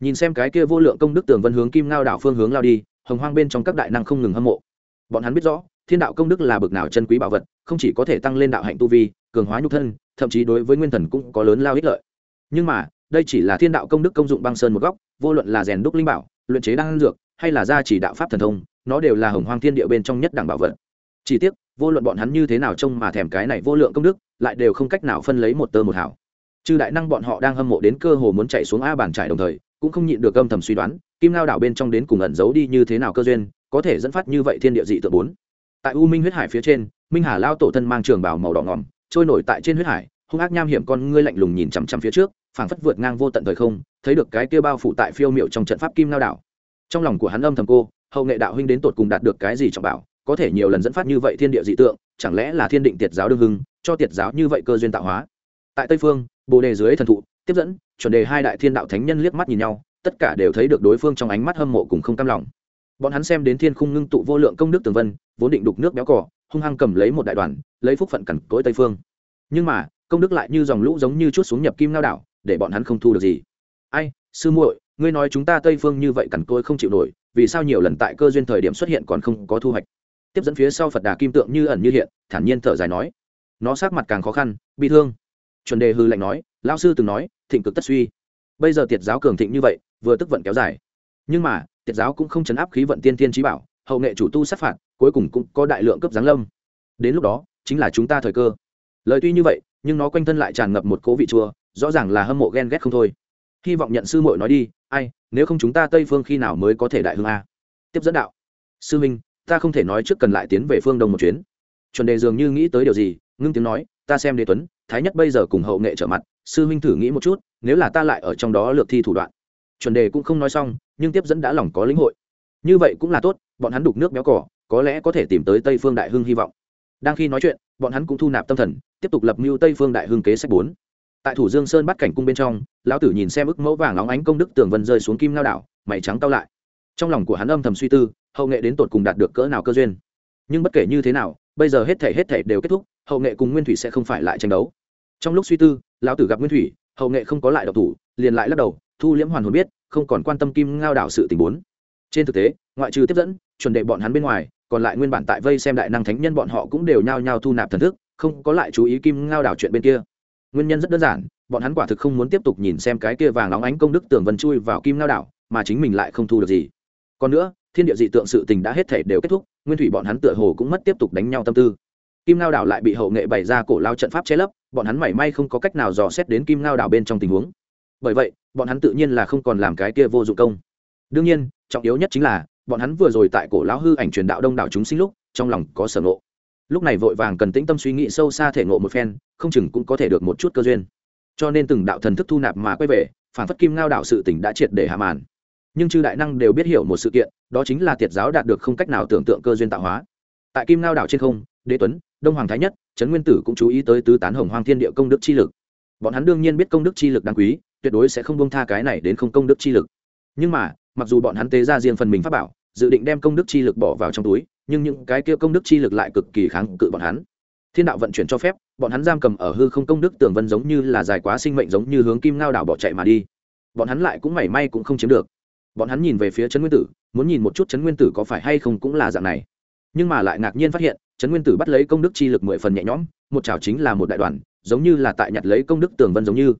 Nhìn xem cái kia vô lượng công đức tường vân hướng kim ngao đảo phương hướng lao đi, hồng hoang bên trong các đại năng không ngừng hâm mộ. Bọn hắn biết rõ thiên đạo công đức là bực nào chân quý bảo vật, không chỉ có thể tăng lên đạo hạnh tu vi, cường hóa nhục thân, thậm chí đối với nguyên thần cũng có lớn lao ích lợi. Nhưng mà, đây chỉ là thiên đạo công đức công dụng băng sơn một góc, vô luận là rèn đúc linh bảo, luyện chế đan dược, hay là gia chỉ đạo pháp thần thông, nó đều là hồng hoang thiên địa bên trong nhất đẳng bảo vật. Chỉ tiếc, vô luận bọn hắn như thế nào trông mà thèm cái này vô lượng công đức, lại đều không cách nào phân lấy một tơ một hảo chư đại năng bọn họ đang hâm mộ đến cơ hồ muốn chạy xuống a bàn trải đồng thời, cũng không nhịn được âm thầm suy đoán, kim lao đảo bên trong đến cùng ẩn giấu đi như thế nào cơ duyên, có thể dẫn phát như vậy thiên địa dị tự bốn tại u minh huyết hải phía trên, minh hà lao tổ thân mang trường bào màu đỏ ngòm, trôi nổi tại trên huyết hải, hung ác nham hiểm con ngươi lạnh lùng nhìn chằm chằm phía trước, phảng phất vượt ngang vô tận thời không, thấy được cái kia bao phủ tại phiêu miệu trong trận pháp kim lao đảo. Trong lòng của hắn âm thầm cô, hậu nghệ đạo huynh đến tột cùng đạt được cái gì trọng bảo, có thể nhiều lần dẫn phát như vậy thiên địa dị tượng, chẳng lẽ là thiên định tiệt giáo đương hưng, cho tiệt giáo như vậy cơ duyên tạo hóa. Tại tây phương, bồ đề dưới thần thụ, tiếp dẫn, chuẩn đề hai đại thiên đạo thánh nhân liếc mắt nhìn nhau, tất cả đều thấy được đối phương trong ánh mắt hâm mộ cùng không cam lòng bọn hắn xem đến thiên khung ngưng tụ vô lượng công đức tường vân, vốn định đục nước béo cỏ hung hăng cầm lấy một đại đoàn, lấy phúc phận cẩn cối tây phương. Nhưng mà, công đức lại như dòng lũ giống như chút xuống nhập kim lao đảo, để bọn hắn không thu được gì. Ai, sư muội, ngươi nói chúng ta tây phương như vậy cẩn cối không chịu nổi, vì sao nhiều lần tại cơ duyên thời điểm xuất hiện còn không có thu hoạch? Tiếp dẫn phía sau phật đà kim tượng như ẩn như hiện, thản nhiên thở dài nói. Nó sát mặt càng khó khăn bị thương. Chuẩn đề hư lạnh nói, lão sư từng nói, thịnh cực tất suy. Bây giờ tiệt giáo cường thịnh như vậy, vừa tức vận kéo dài. Nhưng mà tiệt giáo cũng không chấn áp khí vận tiên tiên trí bảo, hậu nghệ chủ tu sát phạt, cuối cùng cũng có đại lượng cấp giáng lâm. Đến lúc đó, chính là chúng ta thời cơ. Lời tuy như vậy, nhưng nó quanh thân lại tràn ngập một cố vị chua, rõ ràng là hâm mộ ghen ghét không thôi. Hy vọng nhận sư muội nói đi, ai, nếu không chúng ta tây phương khi nào mới có thể đại hương a? Tiếp dẫn đạo. Sư minh, ta không thể nói trước cần lại tiến về phương đông một chuyến. Chuẩn đề dường như nghĩ tới điều gì, ngưng tiếng nói, ta xem đế tuấn, thái nhất bây giờ cùng hậu nghệ trở mặt, sư minh thử nghĩ một chút, nếu là ta lại ở trong đó lược thi thủ đoạn. Chuẩn đề cũng không nói xong nhưng tiếp dẫn đã lòng có lĩnh hội. Như vậy cũng là tốt, bọn hắn đục nước béo cỏ, có lẽ có thể tìm tới tây phương đại hưng hy vọng. Đang khi nói chuyện, bọn hắn cũng thu nạp tâm thần, tiếp tục lập mưu tây phương đại hưng kế sách bốn. Tại thủ dương sơn bắt cảnh cung bên trong, lão tử nhìn xem ức mẫu vàng óng ánh công đức tường vân rơi xuống kim lao đảo, mày trắng tao lại. Trong lòng của hắn âm thầm suy tư, hậu nghệ đến tột cùng đạt được cỡ nào cơ duyên. Nhưng bất kể như thế nào, bây giờ hết thể hết thể đều kết thúc, hậu nghệ cùng nguyên thủy sẽ không phải lại tranh đấu. Trong lúc suy tư, lão tử gặp nguyên thủy, hậu nghệ không có lại độc thủ, liền lại lắc đầu, thu liễm hoàn hồn biết không còn quan tâm kim ngao đảo sự tình bốn. Trên thực tế, ngoại trừ tiếp dẫn, chuẩn đệ bọn hắn bên ngoài, còn lại nguyên bản tại vây xem đại năng thánh nhân bọn họ cũng đều nhao nhao thu nạp thần thức, không có lại chú ý kim ngao đảo chuyện bên kia. Nguyên nhân rất đơn giản, bọn hắn quả thực không muốn tiếp tục nhìn xem cái kia vàng óng ánh công đức tưởng vân chui vào kim ngao đảo, mà chính mình lại không thu được gì. Còn nữa, thiên địa dị tượng sự tình đã hết thể đều kết thúc, nguyên thủy bọn hắn tựa hồ cũng mất tiếp tục đánh nhau tâm tư. Kim ngao đảo lại bị hậu nghệ bày ra cổ lao trận pháp che lấp, bọn hắn mảy may không có cách nào dò xét đến kim ngao đảo bên trong tình huống bởi vậy, bọn hắn tự nhiên là không còn làm cái kia vô dụng công. Đương nhiên, trọng yếu nhất chính là, bọn hắn vừa rồi tại cổ lão hư ảnh truyền đạo đông đảo chúng sinh lúc, trong lòng có sở ngộ. Lúc này vội vàng cần tĩnh tâm suy nghĩ sâu xa thể ngộ một phen, không chừng cũng có thể được một chút cơ duyên. Cho nên từng đạo thần thức thu nạp mà quay về, phản phất kim ngao đạo sự tỉnh đã triệt để hạ màn. Nhưng chư đại năng đều biết hiểu một sự kiện, đó chính là tiệt giáo đạt được không cách nào tưởng tượng cơ duyên tạo hóa. Tại kim ngao đảo trên không, đế tuấn, đông hoàng thái nhất, trấn nguyên tử cũng chú ý tới tứ tán hồng hoàng thiên địa công đức chi lực. Bọn hắn đương nhiên biết công đức chi lực đáng quý tuyệt đối sẽ không bông tha cái này đến không công đức chi lực. Nhưng mà, mặc dù bọn hắn tế ra riêng phần mình pháp bảo, dự định đem công đức chi lực bỏ vào trong túi, nhưng những cái kia công đức chi lực lại cực kỳ kháng cự bọn hắn. Thiên đạo vận chuyển cho phép, bọn hắn giam cầm ở hư không công đức tường vân giống như là dài quá sinh mệnh giống như hướng kim ngao đảo bỏ chạy mà đi. Bọn hắn lại cũng mảy may cũng không chiếm được. Bọn hắn nhìn về phía trấn nguyên tử, muốn nhìn một chút trấn nguyên tử có phải hay không cũng là dạng này. Nhưng mà lại ngạc nhiên phát hiện, trấn nguyên tử bắt lấy công đức chi lực mười phần nhẹ nhõm, một chảo chính là một đại đoàn, giống như là tại nhặt lấy công đức tường vân giống như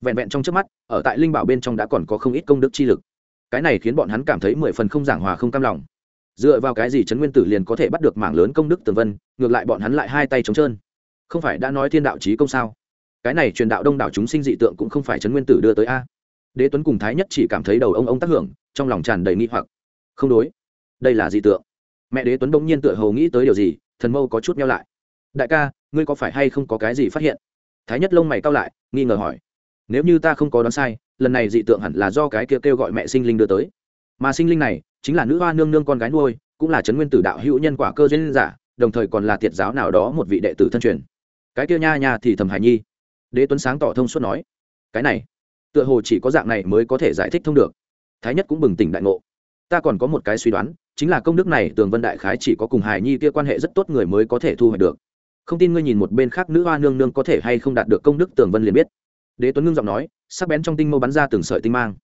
vẹn vẹn trong trước mắt, ở tại linh bảo bên trong đã còn có không ít công đức chi lực. Cái này khiến bọn hắn cảm thấy mười phần không giảng hòa không cam lòng. Dựa vào cái gì trấn nguyên tử liền có thể bắt được mảng lớn công đức tường vân, ngược lại bọn hắn lại hai tay trống trơn? Không phải đã nói thiên đạo trí công sao? Cái này truyền đạo đông đảo chúng sinh dị tượng cũng không phải trấn nguyên tử đưa tới a. Đế tuấn cùng thái nhất chỉ cảm thấy đầu ông ông tác hưởng, trong lòng tràn đầy nghi hoặc. Không đối. Đây là dị tượng. Mẹ đế tuấn đông nhiên tựa hầu nghĩ tới điều gì, thần mâu có chút nhau lại. Đại ca, ngươi có phải hay không có cái gì phát hiện? Thái nhất lông mày cao lại, nghi ngờ hỏi nếu như ta không có đoán sai lần này dị tượng hẳn là do cái kia kêu, kêu gọi mẹ sinh linh đưa tới. Mà sinh linh này chính là nữ hoa nương nương con gái nuôi cũng là trấn nguyên tử đạo hữu nhân quả cơ duyên giả đồng thời còn là tiệt giáo nào đó một vị đệ tử thân truyền. Cái kia nha nha thì thầm hài nhi. Đế tuấn sáng tỏ thông suốt nói cái này tựa hồ chỉ có dạng này mới có thể giải thích thông được. Thái nhất cũng bừng tỉnh đại ngộ. Ta còn có một cái suy đoán chính là công đức này tường vân đại khái chỉ có cùng hài nhi kia quan hệ rất tốt người mới có thể thu hoạch được. Không tin ngươi nhìn một bên khác nữ hoa nương nương có thể hay không đạt được công đức tường vân liền biết đế tuấn ngưng giọng nói, sắc bén trong tinh mâu bắn ra từng sợi tinh mang.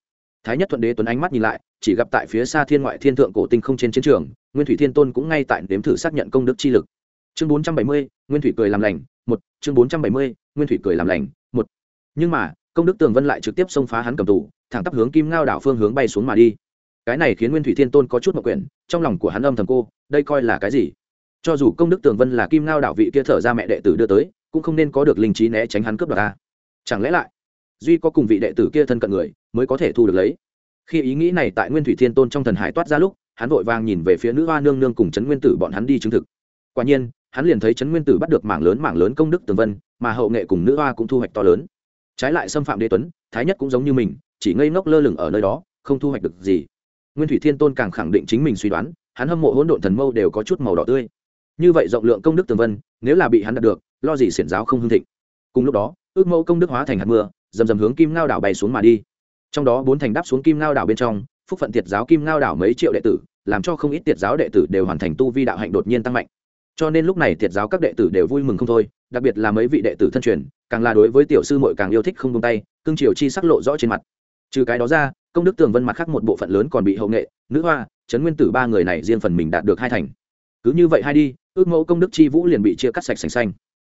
Thái nhất thuận đế tuấn ánh mắt nhìn lại, chỉ gặp tại phía xa thiên ngoại thiên thượng cổ tinh không trên chiến trường, nguyên thủy thiên tôn cũng ngay tại nếm thử xác nhận công đức chi lực. Chương bốn trăm bảy mươi, nguyên thủy cười làm lành, một. Chương bốn trăm bảy mươi, nguyên thủy cười làm lành, một. Nhưng mà, công đức tường vân lại trực tiếp xông phá hắn cầm tù, thẳng tắp hướng kim ngao đảo phương hướng bay xuống mà đi. Cái này khiến nguyên thủy thiên tôn có chút mặc quyển, trong lòng của hắn âm thầm cô, đây coi là cái gì? Cho dù công đức tường vân là kim ngao đảo vị kia thở ra mẹ đệ tử đưa tới, cũng không nên có được linh trí né tránh hắn cướp đoạt ta chẳng lẽ lại, duy có cùng vị đệ tử kia thân cận người, mới có thể thu được lấy? Khi ý nghĩ này tại nguyên thủy thiên tôn trong thần hải toát ra lúc, hắn vội vàng nhìn về phía nữ hoa nương nương cùng trấn nguyên tử bọn hắn đi chứng thực. Quả nhiên, hắn liền thấy trấn nguyên tử bắt được mảng lớn mảng lớn công đức tường vân, mà hậu nghệ cùng nữ hoa cũng thu hoạch to lớn. Trái lại xâm phạm đế tuấn, thái nhất cũng giống như mình, chỉ ngây ngốc lơ lửng ở nơi đó, không thu hoạch được gì. Nguyên thủy thiên tôn càng khẳng định chính mình suy đoán, hắn hâm mộ hỗn độn thần mâu đều có chút màu đỏ tươi. Như vậy rộng lượng công đức tường vân, nếu là bị hắn đạt được, lo gì xiển giáo không hưng thịnh? Cùng lúc đó ước mẫu công đức hóa thành hạt mưa, dầm dầm hướng kim ngao đảo bay xuống mà đi. Trong đó bốn thành đáp xuống kim ngao đảo bên trong, phúc phận tiệt giáo kim ngao đảo mấy triệu đệ tử, làm cho không ít tiệt giáo đệ tử đều hoàn thành tu vi đạo hạnh đột nhiên tăng mạnh. Cho nên lúc này tiệt giáo các đệ tử đều vui mừng không thôi, đặc biệt là mấy vị đệ tử thân truyền, càng là đối với tiểu sư muội càng yêu thích không tung tay, cương triều chi sắc lộ rõ trên mặt. Trừ cái đó ra, công đức tường vân mặt khác một bộ phận lớn còn bị hậu nghệ, nữ hoa trấn nguyên tử ba người này riêng phần mình đạt được hai thành. Cứ như vậy hai đi, ước mẫu công đức chi vũ liền bị chia cắt sạch sành xanh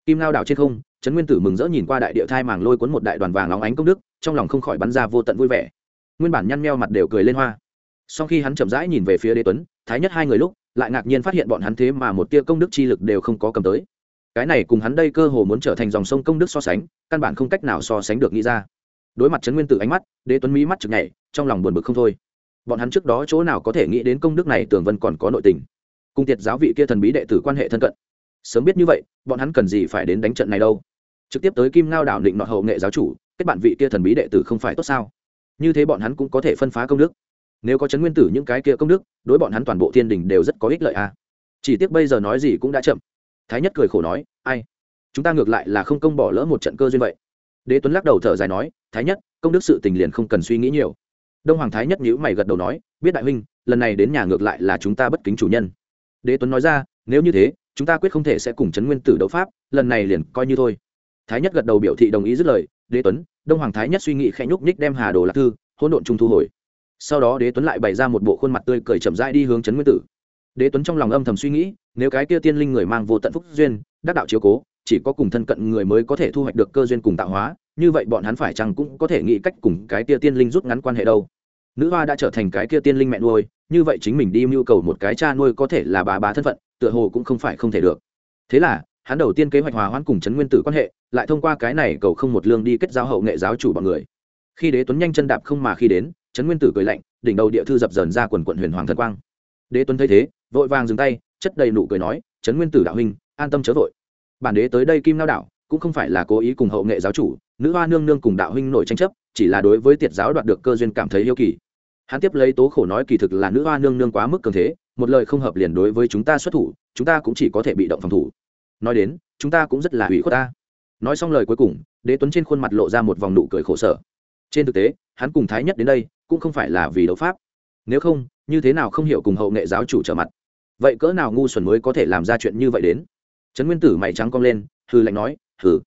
kim lao đảo trên không, trấn nguyên tử mừng rỡ nhìn qua đại địa thai màng lôi cuốn một đại đoàn vàng óng ánh công đức, trong lòng không khỏi bắn ra vô tận vui vẻ. Nguyên bản nhăn meo mặt đều cười lên hoa. Sau khi hắn chậm rãi nhìn về phía đế tuấn, thái nhất hai người lúc, lại ngạc nhiên phát hiện bọn hắn thế mà một tia công đức chi lực đều không có cầm tới. Cái này cùng hắn đây cơ hồ muốn trở thành dòng sông công đức so sánh, căn bản không cách nào so sánh được nghĩ ra. Đối mặt trấn nguyên tử ánh mắt, đế tuấn mỹ mắt chực nhảy, trong lòng buồn bực không thôi. Bọn hắn trước đó chỗ nào có thể nghĩ đến công đức này, tưởng vân còn có nội tình. Cung tiệt giáo vị kia thần bí đệ tử quan hệ thân cận sớm biết như vậy, bọn hắn cần gì phải đến đánh trận này đâu? Trực tiếp tới kim ngao đảo định nọt hậu nghệ giáo chủ, kết bạn vị kia thần bí đệ tử không phải tốt sao? Như thế bọn hắn cũng có thể phân phá công đức. Nếu có chấn nguyên tử những cái kia công đức, đối bọn hắn toàn bộ thiên đình đều rất có ích lợi à? Chỉ tiếc bây giờ nói gì cũng đã chậm. Thái nhất cười khổ nói, ai? Chúng ta ngược lại là không công bỏ lỡ một trận cơ duyên vậy. Đế tuấn lắc đầu thở dài nói, thái nhất, công đức sự tình liền không cần suy nghĩ nhiều. Đông hoàng thái nhất nhữ mày gật đầu nói, biết đại huynh, lần này đến nhà ngược lại là chúng ta bất kính chủ nhân. Đế tuấn nói ra, nếu như thế chúng ta quyết không thể sẽ cùng chấn nguyên tử đấu pháp, lần này liền coi như thôi. Thái nhất gật đầu biểu thị đồng ý dứt lời, đế tuấn, đông hoàng thái nhất suy nghĩ khẽ nhúc nhích đem hà đồ lạc thư, hỗn độn trung thu hồi. Sau đó đế tuấn lại bày ra một bộ khuôn mặt tươi cười chậm rãi đi hướng chấn nguyên tử. Đế tuấn trong lòng âm thầm suy nghĩ, nếu cái kia tiên linh người mang vô tận phúc duyên, đắc đạo chiếu cố, chỉ có cùng thân cận người mới có thể thu hoạch được cơ duyên cùng tạo hóa, như vậy bọn hắn phải chăng cũng có thể nghĩ cách cùng cái kia tiên linh rút ngắn quan hệ đâu? Nữ hoa đã trở thành cái kia tiên linh mẹ nuôi, như vậy chính mình đi mưu cầu một cái cha nuôi có thể là bà bà thân phận tựa hồ cũng không phải không thể được. Thế là, hắn đầu tiên kế hoạch hòa hoãn cùng trấn nguyên tử quan hệ, lại thông qua cái này cầu không một lương đi kết giao hậu nghệ giáo chủ bọn người. Khi đế tuấn nhanh chân đạp không mà khi đến, trấn nguyên tử cười lạnh, đỉnh đầu địa thư dập dờn ra quần quận huyền hoàng thần quang. Đế tuấn thấy thế, vội vàng dừng tay, chất đầy nụ cười nói, trấn nguyên tử đạo huynh, an tâm chớ vội. Bản đế tới đây kim lao đạo cũng không phải là cố ý cùng hậu nghệ giáo chủ, nữ hoa nương nương cùng đạo huynh nổi tranh chấp, chỉ là đối với tiệt giáo đoạt được cơ duyên cảm thấy yêu kỳ. Hắn tiếp lấy tố khổ nói kỳ thực là nữ hoa nương nương quá mức cường thế một lời không hợp liền đối với chúng ta xuất thủ, chúng ta cũng chỉ có thể bị động phòng thủ. Nói đến, chúng ta cũng rất là hủy khuất ta. Nói xong lời cuối cùng, đế tuấn trên khuôn mặt lộ ra một vòng nụ cười khổ sở. Trên thực tế, hắn cùng thái nhất đến đây, cũng không phải là vì đấu pháp. Nếu không, như thế nào không hiểu cùng hậu nghệ giáo chủ trở mặt? Vậy cỡ nào ngu xuẩn mới có thể làm ra chuyện như vậy đến? Trấn nguyên tử mày trắng cong lên, hừ lạnh nói, hừ,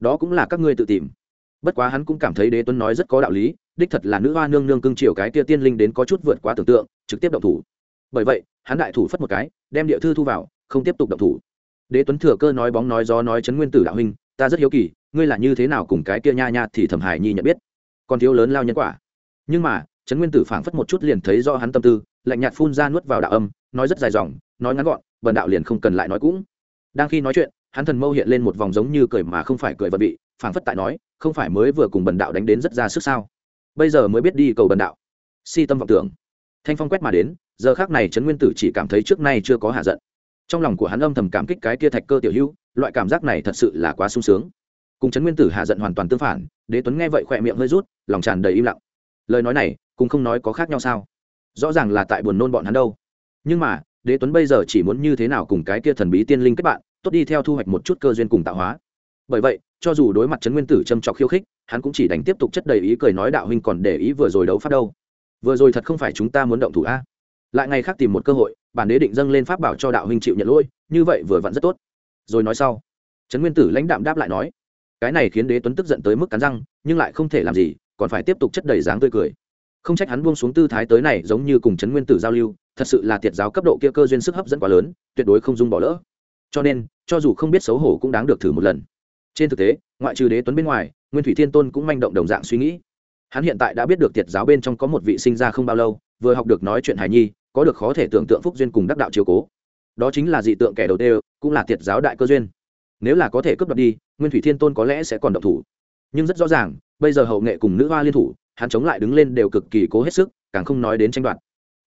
đó cũng là các ngươi tự tìm. Bất quá hắn cũng cảm thấy đế tuấn nói rất có đạo lý, đích thật là nữ hoa nương nương cưng chiều cái tia tiên linh đến có chút vượt quá tưởng tượng, trực tiếp động thủ bởi vậy, hắn đại thủ phất một cái, đem địa thư thu vào, không tiếp tục động thủ. Đế tuấn thừa cơ nói bóng nói gió nói chấn nguyên tử đạo huynh, ta rất hiếu kỳ, ngươi là như thế nào cùng cái kia nha nha thì thẩm hải nhi nhận biết? Còn thiếu lớn lao nhân quả. Nhưng mà trấn nguyên tử phảng phất một chút liền thấy do hắn tâm tư, lạnh nhạt phun ra nuốt vào đạo âm, nói rất dài dòng, nói ngắn gọn, bần đạo liền không cần lại nói cũng. Đang khi nói chuyện, hắn thần mâu hiện lên một vòng giống như cười mà không phải cười vật vị, phảng phất tại nói, không phải mới vừa cùng bần đạo đánh đến rất ra sức sao? Bây giờ mới biết đi cầu bần đạo. Si tâm vọng tưởng thanh phong quét mà đến, giờ khác này trấn nguyên tử chỉ cảm thấy trước nay chưa có hạ giận. Trong lòng của hắn âm thầm cảm kích cái kia thạch cơ tiểu hữu, loại cảm giác này thật sự là quá sung sướng. Cùng trấn nguyên tử hạ giận hoàn toàn tương phản, đế tuấn nghe vậy khỏe miệng hơi rút, lòng tràn đầy im lặng. Lời nói này, cũng không nói có khác nhau sao? Rõ ràng là tại buồn nôn bọn hắn đâu. Nhưng mà, đế tuấn bây giờ chỉ muốn như thế nào cùng cái kia thần bí tiên linh kết bạn, tốt đi theo thu hoạch một chút cơ duyên cùng tạo hóa. Bởi vậy, cho dù đối mặt trấn nguyên tử châm trọc khiêu khích, hắn cũng chỉ đánh tiếp tục chất đầy ý cười nói đạo huynh còn để ý vừa rồi đấu phát đâu vừa rồi thật không phải chúng ta muốn động thủ a. Lại ngày khác tìm một cơ hội, bản đế định dâng lên pháp bảo cho đạo huynh chịu nhận lỗi, như vậy vừa vặn rất tốt. Rồi nói sau, trấn nguyên tử lãnh đạm đáp lại nói, cái này khiến đế tuấn tức giận tới mức cắn răng, nhưng lại không thể làm gì, còn phải tiếp tục chất đầy dáng tươi cười. Không trách hắn buông xuống tư thái tới này giống như cùng trấn nguyên tử giao lưu, thật sự là tiệt giáo cấp độ kia cơ duyên sức hấp dẫn quá lớn, tuyệt đối không dung bỏ lỡ. Cho nên, cho dù không biết xấu hổ cũng đáng được thử một lần. Trên thực tế, ngoại trừ đế tuấn bên ngoài, nguyên thủy thiên tôn cũng manh động đồng dạng suy nghĩ hắn hiện tại đã biết được tiệt giáo bên trong có một vị sinh ra không bao lâu, vừa học được nói chuyện hài nhi, có được khó thể tưởng tượng phúc duyên cùng đắc đạo chiếu cố. Đó chính là dị tượng kẻ đầu tiên, cũng là tiệt giáo đại cơ duyên. Nếu là có thể cướp đoạt đi, nguyên thủy thiên tôn có lẽ sẽ còn động thủ. Nhưng rất rõ ràng, bây giờ hậu nghệ cùng nữ hoa liên thủ, hắn chống lại đứng lên đều cực kỳ cố hết sức, càng không nói đến tranh đoạt.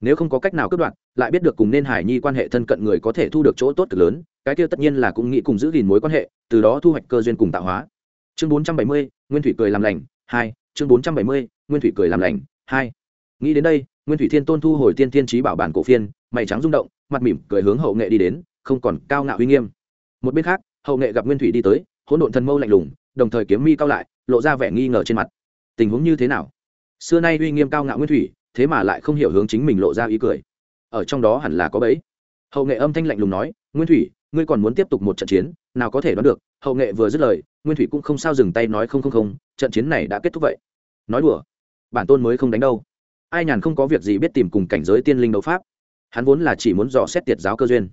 Nếu không có cách nào cướp đoạt, lại biết được cùng nên hải nhi quan hệ thân cận người có thể thu được chỗ tốt cực lớn, cái kia tất nhiên là cũng nghĩ cùng giữ gìn mối quan hệ, từ đó thu hoạch cơ duyên cùng tạo hóa. Chương bốn trăm bảy mươi, nguyên thủy cười làm lành, hai chương bốn trăm bảy mươi, nguyên thủy cười làm lành, hai. Nghĩ đến đây, nguyên thủy thiên tôn thu hồi tiên tiên trí bảo bản cổ phiên, mày trắng rung động, mặt mỉm cười hướng hậu nghệ đi đến, không còn cao ngạo uy nghiêm. Một bên khác, hậu nghệ gặp nguyên thủy đi tới, hỗn độn thần mâu lạnh lùng, đồng thời kiếm mi cao lại, lộ ra vẻ nghi ngờ trên mặt. Tình huống như thế nào? Xưa nay uy nghiêm cao ngạo nguyên thủy, thế mà lại không hiểu hướng chính mình lộ ra ý cười. Ở trong đó hẳn là có bẫy. Hậu nghệ âm thanh lạnh lùng nói, nguyên thủy, ngươi còn muốn tiếp tục một trận chiến, nào có thể đoán được, hậu nghệ vừa dứt lời, nguyên thủy cũng không sao dừng tay nói không không không, trận chiến này đã kết thúc vậy nói đùa. Bản tôn mới không đánh đâu. Ai nhàn không có việc gì biết tìm cùng cảnh giới tiên linh đấu pháp. Hắn vốn là chỉ muốn dò xét tiệt giáo cơ duyên.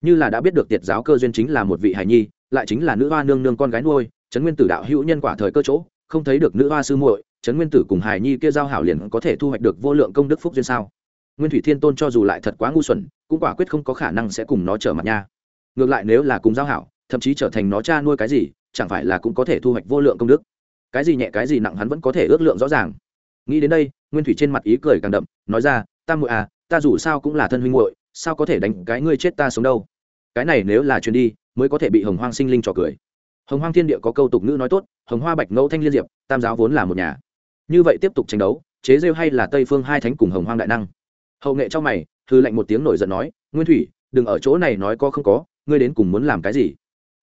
Như là đã biết được tiệt giáo cơ duyên chính là một vị hài nhi, lại chính là nữ hoa nương nương con gái nuôi, trấn nguyên tử đạo hữu nhân quả thời cơ chỗ, không thấy được nữ hoa sư muội, trấn nguyên tử cùng hài nhi kia giao hảo liền có thể thu hoạch được vô lượng công đức phúc duyên sao? Nguyên thủy thiên tôn cho dù lại thật quá ngu xuẩn, cũng quả quyết không có khả năng sẽ cùng nó trở mặt nha. Ngược lại nếu là cùng giao hảo, thậm chí trở thành nó cha nuôi cái gì, chẳng phải là cũng có thể thu hoạch vô lượng công đức? Cái gì nhẹ, cái gì nặng hắn vẫn có thể ước lượng rõ ràng. Nghĩ đến đây, nguyên thủy trên mặt ý cười càng đậm, nói ra, ta muội à ta dù sao cũng là thân huynh muội, sao có thể đánh cái ngươi chết ta sống đâu? Cái này nếu là chuyến đi, mới có thể bị hồng hoang sinh linh trò cười. Hồng hoang thiên địa có câu tục ngữ nói tốt, hồng hoa bạch ngẫu thanh liên diệp, tam giáo vốn là một nhà. Như vậy tiếp tục tranh đấu, chế rêu hay là tây phương hai thánh cùng hồng hoang đại năng? Hậu nghệ trong mày thư lệnh một tiếng nổi giận nói, nguyên thủy, đừng ở chỗ này nói có không có, ngươi đến cùng muốn làm cái gì?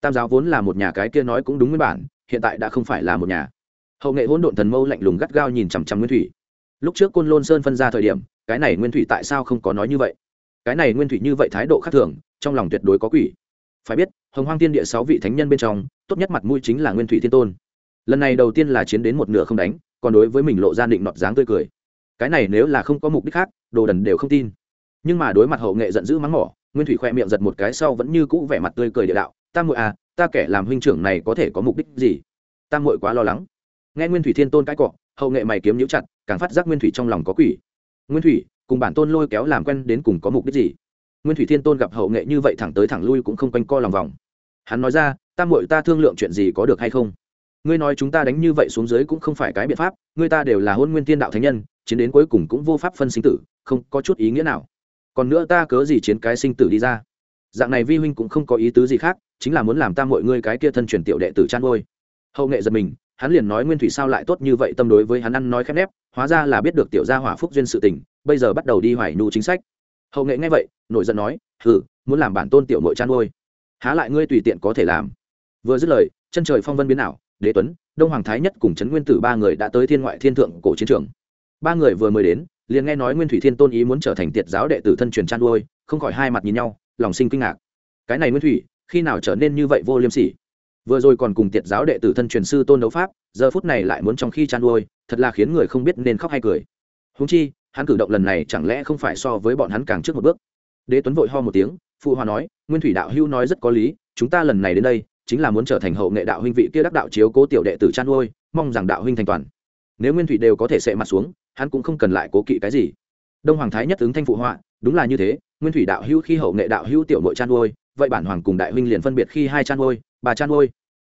Tam giáo vốn là một nhà cái kia nói cũng đúng nguyên bản, hiện tại đã không phải là một nhà hậu nghệ hỗn độn thần mâu lạnh lùng gắt gao nhìn chằm chằm nguyên thủy. Lúc trước côn lôn sơn phân ra thời điểm, cái này nguyên thủy tại sao không có nói như vậy? Cái này nguyên thủy như vậy thái độ khác thường, trong lòng tuyệt đối có quỷ. Phải biết, hồng hoang tiên địa sáu vị thánh nhân bên trong, tốt nhất mặt mũi chính là nguyên thủy thiên tôn. Lần này đầu tiên là chiến đến một nửa không đánh, còn đối với mình lộ ra định nọt dáng tươi cười. Cái này nếu là không có mục đích khác, đồ đần đều không tin. Nhưng mà đối mặt hậu nghệ giận dữ mắng mỏ, nguyên thủy khoe miệng giật một cái sau vẫn như cũ vẻ mặt tươi cười địa đạo, ta muội à ta kẻ làm huynh trưởng này có thể có mục đích gì? Ta muội quá lo lắng nghe nguyên thủy thiên tôn cãi cọ, hậu nghệ mày kiếm nhũ chặt, càng phát giác nguyên thủy trong lòng có quỷ. Nguyên thủy, cùng bản tôn lôi kéo làm quen đến cùng có mục đích gì? Nguyên thủy thiên tôn gặp hậu nghệ như vậy thẳng tới thẳng lui cũng không quanh co lòng vòng. Hắn nói ra, ta muội ta thương lượng chuyện gì có được hay không? Ngươi nói chúng ta đánh như vậy xuống dưới cũng không phải cái biện pháp, ngươi ta đều là hôn nguyên tiên đạo thánh nhân, chiến đến cuối cùng cũng vô pháp phân sinh tử, không có chút ý nghĩa nào. Còn nữa ta cớ gì chiến cái sinh tử đi ra? Dạng này vi huynh cũng không có ý tứ gì khác, chính là muốn làm ta mọi ngươi cái kia thân truyền tiểu đệ tử chăn ngôi hậu nghệ giật mình hắn liền nói nguyên thủy sao lại tốt như vậy tâm đối với hắn ăn nói khép nép, hóa ra là biết được tiểu gia hỏa phúc duyên sự tình, bây giờ bắt đầu đi hoài nhu chính sách. Hậu nghệ nghe vậy nội giận nói, hừ, muốn làm bản tôn tiểu nội chăn nuôi há lại ngươi tùy tiện có thể làm. Vừa dứt lời, chân trời phong vân biến ảo, đế tuấn, đông hoàng thái nhất cùng trấn nguyên tử ba người đã tới thiên ngoại thiên thượng cổ chiến trường. Ba người vừa mới đến, liền nghe nói nguyên thủy thiên tôn ý muốn trở thành tiệt giáo đệ tử thân truyền chăn nuôi không khỏi hai mặt nhìn nhau, lòng sinh kinh ngạc. Cái này nguyên thủy, khi nào trở nên như vậy vô liêm sỉ? Vừa rồi còn cùng tiệt giáo đệ tử thân truyền sư tôn đấu pháp, giờ phút này lại muốn trong khi chăn nuôi thật là khiến người không biết nên khóc hay cười. Húng chi, hắn cử động lần này chẳng lẽ không phải so với bọn hắn càng trước một bước? Đế tuấn vội ho một tiếng, phụ hòa nói, nguyên thủy đạo hưu nói rất có lý, chúng ta lần này đến đây, chính là muốn trở thành hậu nghệ đạo huynh vị kia đắc đạo chiếu cố tiểu đệ tử chăn nuôi mong rằng đạo huynh thành toàn. Nếu nguyên thủy đều có thể sệ mặt xuống, hắn cũng không cần lại cố kỵ cái gì. Đông hoàng thái nhất ứng thanh phụ họa, đúng là như thế, nguyên thủy đạo hữu khi hậu nghệ đạo hữu tiểu nội chăn nuôi vậy bản hoàng cùng đại huynh liền phân biệt khi hai chăn nuôi bà chan ôi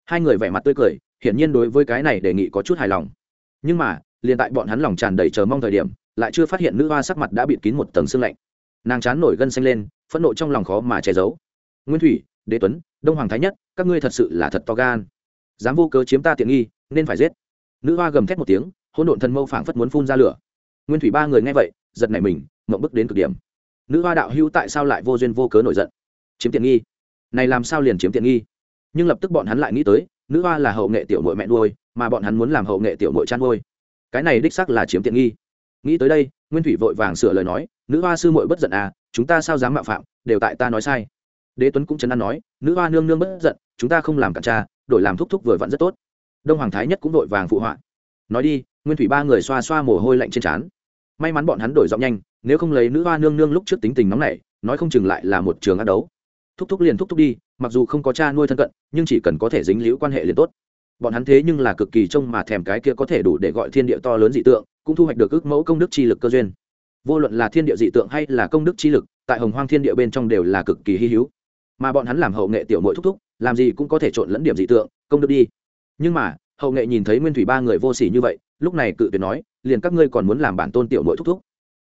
hai người vẻ mặt tươi cười, hiển nhiên đối với cái này đề nghị có chút hài lòng. Nhưng mà, liền tại bọn hắn lòng tràn đầy chờ mong thời điểm, lại chưa phát hiện nữ hoa sắc mặt đã bịt kín một tầng sương lạnh. Nàng chán nổi gân xanh lên, phẫn nộ trong lòng khó mà che giấu. Nguyên thủy, đế tuấn, đông hoàng thái nhất, các ngươi thật sự là thật to gan. Dám vô cớ chiếm ta tiện nghi, nên phải giết. Nữ hoa gầm thét một tiếng, hỗn độn thần mâu phảng phất muốn phun ra lửa. Nguyên thủy ba người nghe vậy, giật nảy mình, mộng bức đến cực điểm. Nữ hoa đạo hữu tại sao lại vô duyên vô cớ nổi giận? Chiếm tiện nghi. Này làm sao liền chiếm tiện nghi? Nhưng lập tức bọn hắn lại nghĩ tới, nữ hoa là hậu nghệ tiểu mội mẹ nuôi, mà bọn hắn muốn làm hậu nghệ tiểu mội chăn nuôi. Cái này đích sắc là chiếm tiện nghi. Nghĩ tới đây, nguyên thủy vội vàng sửa lời nói, nữ hoa sư mội bất giận à chúng ta sao dám mạo phạm, đều tại ta nói sai. Đế tuấn cũng chấn an nói, nữ hoa nương nương bất giận, chúng ta không làm cản cha đổi làm thúc thúc vừa vặn rất tốt. Đông hoàng thái nhất cũng vội vàng phụ họa. Nói đi, nguyên thủy ba người xoa xoa mồ hôi lạnh trên trán. May mắn bọn hắn đổi giọng nhanh, nếu không lấy nữ hoa nương nương lúc trước tính tình nóng này nói không chừng lại là một trường ác đấu thúc thúc liền thúc thúc đi, mặc dù không có cha nuôi thân cận, nhưng chỉ cần có thể dính liễu quan hệ liền tốt. Bọn hắn thế nhưng là cực kỳ trông mà thèm cái kia có thể đủ để gọi thiên địa to lớn dị tượng, cũng thu hoạch được ước mẫu công đức chi lực cơ duyên. Vô luận là thiên địa dị tượng hay là công đức chi lực, tại hồng hoang thiên địa bên trong đều là cực kỳ hy hữu. Mà bọn hắn làm hậu nghệ tiểu mội thúc thúc, làm gì cũng có thể trộn lẫn điểm dị tượng, công đức đi. Nhưng mà, hậu nghệ nhìn thấy nguyên thủy ba người vô s ỉ như vậy, lúc này cự tuyệt nói, liền các ngươi còn muốn làm bản tôn tiểu mội thúc thúc?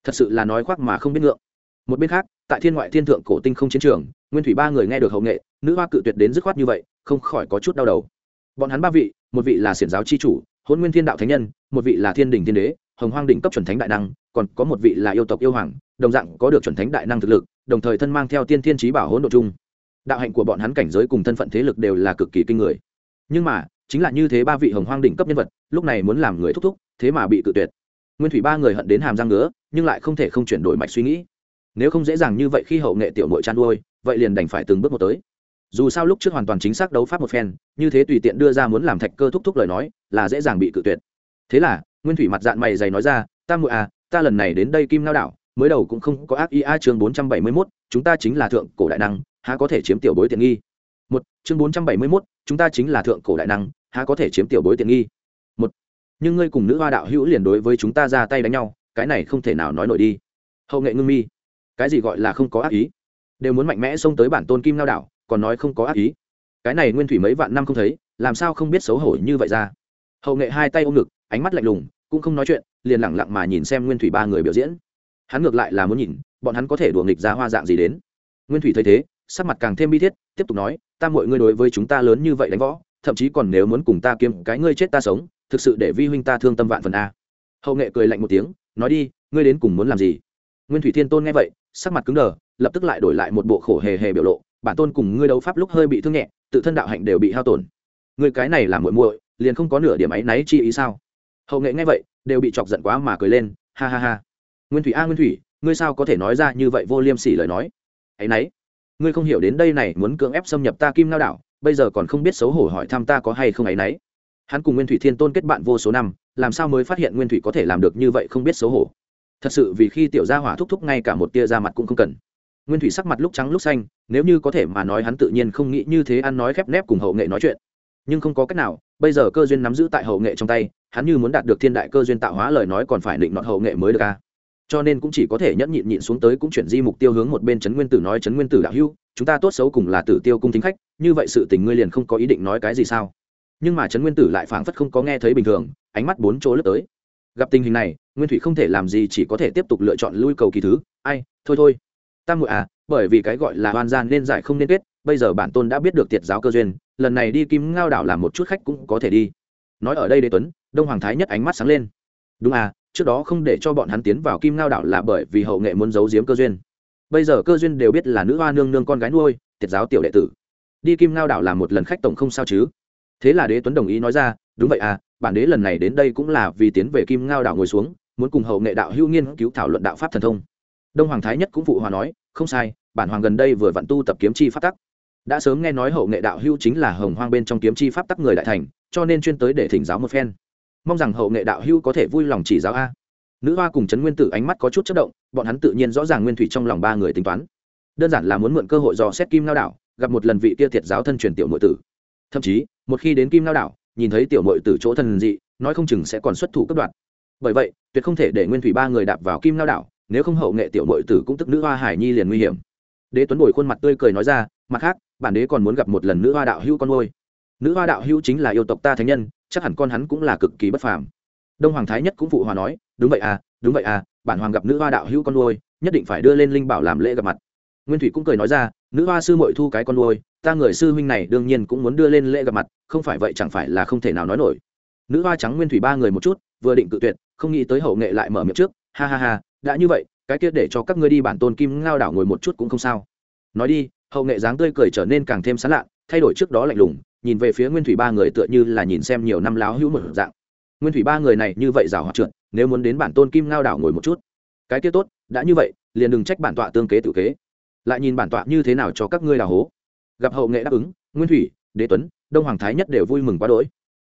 Thật sự là nói khoác mà không biết ngượng một bên khác, tại thiên ngoại thiên thượng cổ tinh không chiến trường, nguyên thủy ba người nghe được hậu nghệ, nữ hoa cự tuyệt đến dứt khoát như vậy, không khỏi có chút đau đầu. Bọn hắn ba vị, một vị là xiển giáo c h i chủ hôn nguyên thiên đạo thánh nhân, một vị là thiên đình thiên đế, hồng hoang đỉnh cấp chuẩn thánh đại năng, còn có một vị là yêu tộc yêu hoàng, đồng dạng có được chuẩn thánh đại năng thực lực, đồng thời thân mang theo tiên thiên trí bảo hỗn độ chung. Đạo hạnh của bọn hắn cảnh giới cùng thân phận thế lực đều là cực kỳ kinh người. Nhưng mà, chính là như thế ba vị hồng hoang đỉnh cấp nhân vật, lúc này muốn làm người thúc thúc, thế mà bị cự tuyệt. Nguyên thủy ba người hận đến hàm răng nữa nhưng lại không thể không chuyển đổi mạch suy nghĩ nếu không dễ dàng như vậy khi hậu nghệ tiểu mội chăn nuôi, vậy liền đành phải từng bước một tới. Dù sao lúc trước hoàn toàn chính xác đấu pháp một phen, như thế tùy tiện đưa ra muốn làm thạch cơ thúc thúc lời nói, là dễ dàng bị cự tuyệt. Thế là, nguyên thủy mặt dạng mày dày nói ra, ta mụi à ta lần này đến đây kim lao đảo, mới đầu cũng không có ác ý a, chương bốn trăm bảy mươi mốt, chúng ta chính là thượng cổ đại năng, há có thể chiếm tiểu bối tiện nghi? Một, chương bốn trăm bảy mươi mốt, chúng ta chính là thượng cổ đại năng, há có thể chiếm tiểu bối tiện nghi? Một, nhưng ngươi cùng nữ hoa đạo hữu liền đối với chúng ta ra tay đánh nhau, cái này không thể nào nói nổi đi. Hậu nghệ ngưng mi cái gì gọi là không có ác ý? Đều muốn mạnh mẽ xông tới bản tôn kim lao đảo, còn nói không có ác ý. Cái này nguyên thủy mấy vạn năm không thấy, làm sao không biết xấu hổ như vậy ra? Hậu nghệ hai tay ôm ngực, ánh mắt lạnh lùng, cũng không nói chuyện, liền lẳng lặng mà nhìn xem nguyên thủy ba người biểu diễn. Hắn ngược lại là muốn nhìn, bọn hắn có thể đùa nghịch ra hoa dạng gì đến. Nguyên thủy thấy thế, sắc mặt càng thêm bi thiết, tiếp tục nói, ta mọi ngươi đối với chúng ta lớn như vậy đánh võ, thậm chí còn nếu muốn cùng ta kiếm cái ngươi chết ta sống, thực sự để vi huynh ta thương tâm vạn phần a. Hậu nghệ cười lạnh một tiếng, nói đi, ngươi đến cùng muốn làm gì? Nguyên thủy thiên tôn nghe vậy sắc mặt cứng đờ, lập tức lại đổi lại một bộ khổ hề hề biểu lộ, bản tôn cùng ngươi đấu pháp lúc hơi bị thương nhẹ, tự thân đạo hạnh đều bị hao tổn. Người cái này là muội muội, liền không có nửa điểm ấy náy chi ý sao? Hậu nghệ nghe vậy, đều bị chọc giận quá mà cười lên, ha ha ha. Nguyên thủy a, nguyên thủy, ngươi sao có thể nói ra như vậy vô liêm sỉ lời nói? Ấy nấy ngươi không hiểu đến đây này muốn cưỡng ép xâm nhập ta kim lao đảo, bây giờ còn không biết xấu hổ hỏi thăm ta có hay không ấy nấy hắn cùng nguyên thủy thiên tôn kết bạn vô số năm, làm sao mới phát hiện nguyên thủy có thể làm được như vậy không biết xấu hổ? Thật sự vì khi tiểu gia hỏa thúc thúc ngay cả một tia ra mặt cũng không cần. Nguyên thủy sắc mặt lúc trắng lúc xanh, nếu như có thể mà nói hắn tự nhiên không nghĩ như thế ăn nói khép nép cùng hậu nghệ nói chuyện. Nhưng không có cách nào, bây giờ cơ duyên nắm giữ tại hậu nghệ trong tay, hắn như muốn đạt được thiên đại cơ duyên tạo hóa lời nói còn phải định nọt hậu nghệ mới được ca cho nên cũng chỉ có thể nhẫn nhịn nhịn xuống tới cũng chuyển di mục tiêu hướng một bên trấn nguyên tử nói, trấn nguyên tử đạo hưu chúng ta tốt xấu cùng là tử tiêu cung thính khách, như vậy sự tình ngươi liền không có ý định nói cái gì sao? Nhưng mà trấn nguyên tử lại phảng phất không có nghe thấy bình thường, ánh mắt bốn chỗ lướt tới gặp tình hình này, nguyên thủy không thể làm gì, chỉ có thể tiếp tục lựa chọn lui cầu kỳ thứ. Ai, thôi thôi. Tam ngụy à bởi vì cái gọi là hoàn gian nên giải không nên kết, bây giờ bản tôn đã biết được tiệt giáo cơ duyên, lần này đi kim ngao đảo làm một chút khách cũng có thể đi. Nói ở đây đế tuấn, đông hoàng thái nhất ánh mắt sáng lên. Đúng à trước đó không để cho bọn hắn tiến vào kim ngao đảo là bởi vì hậu nghệ muốn giấu giếm cơ duyên. Bây giờ cơ duyên đều biết là nữ hoa nương nương con gái nuôi, tiệt giáo tiểu đệ tử. Đi kim ngao đảo làm một lần khách tổng không sao chứ? Thế là đế tuấn đồng ý nói ra, đúng vậy à bản đế lần này đến đây cũng là vì tiến về kim ngao đảo ngồi xuống, muốn cùng hậu nghệ đạo hữu nghiên cứu thảo luận đạo pháp thần thông. Đông hoàng thái nhất cũng phụ hòa nói, không sai, bản hoàng gần đây vừa vặn tu tập kiếm chi pháp tắc. Đã sớm nghe nói hậu nghệ đạo hữu chính là hồng hoang bên trong kiếm chi pháp tắc người đại thành, cho nên chuyên tới để thỉnh giáo một phen. Mong rằng hậu nghệ đạo hữu có thể vui lòng chỉ giáo a. Nữ hoa cùng trấn nguyên tử ánh mắt có chút chất động, bọn hắn tự nhiên rõ ràng nguyên thủy trong lòng ba người tính toán. Đơn giản là muốn mượn cơ hội dò xét kim lao đảo, gặp một lần vị kia thiệt giáo thân truyền tiểu nội tử. Thậm chí một khi đến kim lao đảo, nhìn thấy tiểu mội tử chỗ thần dị, nói không chừng sẽ còn xuất thủ cấp đoạn bởi vậy, tuyệt không thể để nguyên thủy ba người đạp vào kim lao đảo, nếu không hậu nghệ tiểu mội tử cũng tức nữ hoa hải nhi liền nguy hiểm. Đế tuấn bồi khuôn mặt tươi cười nói ra, mặt khác, bản đế còn muốn gặp một lần nữ hoa đạo hữu con ngôi nữ hoa đạo hữu chính là yêu tộc ta thánh nhân, chắc hẳn con hắn cũng là cực kỳ bất phàm. Đông hoàng thái nhất cũng phụ hòa nói, đúng vậy à đúng vậy à bản hoàng gặp nữ hoa đạo hữu con nuôi, nhất định phải đưa lên linh bảo làm lễ gặp mặt. Nguyên thủy cũng cười nói ra, nữ hoa sư mội thu cái con nuôi ta người sư huynh này đương nhiên cũng muốn đưa lên lễ gặp mặt, không phải vậy chẳng phải là không thể nào nói nổi. Nữ hoa trắng nguyên thủy ba người một chút, vừa định cự tuyệt, không nghĩ tới hậu nghệ lại mở miệng trước, ha ha ha, đã như vậy, cái kia để cho các ngươi đi bản tôn kim ngao đảo ngồi một chút cũng không sao. Nói đi, hậu nghệ dáng tươi cười trở nên càng thêm sán lạ thay đổi trước đó lạnh lùng, nhìn về phía nguyên thủy ba người tựa như là nhìn xem nhiều năm láo hữu một dạng. Nguyên thủy ba người này như vậy rào hoạt trượt, nếu muốn đến bản tôn kim ngao đảo ngồi một chút. Cái kia tốt, đã như vậy, liền đừng trách bản tọa tương kế tự kế. Lại nhìn bản tọa như thế nào cho các ngươi đào hố gặp hậu nghệ đáp ứng, nguyên thủy, đế tuấn, đông hoàng thái nhất đều vui mừng quá đỗi.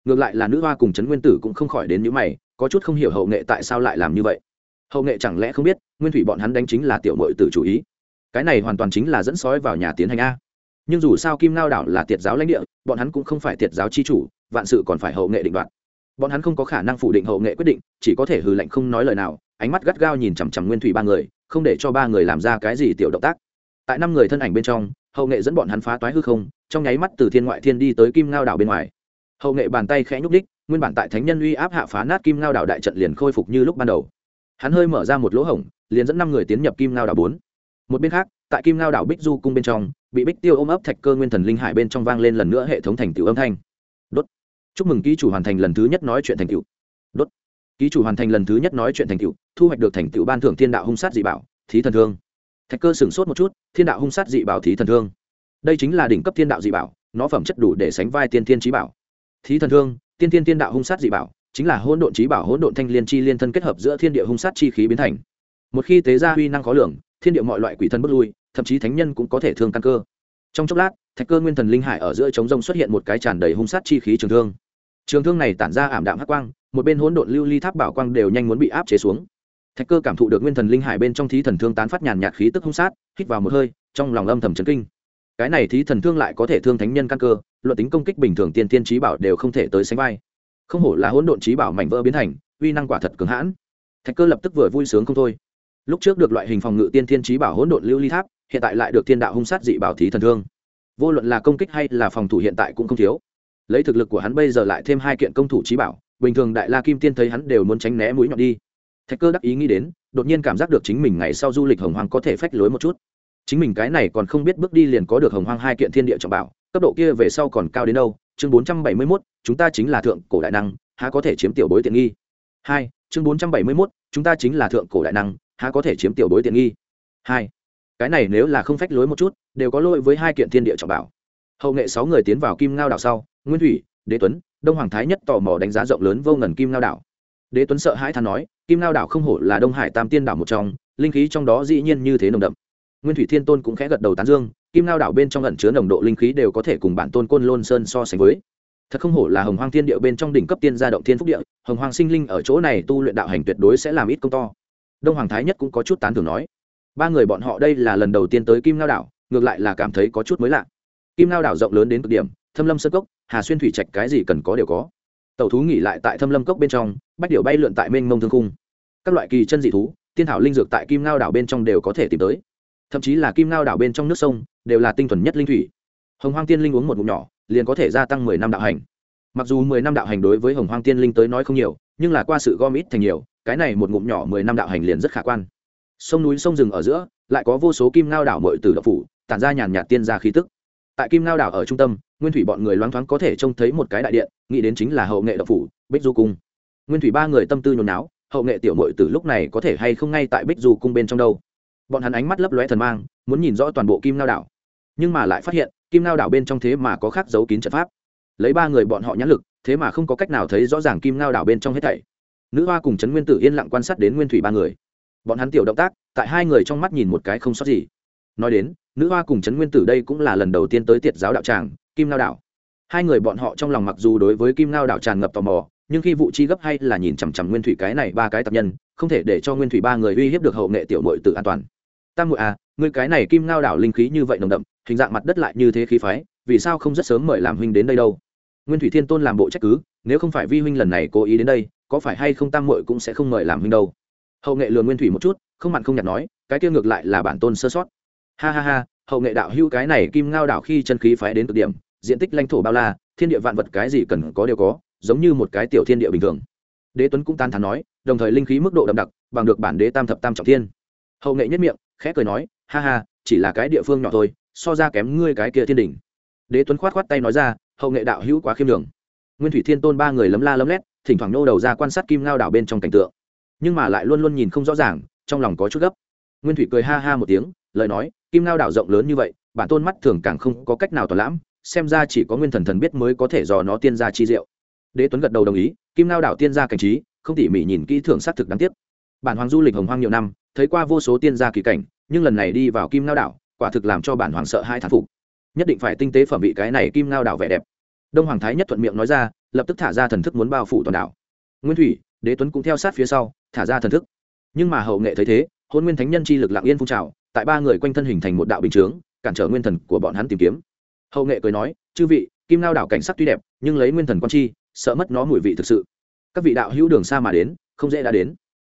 Ngược lại là nữ hoa cùng trấn nguyên tử cũng không khỏi đến những mày, có chút không hiểu hậu nghệ tại sao lại làm như vậy. Hậu nghệ chẳng lẽ không biết, nguyên thủy bọn hắn đánh chính là tiểu mội tử chủ ý. Cái này hoàn toàn chính là dẫn sói vào nhà tiến hành a. Nhưng dù sao kim lao đảo là tiệt giáo lãnh địa, bọn hắn cũng không phải tiệt giáo chi chủ, vạn sự còn phải hậu nghệ định đoạt. Bọn hắn không có khả năng phủ định hậu nghệ quyết định, chỉ có thể hừ lạnh không nói lời nào, ánh mắt gắt gao nhìn chằm chằm nguyên thủy ba người, không để cho ba người làm ra cái gì tiểu động tác. Tại năm người thân ảnh bên trong hậu nghệ dẫn bọn hắn phá toái hư không, trong nháy mắt từ thiên ngoại thiên đi tới kim ngao đảo bên ngoài. Hậu nghệ bàn tay khẽ nhúc đích nguyên bản tại thánh nhân uy áp hạ phá nát kim ngao đảo đại trận liền khôi phục như lúc ban đầu. Hắn hơi mở ra một lỗ hổng, liền dẫn năm người tiến nhập kim ngao đảo bốn. Một bên khác, tại kim ngao đảo bích du cung bên trong, bị bích tiêu ôm ấp thạch cơ nguyên thần linh hải bên trong vang lên lần nữa hệ thống thành tựu âm thanh. Đốt. Chúc mừng ký chủ hoàn thành lần thứ nhất nói chuyện thành tựu. Đốt. Ký chủ hoàn thành lần thứ nhất nói chuyện thành tựu, thu hoạch được thành tựu ban thưởng thiên đạo hung sát dị bảo, thí thần thương thạch cơ sửng sốt một chút, thiên đạo hung sát dị bảo thí thần thương. Đây chính là đỉnh cấp thiên đạo dị bảo, nó phẩm chất đủ để sánh vai tiên thiên trí bảo. Thí thần thương, tiên thiên thiên đạo hung sát dị bảo, chính là hỗn độn trí bảo, hỗn độn thanh liên chi liên thân kết hợp giữa thiên địa hung sát chi khí biến thành. Một khi tế gia huy năng khó lường, thiên địa mọi loại quỷ thân bước lui, thậm chí thánh nhân cũng có thể thương căn cơ. Trong chốc lát, thạch cơ nguyên thần linh hải ở giữa trống rông xuất hiện một cái tràn đầy hung sát chi khí trường thương. Trường thương này tản ra ảm đạm hắc quang, một bên hỗn độn lưu ly tháp bảo quang đều nhanh muốn bị áp chế xuống thạch cơ cảm thụ được nguyên thần linh hải bên trong thí thần thương tán phát nhàn nhạt khí tức hung sát, hít vào một hơi, trong lòng âm thầm chấn kinh. Cái này thí thần thương lại có thể thương thánh nhân căn cơ, luận tính công kích bình thường tiên tiên trí bảo đều không thể tới sánh vai. Không hổ là hỗn độn trí bảo mảnh vỡ biến thành, uy năng quả thật cứng hãn. Thạch cơ lập tức vừa vui sướng không thôi. Lúc trước được loại hình phòng ngự tiên tiên trí bảo hỗn độn lưu ly tháp, hiện tại lại được thiên đạo hung sát dị bảo thí thần thương. Vô luận là công kích hay là phòng thủ hiện tại cũng không thiếu. Lấy thực lực của hắn bây giờ lại thêm hai kiện công thủ trí bảo, bình thường đại la kim tiên thấy hắn đều muốn tránh né mũi nhọn đi thạch cơ đắc ý nghĩ đến, đột nhiên cảm giác được chính mình ngày sau du lịch hồng hoàng có thể phách lối một chút. Chính mình cái này còn không biết bước đi liền có được hồng hoang hai kiện thiên địa trọng bảo, cấp độ kia về sau còn cao đến đâu? Chương bốn trăm bảy mươi mốt, chúng ta chính là thượng cổ đại năng, há có thể chiếm tiểu bối tiện nghi? Hai, chương bốn trăm bảy mươi mốt, chúng ta chính là thượng cổ đại năng, há có thể chiếm tiểu bối tiện nghi? Hai, cái này nếu là không phách lối một chút, đều có lỗi với hai kiện thiên địa trọng bảo. Hậu nghệ sáu người tiến vào kim ngao đảo sau, nguyên thủy, đế tuấn, đông hoàng thái nhất tò mò đánh giá rộng lớn vô ngần kim ngao đảo đế tuấn sợ hãi than nói, kim lao đảo không hổ là đông hải tam tiên đảo một trong, linh khí trong đó dĩ nhiên như thế nồng đậm. Nguyên thủy thiên tôn cũng khẽ gật đầu tán dương, kim lao đảo bên trong ẩn chứa nồng độ linh khí đều có thể cùng bản tôn côn lôn sơn so sánh với. Thật không hổ là hồng hoang thiên địa bên trong đỉnh cấp tiên gia động thiên phúc địa, hồng hoang sinh linh ở chỗ này tu luyện đạo hành tuyệt đối sẽ làm ít công to. Đông hoàng thái nhất cũng có chút tán thưởng nói, ba người bọn họ đây là lần đầu tiên tới kim lao đảo, ngược lại là cảm thấy có chút mới lạ. Kim lao đảo rộng lớn đến cực điểm, thâm lâm sơn cốc, hà xuyên thủy trạch cái gì cần có đều có. Tàu thú nghỉ lại tại thâm lâm cốc bên trong bách điệu bay lượn tại mênh mông thương cung các loại kỳ chân dị thú, tiên thảo linh dược tại kim ngao đảo bên trong đều có thể tìm tới. Thậm chí là kim ngao đảo bên trong nước sông, đều là tinh thuần nhất linh thủy. Hồng hoang tiên linh uống một ngụm nhỏ, liền có thể gia tăng mười năm đạo hành. Mặc dù mười năm đạo hành đối với hồng hoang tiên linh tới nói không nhiều, nhưng là qua sự gom ít thành nhiều, cái này một ngụm nhỏ mười năm đạo hành liền rất khả quan. Sông núi sông rừng ở giữa, lại có vô số kim ngao đảo mội từ đậu phủ, tản ra nhàn nhạt tiên ra khí tức. Tại kim ngao đảo ở trung tâm, nguyên thủy bọn người loáng thoáng có thể trông thấy một cái đại điện, nghĩ đến chính là hậu nghệ đậu phủ, bích du cung nguyên thủy ba người tâm tư nhồi náo, hậu nghệ tiểu mội từ lúc này có thể hay không ngay tại bích du cung bên trong đâu. Bọn hắn ánh mắt lấp lóe thần mang, muốn nhìn rõ toàn bộ kim lao đảo. Nhưng mà lại phát hiện, kim lao đảo bên trong thế mà có khác giấu kín trận pháp. Lấy ba người bọn họ nhãn lực, thế mà không có cách nào thấy rõ ràng kim lao đảo bên trong hết thảy. Nữ hoa cùng trấn nguyên tử yên lặng quan sát đến nguyên thủy ba người. Bọn hắn tiểu động tác, tại hai người trong mắt nhìn một cái không sót gì. Nói đến, nữ hoa cùng trấn nguyên tử đây cũng là lần đầu tiên tới tiệt giáo đạo tràng, kim lao đảo. Hai người bọn họ trong lòng mặc dù đối với kim lao đảo tràn ngập tò mò nhưng khi vụ chi gấp hay là nhìn chằm chằm nguyên thủy cái này ba cái tập nhân, không thể để cho nguyên thủy ba người uy hiếp được hậu nghệ tiểu mội tự an toàn. Tam muội à người cái này kim ngao đảo linh khí như vậy nồng đậm, hình dạng mặt đất lại như thế khí phái, vì sao không rất sớm mời làm huynh đến đây đâu? Nguyên thủy thiên tôn làm bộ trách cứ, nếu không phải vi huynh lần này cố ý đến đây, có phải hay không tam muội cũng sẽ không mời làm huynh đâu? Hậu nghệ lừa nguyên thủy một chút, không mặn không nhạt nói, cái kia ngược lại là bản tôn sơ sót. Ha ha ha, hậu nghệ đạo hưu cái này kim ngao đảo khi chân khí phái đến cực điểm, diện tích lãnh thổ bao la, thiên địa vạn vật cái gì cần có đều có giống như một cái tiểu thiên địa bình thường. Đế tuấn cũng tan thắn nói, đồng thời linh khí mức độ đậm đặc, bằng được bản đế tam thập tam trọng thiên. Hậu nghệ nhất miệng, khẽ cười nói, ha ha, chỉ là cái địa phương nhỏ thôi, so ra kém ngươi cái kia thiên đình đế tuấn khoát khoát tay nói ra, hậu nghệ đạo hữu quá khiêm đường nguyên thủy thiên tôn ba người lấm la lấm lét, thỉnh thoảng nô đầu ra quan sát kim ngao đảo bên trong cảnh tượng. Nhưng mà lại luôn luôn nhìn không rõ ràng, trong lòng có chút gấp. Nguyên thủy cười ha ha một tiếng, lời nói, kim ngao đảo rộng lớn như vậy, bản tôn mắt thường càng không có cách nào tỏa lãm, xem ra chỉ có nguyên thần thần biết mới có thể dò nó tiên ra chi diệu đế tuấn gật đầu đồng ý, kim lao đảo tiên gia cảnh trí, không tỉ mỉ nhìn kỹ thưởng xác thực đáng tiếc. Bản hoàng du lịch hồng hoang nhiều năm, thấy qua vô số tiên gia kỳ cảnh, nhưng lần này đi vào kim lao đảo, quả thực làm cho bản hoàng sợ hai thán phục. Nhất định phải tinh tế phẩm vị cái này kim lao đảo vẻ đẹp. Đông hoàng thái nhất thuận miệng nói ra, lập tức thả ra thần thức muốn bao phủ toàn đảo. Nguyên thủy, đế tuấn cũng theo sát phía sau, thả ra thần thức. Nhưng mà hậu nghệ thấy thế hôn nguyên thánh nhân chi lực lặng yên phun trào, tại ba người quanh thân hình thành một đạo bình chướng, cản trở nguyên thần của bọn hắn tìm kiếm. Hậu nghệ cười nói, chư vị, kim lao đảo cảnh sắc tuy đẹp, nhưng lấy nguyên thần quan chi sợ mất nó mùi vị thực sự. Các vị đạo hữu đường xa mà đến, không dễ đã đến.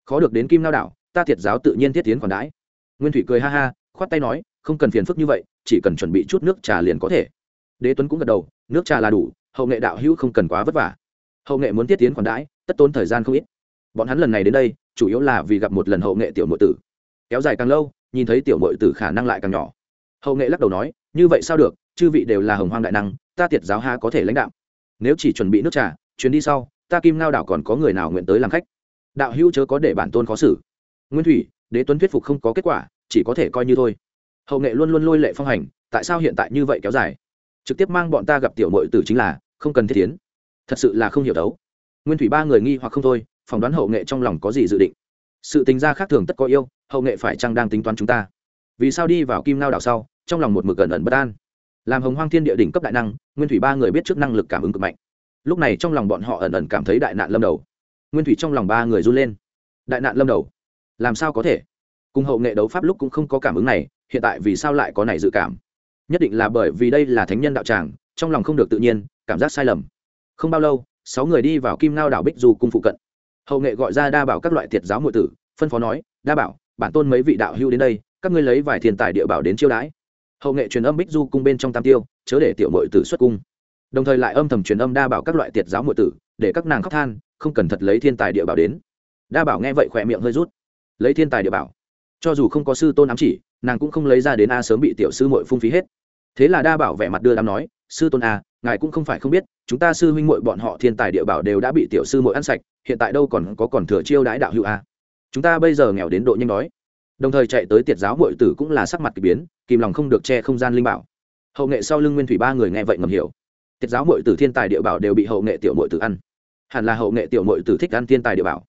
Khó được đến kim lao đảo, ta thiệt giáo tự nhiên thiết tiến còn đãi. Nguyên thủy cười ha ha, khoát tay nói, không cần phiền phức như vậy, chỉ cần chuẩn bị chút nước trà liền có thể. Đế tuấn cũng gật đầu, nước trà là đủ, hậu nghệ đạo hữu không cần quá vất vả. Hậu nghệ muốn thiết tiến còn đãi, tất tốn thời gian không ít. Bọn hắn lần này đến đây, chủ yếu là vì gặp một lần hậu nghệ tiểu nội tử. Kéo dài càng lâu, nhìn thấy tiểu nội tử khả năng lại càng nhỏ. Hậu nghệ lắc đầu nói, như vậy sao được, chư vị đều là hồng hoang đại năng, ta tiệt giáo ha có thể lãnh đạo nếu chỉ chuẩn bị nước trà, chuyến đi sau, ta kim ngao đảo còn có người nào nguyện tới làm khách? Đạo hữu chớ có để bản tôn khó xử. Nguyên thủy, đế tuấn thuyết phục không có kết quả, chỉ có thể coi như thôi. Hậu nghệ luôn luôn lôi lệ phong hành, tại sao hiện tại như vậy kéo dài? Trực tiếp mang bọn ta gặp tiểu mội tử chính là, không cần thiết tiến. Thật sự là không hiểu đấu. Nguyên thủy ba người nghi hoặc không thôi, phỏng đoán hậu nghệ trong lòng có gì dự định. Sự tính ra khác thường tất có yêu, hậu nghệ phải chăng đang tính toán chúng ta? Vì sao đi vào kim Ngao đảo sau, trong lòng một mực gần ẩn bất an? Làm hồng hoang thiên địa đỉnh cấp đại năng, nguyên thủy ba người biết trước năng lực cảm ứng cực mạnh. Lúc này trong lòng bọn họ ẩn ẩn cảm thấy đại nạn lâm đầu. Nguyên thủy trong lòng ba người run lên. Đại nạn lâm đầu? Làm sao có thể? Cùng hậu nghệ đấu pháp lúc cũng không có cảm ứng này, hiện tại vì sao lại có này dự cảm? Nhất định là bởi vì đây là thánh nhân đạo tràng, trong lòng không được tự nhiên, cảm giác sai lầm. Không bao lâu, sáu người đi vào kim ngao đảo bích du cung phụ cận. Hậu nghệ gọi ra đa bảo các loại tiệt giáo ngụ tử, phân phó nói, đa bảo, bản tôn mấy vị đạo hưu đến đây, các ngươi lấy vài thiền tài địa bảo đến chiêu đãi hậu nghệ truyền âm bích du cung bên trong tam tiêu, chớ để tiểu mội tử xuất cung. Đồng thời lại âm thầm truyền âm đa bảo các loại tiệt giáo mội tử, để các nàng khóc than, không cần thật lấy thiên tài địa bảo đến. Đa bảo nghe vậy khỏe miệng hơi rút. Lấy thiên tài địa bảo. Cho dù không có sư tôn ám chỉ, nàng cũng không lấy ra đến a sớm bị tiểu sư mội phung phí hết. Thế là đa bảo vẻ mặt đưa đám nói, sư tôn a, ngài cũng không phải không biết, chúng ta sư huynh mội bọn họ thiên tài địa bảo đều đã bị tiểu sư mội ăn sạch, hiện tại đâu còn có còn thừa chiêu đãi đạo hữu a. Chúng ta bây giờ nghèo đến độ nhanh đói đồng thời chạy tới tiệt giáo mội tử cũng là sắc mặt k ỳ biến, kìm lòng không được che không gian linh bảo. Hậu nghệ sau lưng nguyên thủy ba người nghe vậy ngầm hiểu. Tiệt giáo mội tử thiên tài địa bảo đều bị hậu nghệ tiểu mội tử ăn. Hẳn là hậu nghệ tiểu mội tử thích ăn thiên tài địa bảo.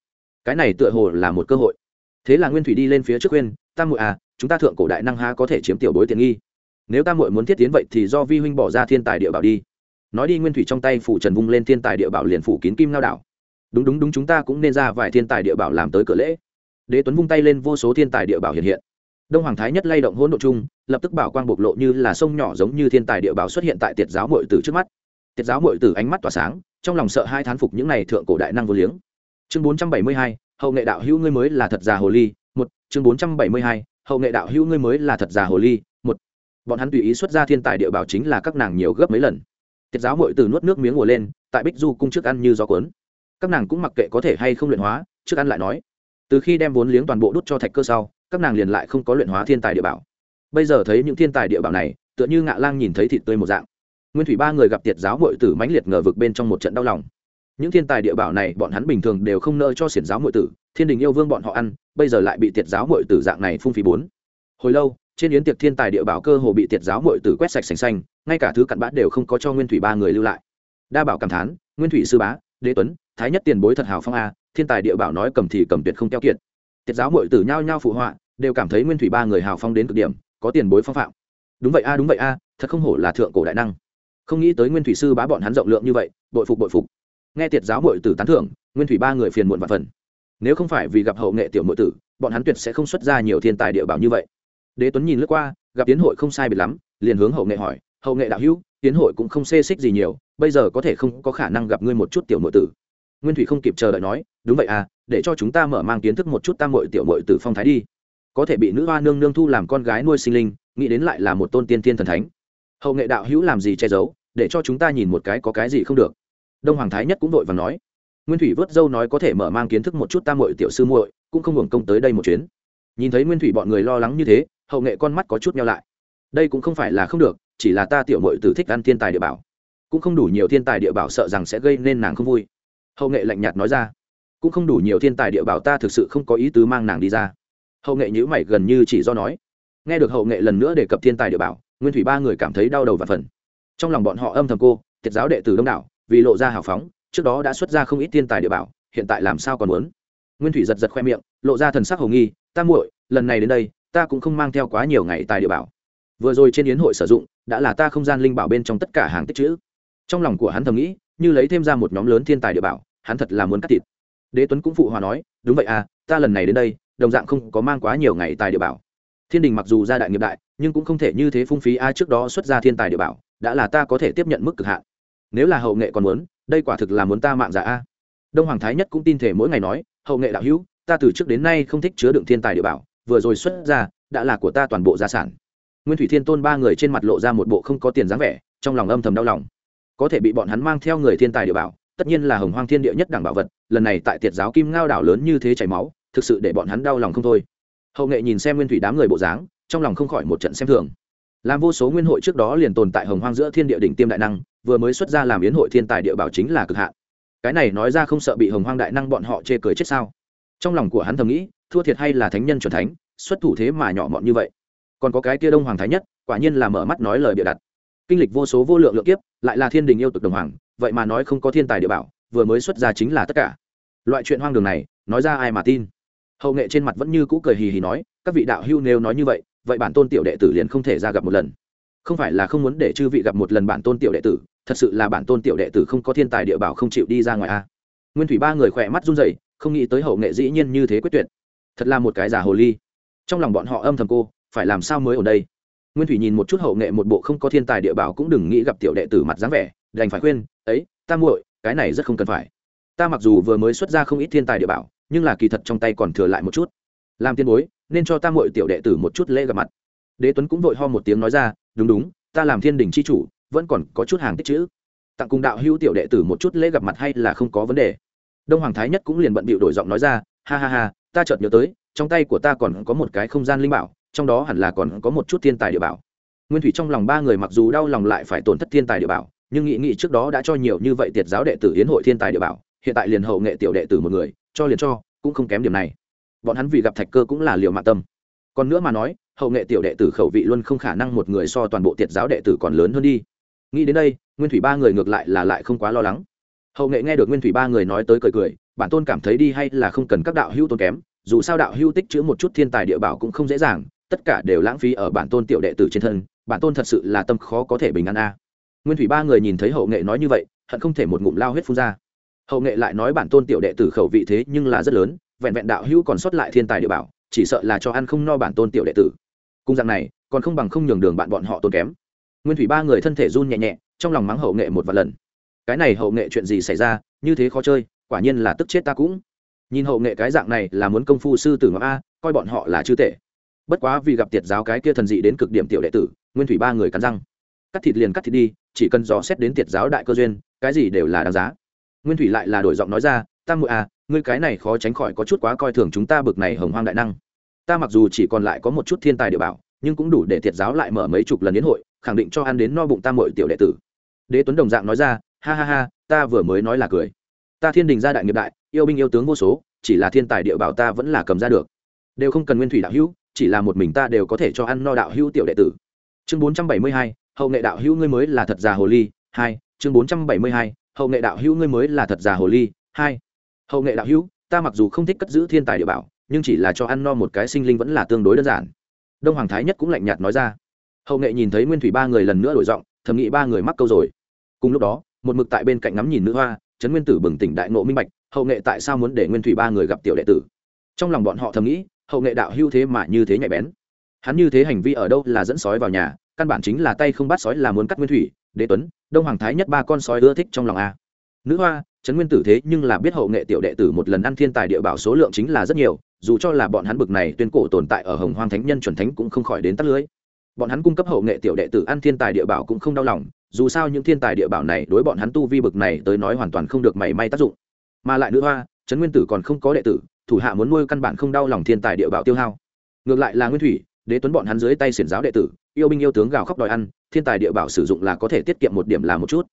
Cái này tựa hồ là một cơ hội. Thế là nguyên thủy đi lên phía trước khuyên tam mội à chúng ta thượng cổ đại năng ha có thể chiếm tiểu bối tiện nghi? Nếu tam mội muốn thiết tiến vậy thì do vi huynh bỏ ra thiên tài địa bảo đi. Nói đi nguyên thủy trong tay phủ trần vung lên thiên tài địa bảo liền phủ kín kim lao đảo. Đúng đúng đúng, chúng ta cũng nên ra vài thiên tài địa bảo làm tới cửa lễ đế tuấn vung tay lên vô số thiên tài địa bảo hiện hiện. Đông hoàng thái nhất lay động hỗn độ chung, lập tức bảo quang bộc lộ như là sông nhỏ giống như thiên tài địa bảo xuất hiện tại tiệt giáo mội tử trước mắt. Tiệt giáo mội tử ánh mắt tỏa sáng, trong lòng sợ hai thán phục những này thượng cổ đại năng vô liếng. Chương bốn trăm bảy mươi hai, hậu nghệ đạo hữu ngươi mới là thật già hồ ly, một. Chương bốn trăm bảy mươi hai, hậu nghệ đạo hữu ngươi mới là thật già hồ ly, một. Bọn hắn tùy ý xuất ra thiên tài địa bảo chính là các nàng nhiều gấp mấy lần. Tiết giáo mội tử nuốt nước miếng ngồi lên, tại bích du cung trước ăn như gió cuốn. Các nàng cũng mặc kệ có thể hay không luyện hóa, trước ăn lại nói từ khi đem vốn liếng toàn bộ đút cho thạch cơ sau, các nàng liền lại không có luyện hóa thiên tài địa bảo. Bây giờ thấy những thiên tài địa bảo này, tựa như ngạ lang nhìn thấy thịt tươi một dạng. Nguyên thủy ba người gặp tiệt giáo mội tử mãnh liệt ngờ vực bên trong một trận đau lòng. Những thiên tài địa bảo này, bọn hắn bình thường đều không nợ cho xiển giáo mội tử, thiên đình yêu vương bọn họ ăn, bây giờ lại bị tiệt giáo mội tử dạng này phung phí bốn. Hồi lâu, trên yến tiệc thiên tài địa bảo cơ hồ bị tiệt giáo mội tử quét sạch sành xanh, ngay cả thứ cặn bã đều không có cho nguyên thủy ba người lưu lại. Đa bảo cảm thán, nguyên thủy sư bá, đế tuấn, thái nhất tiền bối thật hào phong a thiên tài địa bảo nói cầm thì cầm tuyệt không keo kiệt. Tiết giáo mội tử nhao nhao phụ họa, đều cảm thấy nguyên thủy ba người hào phong đến cực điểm, có tiền bối phong phạm. Đúng vậy a, đúng vậy a, thật không hổ là thượng cổ đại năng. Không nghĩ tới nguyên thủy sư bá bọn hắn rộng lượng như vậy, bội phục bội phục. Nghe tiệt giáo mội tử tán thưởng, nguyên thủy ba người phiền muộn và phần. Nếu không phải vì gặp hậu nghệ tiểu mội tử, bọn hắn tuyệt sẽ không xuất ra nhiều thiên tài địa bảo như vậy. Đế tuấn nhìn lướt qua, gặp tiến hội không sai biệt lắm, liền hướng hậu nghệ hỏi, hậu nghệ đạo hữu, tiến hội cũng không xê xích gì nhiều, bây giờ có thể không có khả năng gặp ngươi một chút tiểu mội tử? Nguyên thủy không kịp chờ đợi nói, đúng vậy à để cho chúng ta mở mang kiến thức một chút tam mội tiểu mội tử phong thái đi. Có thể bị nữ hoa nương nương thu làm con gái nuôi sinh linh, nghĩ đến lại là một tôn tiên thiên thần thánh. Hậu nghệ đạo hữu làm gì che giấu, để cho chúng ta nhìn một cái có cái gì không được. Đông hoàng thái nhất cũng vội và nói. Nguyên thủy vớt dâu nói có thể mở mang kiến thức một chút tam mội tiểu sư muội, cũng không hưởng công tới đây một chuyến. Nhìn thấy nguyên thủy bọn người lo lắng như thế, hậu nghệ con mắt có chút nhau lại. Đây cũng không phải là không được, chỉ là ta tiểu mội tử thích ăn thiên tài địa bảo. Cũng không đủ nhiều thiên tài địa bảo sợ rằng sẽ gây nên nàng không vui hậu nghệ lạnh nhạt nói ra. Cũng không đủ nhiều thiên tài địa bảo ta thực sự không có ý tứ mang nàng đi ra. Hậu nghệ nhữ mày gần như chỉ do nói. Nghe được hậu nghệ lần nữa đề cập thiên tài địa bảo, nguyên thủy ba người cảm thấy đau đầu và phần trong lòng bọn họ âm thầm cô thiệt giáo đệ tử đông đảo, vì lộ ra hào phóng, trước đó đã xuất ra không ít thiên tài địa bảo, hiện tại làm sao còn muốn? Nguyên thủy giật giật khoe miệng, lộ ra thần sắc hồng nghi, ta muội, lần này đến đây, ta cũng không mang theo quá nhiều ngày tài địa bảo. Vừa rồi trên yến hội sử dụng, đã là ta không gian linh bảo bên trong tất cả hàng tích chữ trong lòng của hắn thầm nghĩ, như lấy thêm ra một nhóm lớn thiên tài địa bảo, hắn thật là muốn cắt thịt. Đế tuấn cũng phụ hòa nói, đúng vậy à ta lần này đến đây, đồng dạng không có mang quá nhiều ngày tài địa bảo. Thiên đình mặc dù ra đại nghiệp đại, nhưng cũng không thể như thế phung phí ai trước đó xuất ra thiên tài địa bảo, đã là ta có thể tiếp nhận mức cực hạn. Nếu là hậu nghệ còn muốn, đây quả thực là muốn ta mạng giả a. Đông hoàng thái nhất cũng tin thể mỗi ngày nói, hậu nghệ đạo hữu, ta từ trước đến nay không thích chứa đựng thiên tài địa bảo, vừa rồi xuất ra, đã là của ta toàn bộ gia sản. Nguyên thủy thiên tôn ba người trên mặt lộ ra một bộ không có tiền dáng vẻ, trong lòng âm thầm đau lòng có thể bị bọn hắn mang theo người thiên tài địa bảo, tất nhiên là hồng hoang thiên địa nhất đẳng bảo vật, lần này tại tiệt giáo kim ngao đảo lớn như thế chảy máu, thực sự để bọn hắn đau lòng không thôi. Hậu nghệ nhìn xem nguyên thủy đám người bộ dáng, trong lòng không khỏi một trận xem thường. Làm vô số nguyên hội trước đó liền tồn tại hồng hoang giữa thiên địa đỉnh tiêm đại năng, vừa mới xuất ra làm yến hội thiên tài địa bảo chính là cực hạn. Cái này nói ra không sợ bị hồng hoang đại năng bọn họ chê cười chết sao? Trong lòng của hắn thầm nghĩ, thua thiệt hay là thánh nhân c thánh, xuất thủ thế mà nhỏ mọn như vậy. Còn có cái kia đông hoàng thái nhất, quả nhiên là mở mắt nói lời bịa đặt kinh lịch vô số vô lượng lượng kiếp, lại là thiên đình yêu tục đồng hoàng, vậy mà nói không có thiên tài địa bảo, vừa mới xuất ra chính là tất cả. Loại chuyện hoang đường này, nói ra ai mà tin? Hậu nghệ trên mặt vẫn như cũ cười hì hì nói, các vị đạo hưu nếu nói như vậy vậy bản tôn tiểu đệ tử liền không thể ra gặp một lần. Không phải là không muốn để chư vị gặp một lần bản tôn tiểu đệ tử, thật sự là bản tôn tiểu đệ tử không có thiên tài địa bảo không chịu đi ra ngoài a. Nguyên thủy ba người khỏe mắt run rẩy, không nghĩ tới hậu nghệ dĩ nhiên như thế quyết tuyệt. Thật là một cái giả hồ ly. Trong lòng bọn họ âm thầm cô, phải làm sao mới ở đây? Nguyên thủy nhìn một chút hậu nghệ một bộ không có thiên tài địa bảo cũng đừng nghĩ gặp tiểu đệ tử mặt dáng vẻ, đành phải khuyên, ấy, ta muội, cái này rất không cần phải. Ta mặc dù vừa mới xuất ra không ít thiên tài địa bảo, nhưng là kỳ thật trong tay còn thừa lại một chút. Làm tiên bối, nên cho ta muội tiểu đệ tử một chút lễ gặp mặt. Đế tuấn cũng vội ho một tiếng nói ra, đúng đúng, ta làm thiên đình c h i chủ, vẫn còn có chút hàng tích chữ. Tặng cùng đạo hữu tiểu đệ tử một chút lễ gặp mặt hay là không có vấn đề. Đông hoàng thái nhất cũng liền bận bịu đổi giọng nói ra, ha ha ha, ta chợt nhớ tới, trong tay của ta còn có một cái không gian linh bảo trong đó hẳn là còn có một chút thiên tài địa bảo. Nguyên thủy trong lòng ba người mặc dù đau lòng lại phải tổn thất thiên tài địa bảo, nhưng nghị nghị trước đó đã cho nhiều như vậy tiệt giáo đệ tử hiến hội thiên tài địa bảo, hiện tại liền hậu nghệ tiểu đệ tử một người, cho liền cho, cũng không kém điểm này. Bọn hắn vì gặp thạch cơ cũng là liều mạng tâm. Còn nữa mà nói, hậu nghệ tiểu đệ tử khẩu vị luôn không khả năng một người so toàn bộ tiệt giáo đệ tử còn lớn hơn đi. Nghĩ đến đây, nguyên thủy ba người ngược lại là lại không quá lo lắng. Hậu nghệ nghe được nguyên thủy ba người nói tới cười cười, bản tôn cảm thấy đi hay là không cần các đạo hữu tôn kém, dù sao đạo hữu tích chữ một chút thiên tài địa bảo cũng không dễ dàng tất cả đều lãng phí ở bản tôn tiểu đệ tử trên thân, bản tôn thật sự là tâm khó có thể bình an a. À. Nguyên thủy ba người nhìn thấy hậu nghệ nói như vậy, hận không thể một ngụm lao huyết phun ra. Hậu nghệ lại nói bản tôn tiểu đệ tử khẩu vị thế nhưng là rất lớn, vẹn vẹn đạo hữu còn sót lại thiên tài địa bảo, chỉ sợ là cho ăn không no bản tôn tiểu đệ tử. Cung dạng này, còn không bằng không nhường đường bạn bọn họ tốn kém. Nguyên thủy ba người thân thể run nhẹ nhẹ, trong lòng mắng hậu nghệ một vài lần. Cái này hậu nghệ chuyện gì xảy ra, như thế khó chơi, quả nhiên là tức chết ta cũng. Nhìn hậu nghệ cái dạng này là muốn công phu sư tử ngọc a, coi bọn họ là chư tệ bất quá vì gặp tiệt giáo cái kia thần dị đến cực điểm tiểu đệ tử, nguyên thủy ba người cắn răng. Cắt thịt liền cắt thịt đi, chỉ cần dò xét đến tiệt giáo đại cơ duyên, cái gì đều là đáng giá. Nguyên thủy lại là đổi giọng nói ra tam muội à ngươi cái này khó tránh khỏi có chút quá coi thường chúng ta bực này hồng hoang đại năng. Ta mặc dù chỉ còn lại có một chút thiên tài địa bảo, nhưng cũng đủ để thiệt giáo lại mở mấy chục lần đến hội, khẳng định cho ăn đến no bụng tam muội tiểu đệ tử. Đế tuấn đồng dạng nói ra, ha ha ha, ta vừa mới nói là cười. Ta thiên đình gia đại nghiệp đại, yêu binh yêu tướng vô số, chỉ là thiên tài địa bảo ta vẫn là cầm ra được. Đều không cần nguyên thủy đạo hữu chỉ là một mình ta đều có thể cho ăn no đạo hữu tiểu đệ tử. Chương bốn trăm bảy mươi hai, hậu nghệ đạo hữu ngươi mới là thật già hồ ly, hai, chương bốn trăm bảy mươi hai, hậu nghệ đạo hữu ngươi mới là thật già hồ ly, hai. Hậu nghệ đạo hữu, ta mặc dù không thích cất giữ thiên tài địa bảo, nhưng chỉ là cho ăn no một cái sinh linh vẫn là tương đối đơn giản. Đông hoàng thái nhất cũng lạnh nhạt nói ra. Hậu nghệ nhìn thấy nguyên thủy ba người lần nữa đổi giọng, thầm nghĩ ba người mắc câu rồi. Cùng lúc đó, một mực tại bên cạnh ngắm nhìn nữ hoa, trấn nguyên tử bừng tỉnh đại nộ minh bạch, hậu nghệ tại sao muốn để nguyên thủy ba người gặp tiểu đệ tử? Trong lòng bọn họ thầm nghĩ hậu nghệ đạo hưu thế mà như thế nhạy bén. Hắn như thế hành vi ở đâu là dẫn sói vào nhà, căn bản chính là tay không bắt sói là muốn cắt nguyên thủy, đế tuấn, đông hoàng thái nhất ba con sói ưa thích trong lòng a. Nữ hoa, trấn nguyên tử thế nhưng là biết hậu nghệ tiểu đệ tử một lần ăn thiên tài địa bảo số lượng chính là rất nhiều, dù cho là bọn hắn bực này tuyên cổ tồn tại ở hồng hoang thánh nhân chuẩn thánh cũng không khỏi đến tắt lưới. Bọn hắn cung cấp hậu nghệ tiểu đệ tử ăn thiên tài địa bảo cũng không đau lòng, dù sao những thiên tài địa bảo này đối bọn hắn tu vi bực này tới nói hoàn toàn không được mảy may tác dụng. Mà lại nữ hoa, trấn nguyên tử còn không có đệ tử thủ hạ muốn nuôi căn bản không đau lòng thiên tài địa bảo tiêu hao. Ngược lại là nguyên thủy, đế tuấn bọn hắn dưới tay xiển giáo đệ tử, yêu binh yêu tướng gào khóc đòi ăn, thiên tài địa bảo sử dụng là có thể tiết kiệm một điểm là một chút.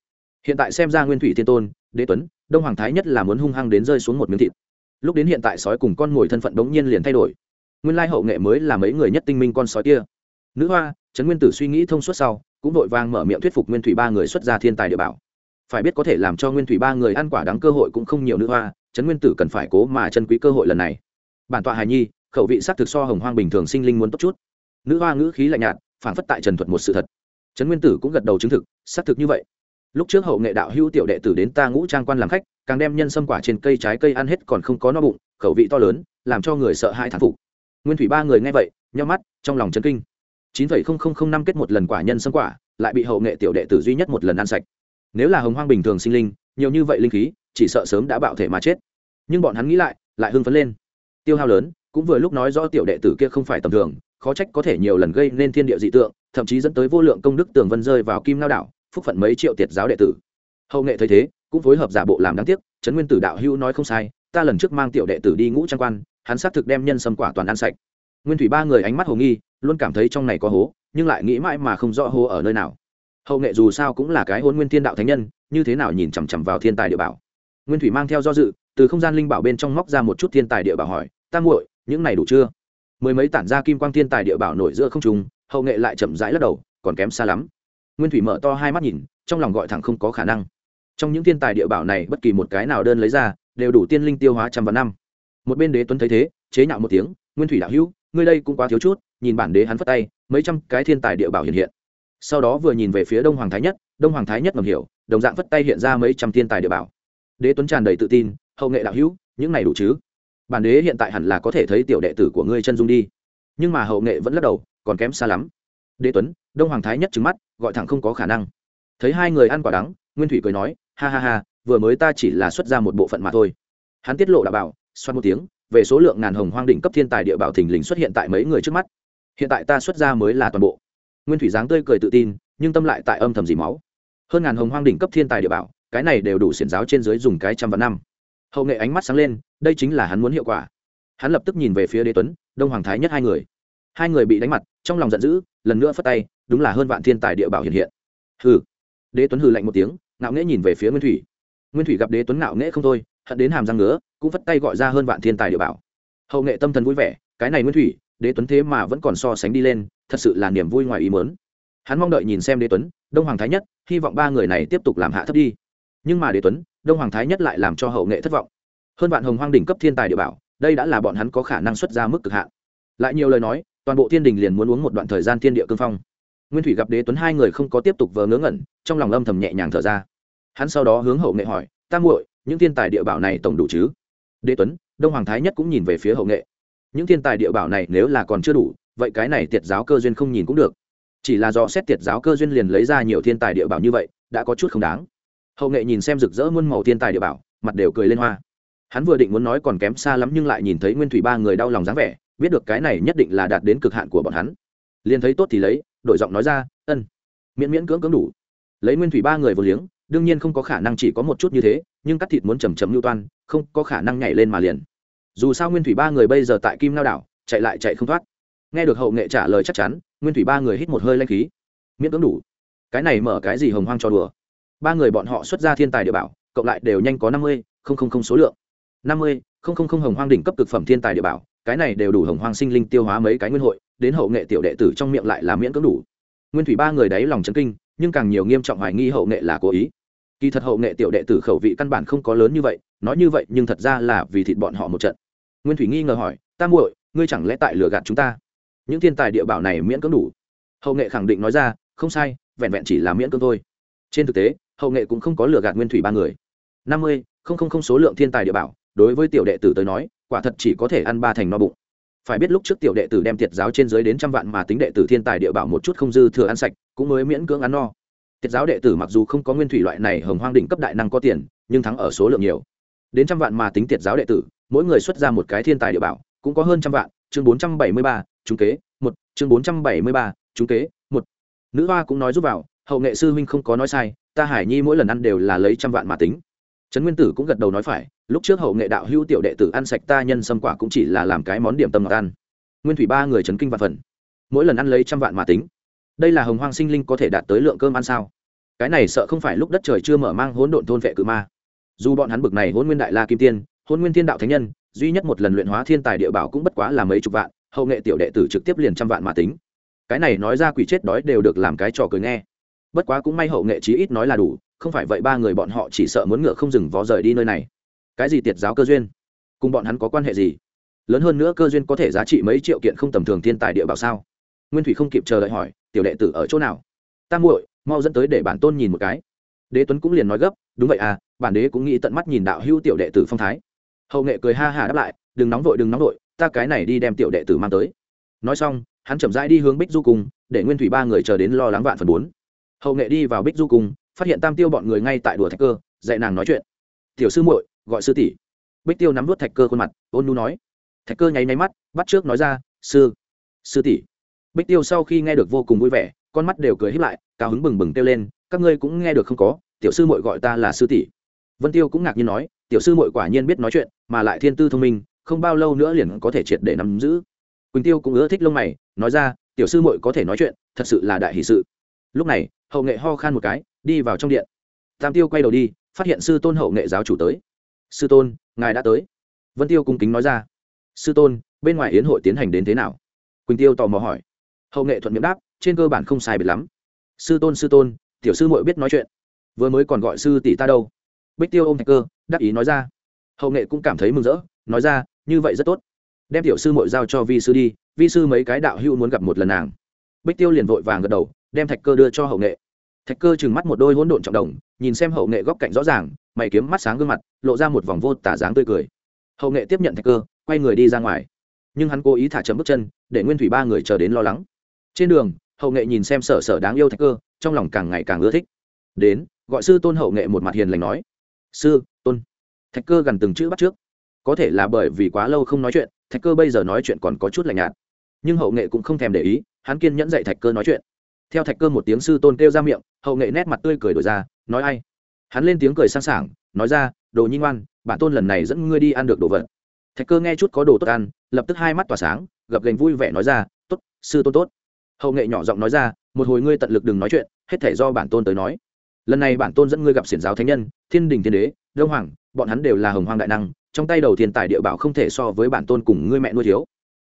Hiện tại xem ra nguyên thủy thiên tôn, đế tuấn, đông hoàng thái nhất là muốn hung hăng đến rơi xuống một miếng thịt. Lúc đến hiện tại sói cùng con mồi thân phận bỗng nhiên liền thay đổi. Nguyên lai hậu nghệ mới là mấy người nhất tinh minh con sói kia. Nữ hoa, trấn nguyên tử suy nghĩ thông suốt sau, cũng vội vàng mở miệng thuyết phục nguyên thủy ba người xuất ra thiên tài địa bảo. Phải biết có thể làm cho nguyên thủy ba người ăn quả đắng cơ hội cũng không nhiều nữ hoa trấn nguyên tử cần phải cố mà chân quý cơ hội lần này. Bản tọa hài nhi, khẩu vị s thực so hồng hoang bình thường sinh linh muốn tốt chút. Nữ hoa ngữ khí lạnh nhạt phản phất tại trần thuật một sự thật. Trấn nguyên tử cũng gật đầu chứng thực, xác thực như vậy. Lúc trước hậu nghệ đạo hữu tiểu đệ tử đến ta ngũ trang quan làm khách, càng đem nhân sâm quả trên cây trái cây ăn hết còn không có no bụng, khẩu vị to lớn, làm cho người sợ hai thán phục. Nguyên thủy ba người nghe vậy nhau mắt, trong lòng chấn kinh. Chín phẩy không không không năm kết một lần quả nhân sâm quả, lại bị hậu nghệ tiểu đệ tử duy nhất một lần ăn sạch. Nếu là hồng hoang bình thường sinh linh, nhiều như vậy linh khí chỉ sợ sớm đã bạo thể mà chết. Nhưng bọn hắn nghĩ lại lại hưng phấn lên. Tiêu hao lớn, cũng vừa lúc nói rõ tiểu đệ tử kia không phải tầm thường, khó trách có thể nhiều lần gây nên thiên địa dị tượng, thậm chí dẫn tới vô lượng công đức tường vân rơi vào kim lao đảo, phúc phận mấy triệu tiệt giáo đệ tử. Hậu nghệ thấy thế, cũng phối hợp giả bộ làm đáng tiếc, trấn nguyên tử đạo hữu nói không sai, ta lần trước mang tiểu đệ tử đi ngũ trang quan, hắn xác thực đem nhân sâm quả toàn ăn sạch. Nguyên thủy ba người ánh mắt hồ nghi, luôn cảm thấy trong này có hố, nhưng lại nghĩ mãi mà không rõ hố ở nơi nào. Hậu nghệ dù sao cũng là cái hôn nguyên thiên đạo thánh nhân, như thế nào nhìn chằm chằm vào thiên tài địa bảo nguyên thủy mang theo do dự, từ không gian linh bảo bên trong móc ra một chút thiên tài địa bảo hỏi, ta muội, những này đủ chưa? Mười mấy tản ra kim quang thiên tài địa bảo nổi giữa không trùng hậu nghệ lại chậm rãi lắc đầu, còn kém xa lắm. Nguyên thủy mở to hai mắt nhìn, trong lòng gọi thẳng không có khả năng. Trong những thiên tài địa bảo này bất kỳ một cái nào đơn lấy ra, đều đủ tiên linh tiêu hóa trăm vạn năm. Một bên đế tuấn thấy thế, chế nhạo một tiếng, nguyên thủy đạo hữu, ngươi đây cũng quá thiếu chút, nhìn bản đế hắn phất tay, mấy trăm cái thiên tài địa bảo hiện hiện. Sau đó vừa nhìn về phía đông hoàng thái nhất, đông hoàng thái nhất ngầm hiểu, đồng dạng phất tay hiện ra mấy trăm thiên tài địa bảo đế tuấn tràn đầy tự tin, hậu nghệ đạo hữu, những này đủ chứ? Bản đế hiện tại hẳn là có thể thấy tiểu đệ tử của ngươi chân dung đi. Nhưng mà hậu nghệ vẫn lắc đầu, còn kém xa lắm. Đế tuấn, đông hoàng thái nhất trứng mắt, gọi thẳng không có khả năng. Thấy hai người ăn quả đắng, nguyên thủy cười nói, ha ha ha, vừa mới ta chỉ là xuất ra một bộ phận mà thôi. Hắn tiết lộ đạo bảo xoan một tiếng, về số lượng ngàn hồng hoang đỉnh cấp thiên tài địa bảo thình lình xuất hiện tại mấy người trước mắt. Hiện tại ta xuất ra mới là toàn bộ. Nguyên thủy dáng tươi cười tự tin, nhưng tâm lại tại âm thầm dì máu. Hơn ngàn hồng hoang đỉnh cấp thiên tài địa bảo cái này đều đủ xiển giáo trên dưới dùng cái trăm vạn năm. Hậu nghệ ánh mắt sáng lên, đây chính là hắn muốn hiệu quả. Hắn lập tức nhìn về phía đế tuấn, đông hoàng thái nhất hai người. Hai người bị đánh mặt, trong lòng giận dữ, lần nữa phất tay, đúng là hơn vạn thiên tài địa bảo hiện hiện. Hừ. Đế tuấn hừ lạnh một tiếng, ngạo nghễ nhìn về phía nguyên thủy. Nguyên thủy gặp đế tuấn ngạo nghễ không thôi, hận đến hàm răng ngứa, cũng phất tay gọi ra hơn vạn thiên tài địa bảo. Hậu nghệ tâm thần vui vẻ, cái này nguyên thủy, đế tuấn thế mà vẫn còn so sánh đi lên, thật sự là niềm vui ngoài ý mớn hắn mong đợi nhìn xem đế tuấn, đông hoàng thái nhất, hy vọng ba người này tiếp tục làm hạ thấp đi nhưng mà đế tuấn, đông hoàng thái nhất lại làm cho hậu nghệ thất vọng. Hơn vạn hồng hoang đỉnh cấp thiên tài địa bảo, đây đã là bọn hắn có khả năng xuất ra mức cực hạn. Lại nhiều lời nói, toàn bộ thiên đình liền muốn uống một đoạn thời gian thiên địa cương phong. Nguyên thủy gặp đế tuấn hai người không có tiếp tục vờ ngớ ngẩn, trong lòng âm thầm nhẹ nhàng thở ra. Hắn sau đó hướng hậu nghệ hỏi, ta muội, những thiên tài địa bảo này tổng đủ chứ? Đế tuấn, đông hoàng thái nhất cũng nhìn về phía hậu nghệ. Những thiên tài địa bảo này nếu là còn chưa đủ, vậy cái này tiệt giáo cơ duyên không nhìn cũng được. Chỉ là do xét tiệt giáo cơ duyên liền lấy ra nhiều thiên tài địa bảo như vậy, đã có chút không đáng hậu nghệ nhìn xem rực rỡ muôn màu thiên tài địa bảo, mặt đều cười lên hoa. Hắn vừa định muốn nói còn kém xa lắm nhưng lại nhìn thấy nguyên thủy ba người đau lòng dáng vẻ, biết được cái này nhất định là đạt đến cực hạn của bọn hắn. Liền thấy tốt thì lấy, đổi giọng nói ra, ân, miễn miễn cưỡng cưỡng đủ. Lấy nguyên thủy ba người vô liếng, đương nhiên không có khả năng chỉ có một chút như thế, nhưng cắt thịt muốn chầm chầm lưu toan, không có khả năng nhảy lên mà liền. Dù sao nguyên thủy ba người bây giờ tại kim lao đảo, chạy lại chạy không thoát. Nghe được hậu nghệ trả lời chắc chắn, nguyên thủy ba người hít một hơi lanh khí. Miễn cưỡng đủ. Cái này mở cái gì hồng hoang cho đùa? Ba người bọn họ xuất ra thiên tài địa bảo, cộng lại đều nhanh có năm mươi, không không không số lượng. năm mươi, không không không hồng hoang đỉnh cấp cực phẩm thiên tài địa bảo, cái này đều đủ hồng hoang sinh linh tiêu hóa mấy cái nguyên hội, đến hậu nghệ tiểu đệ tử trong miệng lại là miễn cưỡng đủ. Nguyên thủy ba người đấy lòng chấn kinh, nhưng càng nhiều nghiêm trọng hoài nghi hậu nghệ là cố ý. Kỳ thật hậu nghệ tiểu đệ tử khẩu vị căn bản không có lớn như vậy, nói như vậy nhưng thật ra là vì thịt bọn họ một trận. Nguyên thủy nghi ngờ hỏi, ta muội, ngươi chẳng lẽ tại lừa gạt chúng ta? Những thiên tài địa bảo này miễn cưỡng đủ? Hậu nghệ khẳng định nói ra, không sai, vẹn vẹn chỉ là miễn cưỡng thôi. Trên thực tế hậu nghệ cũng không có lừa gạt nguyên thủy ba người. Năm mươi, không không không số lượng thiên tài địa bảo, đối với tiểu đệ tử tới nói, quả thật chỉ có thể ăn ba thành no bụng. Phải biết lúc trước tiểu đệ tử đem tiệt giáo trên dưới đến trăm vạn mà tính đệ tử thiên tài địa bảo một chút không dư thừa ăn sạch, cũng mới miễn cưỡng ăn no. Tiệt giáo đệ tử mặc dù không có nguyên thủy loại này hồng hoang đỉnh cấp đại năng có tiền, nhưng thắng ở số lượng nhiều. Đến trăm vạn mà tính tiệt giáo đệ tử, mỗi người xuất ra một cái thiên tài địa bảo, cũng có hơn trăm vạn, chương bốn trăm bảy mươi ba, trúng kế, một, chương bốn trăm bảy mươi ba, trúng kế, một. Nữ hoa cũng nói giúp vào hậu nghệ sư huynh không có nói sai, ta hải nhi mỗi lần ăn đều là lấy trăm vạn mà tính. Trấn nguyên tử cũng gật đầu nói phải, lúc trước hậu nghệ đạo hữu tiểu đệ tử ăn sạch ta nhân sâm quả cũng chỉ là làm cái món điểm tâm ngọt ăn. Nguyên thủy ba người trấn kinh vạn phần. Mỗi lần ăn lấy trăm vạn mà tính. Đây là hồng hoang sinh linh có thể đạt tới lượng cơm ăn sao? Cái này sợ không phải lúc đất trời chưa mở mang hỗn độn thôn vệ cự ma. Dù bọn hắn bực này hôn nguyên đại la kim tiên hôn nguyên thiên đạo thánh nhân, duy nhất một lần luyện hóa thiên tài địa bảo cũng bất quá là mấy chục vạn, hậu nghệ tiểu đệ tử trực tiếp liền trăm vạn mà tính. Cái này nói ra quỷ chết đói đều được làm cái trò cười nghe bất quá cũng may hậu nghệ chí ít nói là đủ, không phải vậy ba người bọn họ chỉ sợ muốn ngựa không dừng vó rời đi nơi này. Cái gì tiệt giáo cơ duyên? Cùng bọn hắn có quan hệ gì? Lớn hơn nữa cơ duyên có thể giá trị mấy triệu kiện không tầm thường thiên tài địa bảo sao? Nguyên thủy không kịp chờ đợi hỏi, tiểu đệ tử ở chỗ nào? Tam muội, mau dẫn tới để bản tôn nhìn một cái. Đế tuấn cũng liền nói gấp, đúng vậy à bản đế cũng nghĩ tận mắt nhìn đạo hữu tiểu đệ tử phong thái. Hậu nghệ cười ha hà đáp lại, đừng nóng vội, đừng nóng vội, ta cái này đi đem tiểu đệ tử mang tới. Nói xong, hắn chậm rãi đi hướng bích du cùng để nguyên thủy ba người chờ đến lo lắng vạn phần bốn hậu nghệ đi vào bích du cung, phát hiện tam tiêu bọn người ngay tại đùa thạch cơ, dạy nàng nói chuyện. Tiểu sư muội, gọi sư tỷ. Bích tiêu nắm vút thạch cơ khuôn mặt, ôn nu nói. Thạch cơ nháy nháy mắt, bắt trước nói ra, sư sư tỷ. Bích tiêu sau khi nghe được vô cùng vui vẻ, con mắt đều cười híp lại, cao hứng bừng bừng kêu lên, các ngươi cũng nghe được không có, tiểu sư muội gọi ta là sư tỷ. Vân tiêu cũng ngạc nhiên nói, tiểu sư muội quả nhiên biết nói chuyện, mà lại thiên tư thông minh, không bao lâu nữa liền có thể triệt để nắm giữ. Quỳnh tiêu cũng ưa thích lông mày, nói ra, tiểu sư muội có thể nói chuyện, thật sự là đại hỷ sự lúc này, hậu nghệ ho khan một cái, đi vào trong điện. Tam tiêu quay đầu đi, phát hiện sư tôn hậu nghệ giáo chủ tới. Sư tôn, ngài đã tới. Vân tiêu cung kính nói ra. Sư tôn, bên ngoài yến hội tiến hành đến thế nào? Quỳnh tiêu tò mò hỏi. Hậu nghệ thuận miệng đáp, trên cơ bản không sai biệt lắm. Sư tôn sư tôn, tiểu sư muội biết nói chuyện. Vừa mới còn gọi sư tỷ ta đâu. Bích tiêu ôm thạch cơ, đắc ý nói ra. Hậu nghệ cũng cảm thấy mừng rỡ, nói ra, như vậy rất tốt. Đem tiểu sư muội giao cho vi sư đi, vi sư mấy cái đạo hữu muốn gặp một lần nàng. Bích tiêu liền vội vàng gật đầu đem thạch cơ đưa cho hậu nghệ. Thạch cơ trừng mắt một đôi hỗn độn trọng đồng, nhìn xem hậu nghệ góc cạnh rõ ràng, mày kiếm mắt sáng gương mặt, lộ ra một vòng vô tả dáng tươi cười. Hậu nghệ tiếp nhận thạch cơ, quay người đi ra ngoài. Nhưng hắn cố ý thả chậm bước chân, để nguyên thủy ba người chờ đến lo lắng. Trên đường, hậu nghệ nhìn xem sở sở đáng yêu thạch cơ, trong lòng càng ngày càng ưa thích. Đến, gọi sư tôn hậu nghệ một mặt hiền lành nói. Sư, tôn. Thạch cơ gần từng chữ bắt trước. Có thể là bởi vì quá lâu không nói chuyện, thạch cơ bây giờ nói chuyện còn có chút lạnh nhạt. Nhưng hậu nghệ cũng không thèm để ý, hắn kiên nhẫn dạy thạch cơ nói chuyện theo thạch cơ một tiếng sư tôn kêu ra miệng, hậu nghệ nét mặt tươi cười đổi ra, nói ai? Hắn lên tiếng cười sang sảng, nói ra, đồ nhi ngoan, bản tôn lần này dẫn ngươi đi ăn được đồ vật. Thạch cơ nghe chút có đồ tốt ăn, lập tức hai mắt tỏa sáng, gập gành vui vẻ nói ra t ố t sư tôn tốt. Hậu nghệ nhỏ giọng nói ra, một hồi ngươi tận lực đừng nói chuyện, hết thể do bản tôn tới nói. Lần này bản tôn dẫn ngươi gặp xiển giáo thánh nhân, thiên đình thiên đế, đông hoàng, bọn hắn đều là hồng hoàng đại năng, trong tay đầu thiên tài địa bảo không thể so với bản tôn cùng ngươi mẹ nuôi thiếu.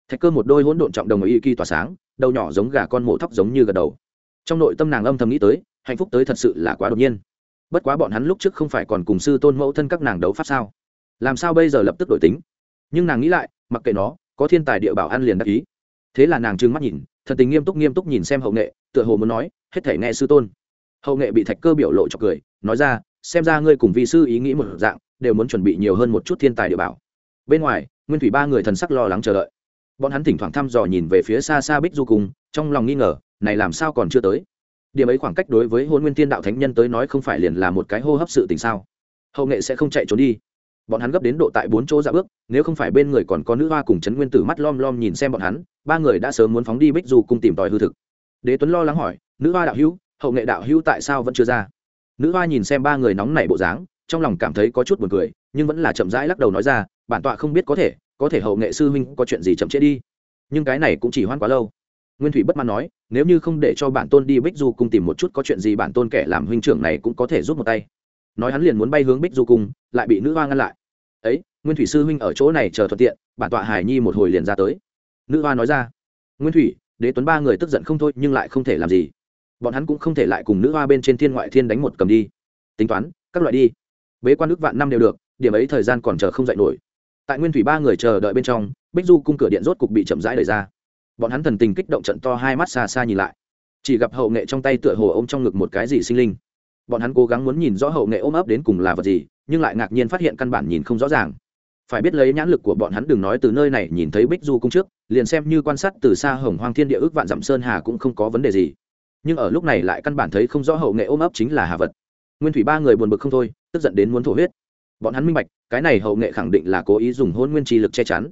Thạch cơ một đôi hỗn độn trọng đồng ở y kỳ tỏa sáng, đầu nhỏ giống gà con mổ thóc giống như gật đầu trong nội tâm nàng âm thầm nghĩ tới, hạnh phúc tới thật sự là quá đột nhiên. Bất quá bọn hắn lúc trước không phải còn cùng sư tôn mẫu thân các nàng đấu pháp sao? Làm sao bây giờ lập tức đổi tính? Nhưng nàng nghĩ lại, mặc kệ nó, có thiên tài địa bảo ăn liền đắc ý. Thế là nàng trừng mắt nhìn thần tình nghiêm túc nghiêm túc nhìn xem hậu nghệ, tựa hồ muốn nói, hết thể nghe sư tôn. Hậu nghệ bị thạch cơ biểu lộ cho cười, nói ra, xem ra ngươi cùng vi sư ý nghĩ một dạng, đều muốn chuẩn bị nhiều hơn một chút thiên tài địa bảo. Bên ngoài, nguyên thủy ba người thần sắc lo lắng chờ đợi. Bọn hắn thỉnh thoảng thăm dò nhìn về phía xa xa bích du cùng trong lòng nghi ngờ này làm sao còn chưa tới? Điểm ấy khoảng cách đối với hôn nguyên tiên đạo thánh nhân tới nói không phải liền là một cái hô hấp sự tình sao? Hậu nghệ sẽ không chạy trốn đi. Bọn hắn gấp đến độ tại bốn chỗ dạ bước, nếu không phải bên người còn có nữ hoa cùng trấn nguyên tử mắt lom lom nhìn xem bọn hắn, ba người đã sớm muốn phóng đi bích du cùng tìm tòi hư thực. Đế tuấn lo lắng hỏi, nữ hoa đạo hữu, hậu nghệ đạo hữu tại sao vẫn chưa ra? Nữ hoa nhìn xem ba người nóng nảy bộ dáng, trong lòng cảm thấy có chút buồn cười, nhưng vẫn là chậm rãi lắc đầu nói ra, bản tọa không biết có thể có thể hậu nghệ sư huynh có chuyện gì chậm trễ đi. Nhưng cái này cũng chỉ hoan quá lâu nguyên thủy bất mãn nói, nếu như không để cho bản tôn đi bích du cung tìm một chút có chuyện gì bản tôn kẻ làm huynh trưởng này cũng có thể giúp một tay. Nói hắn liền muốn bay hướng bích du cung, lại bị nữ hoa ngăn lại. Ấy, nguyên thủy sư huynh ở chỗ này chờ thuận tiện, bản tọa hải nhi một hồi liền ra tới. Nữ hoa nói ra, nguyên thủy, đế tuấn ba người tức giận không thôi nhưng lại không thể làm gì. Bọn hắn cũng không thể lại cùng nữ hoa bên trên thiên ngoại thiên đánh một cầm đi. Tính toán, các loại đi. Bế quan nước vạn năm đều được, điểm ấy thời gian còn chờ không dạy nổi. Tại nguyên thủy ba người chờ đợi bên trong, bích du cung cửa điện rốt cục bị chậm rãi đẩy ra bọn hắn thần tình kích động trận to hai mắt xa xa nhìn lại. Chỉ gặp hậu nghệ trong tay tựa hồ ôm trong ngực một cái gì sinh linh. Bọn hắn cố gắng muốn nhìn rõ hậu nghệ ôm ấp đến cùng là vật gì, nhưng lại ngạc nhiên phát hiện căn bản nhìn không rõ ràng. Phải biết lấy nhãn lực của bọn hắn đừng nói từ nơi này nhìn thấy bích du cung trước, liền xem như quan sát từ xa hồng hoang thiên địa ước vạn dặm sơn hà cũng không có vấn đề gì. Nhưng ở lúc này lại căn bản thấy không rõ hậu nghệ ôm ấp chính là hà vật. Nguyên thủy ba người buồn bực không thôi, tức giận đến muốn thổ huyết. Bọn hắn minh bạch, cái này hậu nghệ khẳng định là cố ý dùng hôn nguyên tri lực che chắn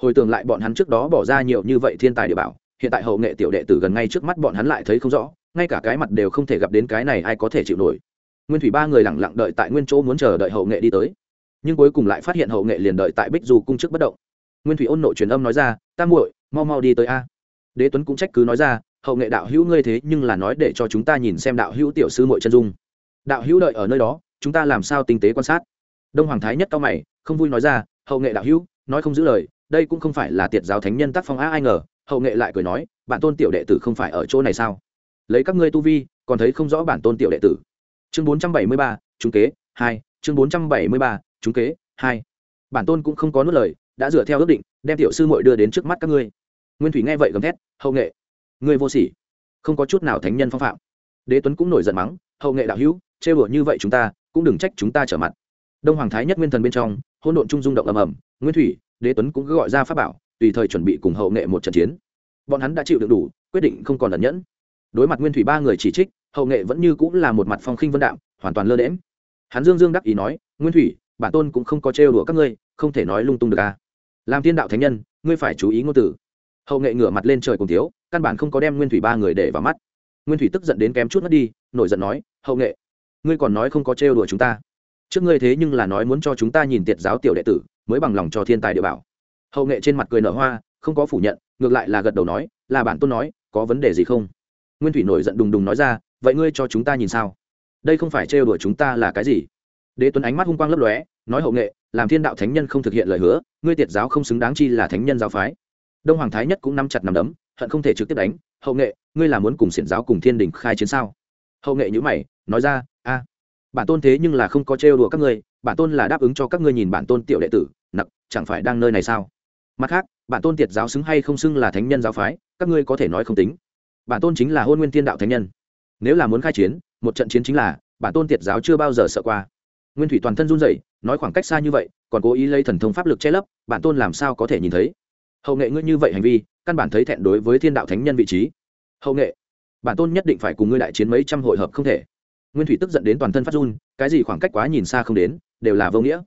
hồi tưởng lại bọn hắn trước đó bỏ ra nhiều như vậy thiên tài địa bảo, hiện tại hậu nghệ tiểu đệ tử gần ngay trước mắt bọn hắn lại thấy không rõ, ngay cả cái mặt đều không thể gặp đến cái này ai có thể chịu nổi. Nguyên thủy ba người lẳng lặng đợi tại nguyên chỗ muốn chờ đợi hậu nghệ đi tới. Nhưng cuối cùng lại phát hiện hậu nghệ liền đợi tại bích du cung trước bất động. Nguyên thủy ôn nội truyền âm nói ra, ta muội, mau mau đi tới a. Đế tuấn cũng trách cứ nói ra, hậu nghệ đạo hữu ngươi thế nhưng là nói để cho chúng ta nhìn xem đạo hữu tiểu sư muội chân dung. Đạo hữu đợi ở nơi đó, chúng ta làm sao tinh tế quan sát? Đông hoàng thái nhất cao mày, không vui nói ra, hậu nghệ đạo hữu, nói không giữ lời đây cũng không phải là tiệt giáo thánh nhân tác phong á ai ngờ, hậu nghệ lại cười nói, bản tôn tiểu đệ tử không phải ở chỗ này sao? Lấy các ngươi tu vi, còn thấy không rõ bản tôn tiểu đệ tử. Chương bốn trăm bảy mươi ba, trúng kế, hai, chương bốn trăm bảy mươi ba, trúng kế, hai. Bản tôn cũng không có nuốt lời, đã dựa theo ước định, đem tiểu sư muội đưa đến trước mắt các ngươi. Nguyên thủy nghe vậy gầm thét, hậu nghệ, ngươi vô sỉ, không có chút nào thánh nhân phong phạm. Đế tuấn cũng nổi giận mắng, hậu nghệ đạo hữu chê bửa như vậy chúng ta, cũng đừng trách chúng ta trở mặt. Đông hoàng thái nhất nguyên thần bên trong hôn độn trung dung động ầm ầm, nguyên thủy đế tuấn cũng cứ gọi ra pháp bảo, tùy thời chuẩn bị cùng hậu nghệ một trận chiến. Bọn hắn đã chịu được đủ, quyết định không còn ẩn nhẫn. Đối mặt nguyên thủy ba người chỉ trích, hậu nghệ vẫn như cũng là một mặt phong khinh vân đạm, hoàn toàn lơ đễm hắn dương dương đắc ý nói, nguyên thủy, bản tôn cũng không có trêu đùa các ngươi, không thể nói lung tung được à. Làm thiên đạo thánh nhân, ngươi phải chú ý ngôn từ. Hậu nghệ ngửa mặt lên trời cùng thiếu, căn bản không có đem nguyên thủy ba người để vào mắt. Nguyên thủy tức giận đến kém chút mất đi, nổi giận nói, hậu nghệ, ngươi còn nói không có trêu đùa chúng ta. Trước ngươi thế nhưng là nói muốn cho chúng ta nhìn tiệt giáo tiểu đệ tử mới bằng lòng cho thiên tài địa bảo. Hậu nghệ trên mặt cười nở hoa, không có phủ nhận, ngược lại là gật đầu nói, là bản tôn nói, có vấn đề gì không? Nguyên thủy nổi giận đùng đùng nói ra, vậy ngươi cho chúng ta nhìn sao? Đây không phải trêu đùa chúng ta là cái gì? Đế tuấn ánh mắt hung quang lấp lóe, nói hậu nghệ, làm thiên đạo thánh nhân không thực hiện lời hứa, ngươi tiệt giáo không xứng đáng chi là thánh nhân giáo phái. Đông hoàng thái nhất cũng nắm chặt nắm đấm, hận không thể trực tiếp đánh, hậu nghệ, ngươi là muốn cùng xiển giáo cùng thiên đình khai chiến sao? Hậu nghệ nhữ mày, nói ra, a, bản tôn thế nhưng là không có trêu đùa các ngươi bản tôn là đáp ứng cho các ngươi nhìn bản tôn tiểu đệ tử, nặc, chẳng phải đang nơi này sao? Mặt khác, bản tôn tiệt giáo xứng hay không xưng là thánh nhân giáo phái, các ngươi có thể nói không tính. Bản tôn chính là hôn nguyên thiên đạo thánh nhân. Nếu là muốn khai chiến, một trận chiến chính là, bản tôn tiệt giáo chưa bao giờ sợ qua. Nguyên thủy toàn thân run rẩy, nói khoảng cách xa như vậy, còn cố ý lấy thần thông pháp lực che lấp, bản tôn làm sao có thể nhìn thấy? Hậu nghệ ngươi như vậy hành vi, căn bản thấy thẹn đối với thiên đạo thánh nhân vị trí. Hậu nghệ, bản tôn nhất định phải cùng ngươi đại chiến mấy trăm hội hợp không thể nguyên thủy tức giận đến toàn thân phát run, cái gì khoảng cách quá nhìn xa không đến, đều là vô nghĩa.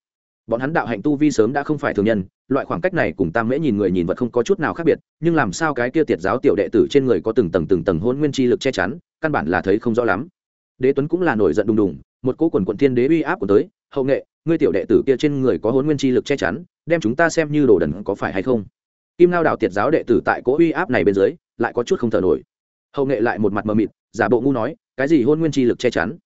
Bọn hắn đạo hạnh tu vi sớm đã không phải thường nhân, loại khoảng cách này cùng tam mễ nhìn người nhìn vật không có chút nào khác biệt, nhưng làm sao cái kia tiệt giáo tiểu đệ tử trên người có từng tầng từng tầng hôn nguyên chi lực che chắn, căn bản là thấy không rõ lắm. Đế tuấn cũng là nổi giận đùng đùng, một cỗ quần quận thiên đế uy áp của tới, hậu nghệ, ngươi tiểu đệ tử kia trên người có hôn nguyên chi lực che chắn, đem chúng ta xem như đồ đần có phải hay không? Kim lao đạo tiệt giáo đệ tử tại cỗ uy áp này bên dưới, lại có chút không thở nổi. Hậu nghệ lại một mặt mờ mịt, giả bộ ngu nói cái gì hôn nguyên chi lực che chắn?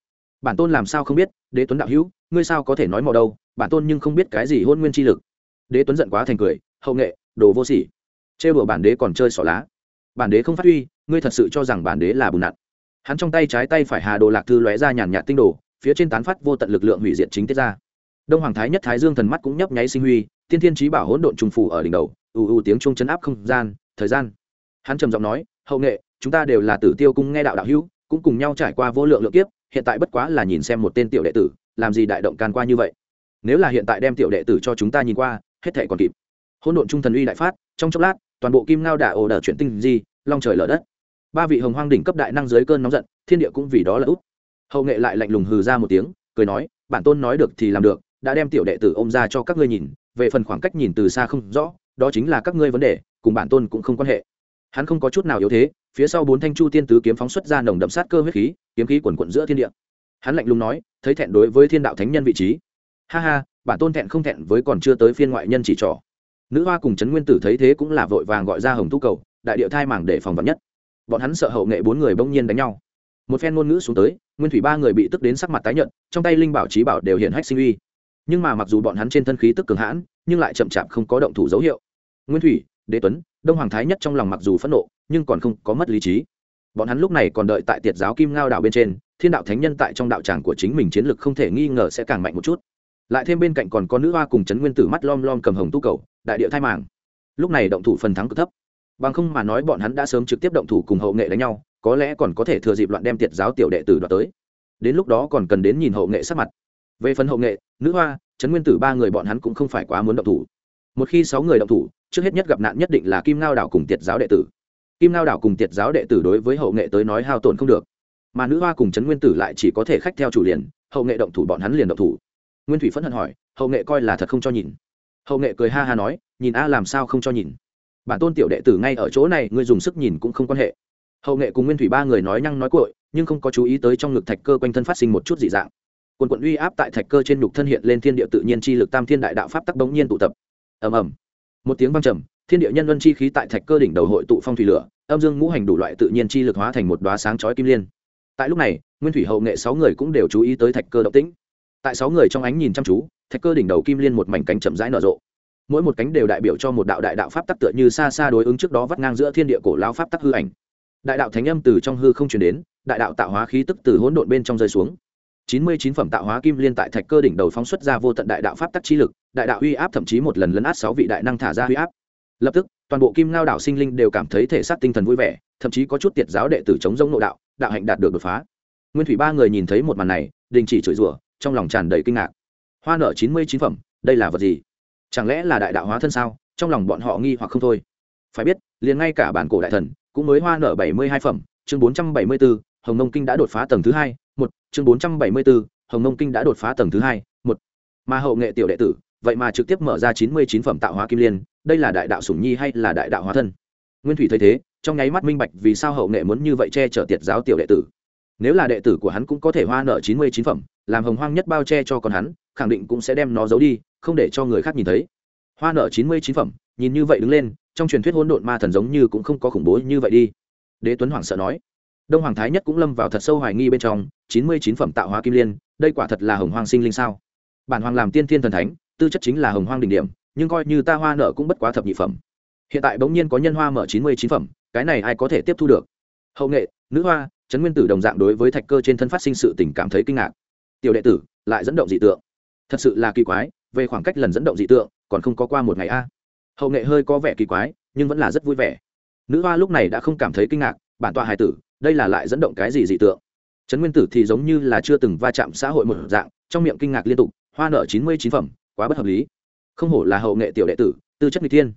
Bản tôn làm sao không biết, đế tuấn đạo hữu, ngươi sao có thể nói mò đâu, bản tôn nhưng không biết cái gì hôn nguyên chi lực. Đế tuấn giận quá thành cười, hậu nghệ, đồ vô sỉ. Trêu đùa bản đế còn chơi xỏ lá. Bản đế không phát huy, ngươi thật sự cho rằng bản đế là bùn nặn. Hắn trong tay trái tay phải hà đồ lạc thư lóe ra nhàn nhạt tinh đồ, phía trên tán phát vô tận lực lượng hủy diệt chính tiết ra. Đông hoàng thái nhất thái dương thần mắt cũng nhấp nháy sinh huy, tiên thiên trí bảo hỗn độn trùng phủ ở đỉnh đầu, ù ù tiếng chuông chấn áp không gian, thời gian. Hắn trầm giọng nói, hậu nghệ, chúng ta đều là tử tiêu cung nghe đạo đạo hữu cũng cùng nhau trải qua vô lượng lượng kiếp, hiện tại bất quá là nhìn xem một tên tiểu đệ tử, làm gì đại động can qua như vậy. Nếu là hiện tại đem tiểu đệ tử cho chúng ta nhìn qua, hết thệ còn kịp. Hỗn độn trung thần uy đại phát, trong chốc lát, toàn bộ kim ngao đả ồ đờ chuyển tinh di, long trời lở đất. Ba vị hồng hoang đỉnh cấp đại năng dưới cơn nóng giận, thiên địa cũng vì đó là út hậu nghệ lại lạnh lùng hừ ra một tiếng, cười nói, bản tôn nói được thì làm được, đã đem tiểu đệ tử ôm ra cho các ngươi nhìn, về phần khoảng cách nhìn từ xa không rõ, đó chính là các ngươi vấn đề, cùng bản tôn cũng không quan hệ. Hắn không có chút nào yếu thế phía sau bốn thanh chu tiên tứ kiếm phóng xuất ra nồng đậm sát cơ huyết khí, kiếm khí quần quận giữa thiên địa. Hắn lạnh lùng nói, thấy thẹn đối với thiên đạo thánh nhân vị trí. Ha ha, bản tôn thẹn không thẹn với còn chưa tới phiên ngoại nhân chỉ trỏ. Nữ hoa cùng trấn nguyên tử thấy thế cũng là vội vàng gọi ra hồng tu cầu, đại điệu thai mảng để phòng vật nhất. Bọn hắn sợ hậu nghệ bốn người bỗng nhiên đánh nhau. Một phen ngôn ngữ xuống tới, nguyên thủy ba người bị tức đến sắc mặt tái nhợt, trong tay linh bảo trí bảo đều hiện hách sinh uy. Nhưng mà mặc dù bọn hắn trên thân khí tức cường hãn, nhưng lại chậm chạp không có động thủ dấu hiệu. Nguyên thủy, đế tuấn, đông hoàng thái nhất trong lòng mặc dù phẫn nộ nhưng còn không có mất lý trí. Bọn hắn lúc này còn đợi tại tiệt giáo kim ngao đạo bên trên, thiên đạo thánh nhân tại trong đạo tràng của chính mình chiến lực không thể nghi ngờ sẽ càng mạnh một chút. Lại thêm bên cạnh còn có nữ hoa cùng trấn nguyên tử mắt lom lom cầm hồng tu cầu, đại địa thai màng. Lúc này động thủ phần thắng cực thấp. Bằng không mà nói bọn hắn đã sớm trực tiếp động thủ cùng hậu nghệ đánh nhau, có lẽ còn có thể thừa dịp loạn đem tiệt giáo tiểu đệ tử đoạt tới. Đến lúc đó còn cần đến nhìn hậu nghệ sắc mặt. Về phần hậu nghệ, nữ hoa trấn nguyên tử ba người bọn hắn cũng không phải quá muốn động thủ. Một khi sáu người động thủ, trước hết nhất gặp nạn nhất định là kim ngao đảo cùng tiệt giáo đệ tử kim lao đảo cùng tiệt giáo đệ tử đối với hậu nghệ tới nói hao tổn không được. Mà nữ hoa cùng trấn nguyên tử lại chỉ có thể khách theo chủ liền, hậu nghệ động thủ bọn hắn liền động thủ. Nguyên thủy phẫn hận hỏi, hậu nghệ coi là thật không cho nhìn. Hậu nghệ cười ha ha nói, nhìn a làm sao không cho nhìn. Bản tôn tiểu đệ tử ngay ở chỗ này, ngươi dùng sức nhìn cũng không quan hệ. Hậu nghệ cùng nguyên thủy ba người nói nhăng nói cội nhưng không có chú ý tới trong ngực thạch cơ quanh thân phát sinh một chút dị dạng. Quần quận uy áp tại thạch cơ trên nhục thân hiện lên thiên địa tự nhiên chi lực tam thiên đại đạo pháp tắc bỗng nhiên tụ tập. Ầm ầm. Một tiếng vang trầm thiên địa nhân luân chi khí tại thạch cơ đỉnh đầu hội tụ phong thủy lửa, âm dương ngũ hành đủ loại tự nhiên chi lực hóa thành một đoá sáng chói kim liên. Tại lúc này, nguyên thủy hậu nghệ sáu người cũng đều chú ý tới thạch cơ động tĩnh. Tại sáu người trong ánh nhìn chăm chú, thạch cơ đỉnh đầu kim liên một mảnh cánh chậm rãi nở rộ. Mỗi một cánh đều đại biểu cho một đạo đại đạo pháp tắc tựa như xa xa đối ứng trước đó vắt ngang giữa thiên địa cổ lao pháp tắc hư ảnh. Đại đạo thánh âm từ trong hư không chuyển đến, đại đạo tạo hóa khí tức từ hỗn độn bên trong rơi xuống. Chín mươi chín phẩm tạo hóa kim liên tại thạch cơ đỉnh đầu phóng xuất ra vô tận đại đạo pháp tắc chi lực, đại đạo uy áp thậm chí một lần lấn át sáu vị đại năng thả ra uy áp lập tức, toàn bộ kim ngao đảo sinh linh đều cảm thấy thể xác tinh thần vui vẻ, thậm chí có chút tiệt giáo đệ tử chống giống nội đạo đạo hạnh đạt được đột phá. Nguyên thủy ba người nhìn thấy một màn này, đình chỉ chửi rủa, trong lòng tràn đầy kinh ngạc. Hoa nở chín mươi chín phẩm, đây là vật gì? Chẳng lẽ là đại đạo hóa thân sao? Trong lòng bọn họ nghi hoặc không thôi. Phải biết, liền ngay cả bản cổ đại thần cũng mới hoa nở bảy mươi hai phẩm, chương bốn trăm bảy mươi bốn hồng nông kinh đã đột phá tầng thứ hai, một, chương bốn trăm bảy mươi bốn hồng nông kinh đã đột phá tầng thứ hai, một. Mà hậu nghệ tiểu đệ tử vậy mà trực tiếp mở ra chín mươi chín phẩm tạo hóa kim liên, đây là đại đạo sủng nhi hay là đại đạo hóa thân? Nguyên thủy thấy thế, trong nháy mắt minh bạch vì sao hậu nghệ muốn như vậy che chở tiệt giáo tiểu đệ tử. Nếu là đệ tử của hắn cũng có thể hoa nợ chín mươi chín phẩm, làm hồng hoang nhất bao che cho con hắn, khẳng định cũng sẽ đem nó giấu đi, không để cho người khác nhìn thấy. Hoa nợ chín mươi chín phẩm, nhìn như vậy đứng lên, trong truyền thuyết hỗn độn ma thần giống như cũng không có khủng bố như vậy đi. Đế tuấn hoàng sợ nói. Đông hoàng thái nhất cũng lâm vào thật sâu hoài nghi bên trong, chín mươi chín phẩm tạo hóa kim liên, đây quả thật là hồng hoang sinh linh sao? Bản hoàng làm tiên thiên thần thánh tư chất chính là hồng hoang đỉnh điểm, nhưng coi như ta hoa nở cũng bất quá thập nhị phẩm. Hiện tại bỗng nhiên có nhân hoa mở chín mươi chín phẩm, cái này ai có thể tiếp thu được? Hậu nghệ, nữ hoa, trấn nguyên tử đồng dạng đối với thạch cơ trên thân phát sinh sự tình cảm thấy kinh ngạc. Tiểu đệ tử, lại dẫn động dị tượng. Thật sự là kỳ quái, về khoảng cách lần dẫn động dị tượng, còn không có qua một ngày a. Hậu nghệ hơi có vẻ kỳ quái, nhưng vẫn là rất vui vẻ. Nữ hoa lúc này đã không cảm thấy kinh ngạc, bản tọa hài tử, đây là lại dẫn động cái gì dị tượng? Trấn nguyên tử thì giống như là chưa từng va chạm xã hội một dạng, trong miệng kinh ngạc liên tục, hoa nợ chín mươi chín phẩm quá bất hợp lý. Không hổ là hậu nghệ tiểu đệ tử, tư chất n g thiên.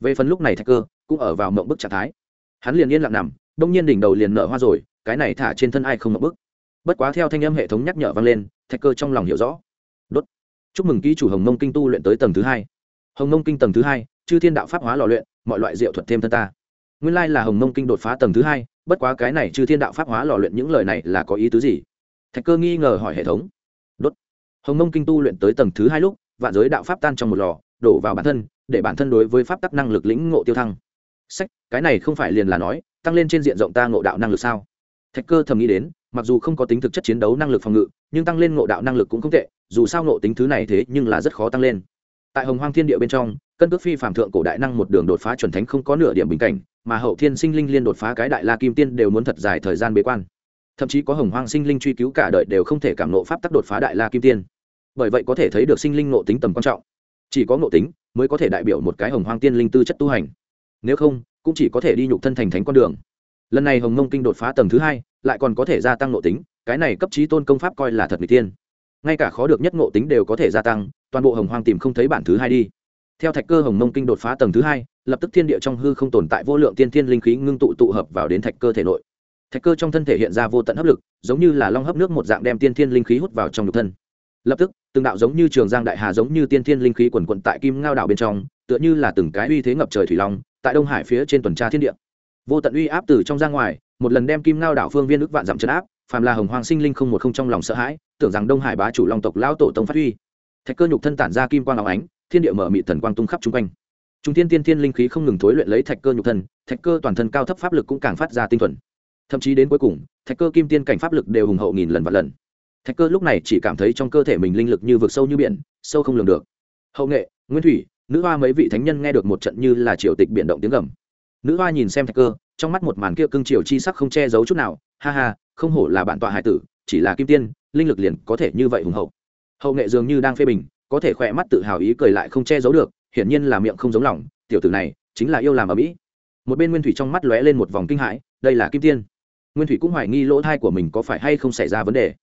Về phần lúc này thạch cơ, cũng ở vào mộng bức trạng thái. Hắn liền yên lặng nằm, đông nhiên đỉnh đầu liền nở hoa rồi, cái này thả trên thân ai không mộng bức. Bất quá theo thanh âm hệ thống nhắc nhở vang lên, thạch cơ trong lòng hiểu rõ. Đốt. Chúc mừng ký chủ hồng mông kinh tu luyện tới tầng thứ hai. Hồng mông kinh tầng thứ hai, chư thiên đạo pháp hóa lò luyện, mọi loại diệu thuật thêm thân ta. Nguyên lai là hồng mông kinh đột phá tầng thứ hai, bất quá cái này chư thiên đạo pháp hóa lò luyện những lời này là có ý tứ gì? Thạch cơ nghi ngờ hỏi hệ thống. Đốt. Hồng mông kinh tu luyện tới tầng thứ hai lúc vạn giới đạo pháp tan trong một lò, đổ vào bản thân, để bản thân đối với pháp tắc năng lực lĩnh ngộ tiêu thăng. Sách, cái này không phải liền là nói, tăng lên trên diện rộng ta ngộ đạo năng lực sao? Thạch cơ thầm nghĩ đến, mặc dù không có tính thực chất chiến đấu năng lực phòng ngự, nhưng tăng lên ngộ đạo năng lực cũng không tệ, dù sao ngộ tính thứ này thế nhưng là rất khó tăng lên. Tại hồng hoang thiên địa bên trong, cân cước phi phạm thượng cổ đại năng một đường đột phá chuẩn thánh không có nửa điểm bình cảnh, mà hậu thiên sinh linh liên đột phá cái đại la kim tiên đều muốn thật dài thời gian bế quan. Thậm chí có hồng hoang sinh linh truy cứu cả đời đều không thể cảm nộ pháp tắc đột phá đại la kim tiên bởi vậy có thể thấy được sinh linh ngộ tính tầm quan trọng. Chỉ có ngộ tính mới có thể đại biểu một cái hồng hoang tiên linh tư chất tu hành. Nếu không, cũng chỉ có thể đi nhục thân thành thánh con đường. Lần này hồng mông kinh đột phá tầng thứ hai, lại còn có thể gia tăng ngộ tính, cái này cấp trí tôn công pháp coi là thật n g tiên ngay cả khó được nhất ngộ tính đều có thể gia tăng, toàn bộ hồng hoang tìm không thấy bản thứ hai đi. Theo thạch cơ hồng mông kinh đột phá tầng thứ hai, lập tức thiên địa trong hư không tồn tại vô lượng tiên thiên linh khí ngưng tụ tụ hợp vào đến thạch cơ thể nội. Thạch cơ trong thân thể hiện ra vô tận hấp lực, giống như là long hấp nước một dạng đem tiên thiên linh khí hút vào trong nhục thân lập tức, từng đạo giống như trường giang đại hà giống như tiên thiên linh khí quần quận tại kim ngao đảo bên trong, tựa như là từng cái uy thế ngập trời thủy long, tại đông hải phía trên tuần tra thiên địa. Vô tận uy áp từ trong ra ngoài, một lần đem kim ngao đảo phương viên ức vạn dặm chấn áp, phàm là hồng hoàng sinh linh không một không trong lòng sợ hãi, tưởng rằng đông hải bá chủ long tộc lão tổ tông phát huy. Thạch cơ nhục thân tản ra kim quang áo ánh, thiên địa mở mị thần quang tung khắp chung quanh. Trung thiên tiên thiên linh khí không ngừng thối luyện lấy thạch cơ nhục thân, thạch cơ toàn thân cao thấp pháp lực cũng càng phát ra tinh thuần. Thậm chí đến cuối cùng, thạch cơ kim tiên cảnh pháp lực đều hùng hậu nghìn lần và lần thạch cơ lúc này chỉ cảm thấy trong cơ thể mình linh lực như vực sâu như biển, sâu không lường được. Hậu nghệ, nguyên thủy, nữ hoa mấy vị thánh nhân nghe được một trận như là triều tịch biển động tiếng gầm. Nữ hoa nhìn xem thạch cơ, trong mắt một màn kia cưng triều chi sắc không che giấu chút nào, ha ha, không hổ là bản tọa hải tử, chỉ là kim tiên, linh lực liền có thể như vậy hùng hậu. Hậu nghệ dường như đang phê bình, có thể khỏe mắt tự hào ý cười lại không che giấu được, hiển nhiên là miệng không giống lòng, tiểu tử này chính là yêu làm ở mỹ. Một bên nguyên thủy trong mắt lóe lên một vòng kinh hãi, đây là kim tiên. Nguyên thủy cũng hoài nghi lỗ thai của mình có phải hay không xảy ra vấn đề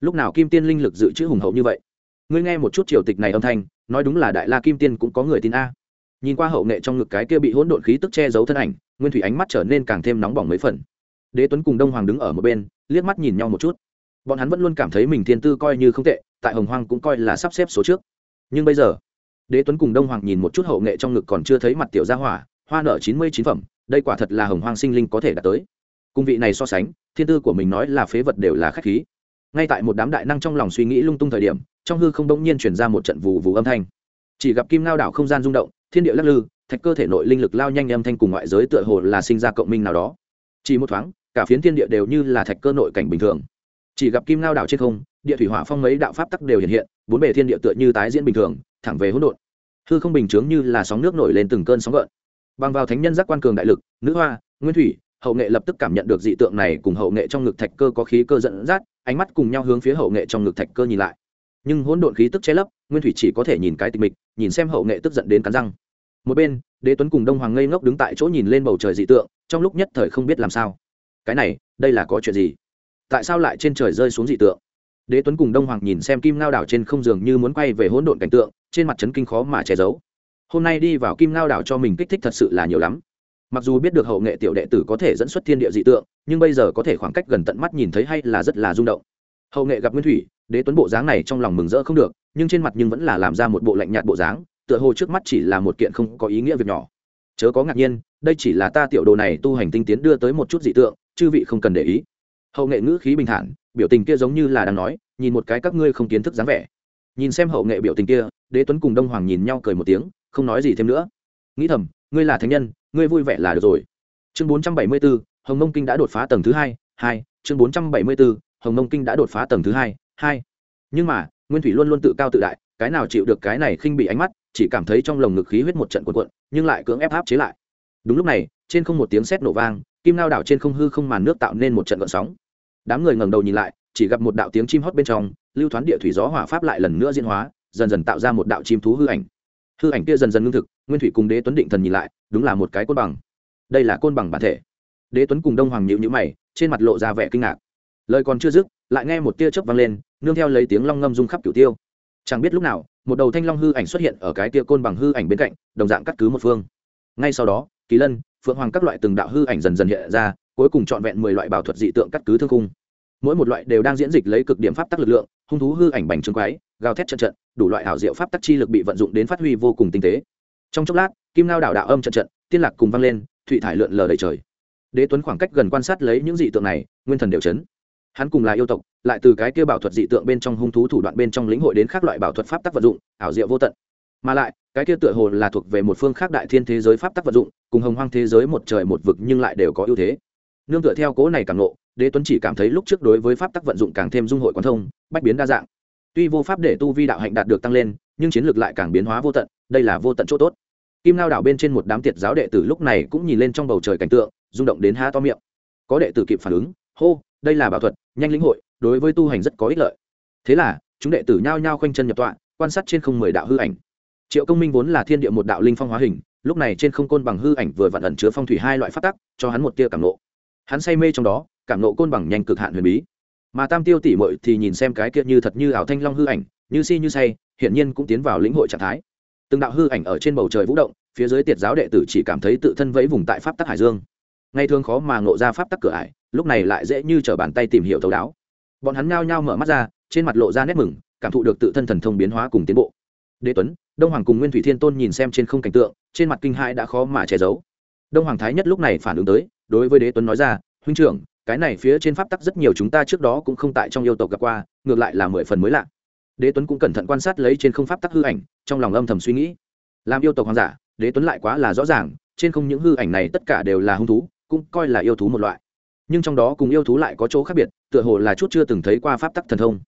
lúc nào kim tiên linh lực dự trữ hùng hậu như vậy? Ngươi nghe một chút triều tịch này âm thanh, nói đúng là đại la kim tiên cũng có người tin a. Nhìn qua hậu nghệ trong ngực cái kia bị hỗn độn khí tức che giấu thân ảnh, nguyên thủy ánh mắt trở nên càng thêm nóng bỏng mấy phần. Đế tuấn cùng đông hoàng đứng ở một bên, liếc mắt nhìn nhau một chút. Bọn hắn vẫn luôn cảm thấy mình thiên tư coi như không tệ, tại hồng hoang cũng coi là sắp xếp số trước. Nhưng bây giờ, đế tuấn cùng đông hoàng nhìn một chút hậu nghệ trong ngực còn chưa thấy mặt tiểu gia hỏa, hoa nở chín mươi chín phẩm, đây quả thật là hồng hoang sinh linh có thể đạt tới. Cung vị này so sánh, thiên tư của mình nói là phế vật đều là khách khí ngay tại một đám đại năng trong lòng suy nghĩ lung tung thời điểm, trong hư không đông nhiên chuyển ra một trận vù vù âm thanh. Chỉ gặp kim lao đảo không gian rung động, thiên địa lắc lư, thạch cơ thể nội linh lực lao nhanh âm thanh cùng ngoại giới tựa hồ là sinh ra cộng minh nào đó. Chỉ một thoáng, cả phiến thiên địa đều như là thạch cơ nội cảnh bình thường. Chỉ gặp kim lao đảo trên không, địa thủy hỏa phong mấy đạo pháp tắc đều hiện hiện, bốn bề thiên địa tựa như tái diễn bình thường, thẳng về hỗn độn. Hư không bình chướng như là sóng nước nổi lên từng cơn sóng gợn. Bằng vào thánh nhân giác quan cường đại lực, nữ hoa, nguyên thủy, hậu nghệ lập tức cảm nhận được dị tượng này cùng hậu nghệ trong ngực thạch cơ có khí cơ dẫn dắt ánh mắt cùng nhau hướng phía hậu nghệ trong ngực thạch cơ nhìn lại. Nhưng hỗn độn khí tức che lấp, nguyên thủy chỉ có thể nhìn cái tịch mịch, nhìn xem hậu nghệ tức giận đến cắn răng. Một bên, đế tuấn cùng đông hoàng ngây ngốc đứng tại chỗ nhìn lên bầu trời dị tượng, trong lúc nhất thời không biết làm sao. Cái này, đây là có chuyện gì? Tại sao lại trên trời rơi xuống dị tượng? Đế tuấn cùng đông hoàng nhìn xem kim ngao đảo trên không giường như muốn quay về hỗn độn cảnh tượng, trên mặt trấn kinh khó mà che giấu. Hôm nay đi vào kim ngao đảo cho mình kích thích thật sự là nhiều lắm mặc dù biết được hậu nghệ tiểu đệ tử có thể dẫn xuất thiên địa dị tượng, nhưng bây giờ có thể khoảng cách gần tận mắt nhìn thấy hay là rất là rung động. Hậu nghệ gặp nguyên thủy, đế tuấn bộ dáng này trong lòng mừng rỡ không được, nhưng trên mặt nhưng vẫn là làm ra một bộ lạnh nhạt bộ dáng, tựa hồ trước mắt chỉ là một kiện không có ý nghĩa việc nhỏ. Chớ có ngạc nhiên, đây chỉ là ta tiểu đồ này tu hành tinh tiến đưa tới một chút dị tượng, chư vị không cần để ý. Hậu nghệ ngữ khí bình thản, biểu tình kia giống như là đang nói, nhìn một cái các ngươi không kiến thức dáng vẻ. Nhìn xem hậu nghệ biểu tình kia, đế tuấn cùng đông hoàng nhìn nhau cười một tiếng, không nói gì thêm nữa. Nghĩ thầm, ngươi là thánh nhân ngươi vui vẻ là được rồi. Chương bốn trăm bảy mươi 474, hồng mông kinh đã đột phá tầng thứ hai hai chương bốn trăm bảy mươi 474, hồng mông kinh đã đột phá tầng thứ hai hai. Nhưng mà nguyên thủy luôn luôn tự cao tự đại cái nào chịu được cái này khinh bị ánh mắt chỉ cảm thấy trong lồng ngực khí huyết một trận cuộn cuộn nhưng lại cưỡng ép áp chế lại. Đúng lúc này trên không một tiếng sét nổ vang kim lao đảo trên không hư không màn nước tạo nên một trận gợn sóng. Đám người ngẩng đầu nhìn lại chỉ gặp một đạo tiếng chim hót bên trong lưu thoán địa thủy gió hỏa pháp lại lần nữa diễn hóa dần dần tạo ra một đạo chim thú hư ảnh. Hư ảnh kia dần dần ngưng thực nguyên thủy cùng đế tuấn định thần nhìn lại đúng là một cái côn bằng. Đây là côn bằng bản thể. Đế tuấn cùng đông hoàng nhịu nhữ mày, trên mặt lộ ra vẻ kinh ngạc. Lời còn chưa dứt, lại nghe một tia chớp vang lên, nương theo lấy tiếng long ngâm rung khắp cửu tiêu. Chẳng biết lúc nào, một đầu thanh long hư ảnh xuất hiện ở cái tia côn bằng hư ảnh bên cạnh, đồng dạng cắt cứ một phương. Ngay sau đó, kỳ lân, phượng hoàng các loại từng đạo hư ảnh dần dần hiện ra, cuối cùng trọn vẹn mười loại bảo thuật dị tượng cắt cứ thương khung. Mỗi một loại đều đang diễn dịch lấy cực điểm pháp tắc lực lượng, hung thú hư ảnh bành trướng quái, gào thét trận trận, đủ loại ảo diệu pháp tắc chi lực bị vận dụng đến phát huy vô cùng tinh tế. Trong chốc lát kim lao đảo đạo âm trận trận, tiên lạc cùng vang lên thụy thải lượn lờ đầy trời. Đế tuấn khoảng cách gần quan sát lấy những dị tượng này, nguyên thần đều chấn. Hắn cùng là yêu tộc, lại từ cái kia bảo thuật dị tượng bên trong hung thú thủ đoạn bên trong lĩnh hội đến các loại bảo thuật pháp tác vật dụng, ảo diệu vô tận. Mà lại, cái kia tựa hồ là thuộc về một phương khác đại thiên thế giới pháp tác vật dụng, cùng hồng hoang thế giới một trời một vực nhưng lại đều có ưu thế. Nương tựa theo cố này càng nộ đế tuấn chỉ cảm thấy lúc trước đối với pháp tác vận dụng càng thêm dung hội quán thông, bách biến đa dạng. Tuy vô pháp để tu vi đạo hạnh đạt được tăng lên, nhưng chiến lược lại càng biến hóa vô tận, đây là vô tận chỗ tốt kim lao đảo bên trên một đám tiệt giáo đệ tử lúc này cũng nhìn lên trong bầu trời cảnh tượng, rung động đến há to miệng. Có đệ tử kịp phản ứng, hô, đây là bảo thuật, nhanh lĩnh hội, đối với tu hành rất có ích lợi. Thế là, chúng đệ tử nhao nhao khoanh chân nhập tọa, quan sát trên không mười đạo hư ảnh. Triệu công minh vốn là thiên địa một đạo linh phong hóa hình, lúc này trên không côn bằng hư ảnh vừa vặn ẩn chứa phong thủy hai loại phát tắc, cho hắn một tia cảm nộ hắn say mê trong đó, cảm nộ côn bằng nhanh cực hạn huyền bí. Mà tam tiêu tỉ mội thì nhìn xem cái kia như thật như ảo thanh long hư ảnh, như si như say, hiển nhiên cũng tiến vào lĩnh hội trạng thái từng đạo hư ảnh ở trên bầu trời vũ động, phía dưới tiệt giáo đệ tử chỉ cảm thấy tự thân vẫy vùng tại pháp tắc hải dương. Ngày thường khó mà ngộ ra pháp tắc cửa ải, lúc này lại dễ như t bàn tay tìm hiểu thấu đáo. Bọn hắn nhao nhao mở mắt ra, trên mặt lộ ra nét mừng, cảm thụ được tự thân thần thông biến hóa cùng tiến bộ. Đế tuấn, đông hoàng cùng nguyên thủy thiên tôn nhìn xem trên không cảnh tượng, trên mặt kinh hãi đã khó mà che giấu. Đông hoàng thái nhất lúc này phản ứng tới, đối với đế tuấn nói ra, huynh trưởng, cái này phía trên pháp tắc rất nhiều chúng ta trước đó cũng không tại trong yêu tộc gặp qua, ngược lại là mười phần mới lạ đế tuấn cũng cẩn thận quan sát lấy trên không pháp tắc hư ảnh, trong lòng âm thầm suy nghĩ. Làm yêu tộc hoàng giả, đế tuấn lại quá là rõ ràng, trên không những hư ảnh này tất cả đều là hung thú, cũng coi là yêu thú một loại. Nhưng trong đó cùng yêu thú lại có chỗ khác biệt, tựa hồ là chút chưa từng thấy qua pháp tắc thần thông.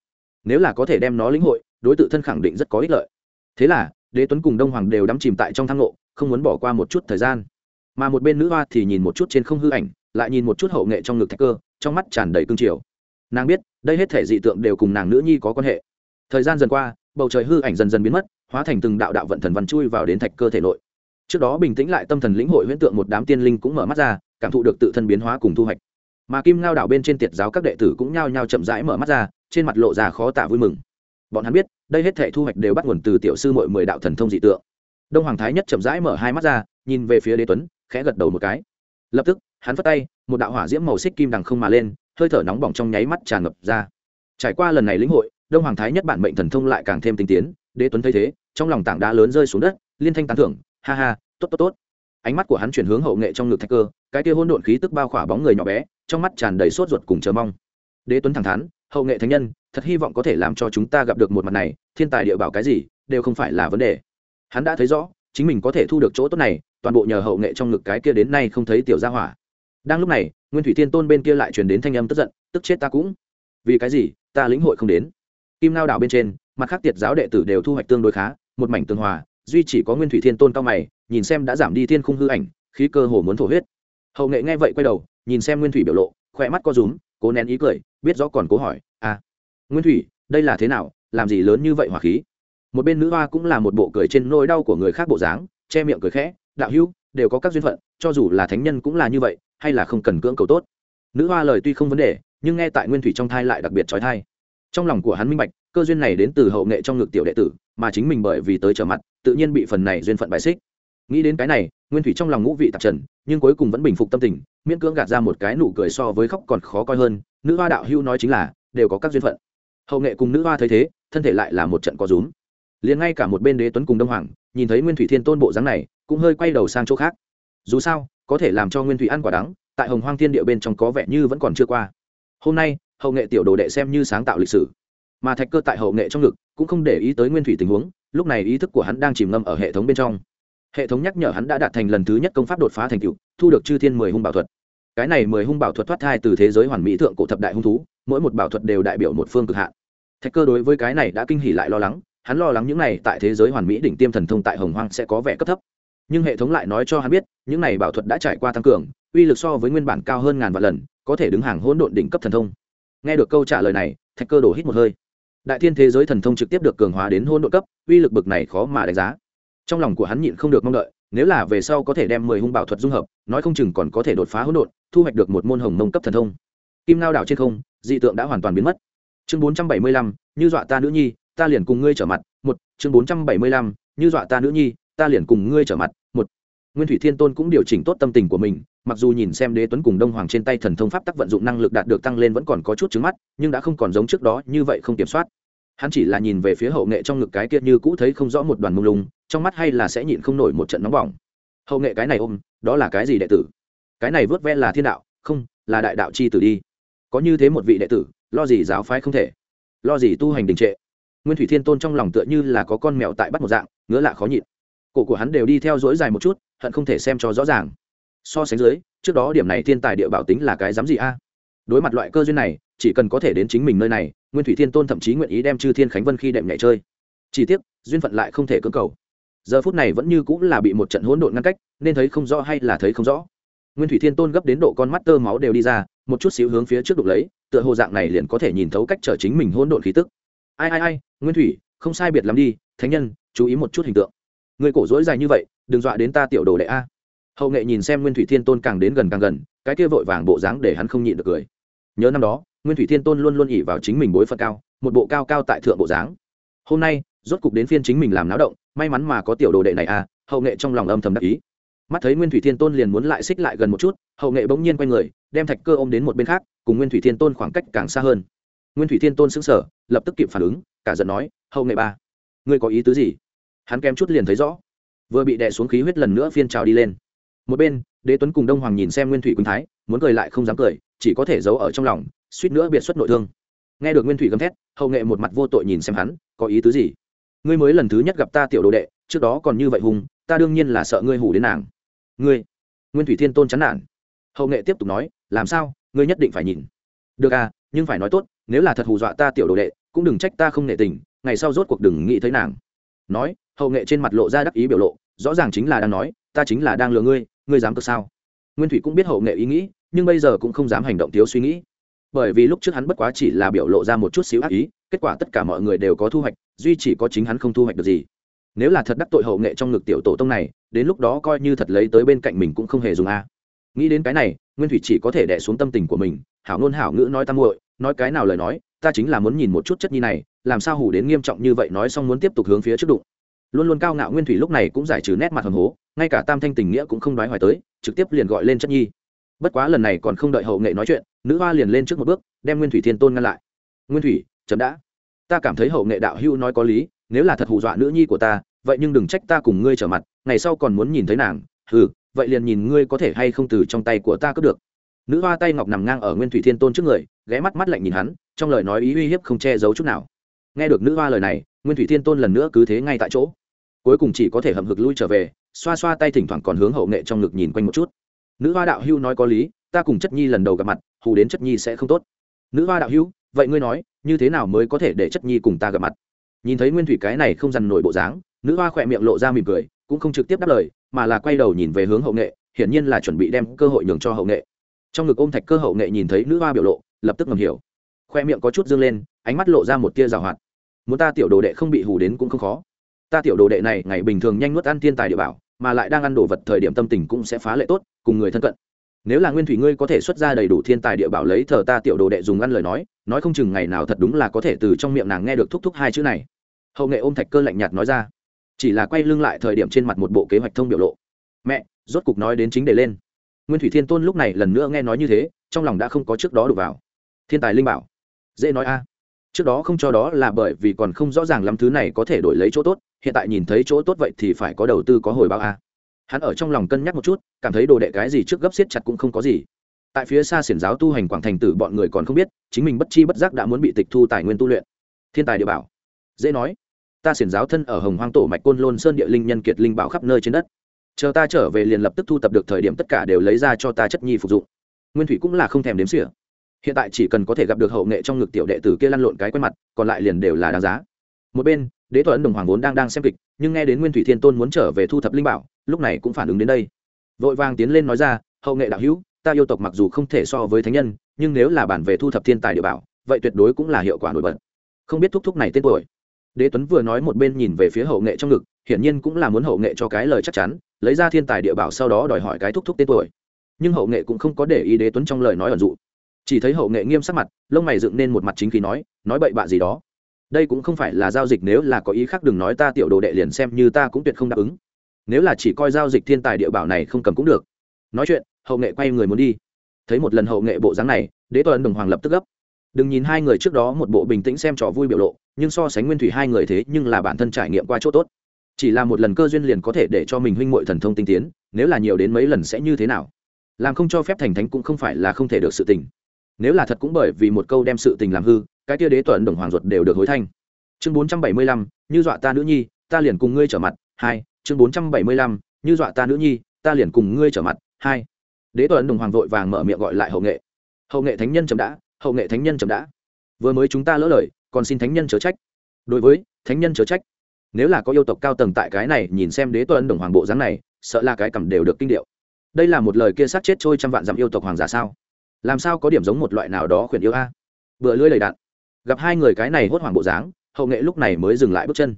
Nếu là có thể đem nó lĩnh hội, đối t thân khẳng định rất có ích lợi. Thế là, đế tuấn cùng đông hoàng đều đắm chìm tại trong thang lộ không muốn bỏ qua một chút thời gian. Mà một bên nữ hoa thì nhìn một chút trên không hư ảnh, lại nhìn một chút hậu nghệ trong ngực thạch cơ, trong mắt tràn đầy cương triều. Nàng biết, đây hết thể dị tượng đều cùng nàng nữ nhi có quan hệ thời gian dần qua, bầu trời hư ảnh dần dần biến mất, hóa thành từng đạo đạo vận thần văn chui vào đến thạch cơ thể nội. Trước đó bình tĩnh lại tâm thần lĩnh hội huyễn tượng một đám tiên linh cũng mở mắt ra, cảm thụ được tự thân biến hóa cùng thu hoạch. Mà kim ngao đảo bên trên tiệt giáo các đệ tử cũng nhao nhao chậm rãi mở mắt ra, trên mặt lộ ra khó tả vui mừng. Bọn hắn biết, đây hết thể thu hoạch đều bắt nguồn từ tiểu sư mội mười đạo thần thông dị tượng. Đông hoàng thái nhất chậm rãi mở hai mắt ra, nhìn về phía đế tuấn, khẽ gật đầu một cái. Lập tức, hắn phất tay, một đạo hỏa diễm màu xích kim đằng không mà lên, hơi thở nóng bỏng trong nháy mắt tràn ngập ra. Trải qua lần này lĩnh hội đông hoàng thái nhất bản mệnh thần thông lại càng thêm tinh tiến, đế tuấn thấy thế, trong lòng tảng đá lớn rơi xuống đất, liên thanh tán thưởng, ha ha, tốt tốt tốt. Ánh mắt của hắn chuyển hướng hậu nghệ trong ngực thạch cơ, cái kia hôn độn khí tức bao khỏa bóng người nhỏ bé, trong mắt tràn đầy sốt ruột cùng chờ mong. Đế tuấn thẳng thắn, hậu nghệ thánh nhân, thật hy vọng có thể làm cho chúng ta gặp được một mặt này, thiên tài địa bảo cái gì, đều không phải là vấn đề. Hắn đã thấy rõ, chính mình có thể thu được chỗ tốt này, toàn bộ nhờ hậu nghệ trong ngực cái kia đến nay không thấy tiểu gia hỏa. Đang lúc này, nguyên thủy thiên tôn bên kia lại truyền đến thanh âm tức giận, tức chết ta cũng. Vì cái gì, ta lĩnh hội không đến? Kim lao đảo bên trên, mặt khác tiệt giáo đệ tử đều thu hoạch tương đối khá, một mảnh tương hòa, duy chỉ có nguyên thủy thiên tôn cao mày, nhìn xem đã giảm đi thiên khung hư ảnh, khí cơ hồ muốn thổ huyết. Hậu nghệ nghe vậy quay đầu, nhìn xem nguyên thủy biểu lộ, khỏe mắt co rúm, cố nén ý cười, biết rõ còn cố hỏi à nguyên thủy, đây là thế nào? Làm gì lớn như vậy hỏa khí? Một bên nữ hoa cũng là một bộ cười trên nỗi đau của người khác bộ dáng, che miệng cười khẽ, đạo hữu, đều có các duyên phận, cho dù là thánh nhân cũng là như vậy, hay là không cần cưỡng cầu tốt. Nữ hoa lời tuy không vấn đề, nhưng nghe tại nguyên thủy trong thai lại đặc biệt trói thai trong lòng của hắn minh bạch, cơ duyên này đến từ hậu nghệ trong ngực tiểu đệ tử, mà chính mình bởi vì tới trở mặt, tự nhiên bị phần này duyên phận bài xích. Nghĩ đến cái này, nguyên thủy trong lòng ngũ vị tạp trần, nhưng cuối cùng vẫn bình phục tâm tình, miễn cưỡng gạt ra một cái nụ cười so với khóc còn khó coi hơn, nữ hoa đạo hưu nói chính là, đều có các duyên phận. Hậu nghệ cùng nữ hoa thấy thế, thân thể lại là một trận có rúm. Liền ngay cả một bên đế tuấn cùng đông hoàng, nhìn thấy nguyên thủy thiên tôn bộ dáng này, cũng hơi quay đầu sang chỗ khác. Dù sao, có thể làm cho nguyên thủy ăn quả đắng, tại hồng hoang thiên địa bên trong có vẻ như vẫn còn chưa qua. Hôm nay hậu nghệ tiểu đồ đệ xem như sáng tạo lịch sử. Mà thạch cơ tại hậu nghệ trong ngực cũng không để ý tới nguyên thủy tình huống, lúc này ý thức của hắn đang chìm ngâm ở hệ thống bên trong. Hệ thống nhắc nhở hắn đã đạt thành lần thứ nhất công pháp đột phá thành cựu thu được chư thiên mười hung bảo thuật. Cái này mười hung bảo thuật thoát thai từ thế giới hoàn mỹ thượng cổ thập đại hung thú, mỗi một bảo thuật đều đại biểu một phương cực hạn. Thạch cơ đối với cái này đã kinh hỉ lại lo lắng, hắn lo lắng những này tại thế giới hoàn mỹ đỉnh tiêm thần thông tại hồng hoang sẽ có vẻ cấp thấp. Nhưng hệ thống lại nói cho hắn biết, những này bảo thuật đã trải qua tăng cường, uy lực so với nguyên bản cao hơn ngàn vạn lần, có thể đứng hàng hỗn độn đỉnh cấp thần thông nghe được câu trả lời này, thạch cơ đổ hít một hơi. Đại thiên thế giới thần thông trực tiếp được cường hóa đến hôn đội cấp, uy lực bực này khó mà đánh giá. Trong lòng của hắn nhịn không được mong đợi, nếu là về sau có thể đem mười hung bảo thuật dung hợp, nói không chừng còn có thể đột phá hỗn độn, thu hoạch được một môn hồng mông cấp thần thông. Kim lao đảo trên không, dị tượng đã hoàn toàn biến mất. Chương bốn trăm bảy mươi lăm, như dọa ta nữ nhi, ta liền cùng ngươi trở mặt. Một, chương bốn trăm bảy mươi lăm, như dọa ta nữ nhi, ta liền cùng ngươi trở mặt. Một, nguyên thủy thiên tôn cũng điều chỉnh tốt tâm tình của mình mặc dù nhìn xem đế tuấn cùng đông hoàng trên tay thần thông pháp tắc vận dụng năng lực đạt được tăng lên vẫn còn có chút trứng mắt, nhưng đã không còn giống trước đó như vậy không kiểm soát. Hắn chỉ là nhìn về phía hậu nghệ trong ngực cái kia như cũ thấy không rõ một đoàn mông lung, trong mắt hay là sẽ nhịn không nổi một trận nóng bỏng. Hậu nghệ cái này ôm, đó là cái gì đệ tử? Cái này vớt ve là thiên đạo, không, là đại đạo chi tử đi. Có như thế một vị đệ tử, lo gì giáo phái không thể? Lo gì tu hành đình trệ? Nguyên thủy thiên tôn trong lòng tựa như là có con mèo tại bắt một dạng, ngứa lạ khó nhịn. Cổ của hắn đều đi theo dỗi dài một chút, hận không thể xem cho rõ ràng so sánh dưới, trước đó điểm này thiên tài địa bảo tính là cái dám gì a? Đối mặt loại cơ duyên này, chỉ cần có thể đến chính mình nơi này, nguyên thủy thiên tôn thậm chí nguyện ý đem chư thiên khánh vân khi đệm nhảy chơi. Chỉ tiếc, duyên phận lại không thể cưỡng cầu. Giờ phút này vẫn như cũng là bị một trận hỗn độn ngăn cách, nên thấy không rõ hay là thấy không rõ. Nguyên thủy thiên tôn gấp đến độ con mắt tơ máu đều đi ra, một chút xíu hướng phía trước đục lấy, tựa hồ dạng này liền có thể nhìn thấu cách trở chính mình hỗn độn khí tức. Ai ai ai, nguyên thủy, không sai biệt lắm đi, thánh nhân, chú ý một chút hình tượng. Người cổ dối dài như vậy, đừng dọa đến ta tiểu đồ đệ a hậu nghệ nhìn xem nguyên thủy thiên tôn càng đến gần càng gần, cái kia vội vàng bộ dáng để hắn không nhịn được cười. Nhớ năm đó, nguyên thủy thiên tôn luôn luôn ỉ vào chính mình bối phận cao, một bộ cao cao tại thượng bộ dáng. Hôm nay, rốt cục đến phiên chính mình làm náo động, may mắn mà có tiểu đồ đệ này à hậu nghệ trong lòng âm thầm đắc ý. Mắt thấy nguyên thủy thiên tôn liền muốn lại xích lại gần một chút, hậu nghệ bỗng nhiên quay người, đem thạch cơ ôm đến một bên khác, cùng nguyên thủy thiên tôn khoảng cách càng xa hơn. Nguyên thủy thiên tôn xứng sở lập tức kịp phản ứng, cả giận nói, hậu nghệ ba, ngươi có ý tứ gì? Hắn kém chút liền thấy rõ, vừa bị đè xuống khí huyết lần nữa phiên trào đi lên một bên, đế tuấn cùng đông hoàng nhìn xem nguyên thủy quỳnh thái, muốn cười lại không dám cười, chỉ có thể giấu ở trong lòng, suýt nữa biệt xuất nội thương. Nghe được nguyên thủy gầm thét, hậu nghệ một mặt vô tội nhìn xem hắn, có ý tứ gì? Ngươi mới lần thứ nhất gặp ta tiểu đồ đệ, trước đó còn như vậy hùng, ta đương nhiên là sợ ngươi hủ đến nàng. Ngươi? Nguyên thủy thiên tôn chán nản. Hậu nghệ tiếp tục nói, làm sao, ngươi nhất định phải nhìn. Được à nhưng phải nói tốt, nếu là thật hù dọa ta tiểu đồ đệ, cũng đừng trách ta không nể tình, ngày sau rốt cuộc đừng nghĩ thấy nàng. Nói, hậu nghệ trên mặt lộ ra đắc ý biểu lộ, rõ ràng chính là đang nói ta chính là đang lừa ngươi ngươi dám cơ sao? Nguyên thủy cũng biết hậu nghệ ý nghĩ, nhưng bây giờ cũng không dám hành động thiếu suy nghĩ. Bởi vì lúc trước hắn bất quá chỉ là biểu lộ ra một chút xíu ác ý, kết quả tất cả mọi người đều có thu hoạch, duy chỉ có chính hắn không thu hoạch được gì. Nếu là thật đắc tội hậu nghệ trong ngực tiểu tổ tông này, đến lúc đó coi như thật lấy tới bên cạnh mình cũng không hề dùng a. Nghĩ đến cái này, nguyên thủy chỉ có thể đẻ xuống tâm tình của mình, hảo ngôn hảo ngữ nói tam muội, nói cái nào lời nói, ta chính là muốn nhìn một chút chất nhi này, làm sao hủ đến nghiêm trọng như vậy nói xong muốn tiếp tục hướng phía trước đụng. Luôn luôn cao ngạo nguyên thủy lúc này cũng giải trừ nét mặt hầm hố ngay cả tam thanh tình nghĩa cũng không đoái hoài tới, trực tiếp liền gọi lên chất nhi. Bất quá lần này còn không đợi hậu nghệ nói chuyện, nữ hoa liền lên trước một bước, đem nguyên thủy thiên tôn ngăn lại. Nguyên thủy chấm đã. Ta cảm thấy hậu nghệ đạo hưu nói có lý, nếu là thật hù dọa nữ nhi của ta, vậy nhưng đừng trách ta cùng ngươi trở mặt, ngày sau còn muốn nhìn thấy nàng. Ừ vậy liền nhìn ngươi có thể hay không từ trong tay của ta cướp được. Nữ hoa tay ngọc nằm ngang ở nguyên thủy thiên tôn trước người, ghé mắt mắt lạnh nhìn hắn, trong lời nói ý uy hiếp không che giấu chút nào. Nghe được nữ hoa lời này, nguyên thủy thiên tôn lần nữa cứ thế ngay tại chỗ. Cuối cùng chỉ có thể hậm hực lui trở về xoa xoa tay thỉnh thoảng còn hướng hậu nghệ trong ngực nhìn quanh một chút. Nữ hoa đạo hưu nói có lý, ta cùng chất nhi lần đầu gặp mặt, hù đến chất nhi sẽ không tốt. Nữ hoa đạo hưu vậy ngươi nói, như thế nào mới có thể để chất nhi cùng ta gặp mặt? Nhìn thấy nguyên thủy cái này không dằn nổi bộ dáng, nữ hoa khỏe miệng lộ ra mỉm cười, cũng không trực tiếp đáp lời, mà là quay đầu nhìn về hướng hậu nghệ, hiển nhiên là chuẩn bị đem cơ hội nhường cho hậu nghệ. Trong ngực ôm thạch cơ hậu nghệ nhìn thấy nữ hoa biểu lộ, lập tức ngầm hiểu. Khoe miệng có chút dương lên, ánh mắt lộ ra một tia rào hoạt. Muốn ta tiểu đồ đệ không bị hù đến cũng không khó ta tiểu đồ đệ này ngày bình thường nhanh nuốt ăn thiên tài địa bảo, mà lại đang ăn đồ vật thời điểm tâm tình cũng sẽ phá lệ tốt, cùng người thân cận. Nếu là nguyên thủy ngươi có thể xuất ra đầy đủ thiên tài địa bảo lấy thờ ta tiểu đồ đệ dùng ăn lời nói nói không chừng ngày nào thật đúng là có thể từ trong miệng nàng nghe được thúc thúc hai chữ này. Hậu nghệ ôm thạch cơ lạnh nhạt nói ra. Chỉ là quay lưng lại thời điểm trên mặt một bộ kế hoạch thông biểu lộ. Mẹ, rốt cục nói đến chính đề lên. Nguyên thủy thiên tôn lúc này lần nữa nghe nói như thế, trong lòng đã không có trước đó đụng vào. Thiên tài linh bảo. Dễ nói a. Trước đó không cho đó là bởi vì còn không rõ ràng lắm thứ này có thể đổi lấy chỗ tốt hiện tại nhìn thấy chỗ tốt vậy thì phải có đầu tư có hồi báo a. Hắn ở trong lòng cân nhắc một chút, cảm thấy đồ đệ cái gì trước gấp xiết chặt cũng không có gì. Tại phía xa xiển giáo tu hành quảng thành tử bọn người còn không biết, chính mình bất chi bất giác đã muốn bị tịch thu tài nguyên tu luyện. Thiên tài địa bảo. Dễ nói. Ta xiển giáo thân ở hồng hoang tổ mạch côn lôn sơn địa linh nhân kiệt linh bảo khắp nơi trên đất. Chờ ta trở về liền lập tức thu tập được thời điểm tất cả đều lấy ra cho ta chất nhi phục dụng. Nguyên thủy cũng là không thèm đếm xỉa. Hiện tại chỉ cần có thể gặp được hậu nghệ trong ngực tiểu đệ tử kia lăn lộn cái quen mặt, còn lại liền đều là đáng giá. Một bên đế tuấn đồng hoàng vốn đang đang xem kịch, nhưng nghe đến nguyên thủy thiên tôn muốn trở về thu thập linh bảo, lúc này cũng phản ứng đến đây. Vội vàng tiến lên nói ra, hậu nghệ đạo hữu, ta yêu tộc mặc dù không thể so với thánh nhân, nhưng nếu là bản về thu thập thiên tài địa bảo, vậy tuyệt đối cũng là hiệu quả nổi bật. Không biết thúc thúc này tên tuổi. Đế tuấn vừa nói một bên nhìn về phía hậu nghệ trong ngực, hiển nhiên cũng là muốn hậu nghệ cho cái lời chắc chắn, lấy ra thiên tài địa bảo sau đó đòi hỏi cái thúc thúc tên tuổi. Nhưng hậu nghệ cũng không có để ý đế tuấn trong lời nói ẩn dụ. Chỉ thấy hậu nghệ nghiêm sắc mặt, lông mày dựng nên một mặt chính khí nói nói bậy bạ gì đó đây cũng không phải là giao dịch, nếu là có ý khác đừng nói ta tiểu đồ đệ liền xem như ta cũng tuyệt không đáp ứng. Nếu là chỉ coi giao dịch thiên tài địa bảo này không cầm cũng được. Nói chuyện, hậu nghệ quay người muốn đi. Thấy một lần hậu nghệ bộ dáng này, đế tuấn đồng hoàng lập tức gấp. Đừng nhìn hai người trước đó một bộ bình tĩnh xem trò vui biểu lộ, nhưng so sánh nguyên thủy hai người thế nhưng là bản thân trải nghiệm qua chỗ tốt. Chỉ là một lần cơ duyên liền có thể để cho mình huynh muội thần thông tinh tiến, nếu là nhiều đến mấy lần sẽ như thế nào? Làm không cho phép thành thánh cũng không phải là không thể được sự tình nếu là thật cũng bởi vì một câu đem sự tình làm hư, cái tia đế tuấn đồng hoàng ruột đều được hối thanh. Chương bốn trăm bảy mươi lăm, như dọa ta nữ nhi, ta liền cùng ngươi trở mặt, hai, chương bốn trăm bảy mươi lăm, như dọa ta nữ nhi, ta liền cùng ngươi trở mặt, hai. Đế tuấn đồng hoàng vội vàng mở miệng gọi lại hậu nghệ. Hậu nghệ thánh nhân chậm đã, hậu nghệ thánh nhân chậm đã. Vừa mới chúng ta lỡ lời, còn xin thánh nhân chớ trách. Đối với, thánh nhân chớ trách. Nếu là có yêu tộc cao tầng tại cái này, nhìn xem đế tuấn đồng hoàng bộ dáng này, sợ là cái cầm đều được kinh điệu. Đây là một lời kia sát chết trôi trăm vạn dặm yêu tộc hoàng giả sao? Làm sao có điểm giống một loại nào đó khuyển yêu a? Vừa lưỡi lầy đạn. Gặp hai người cái này hốt hoảng bộ dáng, hậu nghệ lúc này mới dừng lại bước chân.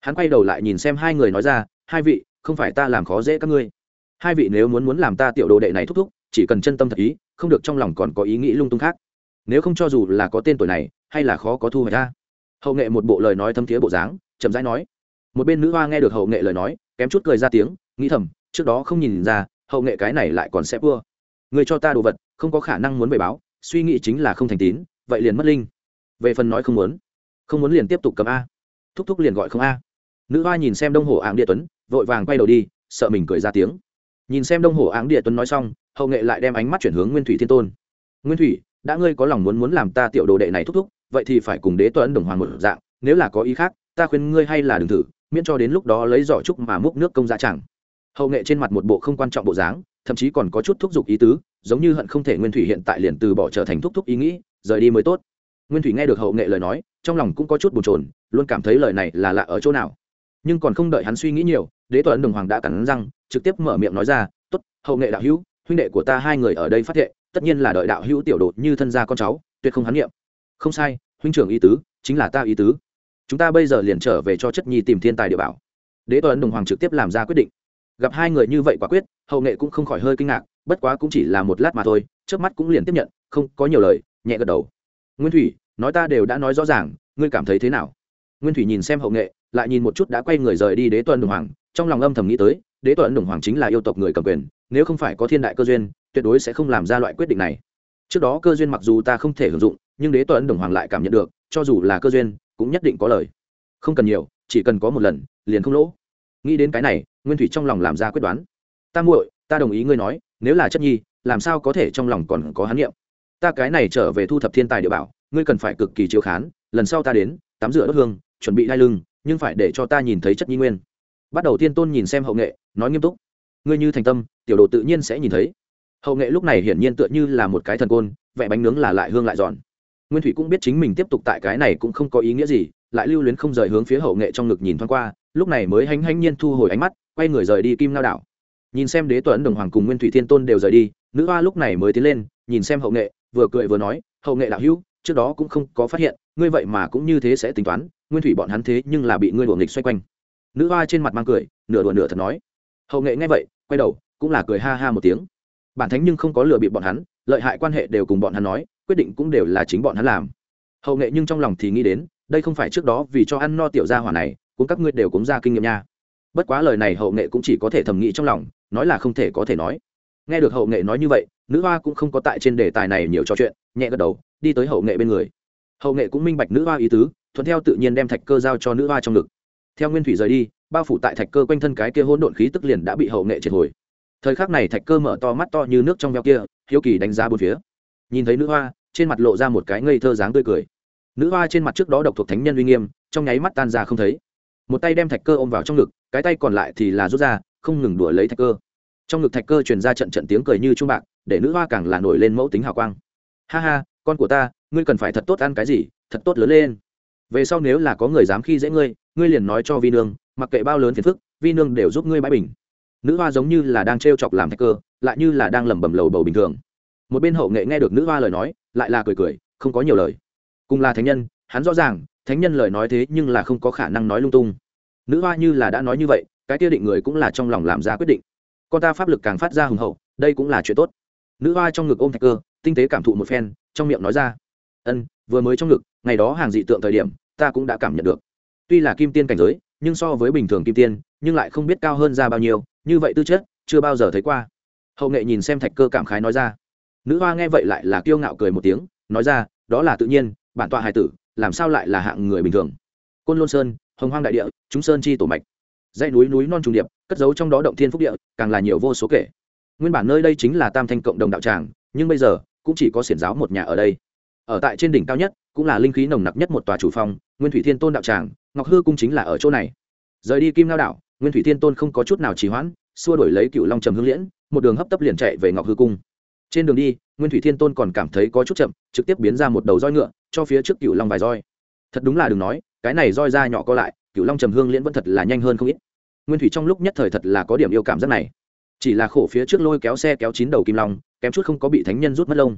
Hắn quay đầu lại nhìn xem hai người nói ra, hai vị, không phải ta làm khó dễ các ngươi. Hai vị nếu muốn muốn làm ta tiểu đồ đệ này thúc thúc, chỉ cần chân tâm thật ý, không được trong lòng còn có ý nghĩ lung tung khác. Nếu không cho dù là có tên tuổi này, hay là khó có thu hoạch ra hậu nghệ một bộ lời nói thâm thiế bộ dáng, chậm rãi nói. Một bên nữ hoa nghe được hậu nghệ lời nói, kém chút cười ra tiếng, nghĩ thầm, trước đó không nhìn ra, hậu nghệ cái này lại còn sẽ vua người cho ta đồ vật, không có khả năng muốn về báo, suy nghĩ chính là không thành tín, vậy liền mất linh. Về phần nói không muốn không muốn liền tiếp tục cầm a. Thúc thúc liền gọi không a. Nữ hoa nhìn xem đông hồ áng địa tuấn, vội vàng quay đầu đi, sợ mình cười ra tiếng. Nhìn xem đông hồ áng địa tuấn nói xong, hậu nghệ lại đem ánh mắt chuyển hướng nguyên thủy thiên tôn. Nguyên thủy, đã ngươi có lòng muốn muốn làm ta tiểu đồ đệ này thúc thúc, vậy thì phải cùng đế tuấn đồng hoàng một dạng, nếu là có ý khác, ta khuyên ngươi hay là đừng thử, miễn cho đến lúc đó lấy giỏ trúc mà múc nước công dạ chẳng. Hậu nghệ trên mặt một bộ không quan trọng bộ dáng thậm chí còn có chút thúc giục ý tứ, giống như hận không thể nguyên thủy hiện tại liền từ bỏ trở thành thúc thúc ý nghĩ, rời đi mới tốt. Nguyên thủy nghe được hậu nghệ lời nói, trong lòng cũng có chút bồn chồn, luôn cảm thấy lời này là lạ ở chỗ nào. Nhưng còn không đợi hắn suy nghĩ nhiều, đế tuấn đồng hoàng đã cắn răng, trực tiếp mở miệng nói ra, tốt, hậu nghệ đạo hữu, huynh đệ của ta hai người ở đây phát hiện tất nhiên là đợi đạo hữu tiểu đột như thân gia con cháu, tuyệt không hắn nghiệm. Không sai, huynh trưởng ý tứ, chính là ta ý tứ. Chúng ta bây giờ liền trở về cho chất nhi tìm thiên tài địa bảo. Đế tuấn đồng hoàng trực tiếp làm ra quyết định gặp hai người như vậy quả quyết, hậu nghệ cũng không khỏi hơi kinh ngạc, bất quá cũng chỉ là một lát mà thôi trước mắt cũng liền tiếp nhận, không có nhiều lời, nhẹ gật đầu. Nguyên thủy, nói ta đều đã nói rõ ràng, ngươi cảm thấy thế nào? Nguyên thủy nhìn xem hậu nghệ, lại nhìn một chút đã quay người rời đi đế tuần đồng hoàng, trong lòng âm thầm nghĩ tới, đế tuấn đồng hoàng chính là yêu tộc người cầm quyền, nếu không phải có thiên đại cơ duyên, tuyệt đối sẽ không làm ra loại quyết định này. Trước đó cơ duyên mặc dù ta không thể hưởng dụng, nhưng đế tuấn đồng hoàng lại cảm nhận được, cho dù là cơ duyên, cũng nhất định có lời. Không cần nhiều, chỉ cần có một lần, liền không lỗ. Nghĩ đến cái này nguyên thủy trong lòng làm ra quyết đoán. Ta muội, ta đồng ý ngươi nói, nếu là chất nhi, làm sao có thể trong lòng còn có hán niệm? Ta cái này trở về thu thập thiên tài địa bảo, ngươi cần phải cực kỳ chiếu khán, lần sau ta đến, tắm rửa đốt hương, chuẩn bị đai lưng, nhưng phải để cho ta nhìn thấy chất nhi nguyên. Bắt đầu tiên tôn nhìn xem hậu nghệ, nói nghiêm túc. Ngươi như thành tâm, tiểu đồ tự nhiên sẽ nhìn thấy. Hậu nghệ lúc này hiển nhiên tựa như là một cái thần côn vẽ bánh nướng là lại hương lại giòn. Nguyên thủy cũng biết chính mình tiếp tục tại cái này cũng không có ý nghĩa gì, lại lưu luyến không rời hướng phía hậu nghệ trong ngực nhìn thoáng qua, lúc này mới hánh hánh nhiên thu hồi ánh mắt quay người rời đi kim lao đảo. Nhìn xem đế tuấn đồng hoàng cùng nguyên thủy thiên tôn đều rời đi, nữ hoa lúc này mới tiến lên, nhìn xem hậu nghệ, vừa cười vừa nói, hậu nghệ đạo hữu, trước đó cũng không có phát hiện, ngươi vậy mà cũng như thế sẽ tính toán, nguyên thủy bọn hắn thế nhưng là bị ngươi đùa nghịch xoay quanh. Nữ hoa trên mặt mang cười, nửa đùa nửa thật nói. Hậu nghệ nghe vậy, quay đầu, cũng là cười ha ha một tiếng. Bản thánh nhưng không có lừa bị bọn hắn, lợi hại quan hệ đều cùng bọn hắn nói, quyết định cũng đều là chính bọn hắn làm. Hậu nghệ nhưng trong lòng thì nghĩ đến, đây không phải trước đó vì cho ăn no tiểu gia hỏa này, cũng các ngươi đều cũng ra kinh nghiệm nha bất quá lời này hậu nghệ cũng chỉ có thể thầm nghĩ trong lòng, nói là không thể có thể nói. Nghe được hậu nghệ nói như vậy, nữ hoa cũng không có tại trên đề tài này nhiều trò chuyện, nhẹ gật đầu, đi tới hậu nghệ bên người. Hậu nghệ cũng minh bạch nữ hoa ý tứ, thuận theo tự nhiên đem thạch cơ giao cho nữ hoa trong ngực. Theo nguyên thủy rời đi, bao phủ tại thạch cơ quanh thân cái kia hỗn độn khí tức liền đã bị hậu nghệ triệt hồi. Thời khắc này thạch cơ mở to mắt to như nước trong veo kia, hiếu kỳ đánh giá bốn phía. Nhìn thấy nữ hoa, trên mặt lộ ra một cái ngây thơ dáng tươi cười. Nữ hoa trên mặt trước đó độc thuộc thánh nhân uy nghiêm, trong nháy mắt tan ra không thấy. Một tay đem thạch cơ ôm vào trong ngực cái tay còn lại thì là rút ra, không ngừng đuổi lấy thạch cơ. Trong ngực thạch cơ truyền ra trận trận tiếng cười như trung bạc, để nữ hoa càng là nổi lên mẫu tính hào quang. Ha ha, con của ta, ngươi cần phải thật tốt ăn cái gì, thật tốt lớn lên. Về sau nếu là có người dám khi dễ ngươi ngươi liền nói cho vi nương, mặc kệ bao lớn phiền phức, vi nương đều giúp ngươi bãi bình. Nữ hoa giống như là đang t r e o chọc làm thạch cơ, lại như là đang lẩm bẩm lầu bầu bình thường. Một bên hậu nghệ nghe được nữ hoa lời nói, lại là cười cười, không có nhiều lời. Cùng là thánh nhân, hắn rõ ràng, thánh nhân lời nói thế nhưng là không có khả năng nói lung tung nữ hoa như là đã nói như vậy, cái kia định người cũng là trong lòng làm ra quyết định. Con ta pháp lực càng phát ra hùng hậu, đây cũng là chuyện tốt. Nữ hoa trong ngực ôm thạch cơ, tinh tế cảm thụ một phen, trong miệng nói ra. Ân, vừa mới trong ngực, ngày đó hàng dị tượng thời điểm, ta cũng đã cảm nhận được. Tuy là kim tiên cảnh giới, nhưng so với bình thường kim tiên, nhưng lại không biết cao hơn ra bao nhiêu, như vậy tư chất, chưa bao giờ thấy qua. Hậu nghệ nhìn xem thạch cơ cảm khái nói ra. Nữ hoa nghe vậy lại là kiêu ngạo cười một tiếng, nói ra, đó là tự nhiên, bản tọa hài tử, làm sao lại là hạng người bình thường? Côn lôn sơn hồng hoang đại địa, chúng sơn chi tổ mạch. Dãy núi núi non trùng điệp, cất giấu trong đó động thiên phúc địa, càng là nhiều vô số kể. Nguyên bản nơi đây chính là tam thanh cộng đồng đạo tràng, nhưng bây giờ, cũng chỉ có xiển giáo một nhà ở đây. Ở tại trên đỉnh cao nhất, cũng là linh khí nồng nặc nhất một tòa chủ phong nguyên thủy thiên tôn đạo tràng, ngọc hư cung chính là ở chỗ này. Rời đi kim lao đảo, nguyên thủy thiên tôn không có chút nào trì hoãn, xua đổi lấy cựu long trầm hương liễn, một đường hấp tấp liền chạy về ngọc hư cung. Trên đường đi, nguyên thủy thiên tôn còn cảm thấy có chút chậm, trực tiếp biến ra một đầu roi ngựa, cho phía trước cựu long vài roi. Thật đúng là đừng nói cái này roi ra nhỏ co lại cựu long trầm hương liễn vẫn thật là nhanh hơn không ít. Nguyên thủy trong lúc nhất thời thật là có điểm yêu cảm giác này. Chỉ là khổ phía trước lôi kéo xe kéo chín đầu kim long, kém chút không có bị thánh nhân rút mất lông.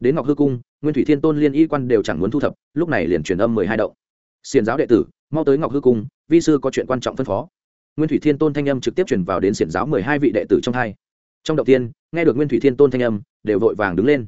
Đến ngọc hư cung, nguyên thủy thiên tôn liên y quan đều chẳng muốn thu thập, lúc này liền truyền âm mười hai động. Xiền giáo đệ tử, mau tới ngọc hư cung, vi sư có chuyện quan trọng phân phó. Nguyên thủy thiên tôn thanh âm trực tiếp chuyển vào đến xiển giáo mười hai vị đệ tử trong hai. Trong đầu tiên, nghe được nguyên thủy thiên tôn thanh âm, đều vội vàng đứng lên.